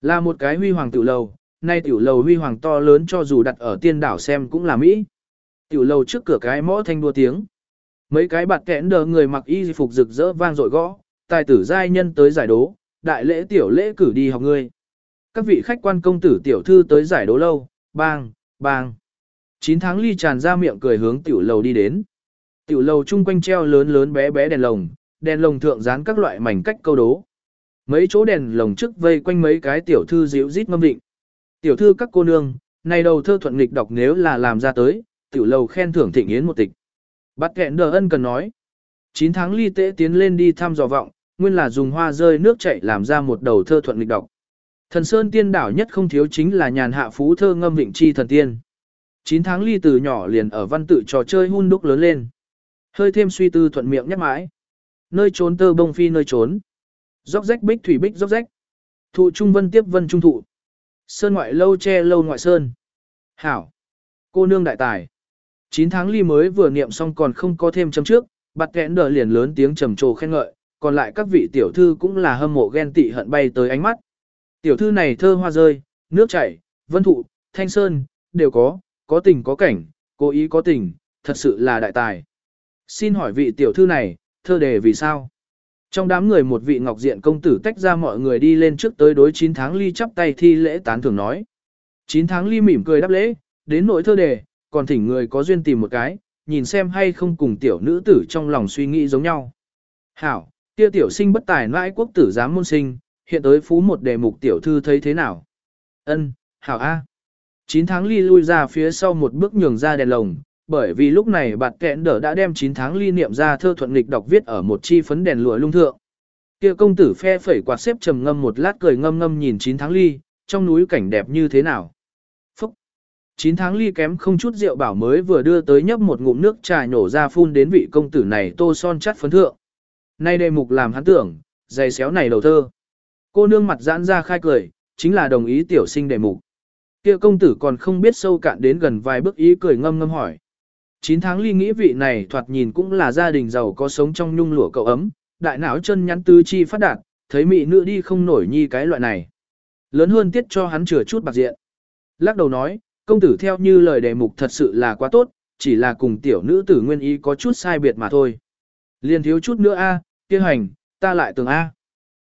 Là một cái huy hoàng tiểu lầu, nay tiểu lầu huy hoàng to lớn cho dù đặt ở tiên đảo xem cũng là Mỹ. Tiểu lầu trước cửa cái mõ thanh đua tiếng. Mấy cái bạt kẽn đờ người mặc y phục rực rỡ vang dội gõ, tài tử giai nhân tới giải đố, đại lễ tiểu lễ cử đi học ngươi. Các vị khách quan công tử tiểu thư tới giải đố lâu, bang, bang. 9 tháng ly tràn ra miệng cười hướng tiểu lầu đi đến. Tiểu lầu chung quanh treo lớn lớn bé bé đèn lồng, đèn lồng thượng dán các loại mảnh cách câu đố. Mấy chỗ đèn lồng trước vây quanh mấy cái tiểu thư dịu rít ngâm định. Tiểu thư các cô nương, này đầu thơ thuận nghịch đọc nếu là làm ra tới, tiểu lầu khen thưởng thịnh yến một tịch. Bắt kẹn đờ ân cần nói. 9 tháng ly tế tiến lên đi thăm dò vọng, nguyên là dùng hoa rơi nước chảy làm ra một đầu thơ thuận nghịch đọc. Thần Sơn tiên đảo nhất không thiếu chính là nhàn hạ phú thơ ngâm vịnh chi thần tiên. 9 tháng ly từ nhỏ liền ở văn tự trò chơi hun đúc lớn lên. Hơi thêm suy tư thuận miệng nhắc mãi. Nơi trốn tơ bông phi nơi trốn. Dốc rách bích thủy bích dốc rách. Thụ trung vân tiếp vân trung thụ. Sơn ngoại lâu che lâu ngoại sơn. Hảo. Cô nương đại tài. 9 tháng ly mới vừa niệm xong còn không có thêm chấm trước, bạt kẽn đờ liền lớn tiếng trầm trồ khen ngợi, còn lại các vị tiểu thư cũng là hâm mộ ghen tị hận bay tới ánh mắt. Tiểu thư này thơ hoa rơi, nước chảy, vân thụ, thanh sơn, đều có, có tình có cảnh, cố ý có tình, thật sự là đại tài. Xin hỏi vị tiểu thư này, thơ đề vì sao? Trong đám người một vị ngọc diện công tử tách ra mọi người đi lên trước tới đối 9 tháng ly chắp tay thi lễ tán thưởng nói. 9 tháng ly mỉm cười đáp lễ, đến nỗi thơ đề, còn thỉnh người có duyên tìm một cái, nhìn xem hay không cùng tiểu nữ tử trong lòng suy nghĩ giống nhau. Hảo, kia tiểu sinh bất tài nãi quốc tử giám môn sinh, hiện tới phú một đề mục tiểu thư thấy thế nào? Ân, Hảo A. 9 tháng ly lui ra phía sau một bước nhường ra đèn lồng, bởi vì lúc này bạt kẹn đỡ đã đem 9 tháng ly niệm ra thơ thuận nghịch đọc viết ở một chi phấn đèn lụa lung thượng. Kia công tử phe phẩy quạt xếp trầm ngâm một lát cười ngâm ngâm nhìn 9 tháng ly, trong núi cảnh đẹp như thế nào. Phúc! 9 tháng ly kém không chút rượu bảo mới vừa đưa tới nhấp một ngụm nước trà nhổ ra phun đến vị công tử này tô son chắt phấn thượng. Nay đề mục làm hắn tưởng, dày xéo này đầu thơ. Cô nương mặt giãn ra khai cười, chính là đồng ý tiểu sinh đề mục. Kia công tử còn không biết sâu cạn đến gần vài bước ý cười ngâm ngâm hỏi. 9 tháng ly nghĩ vị này thoạt nhìn cũng là gia đình giàu có sống trong nhung lụa cậu ấm, đại não chân nhắn tứ chi phát đạt, thấy mị nữ đi không nổi nhi cái loại này. Lớn hơn tiết cho hắn chừa chút bạc diện. Lắc đầu nói, công tử theo như lời đề mục thật sự là quá tốt, chỉ là cùng tiểu nữ tử nguyên ý có chút sai biệt mà thôi. Liền thiếu chút nữa a, kia hành, ta lại tưởng a.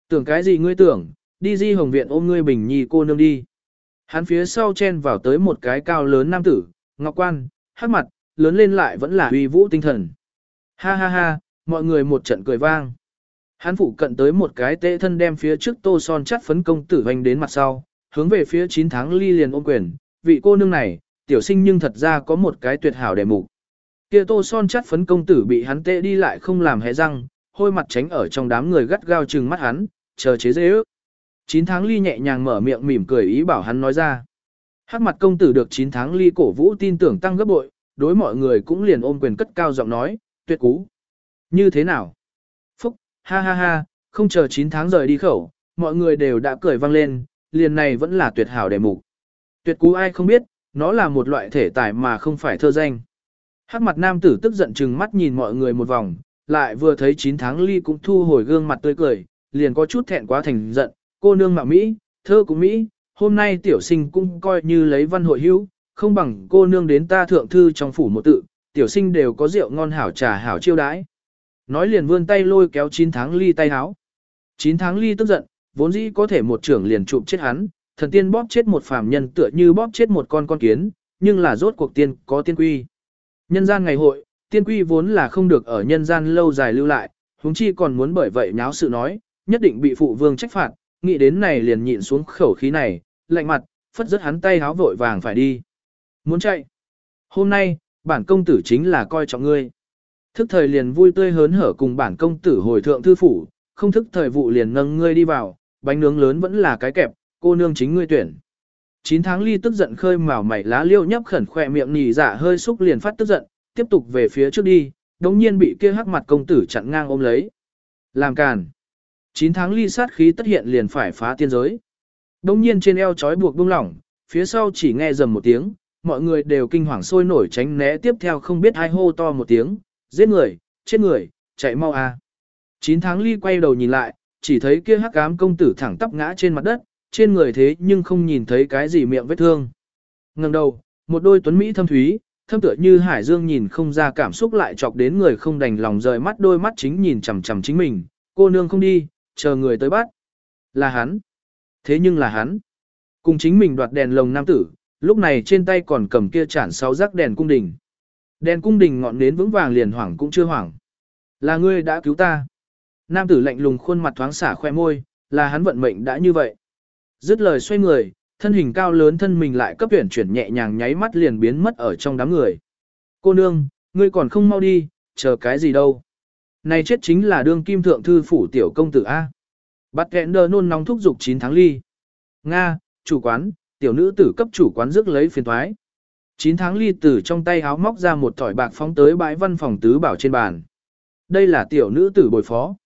Tưởng cái gì ngươi tưởng, đi di hồng viện ôm ngươi bình nhi cô nương đi. Hắn phía sau chen vào tới một cái cao lớn nam tử, ngọc quan, hắc mặt, lớn lên lại vẫn là uy vũ tinh thần. Ha ha ha, mọi người một trận cười vang. Hắn phụ cận tới một cái tệ thân đem phía trước tô son chắt phấn công tử hoành đến mặt sau, hướng về phía 9 tháng ly liền ôm quyền, vị cô nương này, tiểu sinh nhưng thật ra có một cái tuyệt hảo đề mục. Kia tô son chắt phấn công tử bị hắn tệ đi lại không làm hé răng, hôi mặt tránh ở trong đám người gắt gao trừng mắt hắn, chờ chế dễ ước. 9 tháng ly nhẹ nhàng mở miệng mỉm cười ý bảo hắn nói ra. Hắc mặt công tử được 9 tháng ly cổ vũ tin tưởng tăng gấp bội, đối mọi người cũng liền ôm quyền cất cao giọng nói, tuyệt cú. Như thế nào? Phúc, ha ha ha, không chờ 9 tháng rời đi khẩu, mọi người đều đã cười vang lên, liền này vẫn là tuyệt hảo đề mục. Tuyệt cú ai không biết, nó là một loại thể tài mà không phải thơ danh. Hắc mặt nam tử tức giận chừng mắt nhìn mọi người một vòng, lại vừa thấy 9 tháng ly cũng thu hồi gương mặt tươi cười, liền có chút thẹn quá thành giận, cô nương mạo Mỹ, thơ của Mỹ, hôm nay tiểu sinh cũng coi như lấy văn hội hữu, không bằng cô nương đến ta thượng thư trong phủ một tự, tiểu sinh đều có rượu ngon hảo trà hảo chiêu đãi. Nói liền vươn tay lôi kéo 9 tháng ly tay háo. 9 tháng ly tức giận, vốn dĩ có thể một trưởng liền chụp chết hắn, thần tiên bóp chết một phàm nhân tựa như bóp chết một con con kiến, nhưng là rốt cuộc tiên có tiên quy. Nhân gian ngày hội, tiên quy vốn là không được ở nhân gian lâu dài lưu lại, huống chi còn muốn bởi vậy nháo sự nói, nhất định bị phụ vương trách phạt, nghĩ đến này liền nhịn xuống khẩu khí này, lạnh mặt, phất rất hắn tay háo vội vàng phải đi. Muốn chạy. Hôm nay, bản công tử chính là coi trọng ngươi. Thức thời liền vui tươi hớn hở cùng bản công tử hồi thượng thư phủ, không thức thời vụ liền nâng ngươi đi vào, bánh nướng lớn vẫn là cái kẹp, cô nương chính ngươi tuyển. 9 tháng ly tức giận khơi mào mảy lá liêu nhấp khẩn khỏe miệng nhì dạ hơi xúc liền phát tức giận, tiếp tục về phía trước đi, đống nhiên bị kia hắc mặt công tử chặn ngang ôm lấy. Làm càn. 9 tháng ly sát khí tất hiện liền phải phá tiên giới. Đống nhiên trên eo trói buộc buông lỏng, phía sau chỉ nghe rầm một tiếng, mọi người đều kinh hoàng sôi nổi tránh né tiếp theo không biết ai hô to một tiếng, giết người, chết người, chạy mau a. À. 9 tháng ly quay đầu nhìn lại, chỉ thấy kia hắc ám công tử thẳng tắp ngã trên mặt đất, trên người thế nhưng không nhìn thấy cái gì miệng vết thương. Ngẩng đầu, một đôi tuấn mỹ thâm thúy, thâm tựa như hải dương nhìn không ra cảm xúc lại chọc đến người không đành lòng rời mắt đôi mắt chính nhìn chằm chằm chính mình, cô nương không đi, chờ người tới bắt. Là hắn. Thế nhưng là hắn. Cùng chính mình đoạt đèn lồng nam tử, lúc này trên tay còn cầm kia chản sáu rắc đèn cung đình. Đèn cung đình ngọn nến vững vàng liền hoảng cũng chưa hoảng. Là ngươi đã cứu ta. Nam tử lạnh lùng khuôn mặt thoáng xả khoe môi, là hắn vận mệnh đã như vậy. Dứt lời xoay người, thân hình cao lớn thân mình lại cấp tuyển chuyển nhẹ nhàng nháy mắt liền biến mất ở trong đám người. Cô nương, ngươi còn không mau đi, chờ cái gì đâu. Này chết chính là đương kim thượng thư phủ tiểu công tử A. Bắt kẹn đờ nôn nóng thúc dục 9 tháng ly. Nga, chủ quán, tiểu nữ tử cấp chủ quán rước lấy phiền thoái. 9 tháng ly tử trong tay háo móc ra một thỏi bạc phóng tới bãi văn phòng tứ bảo trên bàn. Đây là tiểu nữ tử bồi phó.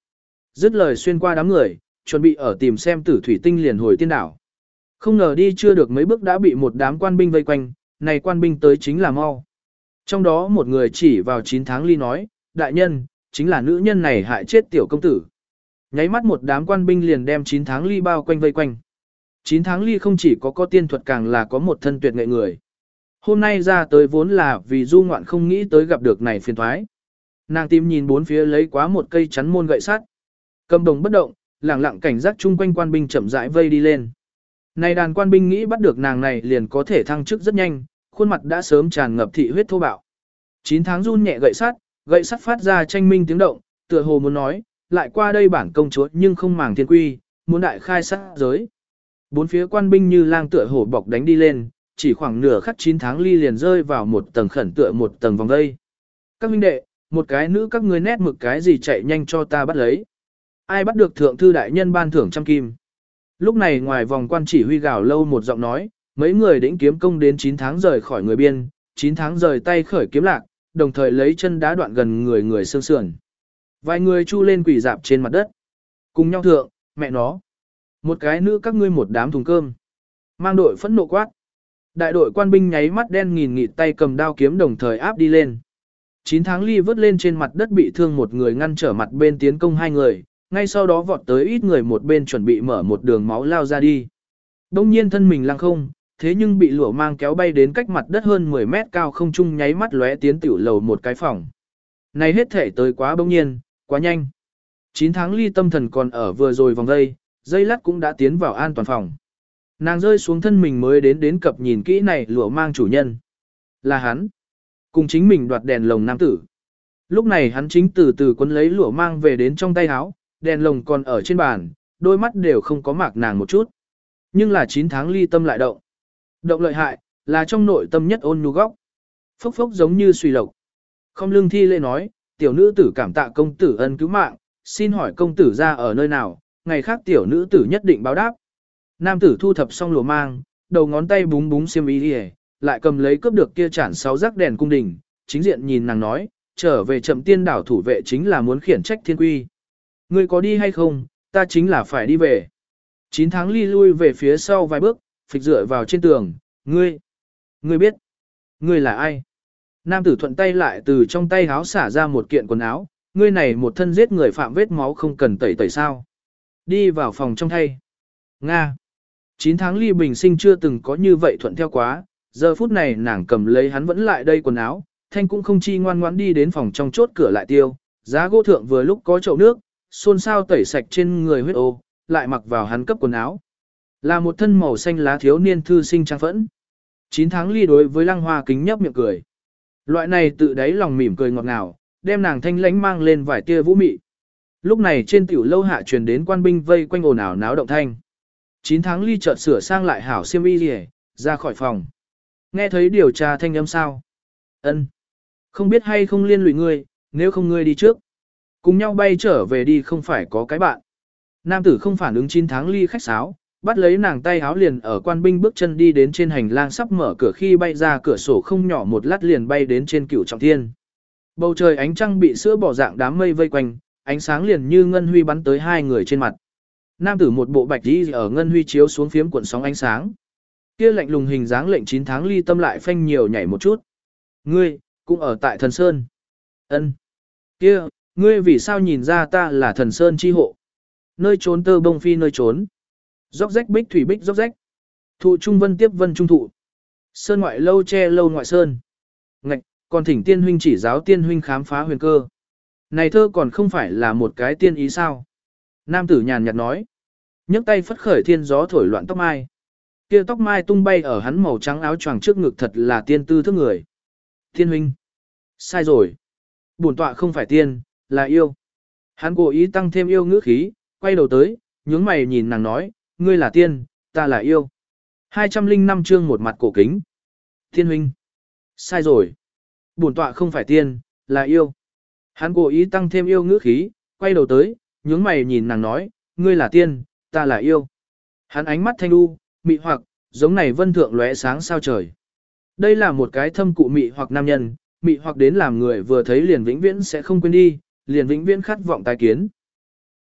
Dứt lời xuyên qua đám người, chuẩn bị ở tìm xem tử thủy tinh liền hồi tiên đảo. Không ngờ đi chưa được mấy bước đã bị một đám quan binh vây quanh, này quan binh tới chính là mau. Trong đó một người chỉ vào 9 tháng ly nói, đại nhân, chính là nữ nhân này hại chết tiểu công tử. Nháy mắt một đám quan binh liền đem 9 tháng ly bao quanh vây quanh. 9 tháng ly không chỉ có có tiên thuật càng là có một thân tuyệt nghệ người. Hôm nay ra tới vốn là vì du ngoạn không nghĩ tới gặp được này phiền thoái. Nàng tìm nhìn bốn phía lấy quá một cây chắn môn gậy sắt. Cầm đồng bất động, lẳng lặng cảnh giác chung quanh quan binh chậm rãi vây đi lên. Này đàn quan binh nghĩ bắt được nàng này liền có thể thăng chức rất nhanh, khuôn mặt đã sớm tràn ngập thị huyết thô bạo. 9 tháng run nhẹ gậy sắt, gậy sắt phát ra tranh minh tiếng động, tựa hồ muốn nói, lại qua đây bản công chúa nhưng không màng thiên quy, muốn đại khai sát giới. Bốn phía quan binh như lang tựa hổ bọc đánh đi lên, chỉ khoảng nửa khắc 9 tháng ly liền rơi vào một tầng khẩn tựa một tầng vòng dây. Các huynh đệ, một cái nữ các ngươi nét mực cái gì chạy nhanh cho ta bắt lấy. Ai bắt được thượng thư đại nhân ban thưởng trăm kim. Lúc này ngoài vòng quan chỉ huy gào lâu một giọng nói, mấy người đĩnh kiếm công đến 9 tháng rời khỏi người biên, 9 tháng rời tay khởi kiếm lạc, đồng thời lấy chân đá đoạn gần người người xương sườn. Vài người chu lên quỷ dạp trên mặt đất. Cùng nhau thượng, mẹ nó. Một cái nữ các ngươi một đám thùng cơm. Mang đội phẫn nộ quát. Đại đội quan binh nháy mắt đen nghìn nghịt tay cầm đao kiếm đồng thời áp đi lên. 9 tháng ly vớt lên trên mặt đất bị thương một người ngăn trở mặt bên tiến công hai người, ngay sau đó vọt tới ít người một bên chuẩn bị mở một đường máu lao ra đi. Đông nhiên thân mình lăng không, thế nhưng bị lửa mang kéo bay đến cách mặt đất hơn 10 mét cao không trung nháy mắt lóe tiến tiểu lầu một cái phòng. Này hết thể tới quá bỗng nhiên, quá nhanh. 9 tháng ly tâm thần còn ở vừa rồi vòng dây, dây lắt cũng đã tiến vào an toàn phòng. Nàng rơi xuống thân mình mới đến đến cập nhìn kỹ này lụa mang chủ nhân. Là hắn. Cùng chính mình đoạt đèn lồng nam tử. Lúc này hắn chính từ từ quấn lấy lụa mang về đến trong tay áo, đèn lồng còn ở trên bàn, đôi mắt đều không có mạc nàng một chút. Nhưng là 9 tháng ly tâm lại động. Động lợi hại, là trong nội tâm nhất ôn nhu góc. Phốc phốc giống như suy lộc. Không lương thi lễ nói, tiểu nữ tử cảm tạ công tử ân cứu mạng, xin hỏi công tử ra ở nơi nào, ngày khác tiểu nữ tử nhất định báo đáp. Nam tử thu thập xong lùa mang, đầu ngón tay búng búng xiêm y đi lại cầm lấy cướp được kia chản sáu rắc đèn cung đình, chính diện nhìn nàng nói, trở về chậm tiên đảo thủ vệ chính là muốn khiển trách thiên quy. Ngươi có đi hay không, ta chính là phải đi về. 9 tháng ly lui về phía sau vài bước, phịch dựa vào trên tường, ngươi, ngươi biết, ngươi là ai? Nam tử thuận tay lại từ trong tay áo xả ra một kiện quần áo, ngươi này một thân giết người phạm vết máu không cần tẩy tẩy sao. Đi vào phòng trong thay. Nga. 9 tháng ly bình sinh chưa từng có như vậy thuận theo quá, giờ phút này nàng cầm lấy hắn vẫn lại đây quần áo, thanh cũng không chi ngoan ngoãn đi đến phòng trong chốt cửa lại tiêu, giá gỗ thượng vừa lúc có chậu nước, xôn xao tẩy sạch trên người huyết ô, lại mặc vào hắn cấp quần áo. Là một thân màu xanh lá thiếu niên thư sinh trang phẫn. 9 tháng ly đối với lăng hoa kính nhấp miệng cười. Loại này tự đáy lòng mỉm cười ngọt ngào, đem nàng thanh lánh mang lên vài tia vũ mị. Lúc này trên tiểu lâu hạ truyền đến quan binh vây quanh ồn ào náo động thanh. 9 tháng ly chợt sửa sang lại hảo xiêm y rìa, ra khỏi phòng. Nghe thấy điều tra thanh âm sao? Ân, Không biết hay không liên lụy ngươi, nếu không ngươi đi trước. Cùng nhau bay trở về đi không phải có cái bạn. Nam tử không phản ứng 9 tháng ly khách sáo, bắt lấy nàng tay háo liền ở quan binh bước chân đi đến trên hành lang sắp mở cửa khi bay ra cửa sổ không nhỏ một lát liền bay đến trên cửu trọng thiên. Bầu trời ánh trăng bị sữa bỏ dạng đám mây vây quanh, ánh sáng liền như ngân huy bắn tới hai người trên mặt. Nam tử một bộ bạch y ở ngân huy chiếu xuống phiếm cuộn sóng ánh sáng. Kia lạnh lùng hình dáng lệnh 9 tháng ly tâm lại phanh nhiều nhảy một chút. Ngươi, cũng ở tại thần sơn. ân Kia, ngươi vì sao nhìn ra ta là thần sơn chi hộ? Nơi trốn tơ bông phi nơi trốn. Róc rách bích thủy bích róc rách. Thụ trung vân tiếp vân trung thụ. Sơn ngoại lâu che lâu ngoại sơn. Ngạch, còn thỉnh tiên huynh chỉ giáo tiên huynh khám phá huyền cơ. Này thơ còn không phải là một cái tiên ý sao? Nam tử nhàn nhạt nói. nhấc tay phất khởi thiên gió thổi loạn tóc mai. Kia tóc mai tung bay ở hắn màu trắng áo choàng trước ngực thật là tiên tư thức người. Tiên huynh. Sai rồi. Bổn tọa không phải tiên, là yêu. Hắn cố ý tăng thêm yêu ngữ khí, quay đầu tới, nhướng mày nhìn nàng nói, ngươi là tiên, ta là yêu. 205 chương một mặt cổ kính. Thiên huynh. Sai rồi. Bổn tọa không phải tiên, là yêu. Hắn cố ý tăng thêm yêu ngữ khí, quay đầu tới, nhướng mày nhìn nàng nói, ngươi là tiên, ta là yêu. Hắn ánh mắt thanh u, mị hoặc, giống này vân thượng lóe sáng sao trời. Đây là một cái thâm cụ mị hoặc nam nhân, mị hoặc đến làm người vừa thấy liền vĩnh viễn sẽ không quên đi, liền vĩnh viễn khát vọng tái kiến.